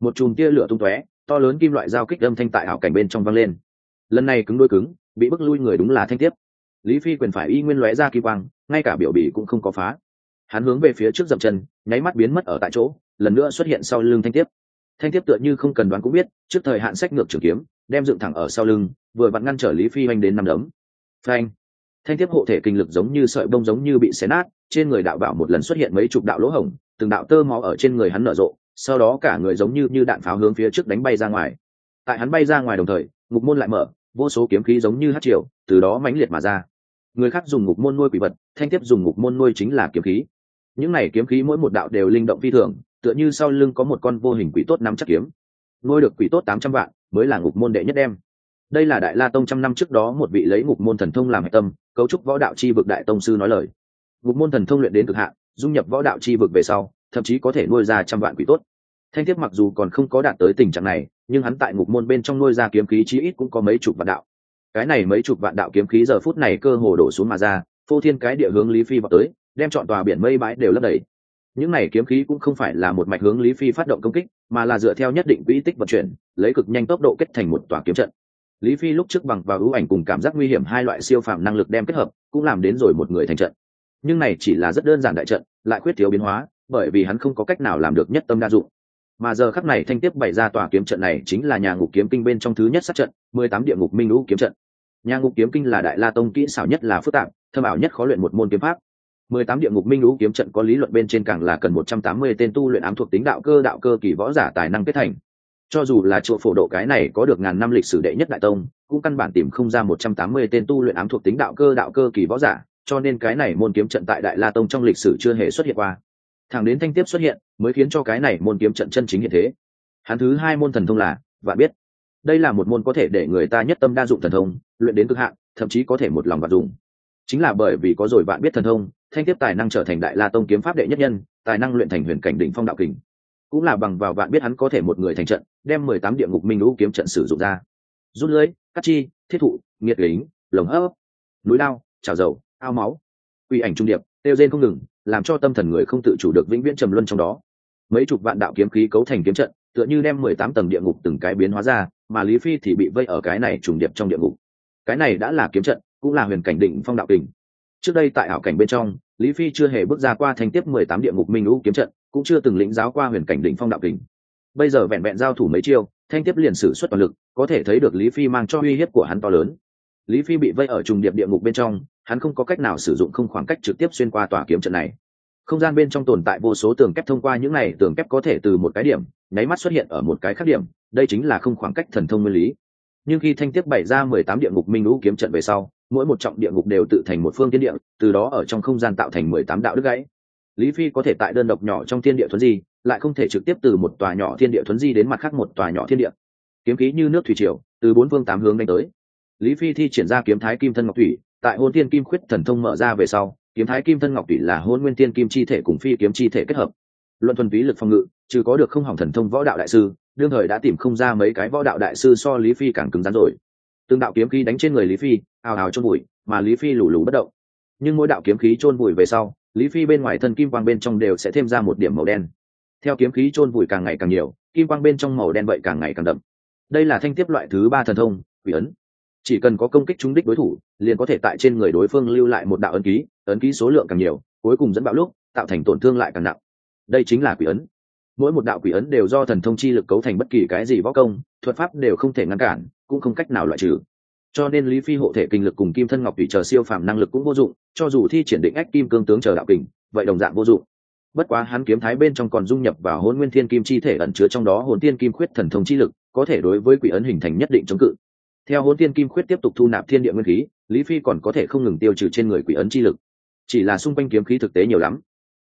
Một chùm tia lửa tung tóe, to lớn kim loại giao kích âm thanh tại hảo cảnh bên trong văng lên. Lần này cứng đôi cứng, bị bức lui người đúng là thanh tiếp. Lý phi quyền phải y nguyên lóe ra kỳ quang, ngay cả biểu bì cũng không có phá. Hắn hướng về phía trước dậm chân, nháy mắt biến mất ở tại chỗ, lần nữa xuất hiện sau lưng thanh tiếp thanh tiếp tựa như không cần đoán cũng biết, trước thời hạn sách ngược trường kiếm, đem dựng thẳng ở sau lưng, vừa vặn ngăn trở lý phi oanh đến năm đấm. Phanh! Thanh tiếp hộ thể kinh lực giống như sợi bông giống như bị xé nát, trên người đạo bảo một lần xuất hiện mấy chục đạo lỗ hổng, từng đạo tơ máu ở trên người hắn nở rộ, sau đó cả người giống như như đạn pháo hướng phía trước đánh bay ra ngoài. Tại hắn bay ra ngoài đồng thời, ngục môn lại mở, vô số kiếm khí giống như hát triều, từ đó mãnh liệt mà ra. Người khác dùng ngục môn nuôi quỷ vật, thanh tiếp dùng ngục môn nuôi chính là kiếm khí. Những này kiếm khí mỗi một đạo đều linh động phi thường tựa như sau lưng có một con vô hình quỷ tốt nắm chắc kiếm. Nuôi được quỷ tốt tám trăm vạn, mới là ngục môn đệ nhất đem. Đây là đại la tông trăm năm trước đó một vị lấy ngục môn thần thông làm hệ tâm, cấu trúc võ đạo c h i vực đại tông sư nói lời. Ngục môn thần thông luyện đến cực hạn, dung nhập võ đạo c h i vực về sau, thậm chí có thể nuôi ra trăm vạn quỷ tốt. Thanh thiếp mặc dù còn không có đạt tới tình trạng này, nhưng hắn tại ngục môn bên trong nuôi ra kiếm khí chí ít cũng có mấy chục vạn đạo. Cái này mấy chục vạn đạo kiếm khí giờ phút này cơ hồ đổ xuống mà ra, phô thiên cái địa hướng lý phi vào tới, đem chọn tòa biển mây bãi đều lấp đầy những này kiếm khí cũng không phải là một mạch hướng lý phi phát động công kích, mà là dựa theo nhất định quỹ tích vận chuyển, lấy cực nhanh tốc độ kết thành một tòa kiếm trận. Lý phi lúc trước bằng và ưu ảnh cùng cảm giác nguy hiểm hai loại siêu phạm năng lực đem kết hợp, cũng làm đến rồi một người thành trận. Nhưng này chỉ là rất đơn giản đại trận, lại khuyết thiếu biến hóa, bởi vì hắn không có cách nào làm được nhất tâm đa dụng. Mà giờ khắc này thanh tiếp bày ra tòa kiếm trận này chính là nhà ngục kiếm kinh bên trong thứ nhất sát trận, mười tám địa ngục minh lũ kiếm trận. Nhà ngục kiếm kinh là đại la tông kỹ xảo nhất là phức tạp, thâm ảo nhất khó luyện một môn kiếm pháp mười tám địa ngục minh lũ kiếm trận có lý luận bên trên càng là cần một trăm tám mươi tên tu luyện ám thuộc tính đạo cơ đạo cơ kỳ võ giả tài năng kết thành. Cho dù là chùa phổ độ cái này có được ngàn năm lịch sử đệ nhất đại tông, cũng căn bản tìm không ra một trăm tám mươi tên tu luyện ám thuộc tính đạo cơ đạo cơ kỳ võ giả, cho nên cái này môn kiếm trận tại đại la tông trong lịch sử chưa hề xuất hiện qua. Thẳng đến thanh tiếp xuất hiện, mới khiến cho cái này môn kiếm trận chân chính hiện thế. Hắn thứ hai môn thần thông là và biết. Đây là một môn có thể để người ta nhất tâm đa dụng thần thông, luyện đến cực hạn, thậm chí có thể một lòng vận dụng. Chính là bởi vì có rồi bạn biết thần thông thanh tiếp tài năng trở thành đại la tông kiếm pháp đệ nhất nhân, tài năng luyện thành huyền cảnh đỉnh phong đạo kình. Cũng là bằng vào vạn biết hắn có thể một người thành trận, đem mười tám địa ngục minh lũ kiếm trận sử dụng ra. Rút lưới, cắt chi, thiết thụ, nghiệt lính, lồng hấp núi lao trào dầu, ao máu. Uy ảnh trung điệp, tiêu rên không ngừng, làm cho tâm thần người không tự chủ được vĩnh viễn trầm luân trong đó. Mấy chục vạn đạo kiếm khí cấu thành kiếm trận, tựa như đem mười tám tầng địa ngục từng cái biến hóa ra, mà lý phi thì bị vây ở cái này trùng điệp trong địa ngục. Cái này đã là kiếm trận, cũng là huyền cảnh định phong đạo kình trước đây tại ảo cảnh bên trong, lý phi chưa hề bước ra qua thành tiếp mười tám địa ngục minh lũ kiếm trận, cũng chưa từng lĩnh giáo qua huyền cảnh đỉnh phong đạo kình. Bây giờ vẹn vẹn giao thủ mấy chiêu, thanh tiếp liền sử xuất toàn lực, có thể thấy được lý phi mang cho uy hiếp của hắn to lớn. Lý phi bị vây ở trùng điệp địa ngục bên trong, hắn không có cách nào sử dụng không khoảng cách trực tiếp xuyên qua tòa kiếm trận này. Không gian bên trong tồn tại vô số tường kép thông qua những này tường kép có thể từ một cái điểm, nháy mắt xuất hiện ở một cái khác điểm, đây chính là không khoảng cách thần thông nguyên lý nhưng khi thanh tiếp bày ra mười tám địa ngục minh lũ kiếm trận về sau, mỗi một trọng địa ngục đều tự thành một phương tiên địa, từ đó ở trong không gian tạo thành mười tám đạo đức gãy. Lý phi có thể tại đơn độc nhỏ trong thiên địa thuấn di, lại không thể trực tiếp từ một tòa nhỏ thiên địa thuấn di đến mặt khác một tòa nhỏ thiên địa. Kiếm khí như nước thủy triều, từ bốn phương tám hướng đánh tới. Lý phi thi triển ra kiếm thái kim thân ngọc thủy, tại hôn tiên kim khuyết thần thông mở ra về sau, kiếm thái kim thân ngọc thủy là hôn nguyên tiên kim chi thể cùng phi kiếm chi thể kết hợp. Luận thuần túy lực phòng ngự, trừ có được không hỏng thần thông võ đạo đại sư đương thời đã tìm không ra mấy cái võ đạo đại sư so lý phi càng cứng rắn rồi. Từng đạo kiếm khí đánh trên người lý phi, ào ào chôn bụi, mà lý phi lù lù bất động. Nhưng mỗi đạo kiếm khí chôn bụi về sau, lý phi bên ngoài thân kim quang bên trong đều sẽ thêm ra một điểm màu đen. Theo kiếm khí chôn bụi càng ngày càng nhiều, kim quang bên trong màu đen vậy càng ngày càng đậm. Đây là thanh tiếp loại thứ ba thần thông, quỷ ấn. Chỉ cần có công kích trúng đích đối thủ, liền có thể tại trên người đối phương lưu lại một đạo ấn ký ấn ký số lượng càng nhiều, cuối cùng dẫn bạo lúc, tạo thành tổn thương lại càng nặng. Đây chính là quỷ ấn mỗi một đạo quỷ ấn đều do thần thông chi lực cấu thành bất kỳ cái gì võ công, thuật pháp đều không thể ngăn cản, cũng không cách nào loại trừ. Cho nên lý phi hộ thể kinh lực cùng kim thân ngọc thủy chờ siêu phàm năng lực cũng vô dụng, cho dù thi triển định ách kim cương tướng chờ đạo kình, vậy đồng dạng vô dụng. Bất quá hắn kiếm thái bên trong còn dung nhập vào hôn nguyên thiên kim chi thể ẩn chứa trong đó hồn tiên kim khuyết thần thông chi lực, có thể đối với quỷ ấn hình thành nhất định chống cự. Theo hôn tiên kim khuyết tiếp tục thu nạp thiên địa nguyên khí, lý phi còn có thể không ngừng tiêu trừ trên người quỷ ấn chi lực. Chỉ là xung quanh kiếm khí thực tế nhiều lắm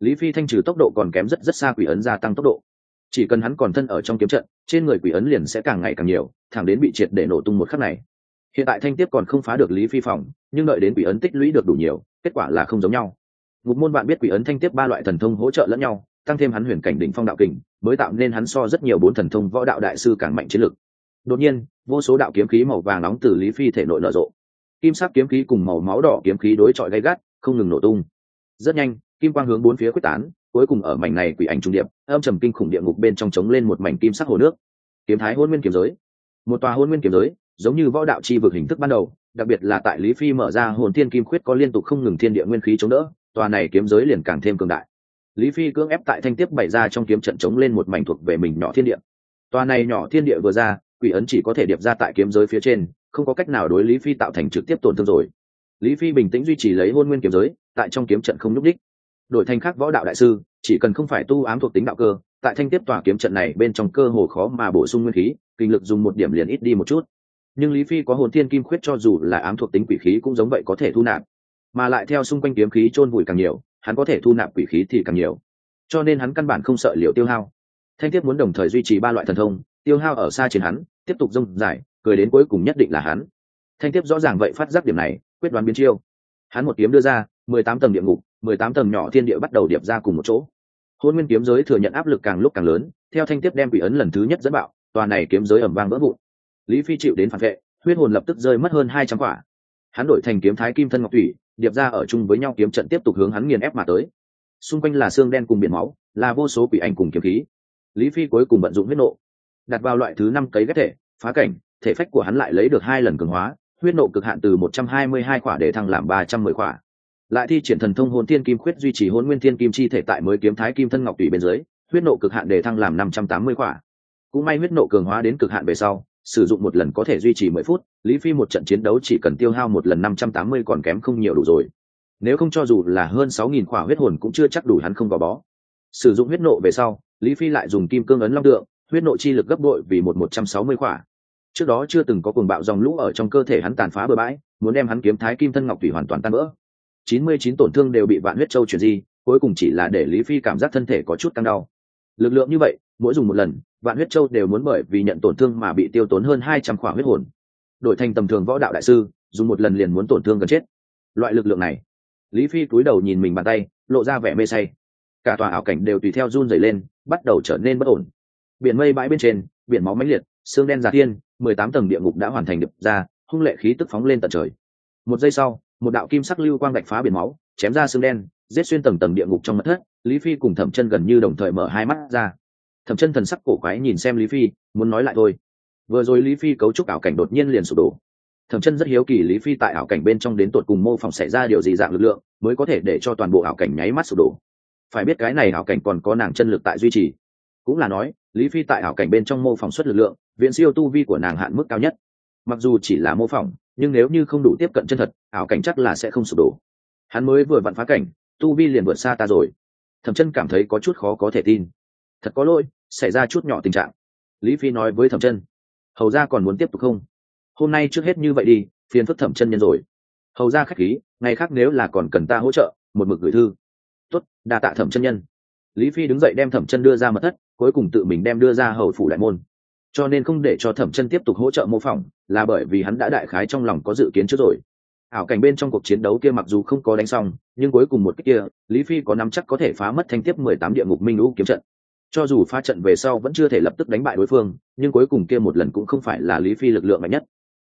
lý phi thanh trừ tốc độ còn kém rất rất xa quỷ ấn gia tăng tốc độ. Chỉ cần hắn còn thân ở trong kiếm trận, trên người quỷ ấn liền sẽ càng ngày càng nhiều, thẳng đến bị triệt để nổ tung một khắc này. Hiện tại thanh tiếp còn không phá được lý phi phòng, nhưng đợi đến quỷ ấn tích lũy được đủ nhiều, kết quả là không giống nhau. Ngục môn bạn biết quỷ ấn thanh tiếp ba loại thần thông hỗ trợ lẫn nhau, tăng thêm hắn huyền cảnh đỉnh phong đạo kình, mới tạo nên hắn so rất nhiều bốn thần thông võ đạo đại sư càng mạnh chiến lực. Đột nhiên, vô số đạo kiếm khí màu vàng nóng từ lý phi thể nội nở rộ. Kim sắc kiếm khí cùng màu máu đỏ kiếm khí đối chọi gay gắt, không ngừng nổ tung. Rất nhanh kim quang hướng bốn phía quyết tán, cuối cùng ở mảnh này quỷ ảnh trung điệp, âm trầm kinh khủng địa ngục bên trong trống lên một mảnh kim sắc hồ nước. Kiếm thái hôn nguyên kiếm giới. Một tòa hôn nguyên kiếm giới, giống như võ đạo chi vực hình thức ban đầu, đặc biệt là tại lý phi mở ra hồn thiên kim khuyết có liên tục không ngừng thiên địa nguyên khí chống đỡ, tòa này kiếm giới liền càng thêm cường đại. Lý phi cưỡng ép tại thanh tiếp bày ra trong kiếm trận chống lên một mảnh thuộc về mình nhỏ thiên địa. Tòa này nhỏ thiên địa vừa ra, quỷ ấn chỉ có thể điệp ra tại kiếm giới phía trên, không có cách nào đối lý phi tạo thành trực tiếp tổn thương rồi. Lý phi bình tĩnh duy trì lấy hôn nguyên kiếm giới, tại trong kiếm trận không nhúc đích đổi thành khác võ đạo đại sư, chỉ cần không phải tu ám thuộc tính đạo cơ, tại thanh tiếp tòa kiếm trận này bên trong cơ hồ khó mà bổ sung nguyên khí, kinh lực dùng một điểm liền ít đi một chút. Nhưng lý phi có hồn thiên kim khuyết cho dù là ám thuộc tính quỷ khí cũng giống vậy có thể thu nạp. Mà lại theo xung quanh kiếm khí chôn vùi càng nhiều, hắn có thể thu nạp quỷ khí thì càng nhiều. Cho nên hắn căn bản không sợ liệu tiêu hao. Thanh tiếp muốn đồng thời duy trì ba loại thần thông, tiêu hao ở xa trên hắn, tiếp tục rông dài, cười đến cuối cùng nhất định là hắn. Thanh tiếp rõ ràng vậy phát giác điểm này, quyết đoán biến chiêu. Hắn một kiếm đưa ra, mười tám tầng địa ngục mười tám tầng nhỏ thiên địa bắt đầu điệp ra cùng một chỗ. Hôn nguyên kiếm giới thừa nhận áp lực càng lúc càng lớn, theo thanh tiếp đem quỷ ấn lần thứ nhất dẫn bạo, tòa này kiếm giới ẩm vang vỡ vụn. Lý phi chịu đến phản vệ, huyết hồn lập tức rơi mất hơn hai trăm quả. Hắn đổi thành kiếm thái kim thân ngọc thủy, điệp ra ở chung với nhau kiếm trận tiếp tục hướng hắn nghiền ép mà tới. Xung quanh là xương đen cùng biển máu, là vô số quỷ ảnh cùng kiếm khí. Lý phi cuối cùng vận dụng huyết nộ, đặt vào loại thứ năm cấy ghép thể, phá cảnh, thể phách của hắn lại lấy được hai lần cường hóa, huyết nộ cực hạn từ một trăm hai mươi hai khỏa để thăng làm ba trăm mười khỏa lại thi triển thần thông hồn thiên kim khuyết duy trì hồn nguyên thiên kim chi thể tại mới kiếm thái kim thân ngọc tùy bên dưới, huyết nộ cực hạn để thăng làm năm trăm tám mươi quả. cũng may huyết nộ cường hóa đến cực hạn về sau, sử dụng một lần có thể duy trì mười phút, lý phi một trận chiến đấu chỉ cần tiêu hao một lần năm trăm tám mươi còn kém không nhiều đủ rồi nếu không cho dù là hơn sáu nghìn quả huyết hồn cũng chưa chắc đủ hắn không gò bó sử dụng huyết nộ về sau, lý phi lại dùng kim cương ấn long tượng, huyết nộ chi lực gấp bội vì một một trăm sáu mươi quả. trước đó chưa từng có cuồng bạo dòng lũ ở trong cơ thể hắn tàn phá bừa bãi, muốn đem hắn kiếm thái kim thân ngọc thủy hoàn toàn tan vỡ chín mươi chín tổn thương đều bị vạn huyết châu chuyển di, cuối cùng chỉ là để lý phi cảm giác thân thể có chút căng đau. Lực lượng như vậy, mỗi dùng một lần, vạn huyết châu đều muốn bởi vì nhận tổn thương mà bị tiêu tốn hơn hai trăm khỏa huyết hồn. Đổi thành tầm thường võ đạo đại sư, dùng một lần liền muốn tổn thương gần chết. Loại lực lượng này, lý phi cúi đầu nhìn mình bàn tay, lộ ra vẻ mê say. Cả tòa ảo cảnh đều tùy theo run dày lên, bắt đầu trở nên bất ổn. Biển mây bãi bên trên, biển máu mãnh liệt xương đen giả thiên, mười tám tầng địa ngục đã hoàn thành được ra, hung lệ khí tức phóng lên tận trời. Một giây sau một đạo kim sắc lưu quang đạch phá biển máu, chém ra xương đen, giết xuyên tầng tầng địa ngục trong mặt thất, lý phi cùng thẩm chân gần như đồng thời mở hai mắt ra. Thẩm chân thần sắc cổ quái nhìn xem lý phi, muốn nói lại thôi. Vừa rồi lý phi cấu trúc ảo cảnh đột nhiên liền sụp đổ. Thẩm chân rất hiếu kỳ lý phi tại ảo cảnh bên trong đến tột cùng mô phỏng xảy ra điều gì dạng lực lượng, mới có thể để cho toàn bộ ảo cảnh nháy mắt sụp đổ. Phải biết cái này ảo cảnh còn có nàng chân lực tại duy trì. Cũng là nói, lý phi tại ảo cảnh bên trong mô phỏng xuất lực lượng viện siêu tu vi của nàng hạn mức cao nhất. Mặc dù chỉ là mô phỏng nhưng nếu như không đủ tiếp cận chân thật, ảo cảnh chắc là sẽ không sụp đổ. Hắn mới vừa vặn phá cảnh, tu vi liền vượt xa ta rồi. Thẩm chân cảm thấy có chút khó có thể tin. Thật có lỗi, xảy ra chút nhỏ tình trạng. Lý phi nói với thẩm chân, hầu ra còn muốn tiếp tục không? Hôm nay trước hết như vậy đi, phiền phức thẩm chân nhân rồi. Hầu ra k h á c h khí, ngày khác nếu là còn cần ta hỗ trợ, một mực gửi thư. Tuất đa tạ thẩm chân nhân. Lý phi đứng dậy đem thẩm chân đưa ra mật thất, cuối cùng tự mình đem đưa ra hầu phủ đại môn cho nên không để cho thẩm chân tiếp tục hỗ trợ mô phỏng, là bởi vì hắn đã đại khái trong lòng có dự kiến trước rồi. Ảo cảnh bên trong cuộc chiến đấu kia mặc dù không có đánh xong, nhưng cuối cùng một cách kia, lý phi có nắm chắc có thể phá mất thanh tiếp mười tám địa ngục minh lũ kiếm trận. Cho dù phá trận về sau vẫn chưa thể lập tức đánh bại đối phương, nhưng cuối cùng kia một lần cũng không phải là lý phi lực lượng mạnh nhất.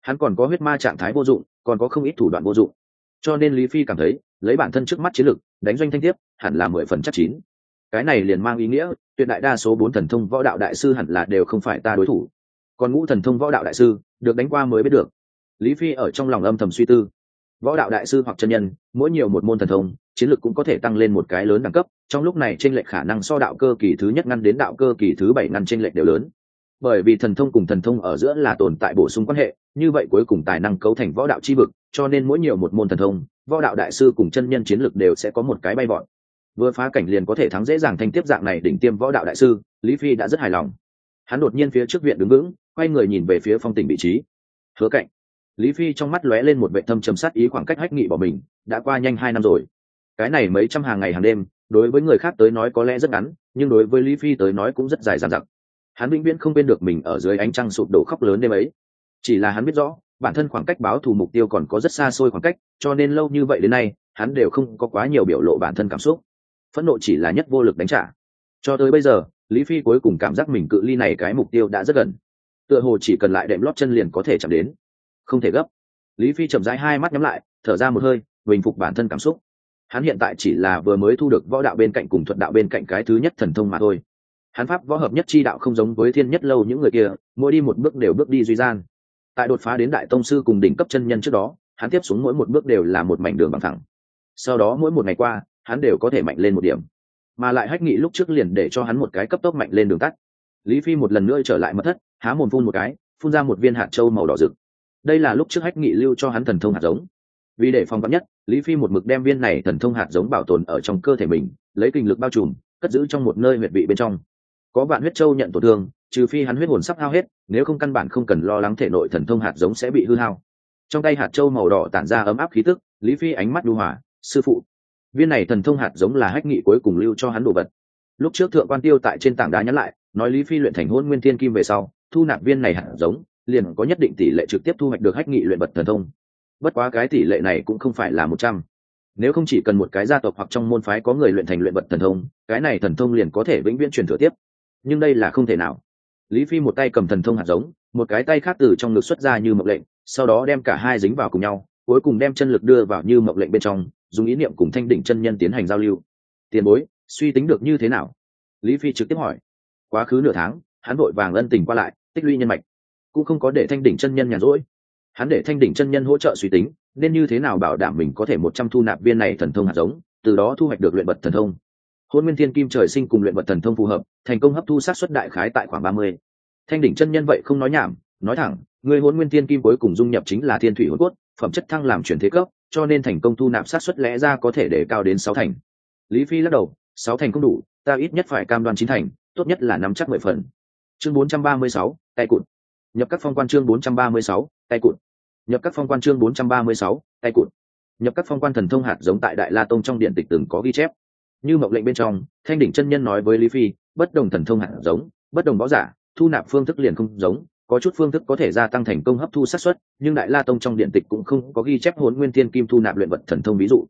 Hắn còn có huyết ma trạng thái vô dụng, còn có không ít thủ đoạn vô dụng. Cho nên lý phi cảm thấy, lấy bản thân trước mắt chiến lực, đánh doanh thanh tiếp, hẳn là mười phần chắc chín cái này liền mang ý nghĩa, tuyệt đại đa số bốn thần thông võ đạo đại sư hẳn là đều không phải ta đối thủ. Còn ngũ thần thông võ đạo đại sư, được đánh qua mới biết được. Lý phi ở trong lòng âm thầm suy tư. Võ đạo đại sư hoặc chân nhân, mỗi nhiều một môn thần thông, chiến lược cũng có thể tăng lên một cái lớn đẳng cấp, trong lúc này tranh lệch khả năng so đạo cơ kỳ thứ nhất ngăn đến đạo cơ kỳ thứ bảy ngăn tranh lệch đều lớn. Bởi vì thần thông cùng thần thông ở giữa là tồn tại bổ sung quan hệ, như vậy cuối cùng tài năng cấu thành võ đạo chi vực, cho nên mỗi nhiều một môn thần thông, võ đạo đại sư cùng chân nhân chiến lược đều sẽ có một cái bay vọn vừa phá cảnh liền có thể thắng dễ dàng thanh tiếp dạng này đỉnh tiêm võ đạo đại sư, lý phi đã rất hài lòng. Hắn đột nhiên phía trước viện đứng vững, quay người nhìn về phía phong tình vị trí. Hứa cạnh. Lý phi trong mắt lóe lên một vệ thâm trầm sát ý khoảng cách hách nghị bỏ mình, đã qua nhanh hai năm rồi. Cái này mấy trăm hàng ngày hàng đêm, đối với người khác tới nói có lẽ rất ngắn, nhưng đối với lý phi tới nói cũng rất dài dàn dặc. Hắn vĩnh viễn không bên được mình ở dưới ánh trăng sụp đổ khóc lớn đêm ấy. Chỉ là hắn biết rõ, bản thân khoảng cách báo thù mục tiêu còn có rất xa xôi khoảng cách, cho nên lâu như vậy đến nay, hắn đều không có quá nhiều biểu lộ bản thân cảm xúc phẫn nộ chỉ là nhất vô lực đánh trả. Cho tới bây giờ, lý phi cuối cùng cảm giác mình cự ly này cái mục tiêu đã rất gần. Tựa hồ chỉ cần lại đệm lót chân liền có thể chạm đến. Không thể gấp. Lý phi chậm rãi hai mắt nhắm lại, thở ra một hơi, bình phục bản thân cảm xúc. Hắn hiện tại chỉ là vừa mới thu được võ đạo bên cạnh cùng thuận đạo bên cạnh cái thứ nhất thần thông mà thôi. Hắn pháp võ hợp nhất chi đạo không giống với thiên nhất lâu những người kia, mỗi đi một bước đều bước đi duy gian. Tại đột phá đến đại tông sư cùng đỉnh cấp chân nhân trước đó, hắn tiếp xuống mỗi một bước đều là một mảnh đường bằng thẳng. Sau đó mỗi một ngày qua hắn đều có thể mạnh lên một điểm. Mà lại hách nghị lúc trước liền để cho hắn một cái cấp tốc mạnh lên đường tắt. Lý phi một lần nữa trở lại mất thất, há mồm phun một cái, phun ra một viên hạt trâu màu đỏ rực. Đây là lúc trước hách nghị lưu cho hắn thần thông hạt giống. Vì để phòng vắn nhất, lý phi một mực đem viên này thần thông hạt giống bảo tồn ở trong cơ thể mình, lấy kinh lực bao trùm, cất giữ trong một nơi huyệt vị bên trong. Có vạn huyết châu nhận tổn thương, trừ phi hắn huyết hồn sắp hao hết, nếu không căn bản không cần lo lắng thể nội thần thông hạt giống sẽ bị hư hao. Trong tay hạt châu màu đỏ tản ra ấm áp khí tức, lý phi ánh mắt đu hỏa sư phụ viên này thần thông hạt giống là hách nghị cuối cùng lưu cho hắn đồ vật. Lúc trước thượng quan tiêu tại trên tảng đá nhắn lại, nói lý phi luyện thành hôn nguyên thiên kim về sau, thu nạp viên này hạt giống, liền có nhất định tỷ lệ trực tiếp thu hoạch được hách nghị luyện vật thần thông. Bất quá cái tỷ lệ này cũng không phải là một trăm. Nếu không chỉ cần một cái gia tộc hoặc trong môn phái có người luyện thành luyện vật thần thông, cái này thần thông liền có thể vĩnh viễn truyền thừa tiếp. Nhưng đây là không thể nào. Lý phi một tay cầm thần thông hạt giống, một cái tay khác từ trong ngực xuất ra như mộc lệnh, sau đó đem cả hai dính vào cùng nhau, cuối cùng đem chân lực đưa vào như mộc lệnh bên trong dùng ý niệm cùng thanh đỉnh chân nhân tiến hành giao lưu. Tiền bối, suy tính được như thế nào? Lý phi trực tiếp hỏi. Quá khứ nửa tháng, hắn vội vàng ân tình qua lại, tích lũy nhân mạch. Cũng không có để thanh đỉnh chân nhân nhàn rỗi. Hắn để thanh đỉnh chân nhân hỗ trợ suy tính, nên như thế nào bảo đảm mình có thể một trăm thu nạp viên này thần thông hạt giống, từ đó thu hoạch được luyện vật thần thông. Hôn nguyên thiên kim trời sinh cùng luyện vật thần thông phù hợp, thành công hấp thu sát xuất đại khái tại khoảng ba mươi. Thanh đỉnh chân nhân vậy không nói nhảm, nói thẳng, người hôn nguyên thiên kim cuối cùng dung nhập chính là thiên thủy hồn cốt, phẩm chất thăng làm chuyển thế cấp cho nên thành công thu nạp sát xuất lẽ ra có thể để cao đến sáu thành. Lý phi lắc đầu, sáu thành không đủ, ta ít nhất phải cam đoan chín thành, tốt nhất là nắm chắc mười phần. Chương bốn trăm ba mươi sáu, tay cụt. Nhập các phong quan chương bốn trăm ba mươi sáu, tay cụt. Nhập các phong quan chương bốn trăm ba mươi sáu, tay cụt. Nhập các phong quan thần thông hạt giống tại đại la tông trong điện tịch từng có ghi chép. Như mộng lệnh bên trong, thanh đỉnh chân nhân nói với lý phi, bất đồng thần thông hạt giống, bất đồng võ giả, thu nạp phương thức liền không giống có chút phương thức có thể gia tăng thành công hấp thu sát xuất nhưng đại la tông trong điện tịch cũng không có ghi chép hồn nguyên thiên kim thu nạp luyện vật thần thông ví dụ.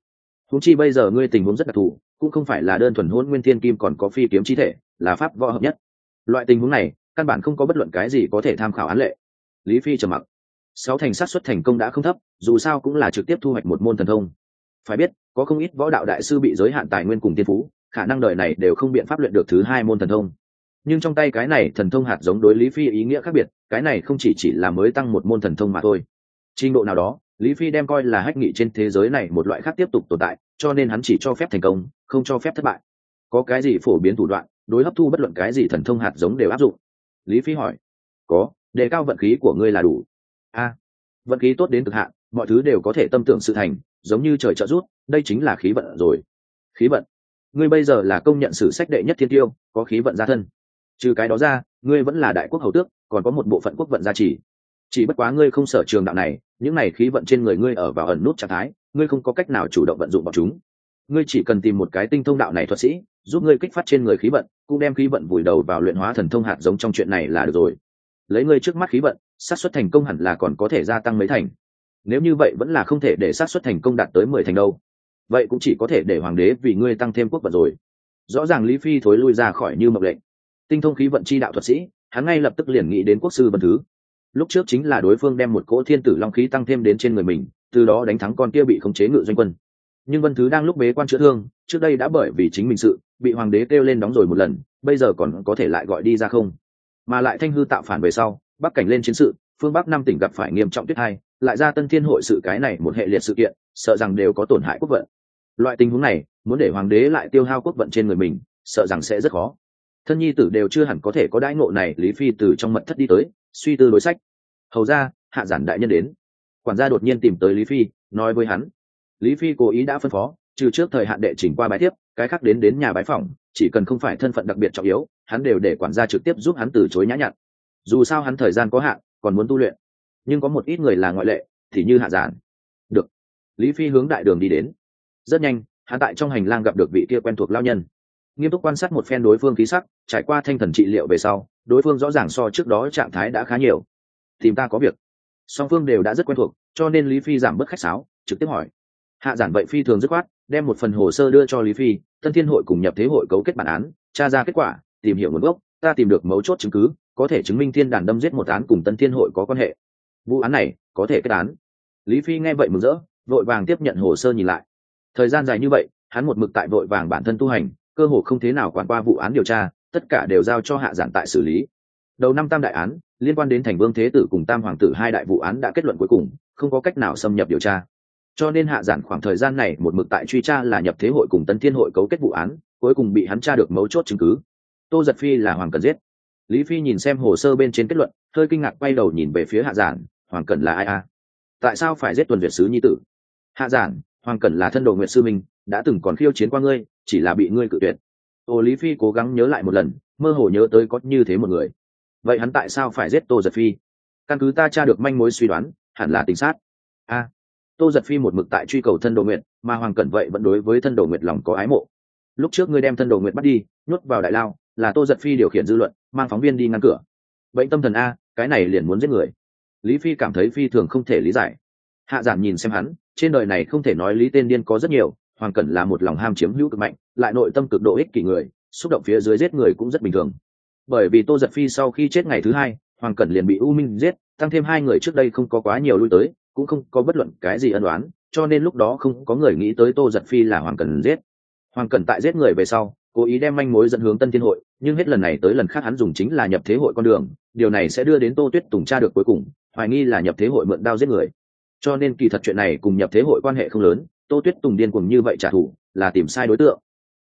Húng chi bây giờ ngươi tình huống rất đặc thù, cũng không phải là đơn thuần hôn nguyên thiên kim còn có phi kiếm chi thể, là pháp võ hợp nhất. Loại tình huống này, căn bản không có bất luận cái gì có thể tham khảo án lệ. Lý phi trầm mặc. Sáu thành sát xuất thành công đã không thấp, dù sao cũng là trực tiếp thu hoạch một môn thần thông. Phải biết, có không ít võ đạo đại sư bị giới hạn tài nguyên cùng tiên phú, khả năng đời này đều không biện pháp luyện được thứ hai môn thần thông nhưng trong tay cái này thần thông hạt giống đối lý phi ý nghĩa khác biệt, cái này không chỉ chỉ là mới tăng một môn thần thông mà thôi. Trình độ nào đó, lý phi đem coi là hách nghị trên thế giới này một loại khác tiếp tục tồn tại, cho nên hắn chỉ cho phép thành công, không cho phép thất bại. Có cái gì phổ biến thủ đoạn, đối hấp thu bất luận cái gì thần thông hạt giống đều áp dụng? Lý phi hỏi. Có, đề cao vận khí của ngươi là đủ. A, vận khí tốt đến cực hạn, mọi thứ đều có thể tâm tưởng sự thành, giống như trời trợ rút đây chính là khí vận rồi. Khí vận. Ngươi bây giờ là công nhận sử sách đệ nhất thiên tiêu, có khí vận gia thân trừ cái đó ra, ngươi vẫn là đại quốc hầu tước, còn có một bộ phận quốc vận gia trì. Chỉ bất quá ngươi không sở trường đạo này, những này khí vận trên người ngươi ở vào ẩn nút trạng thái, ngươi không có cách nào chủ động vận dụng bọn chúng. Ngươi chỉ cần tìm một cái tinh thông đạo này thuật sĩ, giúp ngươi kích phát trên người khí vận, cũng đem khí vận vùi đầu vào luyện hóa thần thông hạt giống trong chuyện này là được rồi. Lấy ngươi trước mắt khí vận, xác suất thành công hẳn là còn có thể gia tăng mấy thành. Nếu như vậy vẫn là không thể để xác suất thành công đạt tới mười thành đâu. Vậy cũng chỉ có thể để hoàng đế vì ngươi tăng thêm quốc vận rồi. Rõ ràng lý phi thối lui ra khỏi như mộc lệnh tinh thông khí vận chi đạo thuật sĩ, hắn ngay lập tức liền nghĩ đến quốc sư vân thứ. Lúc trước chính là đối phương đem một cỗ thiên tử long khí tăng thêm đến trên người mình, từ đó đánh thắng con kia bị khống chế ngự doanh quân. Nhưng vân thứ đang lúc bế quan chữa thương, trước đây đã bởi vì chính mình sự, bị hoàng đế kêu lên đóng rồi một lần, bây giờ còn có thể lại gọi đi ra không? Mà lại thanh hư tạo phản về sau, bắc cảnh lên chiến sự, phương bắc năm tỉnh gặp phải nghiêm trọng tuyết hai, lại ra tân thiên hội sự cái này một hệ liệt sự kiện, sợ rằng đều có tổn hại quốc vận. Loại tình huống này, muốn để hoàng đế lại tiêu hao quốc vận trên người mình, sợ rằng sẽ rất khó thân nhi tử đều chưa hẳn có thể có đãi ngộ này, lý phi từ trong mật thất đi tới, suy tư đối sách. Hầu ra, hạ giản đại nhân đến. Quản gia đột nhiên tìm tới lý phi, nói với hắn. Lý phi cố ý đã phân phó, trừ trước thời hạn đệ chỉnh qua bái tiếp cái khác đến đến nhà bái phòng chỉ cần không phải thân phận đặc biệt trọng yếu, hắn đều để quản gia trực tiếp giúp hắn từ chối nhã nhặn. Dù sao hắn thời gian có hạn, còn muốn tu luyện. Nhưng có một ít người là ngoại lệ, thì như hạ giản. Được. Lý phi hướng đại đường đi đến. Rất nhanh, hắn tại trong hành lang gặp được vị kia quen thuộc lao nhân nghiêm túc quan sát một phen đối phương khí sắc, trải qua thanh thần trị liệu về sau, đối phương rõ ràng so trước đó trạng thái đã khá nhiều. Tìm ta có việc. Song phương đều đã rất quen thuộc, cho nên lý phi giảm bớt khách sáo, trực tiếp hỏi. Hạ giản vậy phi thường dứt khoát, đem một phần hồ sơ đưa cho lý phi, tân thiên hội cùng nhập thế hội cấu kết bản án, tra ra kết quả, tìm hiểu nguồn gốc, ta tìm được mấu chốt chứng cứ, có thể chứng minh thiên đàn đâm giết một án cùng tân thiên hội có quan hệ. Vụ án này, có thể kết án. Lý phi nghe vậy mừng rỡ, vội vàng tiếp nhận hồ sơ nhìn lại. Thời gian dài như vậy, hắn một mực tại vội vàng bản thân tu hành cơ hồ không thế nào quản qua vụ án điều tra, tất cả đều giao cho hạ giản tại xử lý. Đầu năm tam đại án, liên quan đến thành vương thế tử cùng tam hoàng tử hai đại vụ án đã kết luận cuối cùng, không có cách nào xâm nhập điều tra. Cho nên hạ giản khoảng thời gian này một mực tại truy tra là nhập thế hội cùng tân thiên hội cấu kết vụ án, cuối cùng bị hắn tra được mấu chốt chứng cứ. Tô giật phi là hoàng cần giết. Lý phi nhìn xem hồ sơ bên trên kết luận, hơi kinh ngạc quay đầu nhìn về phía hạ giản, hoàng cần là ai a? Tại sao phải giết tuần việt sứ nhi tử? Hạ giản, hoàng cần là thân đồ nguyện sư minh, đã từng còn khiêu chiến qua ngươi chỉ là bị ngươi cự tuyệt. Ô lý phi cố gắng nhớ lại một lần, mơ hồ nhớ tới có như thế một người. Vậy hắn tại sao phải giết tô giật phi? Căn cứ ta tra được manh mối suy đoán, hẳn là tính sát. A. Tô giật phi một mực tại truy cầu thân đồ nguyện mà hoàng cẩn vậy vẫn đối với thân đồ nguyện lòng có ái mộ. Lúc trước ngươi đem thân đồ nguyện bắt đi, nhốt vào đại lao, là tô giật phi điều khiển dư luận, mang phóng viên đi ngăn cửa. Bệnh tâm thần a, cái này liền muốn giết người. Lý phi cảm thấy phi thường không thể lý giải. Hạ giản nhìn xem hắn, trên đời này không thể nói lý tên điên có rất nhiều hoàng cẩn là một lòng ham chiếm hữu cực mạnh, lại nội tâm cực độ ích kỷ người, xúc động phía dưới giết người cũng rất bình thường. Bởi vì tô giật phi sau khi chết ngày thứ hai, hoàng cẩn liền bị u minh giết, tăng thêm hai người trước đây không có quá nhiều lui tới, cũng không có bất luận cái gì ân đoán cho nên lúc đó không có người nghĩ tới tô giật phi là hoàng cẩn giết. Hoàng cẩn tại giết người về sau, cố ý đem manh mối dẫn hướng tân thiên hội, nhưng hết lần này tới lần khác hắn dùng chính là nhập thế hội con đường, điều này sẽ đưa đến tô tuyết tùng tra được cuối cùng, hoài nghi là nhập thế hội mượn đao giết người. Cho nên kỳ thật chuyện này cùng nhập thế hội quan hệ không lớn tô tuyết tùng điên cuồng như vậy trả thù, là tìm sai đối tượng.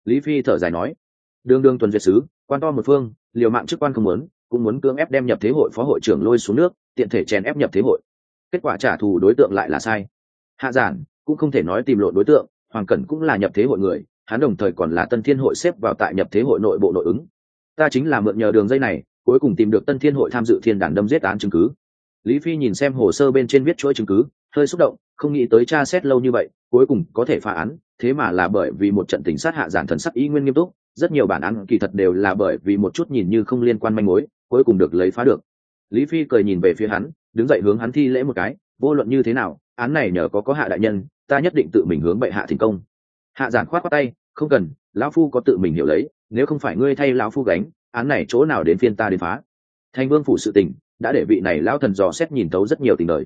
Lý phi thở dài nói đương đương tuần duyệt sứ, quan to một phương, liều mạng chức quan không muốn, cũng muốn cưỡng ép đem nhập thế hội phó hội trưởng lôi xuống nước, tiện thể chèn ép nhập thế hội. Kết quả trả thù đối tượng lại là sai. Hạ giản cũng không thể nói tìm lộ đối tượng, hoàng cẩn cũng là nhập thế hội người, hắn đồng thời còn là tân thiên hội xếp vào tại nhập thế hội nội bộ nội ứng. Ta chính là mượn nhờ đường dây này, cuối cùng tìm được tân thiên hội tham dự thiên đàn đâm giết án chứng cứ. Lý phi nhìn xem hồ sơ bên trên viết chuỗi chứng cứ hơi xúc động, không nghĩ tới tra xét lâu như vậy, cuối cùng có thể phá án, thế mà là bởi vì một trận tình sát hạ giản thần sắc ý nguyên nghiêm túc, rất nhiều bản án kỳ thật đều là bởi vì một chút nhìn như không liên quan manh mối, cuối cùng được lấy phá được. Lý phi cười nhìn về phía hắn, đứng dậy hướng hắn thi lễ một cái, vô luận như thế nào, án này nhờ có có hạ đại nhân, ta nhất định tự mình hướng bệ hạ thành công. Hạ giản khoát qua tay, không cần, lão phu có tự mình hiểu lấy, nếu không phải ngươi thay lão phu gánh, án này chỗ nào đến phiên ta đến phá. Thành vương phủ sự tình, đã để vị này lão thần dò xét nhìn tấu rất nhiều tình đời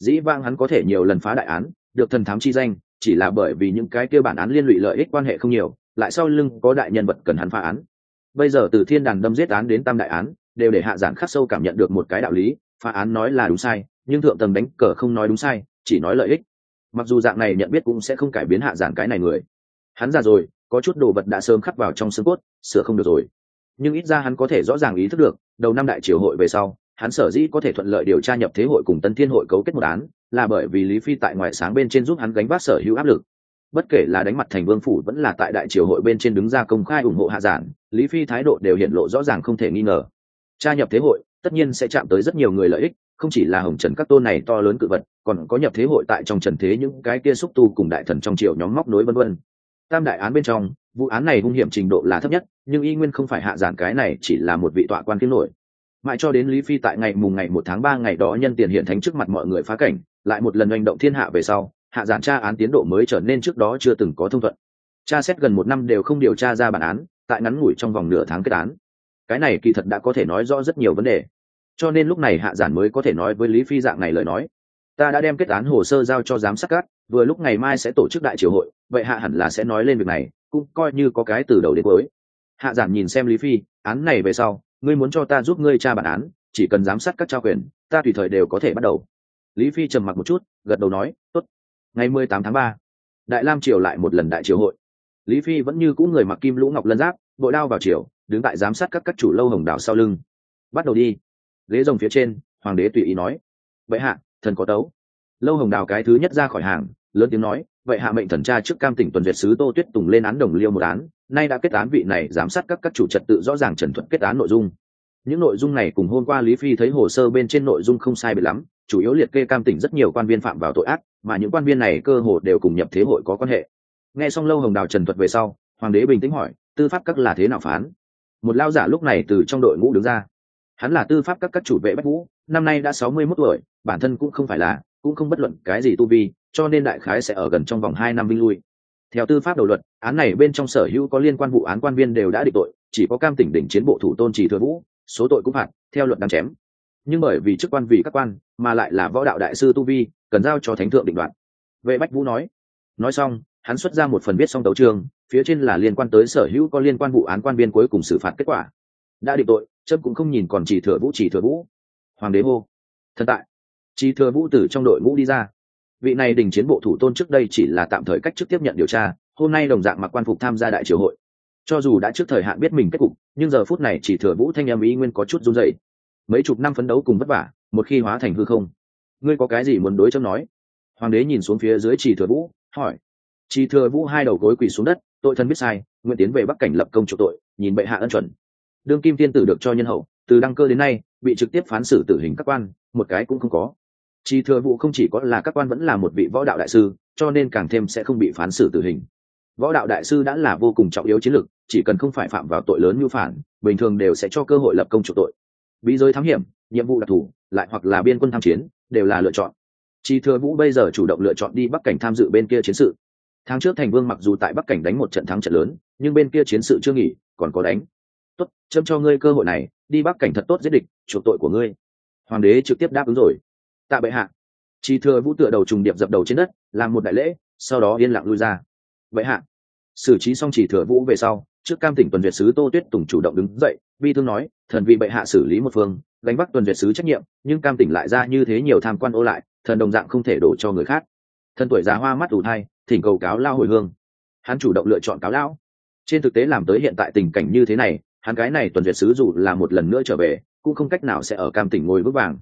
dĩ vang hắn có thể nhiều lần phá đại án, được thần thám chi danh, chỉ là bởi vì những cái kia bản án liên lụy lợi ích quan hệ không nhiều, lại sau lưng có đại nhân vật cần hắn phá án. Bây giờ từ thiên đàn đâm giết án đến tam đại án, đều để hạ giản khắc sâu cảm nhận được một cái đạo lý, phá án nói là đúng sai, nhưng thượng tầng đánh cờ không nói đúng sai, chỉ nói lợi ích. Mặc dù dạng này nhận biết cũng sẽ không cải biến hạ giản cái này người. Hắn già rồi, có chút đồ vật đã sớm khắc vào trong xương cốt, sửa không được rồi. Nhưng ít ra hắn có thể rõ ràng ý thức được, đầu năm đại triều hội về sau hắn sở dĩ có thể thuận lợi điều tra nhập thế hội cùng tân thiên hội cấu kết một án, là bởi vì lý phi tại ngoại sáng bên trên giúp hắn gánh vác sở hữu áp lực. Bất kể là đánh mặt thành vương phủ vẫn là tại đại triều hội bên trên đứng ra công khai ủng hộ hạ giản, lý phi thái độ đều hiện lộ rõ ràng không thể nghi ngờ. Tra nhập thế hội, tất nhiên sẽ chạm tới rất nhiều người lợi ích, không chỉ là hồng trần các tôn này to lớn cự vật, còn có nhập thế hội tại trong trần thế những cái kia xúc tu cùng đại thần trong triều nhóm móc nối vân vân. Tam đại án bên trong, vụ án này hung hiểm trình độ là thấp nhất, nhưng y nguyên không phải hạ giản cái này chỉ là một vị tọa quan kiến nổi mãi cho đến lý phi tại ngày mùng ngày một tháng ba ngày đó nhân tiền hiện thánh trước mặt mọi người phá cảnh, lại một lần hành động thiên hạ về sau, hạ giản tra án tiến độ mới trở nên trước đó chưa từng có thông thuận. Tra xét gần một năm đều không điều tra ra bản án, tại ngắn ngủi trong vòng nửa tháng kết án. Cái này kỳ thật đã có thể nói rõ rất nhiều vấn đề. Cho nên lúc này hạ giản mới có thể nói với lý phi dạng này lời nói. Ta đã đem kết án hồ sơ giao cho giám sát cát vừa lúc ngày mai sẽ tổ chức đại triều hội, vậy hạ hẳn là sẽ nói lên việc này, cũng coi như có cái từ đầu đến cuối. Hạ giản nhìn xem lý phi, án này về sau ngươi muốn cho ta giúp ngươi tra bản án, chỉ cần giám sát các trao quyền, ta tùy thời đều có thể bắt đầu. Lý phi trầm mặc một chút, gật đầu nói, tốt. Ngày mười tám tháng ba, đại lam triều lại một lần đại triều hội. Lý phi vẫn như cũ người mặc kim lũ ngọc lân giáp bội đao vào triều, đứng tại giám sát các các chủ lâu hồng đảo sau lưng. Bắt đầu đi. Ghế rồng phía trên, hoàng đế tùy ý nói vậy hạ, thần có tấu. Lâu hồng đào cái thứ nhất ra khỏi hàng, lớn tiếng nói vậy hạ mệnh thần tra trước cam tỉnh tuần duyệt sứ tô tuyết tùng lên án đồng liêu một án, nay đã kết án vị này, giám sát các các chủ trật tự rõ ràng trần thuận kết án nội dung. Những nội dung này cùng hôm qua lý phi thấy hồ sơ bên trên nội dung không sai biệt lắm, chủ yếu liệt kê cam tỉnh rất nhiều quan viên phạm vào tội ác, mà những quan viên này cơ hồ đều cùng nhập thế hội có quan hệ. Nghe xong lâu hồng đào trần thuật về sau, hoàng đế bình tĩnh hỏi, tư pháp các là thế nào phán? Một lao giả lúc này từ trong đội ngũ đứng ra. Hắn là tư pháp các các chủ vệ bách vũ, năm nay đã sáu mươi mốt tuổi, bản thân cũng không phải là, cũng không bất luận cái gì tu vi cho nên đại khái sẽ ở gần trong vòng hai năm vinh lui. Theo tư pháp đầu luật, án này bên trong sở hữu có liên quan vụ án quan viên đều đã định tội, chỉ có cam tỉnh đỉnh chiến bộ thủ tôn trì thừa vũ, số tội cũng phạt, theo luật đang chém. Nhưng bởi vì chức quan vì các quan, mà lại là võ đạo đại sư tu vi, cần giao cho thánh thượng định đoạt. Vệ bách vũ nói nói xong, hắn xuất ra một phần viết xong tấu trường phía trên là liên quan tới sở hữu có liên quan vụ án quan viên cuối cùng xử phạt kết quả. Đã định tội chấp cũng không nhìn còn chỉ thừa vũ, chỉ thừa vũ. Hoàng đế hô, thần tại. Chỉ thừa vũ tử trong đội ngũ đi ra vị này đình chiến bộ thủ tôn trước đây chỉ là tạm thời cách chức tiếp nhận điều tra, hôm nay đồng dạng mặc quan phục tham gia đại triều hội. Cho dù đã trước thời hạn biết mình kết cục, nhưng giờ phút này chỉ thừa vũ thanh em ý nguyên có chút run dậy mấy chục năm phấn đấu cùng vất vả, một khi hóa thành hư không. Ngươi có cái gì muốn đối chấm nói? Hoàng đế nhìn xuống phía dưới chỉ thừa vũ, hỏi. Chỉ thừa vũ hai đầu gối quỳ xuống đất, tội thân biết sai, nguyện tiến về bắc cảnh lập công chủ tội, nhìn bệ hạ ân chuẩn. Đương kim tiên tử được cho nhân hậu, từ đăng cơ đến nay, bị trực tiếp phán xử tử hình các quan, một cái cũng không có chỉ thừa vụ không chỉ có là các quan vẫn là một vị võ đạo đại sư, cho nên càng thêm sẽ không bị phán xử tử hình. Võ đạo đại sư đã là vô cùng trọng yếu chiến lược, chỉ cần không phải phạm vào tội lớn như phản, bình thường đều sẽ cho cơ hội lập công chủ tội. Bí giới thám hiểm, nhiệm vụ đặc thù, lại hoặc là biên quân tham chiến, đều là lựa chọn. Chỉ thừa vũ bây giờ chủ động lựa chọn đi bắc cảnh tham dự bên kia chiến sự. Tháng trước thành vương mặc dù tại bắc cảnh đánh một trận thắng trận lớn, nhưng bên kia chiến sự chưa nghỉ, còn có đánh. Tốt, châm cho ngươi cơ hội này, đi bắc cảnh thật tốt giết địch, chuộc tội của ngươi. Hoàng đế trực tiếp đáp ứng rồi tạ bệ hạ. Chỉ thừa vũ tựa đầu trùng điệp dập đầu trên đất, làm một đại lễ, sau đó yên lặng lui ra. Vậy hạ. Xử trí xong chỉ thừa vũ về sau, trước cam tỉnh tuần duyệt sứ tô tuyết tùng chủ động đứng dậy vi thương nói, thần vị bệ hạ xử lý một phương, gánh vác tuần duyệt sứ trách nhiệm, nhưng cam tỉnh lại ra như thế nhiều tham quan ô lại, thần đồng dạng không thể đổ cho người khác. Thần tuổi già hoa mắt ủ thai, thỉnh cầu cáo lao hồi hương. Hắn chủ động lựa chọn cáo lão trên thực tế làm tới hiện tại tình cảnh như thế này, hắn cái này tuần duyệt sứ dù là một lần nữa trở về, cũng không cách nào sẽ ở cam tỉnh ngồi vững vàng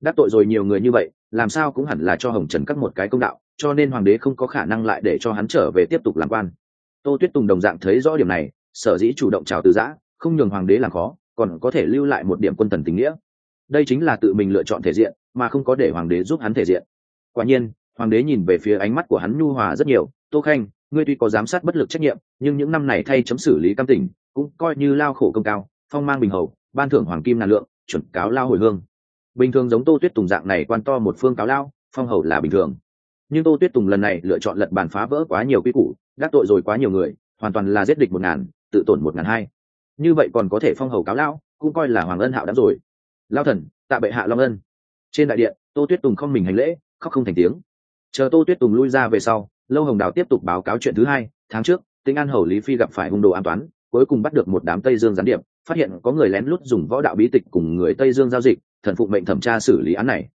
đắc tội rồi nhiều người như vậy, làm sao cũng hẳn là cho hồng trần cắt một cái công đạo, cho nên hoàng đế không có khả năng lại để cho hắn trở về tiếp tục làm quan. Tô tuyết tùng đồng dạng thấy rõ điểm này, sở dĩ chủ động chào từ giã, không nhường hoàng đế làm khó, còn có thể lưu lại một điểm quân thần tình nghĩa. Đây chính là tự mình lựa chọn thể diện, mà không có để hoàng đế giúp hắn thể diện. Quả nhiên, hoàng đế nhìn về phía ánh mắt của hắn nhu hòa rất nhiều, tô khanh, ngươi tuy có giám sát bất lực trách nhiệm, nhưng những năm này thay chấm xử lý cam tỉnh cũng coi như lao khổ công cao, phong mang bình hầu, ban thưởng hoàng kim ngàn lượng, chuẩn cáo lao hồi hương bình thường giống tô tuyết tùng dạng này quan to một phương cáo lao, phong hầu là bình thường. Nhưng tô tuyết tùng lần này lựa chọn lật bàn phá vỡ quá nhiều quy củ gác tội rồi quá nhiều người, hoàn toàn là giết địch một ngàn, tự tổn một ngàn hai. Như vậy còn có thể phong hầu cáo lão cũng coi là hoàng ân hạo đã rồi. Lao thần, tạ bệ hạ long ân. Trên đại điện, tô tuyết tùng không mình hành lễ, khóc không thành tiếng. Chờ tô tuyết tùng lui ra về sau, lâu hồng đào tiếp tục báo cáo chuyện thứ hai, tháng trước tinh an hầu lý phi gặp phải hung đồ an toán cuối cùng bắt được một đám tây dương gián điệp, phát hiện có người lén lút dùng võ đạo bí tịch cùng người tây dương giao dịch, thần phụ mệnh thẩm tra xử lý án này.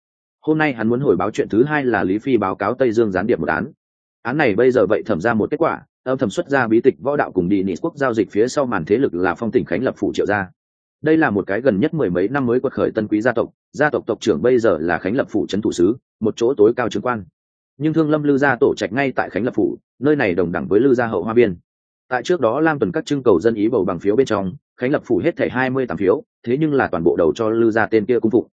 Hôm nay hắn muốn hồi báo chuyện thứ hai là lý phi báo cáo tây dương gián điệp một án. Án này bây giờ vậy thẩm ra một kết quả, âm thẩm xuất ra bí tịch võ đạo cùng đi nị quốc giao dịch phía sau màn thế lực là phong tỉnh khánh lập phủ triệu gia. Đây là một cái gần nhất mười mấy năm mới quật khởi tân quý gia tộc gia tộc tộc trưởng bây giờ là khánh lập phủ trấn thủ sứ, một chỗ tối cao chứng quan. Nhưng thương lâm lư gia tổ trạch ngay tại khánh lập phủ, nơi này đồng đẳng với lư gia hậu hoa biên tại trước đó lam tuần các trưng cầu dân ý bầu bằng phiếu bên trong, khánh lập phủ hết thảy hai mươi tám phiếu, thế nhưng là toàn bộ đầu cho lư gia tên kia cung phục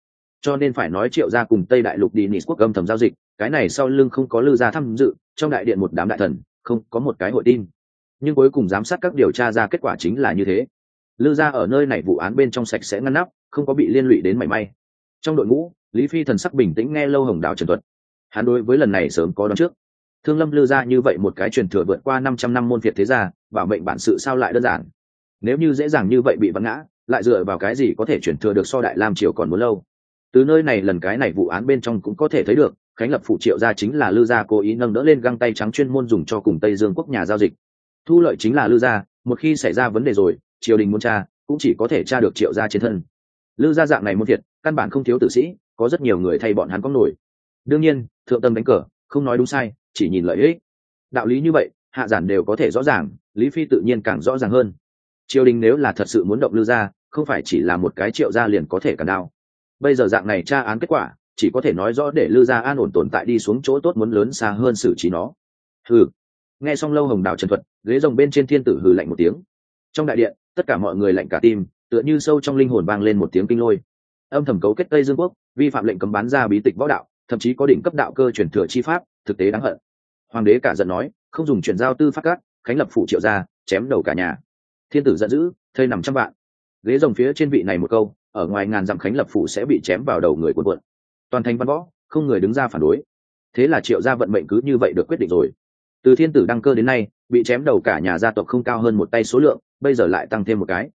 cho nên phải nói triệu gia cùng tây đại lục đi nị quốc âm thầm giao dịch, cái này sau lưng không có lư gia tham dự, trong đại điện một đám đại thần, không có một cái hội tin. Nhưng cuối cùng giám sát các điều tra ra kết quả chính là như thế. Lư gia ở nơi này vụ án bên trong sạch sẽ ngăn nắp, không có bị liên lụy đến mảy may. Trong đội ngũ, lý phi thần sắc bình tĩnh nghe lâu hồng đào trần thuật. Hắn đối với lần này sớm có đón trước thương lâm lư gia như vậy một cái truyền thừa vượt qua năm trăm năm môn việt thế gia, bảo mệnh bản sự sao lại đơn giản? Nếu như dễ dàng như vậy bị vắng ngã, lại dựa vào cái gì có thể chuyển thừa được so đại lam triều còn muốn lâu? Từ nơi này lần cái này vụ án bên trong cũng có thể thấy được, khánh lập phụ triệu gia chính là lư gia cố ý nâng đỡ lên găng tay trắng chuyên môn dùng cho cùng tây dương quốc nhà giao dịch. Thu lợi chính là lư gia, một khi xảy ra vấn đề rồi, triều đình muốn tra, cũng chỉ có thể tra được triệu gia trên thân. Lư gia dạng này muốn thiệt căn bản không thiếu tử sĩ, có rất nhiều người thay bọn hắn có nổi. Đương nhiên, thượng tâm đánh cờ không nói đúng sai, chỉ nhìn lợi ích. Đạo lý như vậy, hạ giản đều có thể rõ ràng, lý phi tự nhiên càng rõ ràng hơn. Triều đình nếu là thật sự muốn động lư gia, không phải chỉ là một cái triệu gia liền có thể cản đao. Bây giờ dạng này tra án kết quả, chỉ có thể nói rõ để lư gia an ổn tồn tại đi xuống chỗ tốt muốn lớn xa hơn xử trí nó. Hừ. Nghe xong lâu hồng đào trần thuật, ghế rồng bên trên thiên tử hừ lạnh một tiếng. Trong đại điện, tất cả mọi người lạnh cả tim, tựa như sâu trong linh hồn vang lên một tiếng kinh lôi. Âm thầm cấu kết tây dương quốc, vi phạm lệnh cấm bán ra bí tịch võ đạo thậm chí có đỉnh cấp đạo cơ truyền thừa chi pháp, thực tế đáng hận. Hoàng đế cả giận nói, không dùng chuyển giao tư pháp cát khánh lập phủ triệu ra chém đầu cả nhà. Thiên tử giận dữ, thây nằm trăm vạn. Ghế rồng phía trên vị này một câu, ở ngoài ngàn dặm khánh lập phủ sẽ bị chém vào đầu người quân cuộn. Toàn thành văn võ, không người đứng ra phản đối. Thế là triệu gia vận mệnh cứ như vậy được quyết định rồi. Từ thiên tử đăng cơ đến nay, bị chém đầu cả nhà gia tộc không cao hơn một tay số lượng, bây giờ lại tăng thêm một cái.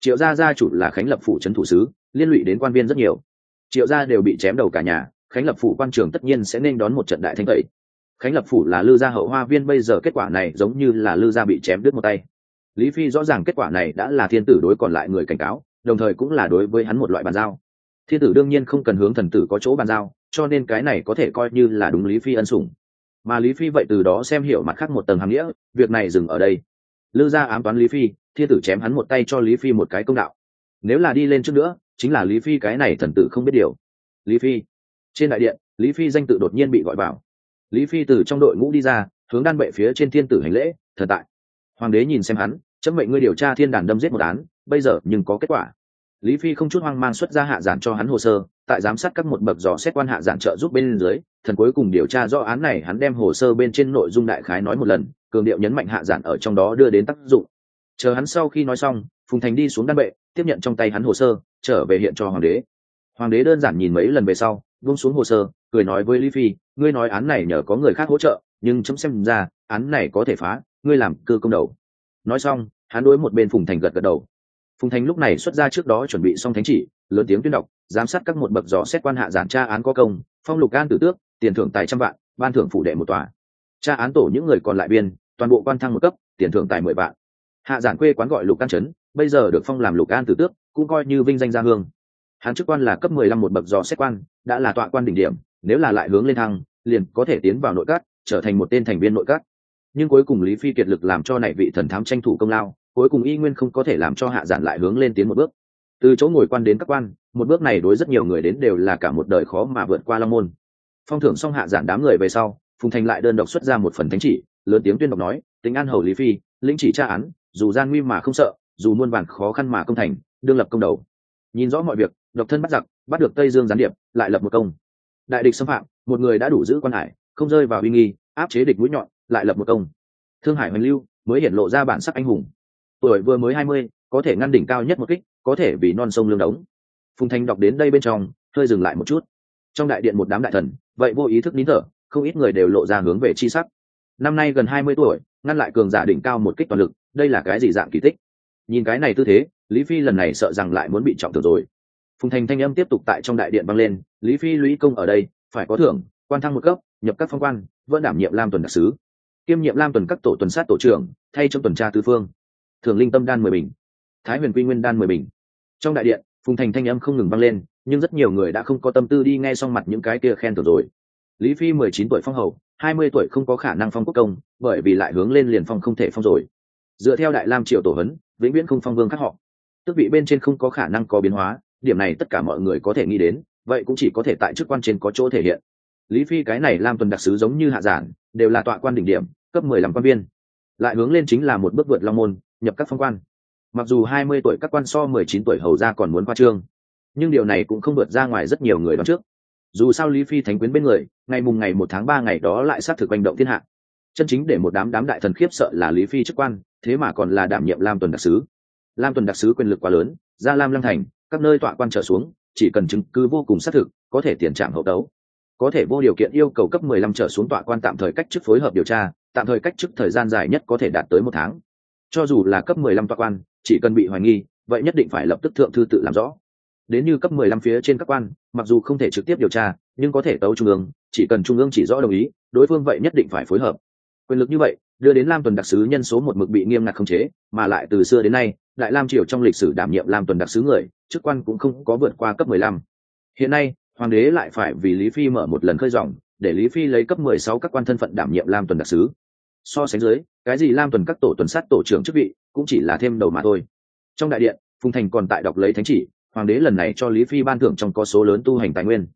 Triệu gia gia chủ là khánh lập phủ trấn thủ sứ, liên lụy đến quan viên rất nhiều. Triệu gia đều bị chém đầu cả nhà khánh lập phủ quan trường tất nhiên sẽ nên đón một trận đại thanh tẩy. Khánh lập phủ là lư gia hậu hoa viên, bây giờ kết quả này giống như là lư gia bị chém đứt một tay. Lý phi rõ ràng kết quả này đã là thiên tử đối còn lại người cảnh cáo, đồng thời cũng là đối với hắn một loại bàn giao. Thiên tử đương nhiên không cần hướng thần tử có chỗ bàn giao, cho nên cái này có thể coi như là đúng lý phi ân sủng. Mà lý phi vậy từ đó xem hiểu mặt khác một tầng hàm nghĩa, việc này dừng ở đây. Lư gia ám toán lý phi, thiên tử chém hắn một tay cho lý phi một cái công đạo. Nếu là đi lên trước nữa, chính là lý phi cái này thần tử không biết điều. Lý phi trên đại điện, lý phi danh tự đột nhiên bị gọi vào. Lý phi từ trong đội ngũ đi ra, hướng đan bệ phía trên thiên tử hành lễ, thần tại. Hoàng đế nhìn xem hắn, chấm mệnh ngươi điều tra thiên đàn đâm giết một án, bây giờ nhưng có kết quả. Lý phi không chút hoang mang xuất ra hạ giản cho hắn hồ sơ, tại giám sát các một bậc dò xét quan hạ giản trợ giúp bên dưới, thần cuối cùng điều tra rõ án này hắn đem hồ sơ bên trên nội dung đại khái nói một lần, cường điệu nhấn mạnh hạ giản ở trong đó đưa đến tác dụng. Chờ hắn sau khi nói xong, phùng thành đi xuống đan bệ, tiếp nhận trong tay hắn hồ sơ, trở về hiện cho hoàng đế. Hoàng đế đơn giản nhìn mấy lần về sau buông xuống hồ sơ, cười nói với lý phi, ngươi nói án này nhờ có người khác hỗ trợ, nhưng chấm xem ra, án này có thể phá, ngươi làm cơ công đầu. Nói xong, hắn đối một bên phùng thành gật gật đầu. Phùng thành lúc này xuất ra trước đó chuẩn bị xong thánh chỉ, lớn tiếng tuyên đọc, giám sát các một bậc dò xét quan hạ giản tra án có công, phong lục an tử tước, tiền thưởng tài trăm vạn, ban thưởng phủ đệ một tòa. Tra án tổ những người còn lại biên, toàn bộ quan thăng một cấp, tiền thưởng tài mười vạn. Hạ giản quê quán gọi lục an trấn, bây giờ được phong làm lục an tử tước, cũng coi như vinh danh gia hương hắn chức quan là cấp mười lăm một bậc dò xét quan, đã là tọa quan đỉnh điểm, nếu là lại hướng lên thăng, liền có thể tiến vào nội các, trở thành một tên thành viên nội các. Nhưng cuối cùng lý phi kiệt lực làm cho này vị thần thám tranh thủ công lao, cuối cùng y nguyên không có thể làm cho hạ giản lại hướng lên tiến một bước. Từ chỗ ngồi quan đến các quan, một bước này đối rất nhiều người đến đều là cả một đời khó mà vượt qua long môn. Phong thưởng xong hạ giản đám người về sau, phùng thành lại đơn độc xuất ra một phần thánh chỉ, lớn tiếng tuyên đọc nói, tính an hầu lý phi, lĩnh chỉ tra án, dù gian nguy mà không sợ, dù muôn vàn khó khăn mà công thành, đương lập công đầu nhìn rõ mọi việc, độc thân bắt giặc, bắt được tây dương gián điệp, lại lập một công. Đại địch xâm phạm, một người đã đủ giữ quan hải, không rơi vào uy nghi, áp chế địch mũi nhọn, lại lập một công. Thương hải hoành lưu mới hiện lộ ra bản sắc anh hùng. Tuổi vừa mới hai mươi, có thể ngăn đỉnh cao nhất một kích, có thể vì non sông lương đống. Phùng thanh đọc đến đây bên trong, hơi dừng lại một chút. Trong đại điện một đám đại thần, vậy vô ý thức nín thở, không ít người đều lộ ra hướng về chi sắc. Năm nay gần hai mươi tuổi, ngăn lại cường giả đỉnh cao một kích toàn lực, đây là cái gì dạng kỳ tích? Nhìn cái này tư thế, lý phi lần này sợ rằng lại muốn bị trọng thưởng rồi. Phùng thành thanh âm tiếp tục tại trong đại điện băng lên, lý phi lũy công ở đây, phải có thưởng, quan thăng một cấp, nhập các phong quan, vẫn đảm nhiệm lam tuần đặc sứ. Kiêm nhiệm lam tuần các tổ tuần sát tổ trưởng, thay trong tuần tra Tư phương. Thường linh tâm đan mười bình, thái huyền quy nguyên đan mười bình. Trong đại điện, phùng thành thanh âm không ngừng băng lên, nhưng rất nhiều người đã không có tâm tư đi nghe xong mặt những cái kia khen thưởng rồi. Lý phi mười chín tuổi phong hầu, hai mươi tuổi không có khả năng phong quốc công, bởi vì lại hướng lên liền phong không thể phong rồi. Dựa theo đại lam Triệu tổ hấn vĩnh viễn không phong vương khác họ. Tước vị bên trên không có khả năng có biến hóa, điểm này tất cả mọi người có thể nghĩ đến, vậy cũng chỉ có thể tại chức quan trên có chỗ thể hiện. Lý phi cái này làm tuần đặc sứ giống như hạ giản, đều là tọa quan đỉnh điểm, cấp mười lăm quan viên. Lại hướng lên chính là một bước vượt long môn, nhập các phong quan. Mặc dù hai mươi tuổi các quan so mười chín tuổi hầu ra còn muốn qua trương, nhưng điều này cũng không vượt ra ngoài rất nhiều người đón trước. Dù sao lý phi thánh quyến bên người, ngày mùng ngày một tháng ba ngày đó lại xác thực hành động thiên hạ chân chính để một đám đám đại thần khiếp sợ là lý phi chức quan, thế mà còn là đảm nhiệm lam tuần đặc sứ. Lam tuần đặc sứ quyền lực quá lớn, ra lam lăng thành, các nơi tọa quan trở xuống, chỉ cần chứng cứ vô cùng xác thực, có thể tiền trạm hậu đấu có thể vô điều kiện yêu cầu cấp 15 trở xuống tọa quan tạm thời cách chức phối hợp điều tra, tạm thời cách chức thời gian dài nhất có thể đạt tới một tháng. Cho dù là cấp 15 tọa quan, chỉ cần bị hoài nghi, vậy nhất định phải lập tức thượng thư tự làm rõ. Đến như cấp 15 phía trên các quan, mặc dù không thể trực tiếp điều tra, nhưng có thể tấu trung ương, chỉ cần trung ương chỉ rõ đồng ý, đối phương vậy nhất định phải phối hợp quyền lực như vậy, đưa đến lam tuần đặc sứ nhân số một mực bị nghiêm ngặt khống chế, mà lại từ xưa đến nay, đại lam triều trong lịch sử đảm nhiệm lam tuần đặc sứ người, chức quan cũng không có vượt qua cấp 15. hiện nay, hoàng đế lại phải vì lý phi mở một lần khơi dòng, để lý phi lấy cấp 16 các quan thân phận đảm nhiệm lam tuần đặc sứ. So sánh dưới, cái gì lam tuần các tổ tuần sát tổ trưởng chức vị, cũng chỉ là thêm đầu mà thôi. Trong đại điện, phùng thành còn tại đọc lấy thánh chỉ, hoàng đế lần này cho lý phi ban thưởng trong có số lớn tu hành tài nguyên.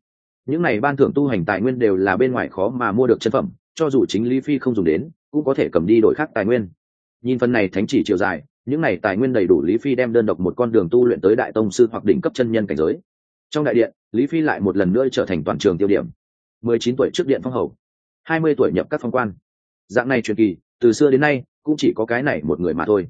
Những này ban thưởng tu hành tài nguyên đều là bên ngoài khó mà mua được chân phẩm cho dù chính lý phi không dùng đến, cũng có thể cầm đi đổi khác tài nguyên. Nhìn phần này thánh chỉ chiều dài, những này tài nguyên đầy đủ lý phi đem đơn độc một con đường tu luyện tới đại tông sư hoặc đỉnh cấp chân nhân cảnh giới. Trong đại điện, lý phi lại một lần nữa trở thành toàn trường tiêu điểm. Mười chín tuổi trước điện phong hầu, hai mươi tuổi nhập các phong quan. Dạng này truyền kỳ, từ xưa đến nay, cũng chỉ có cái này một người mà thôi.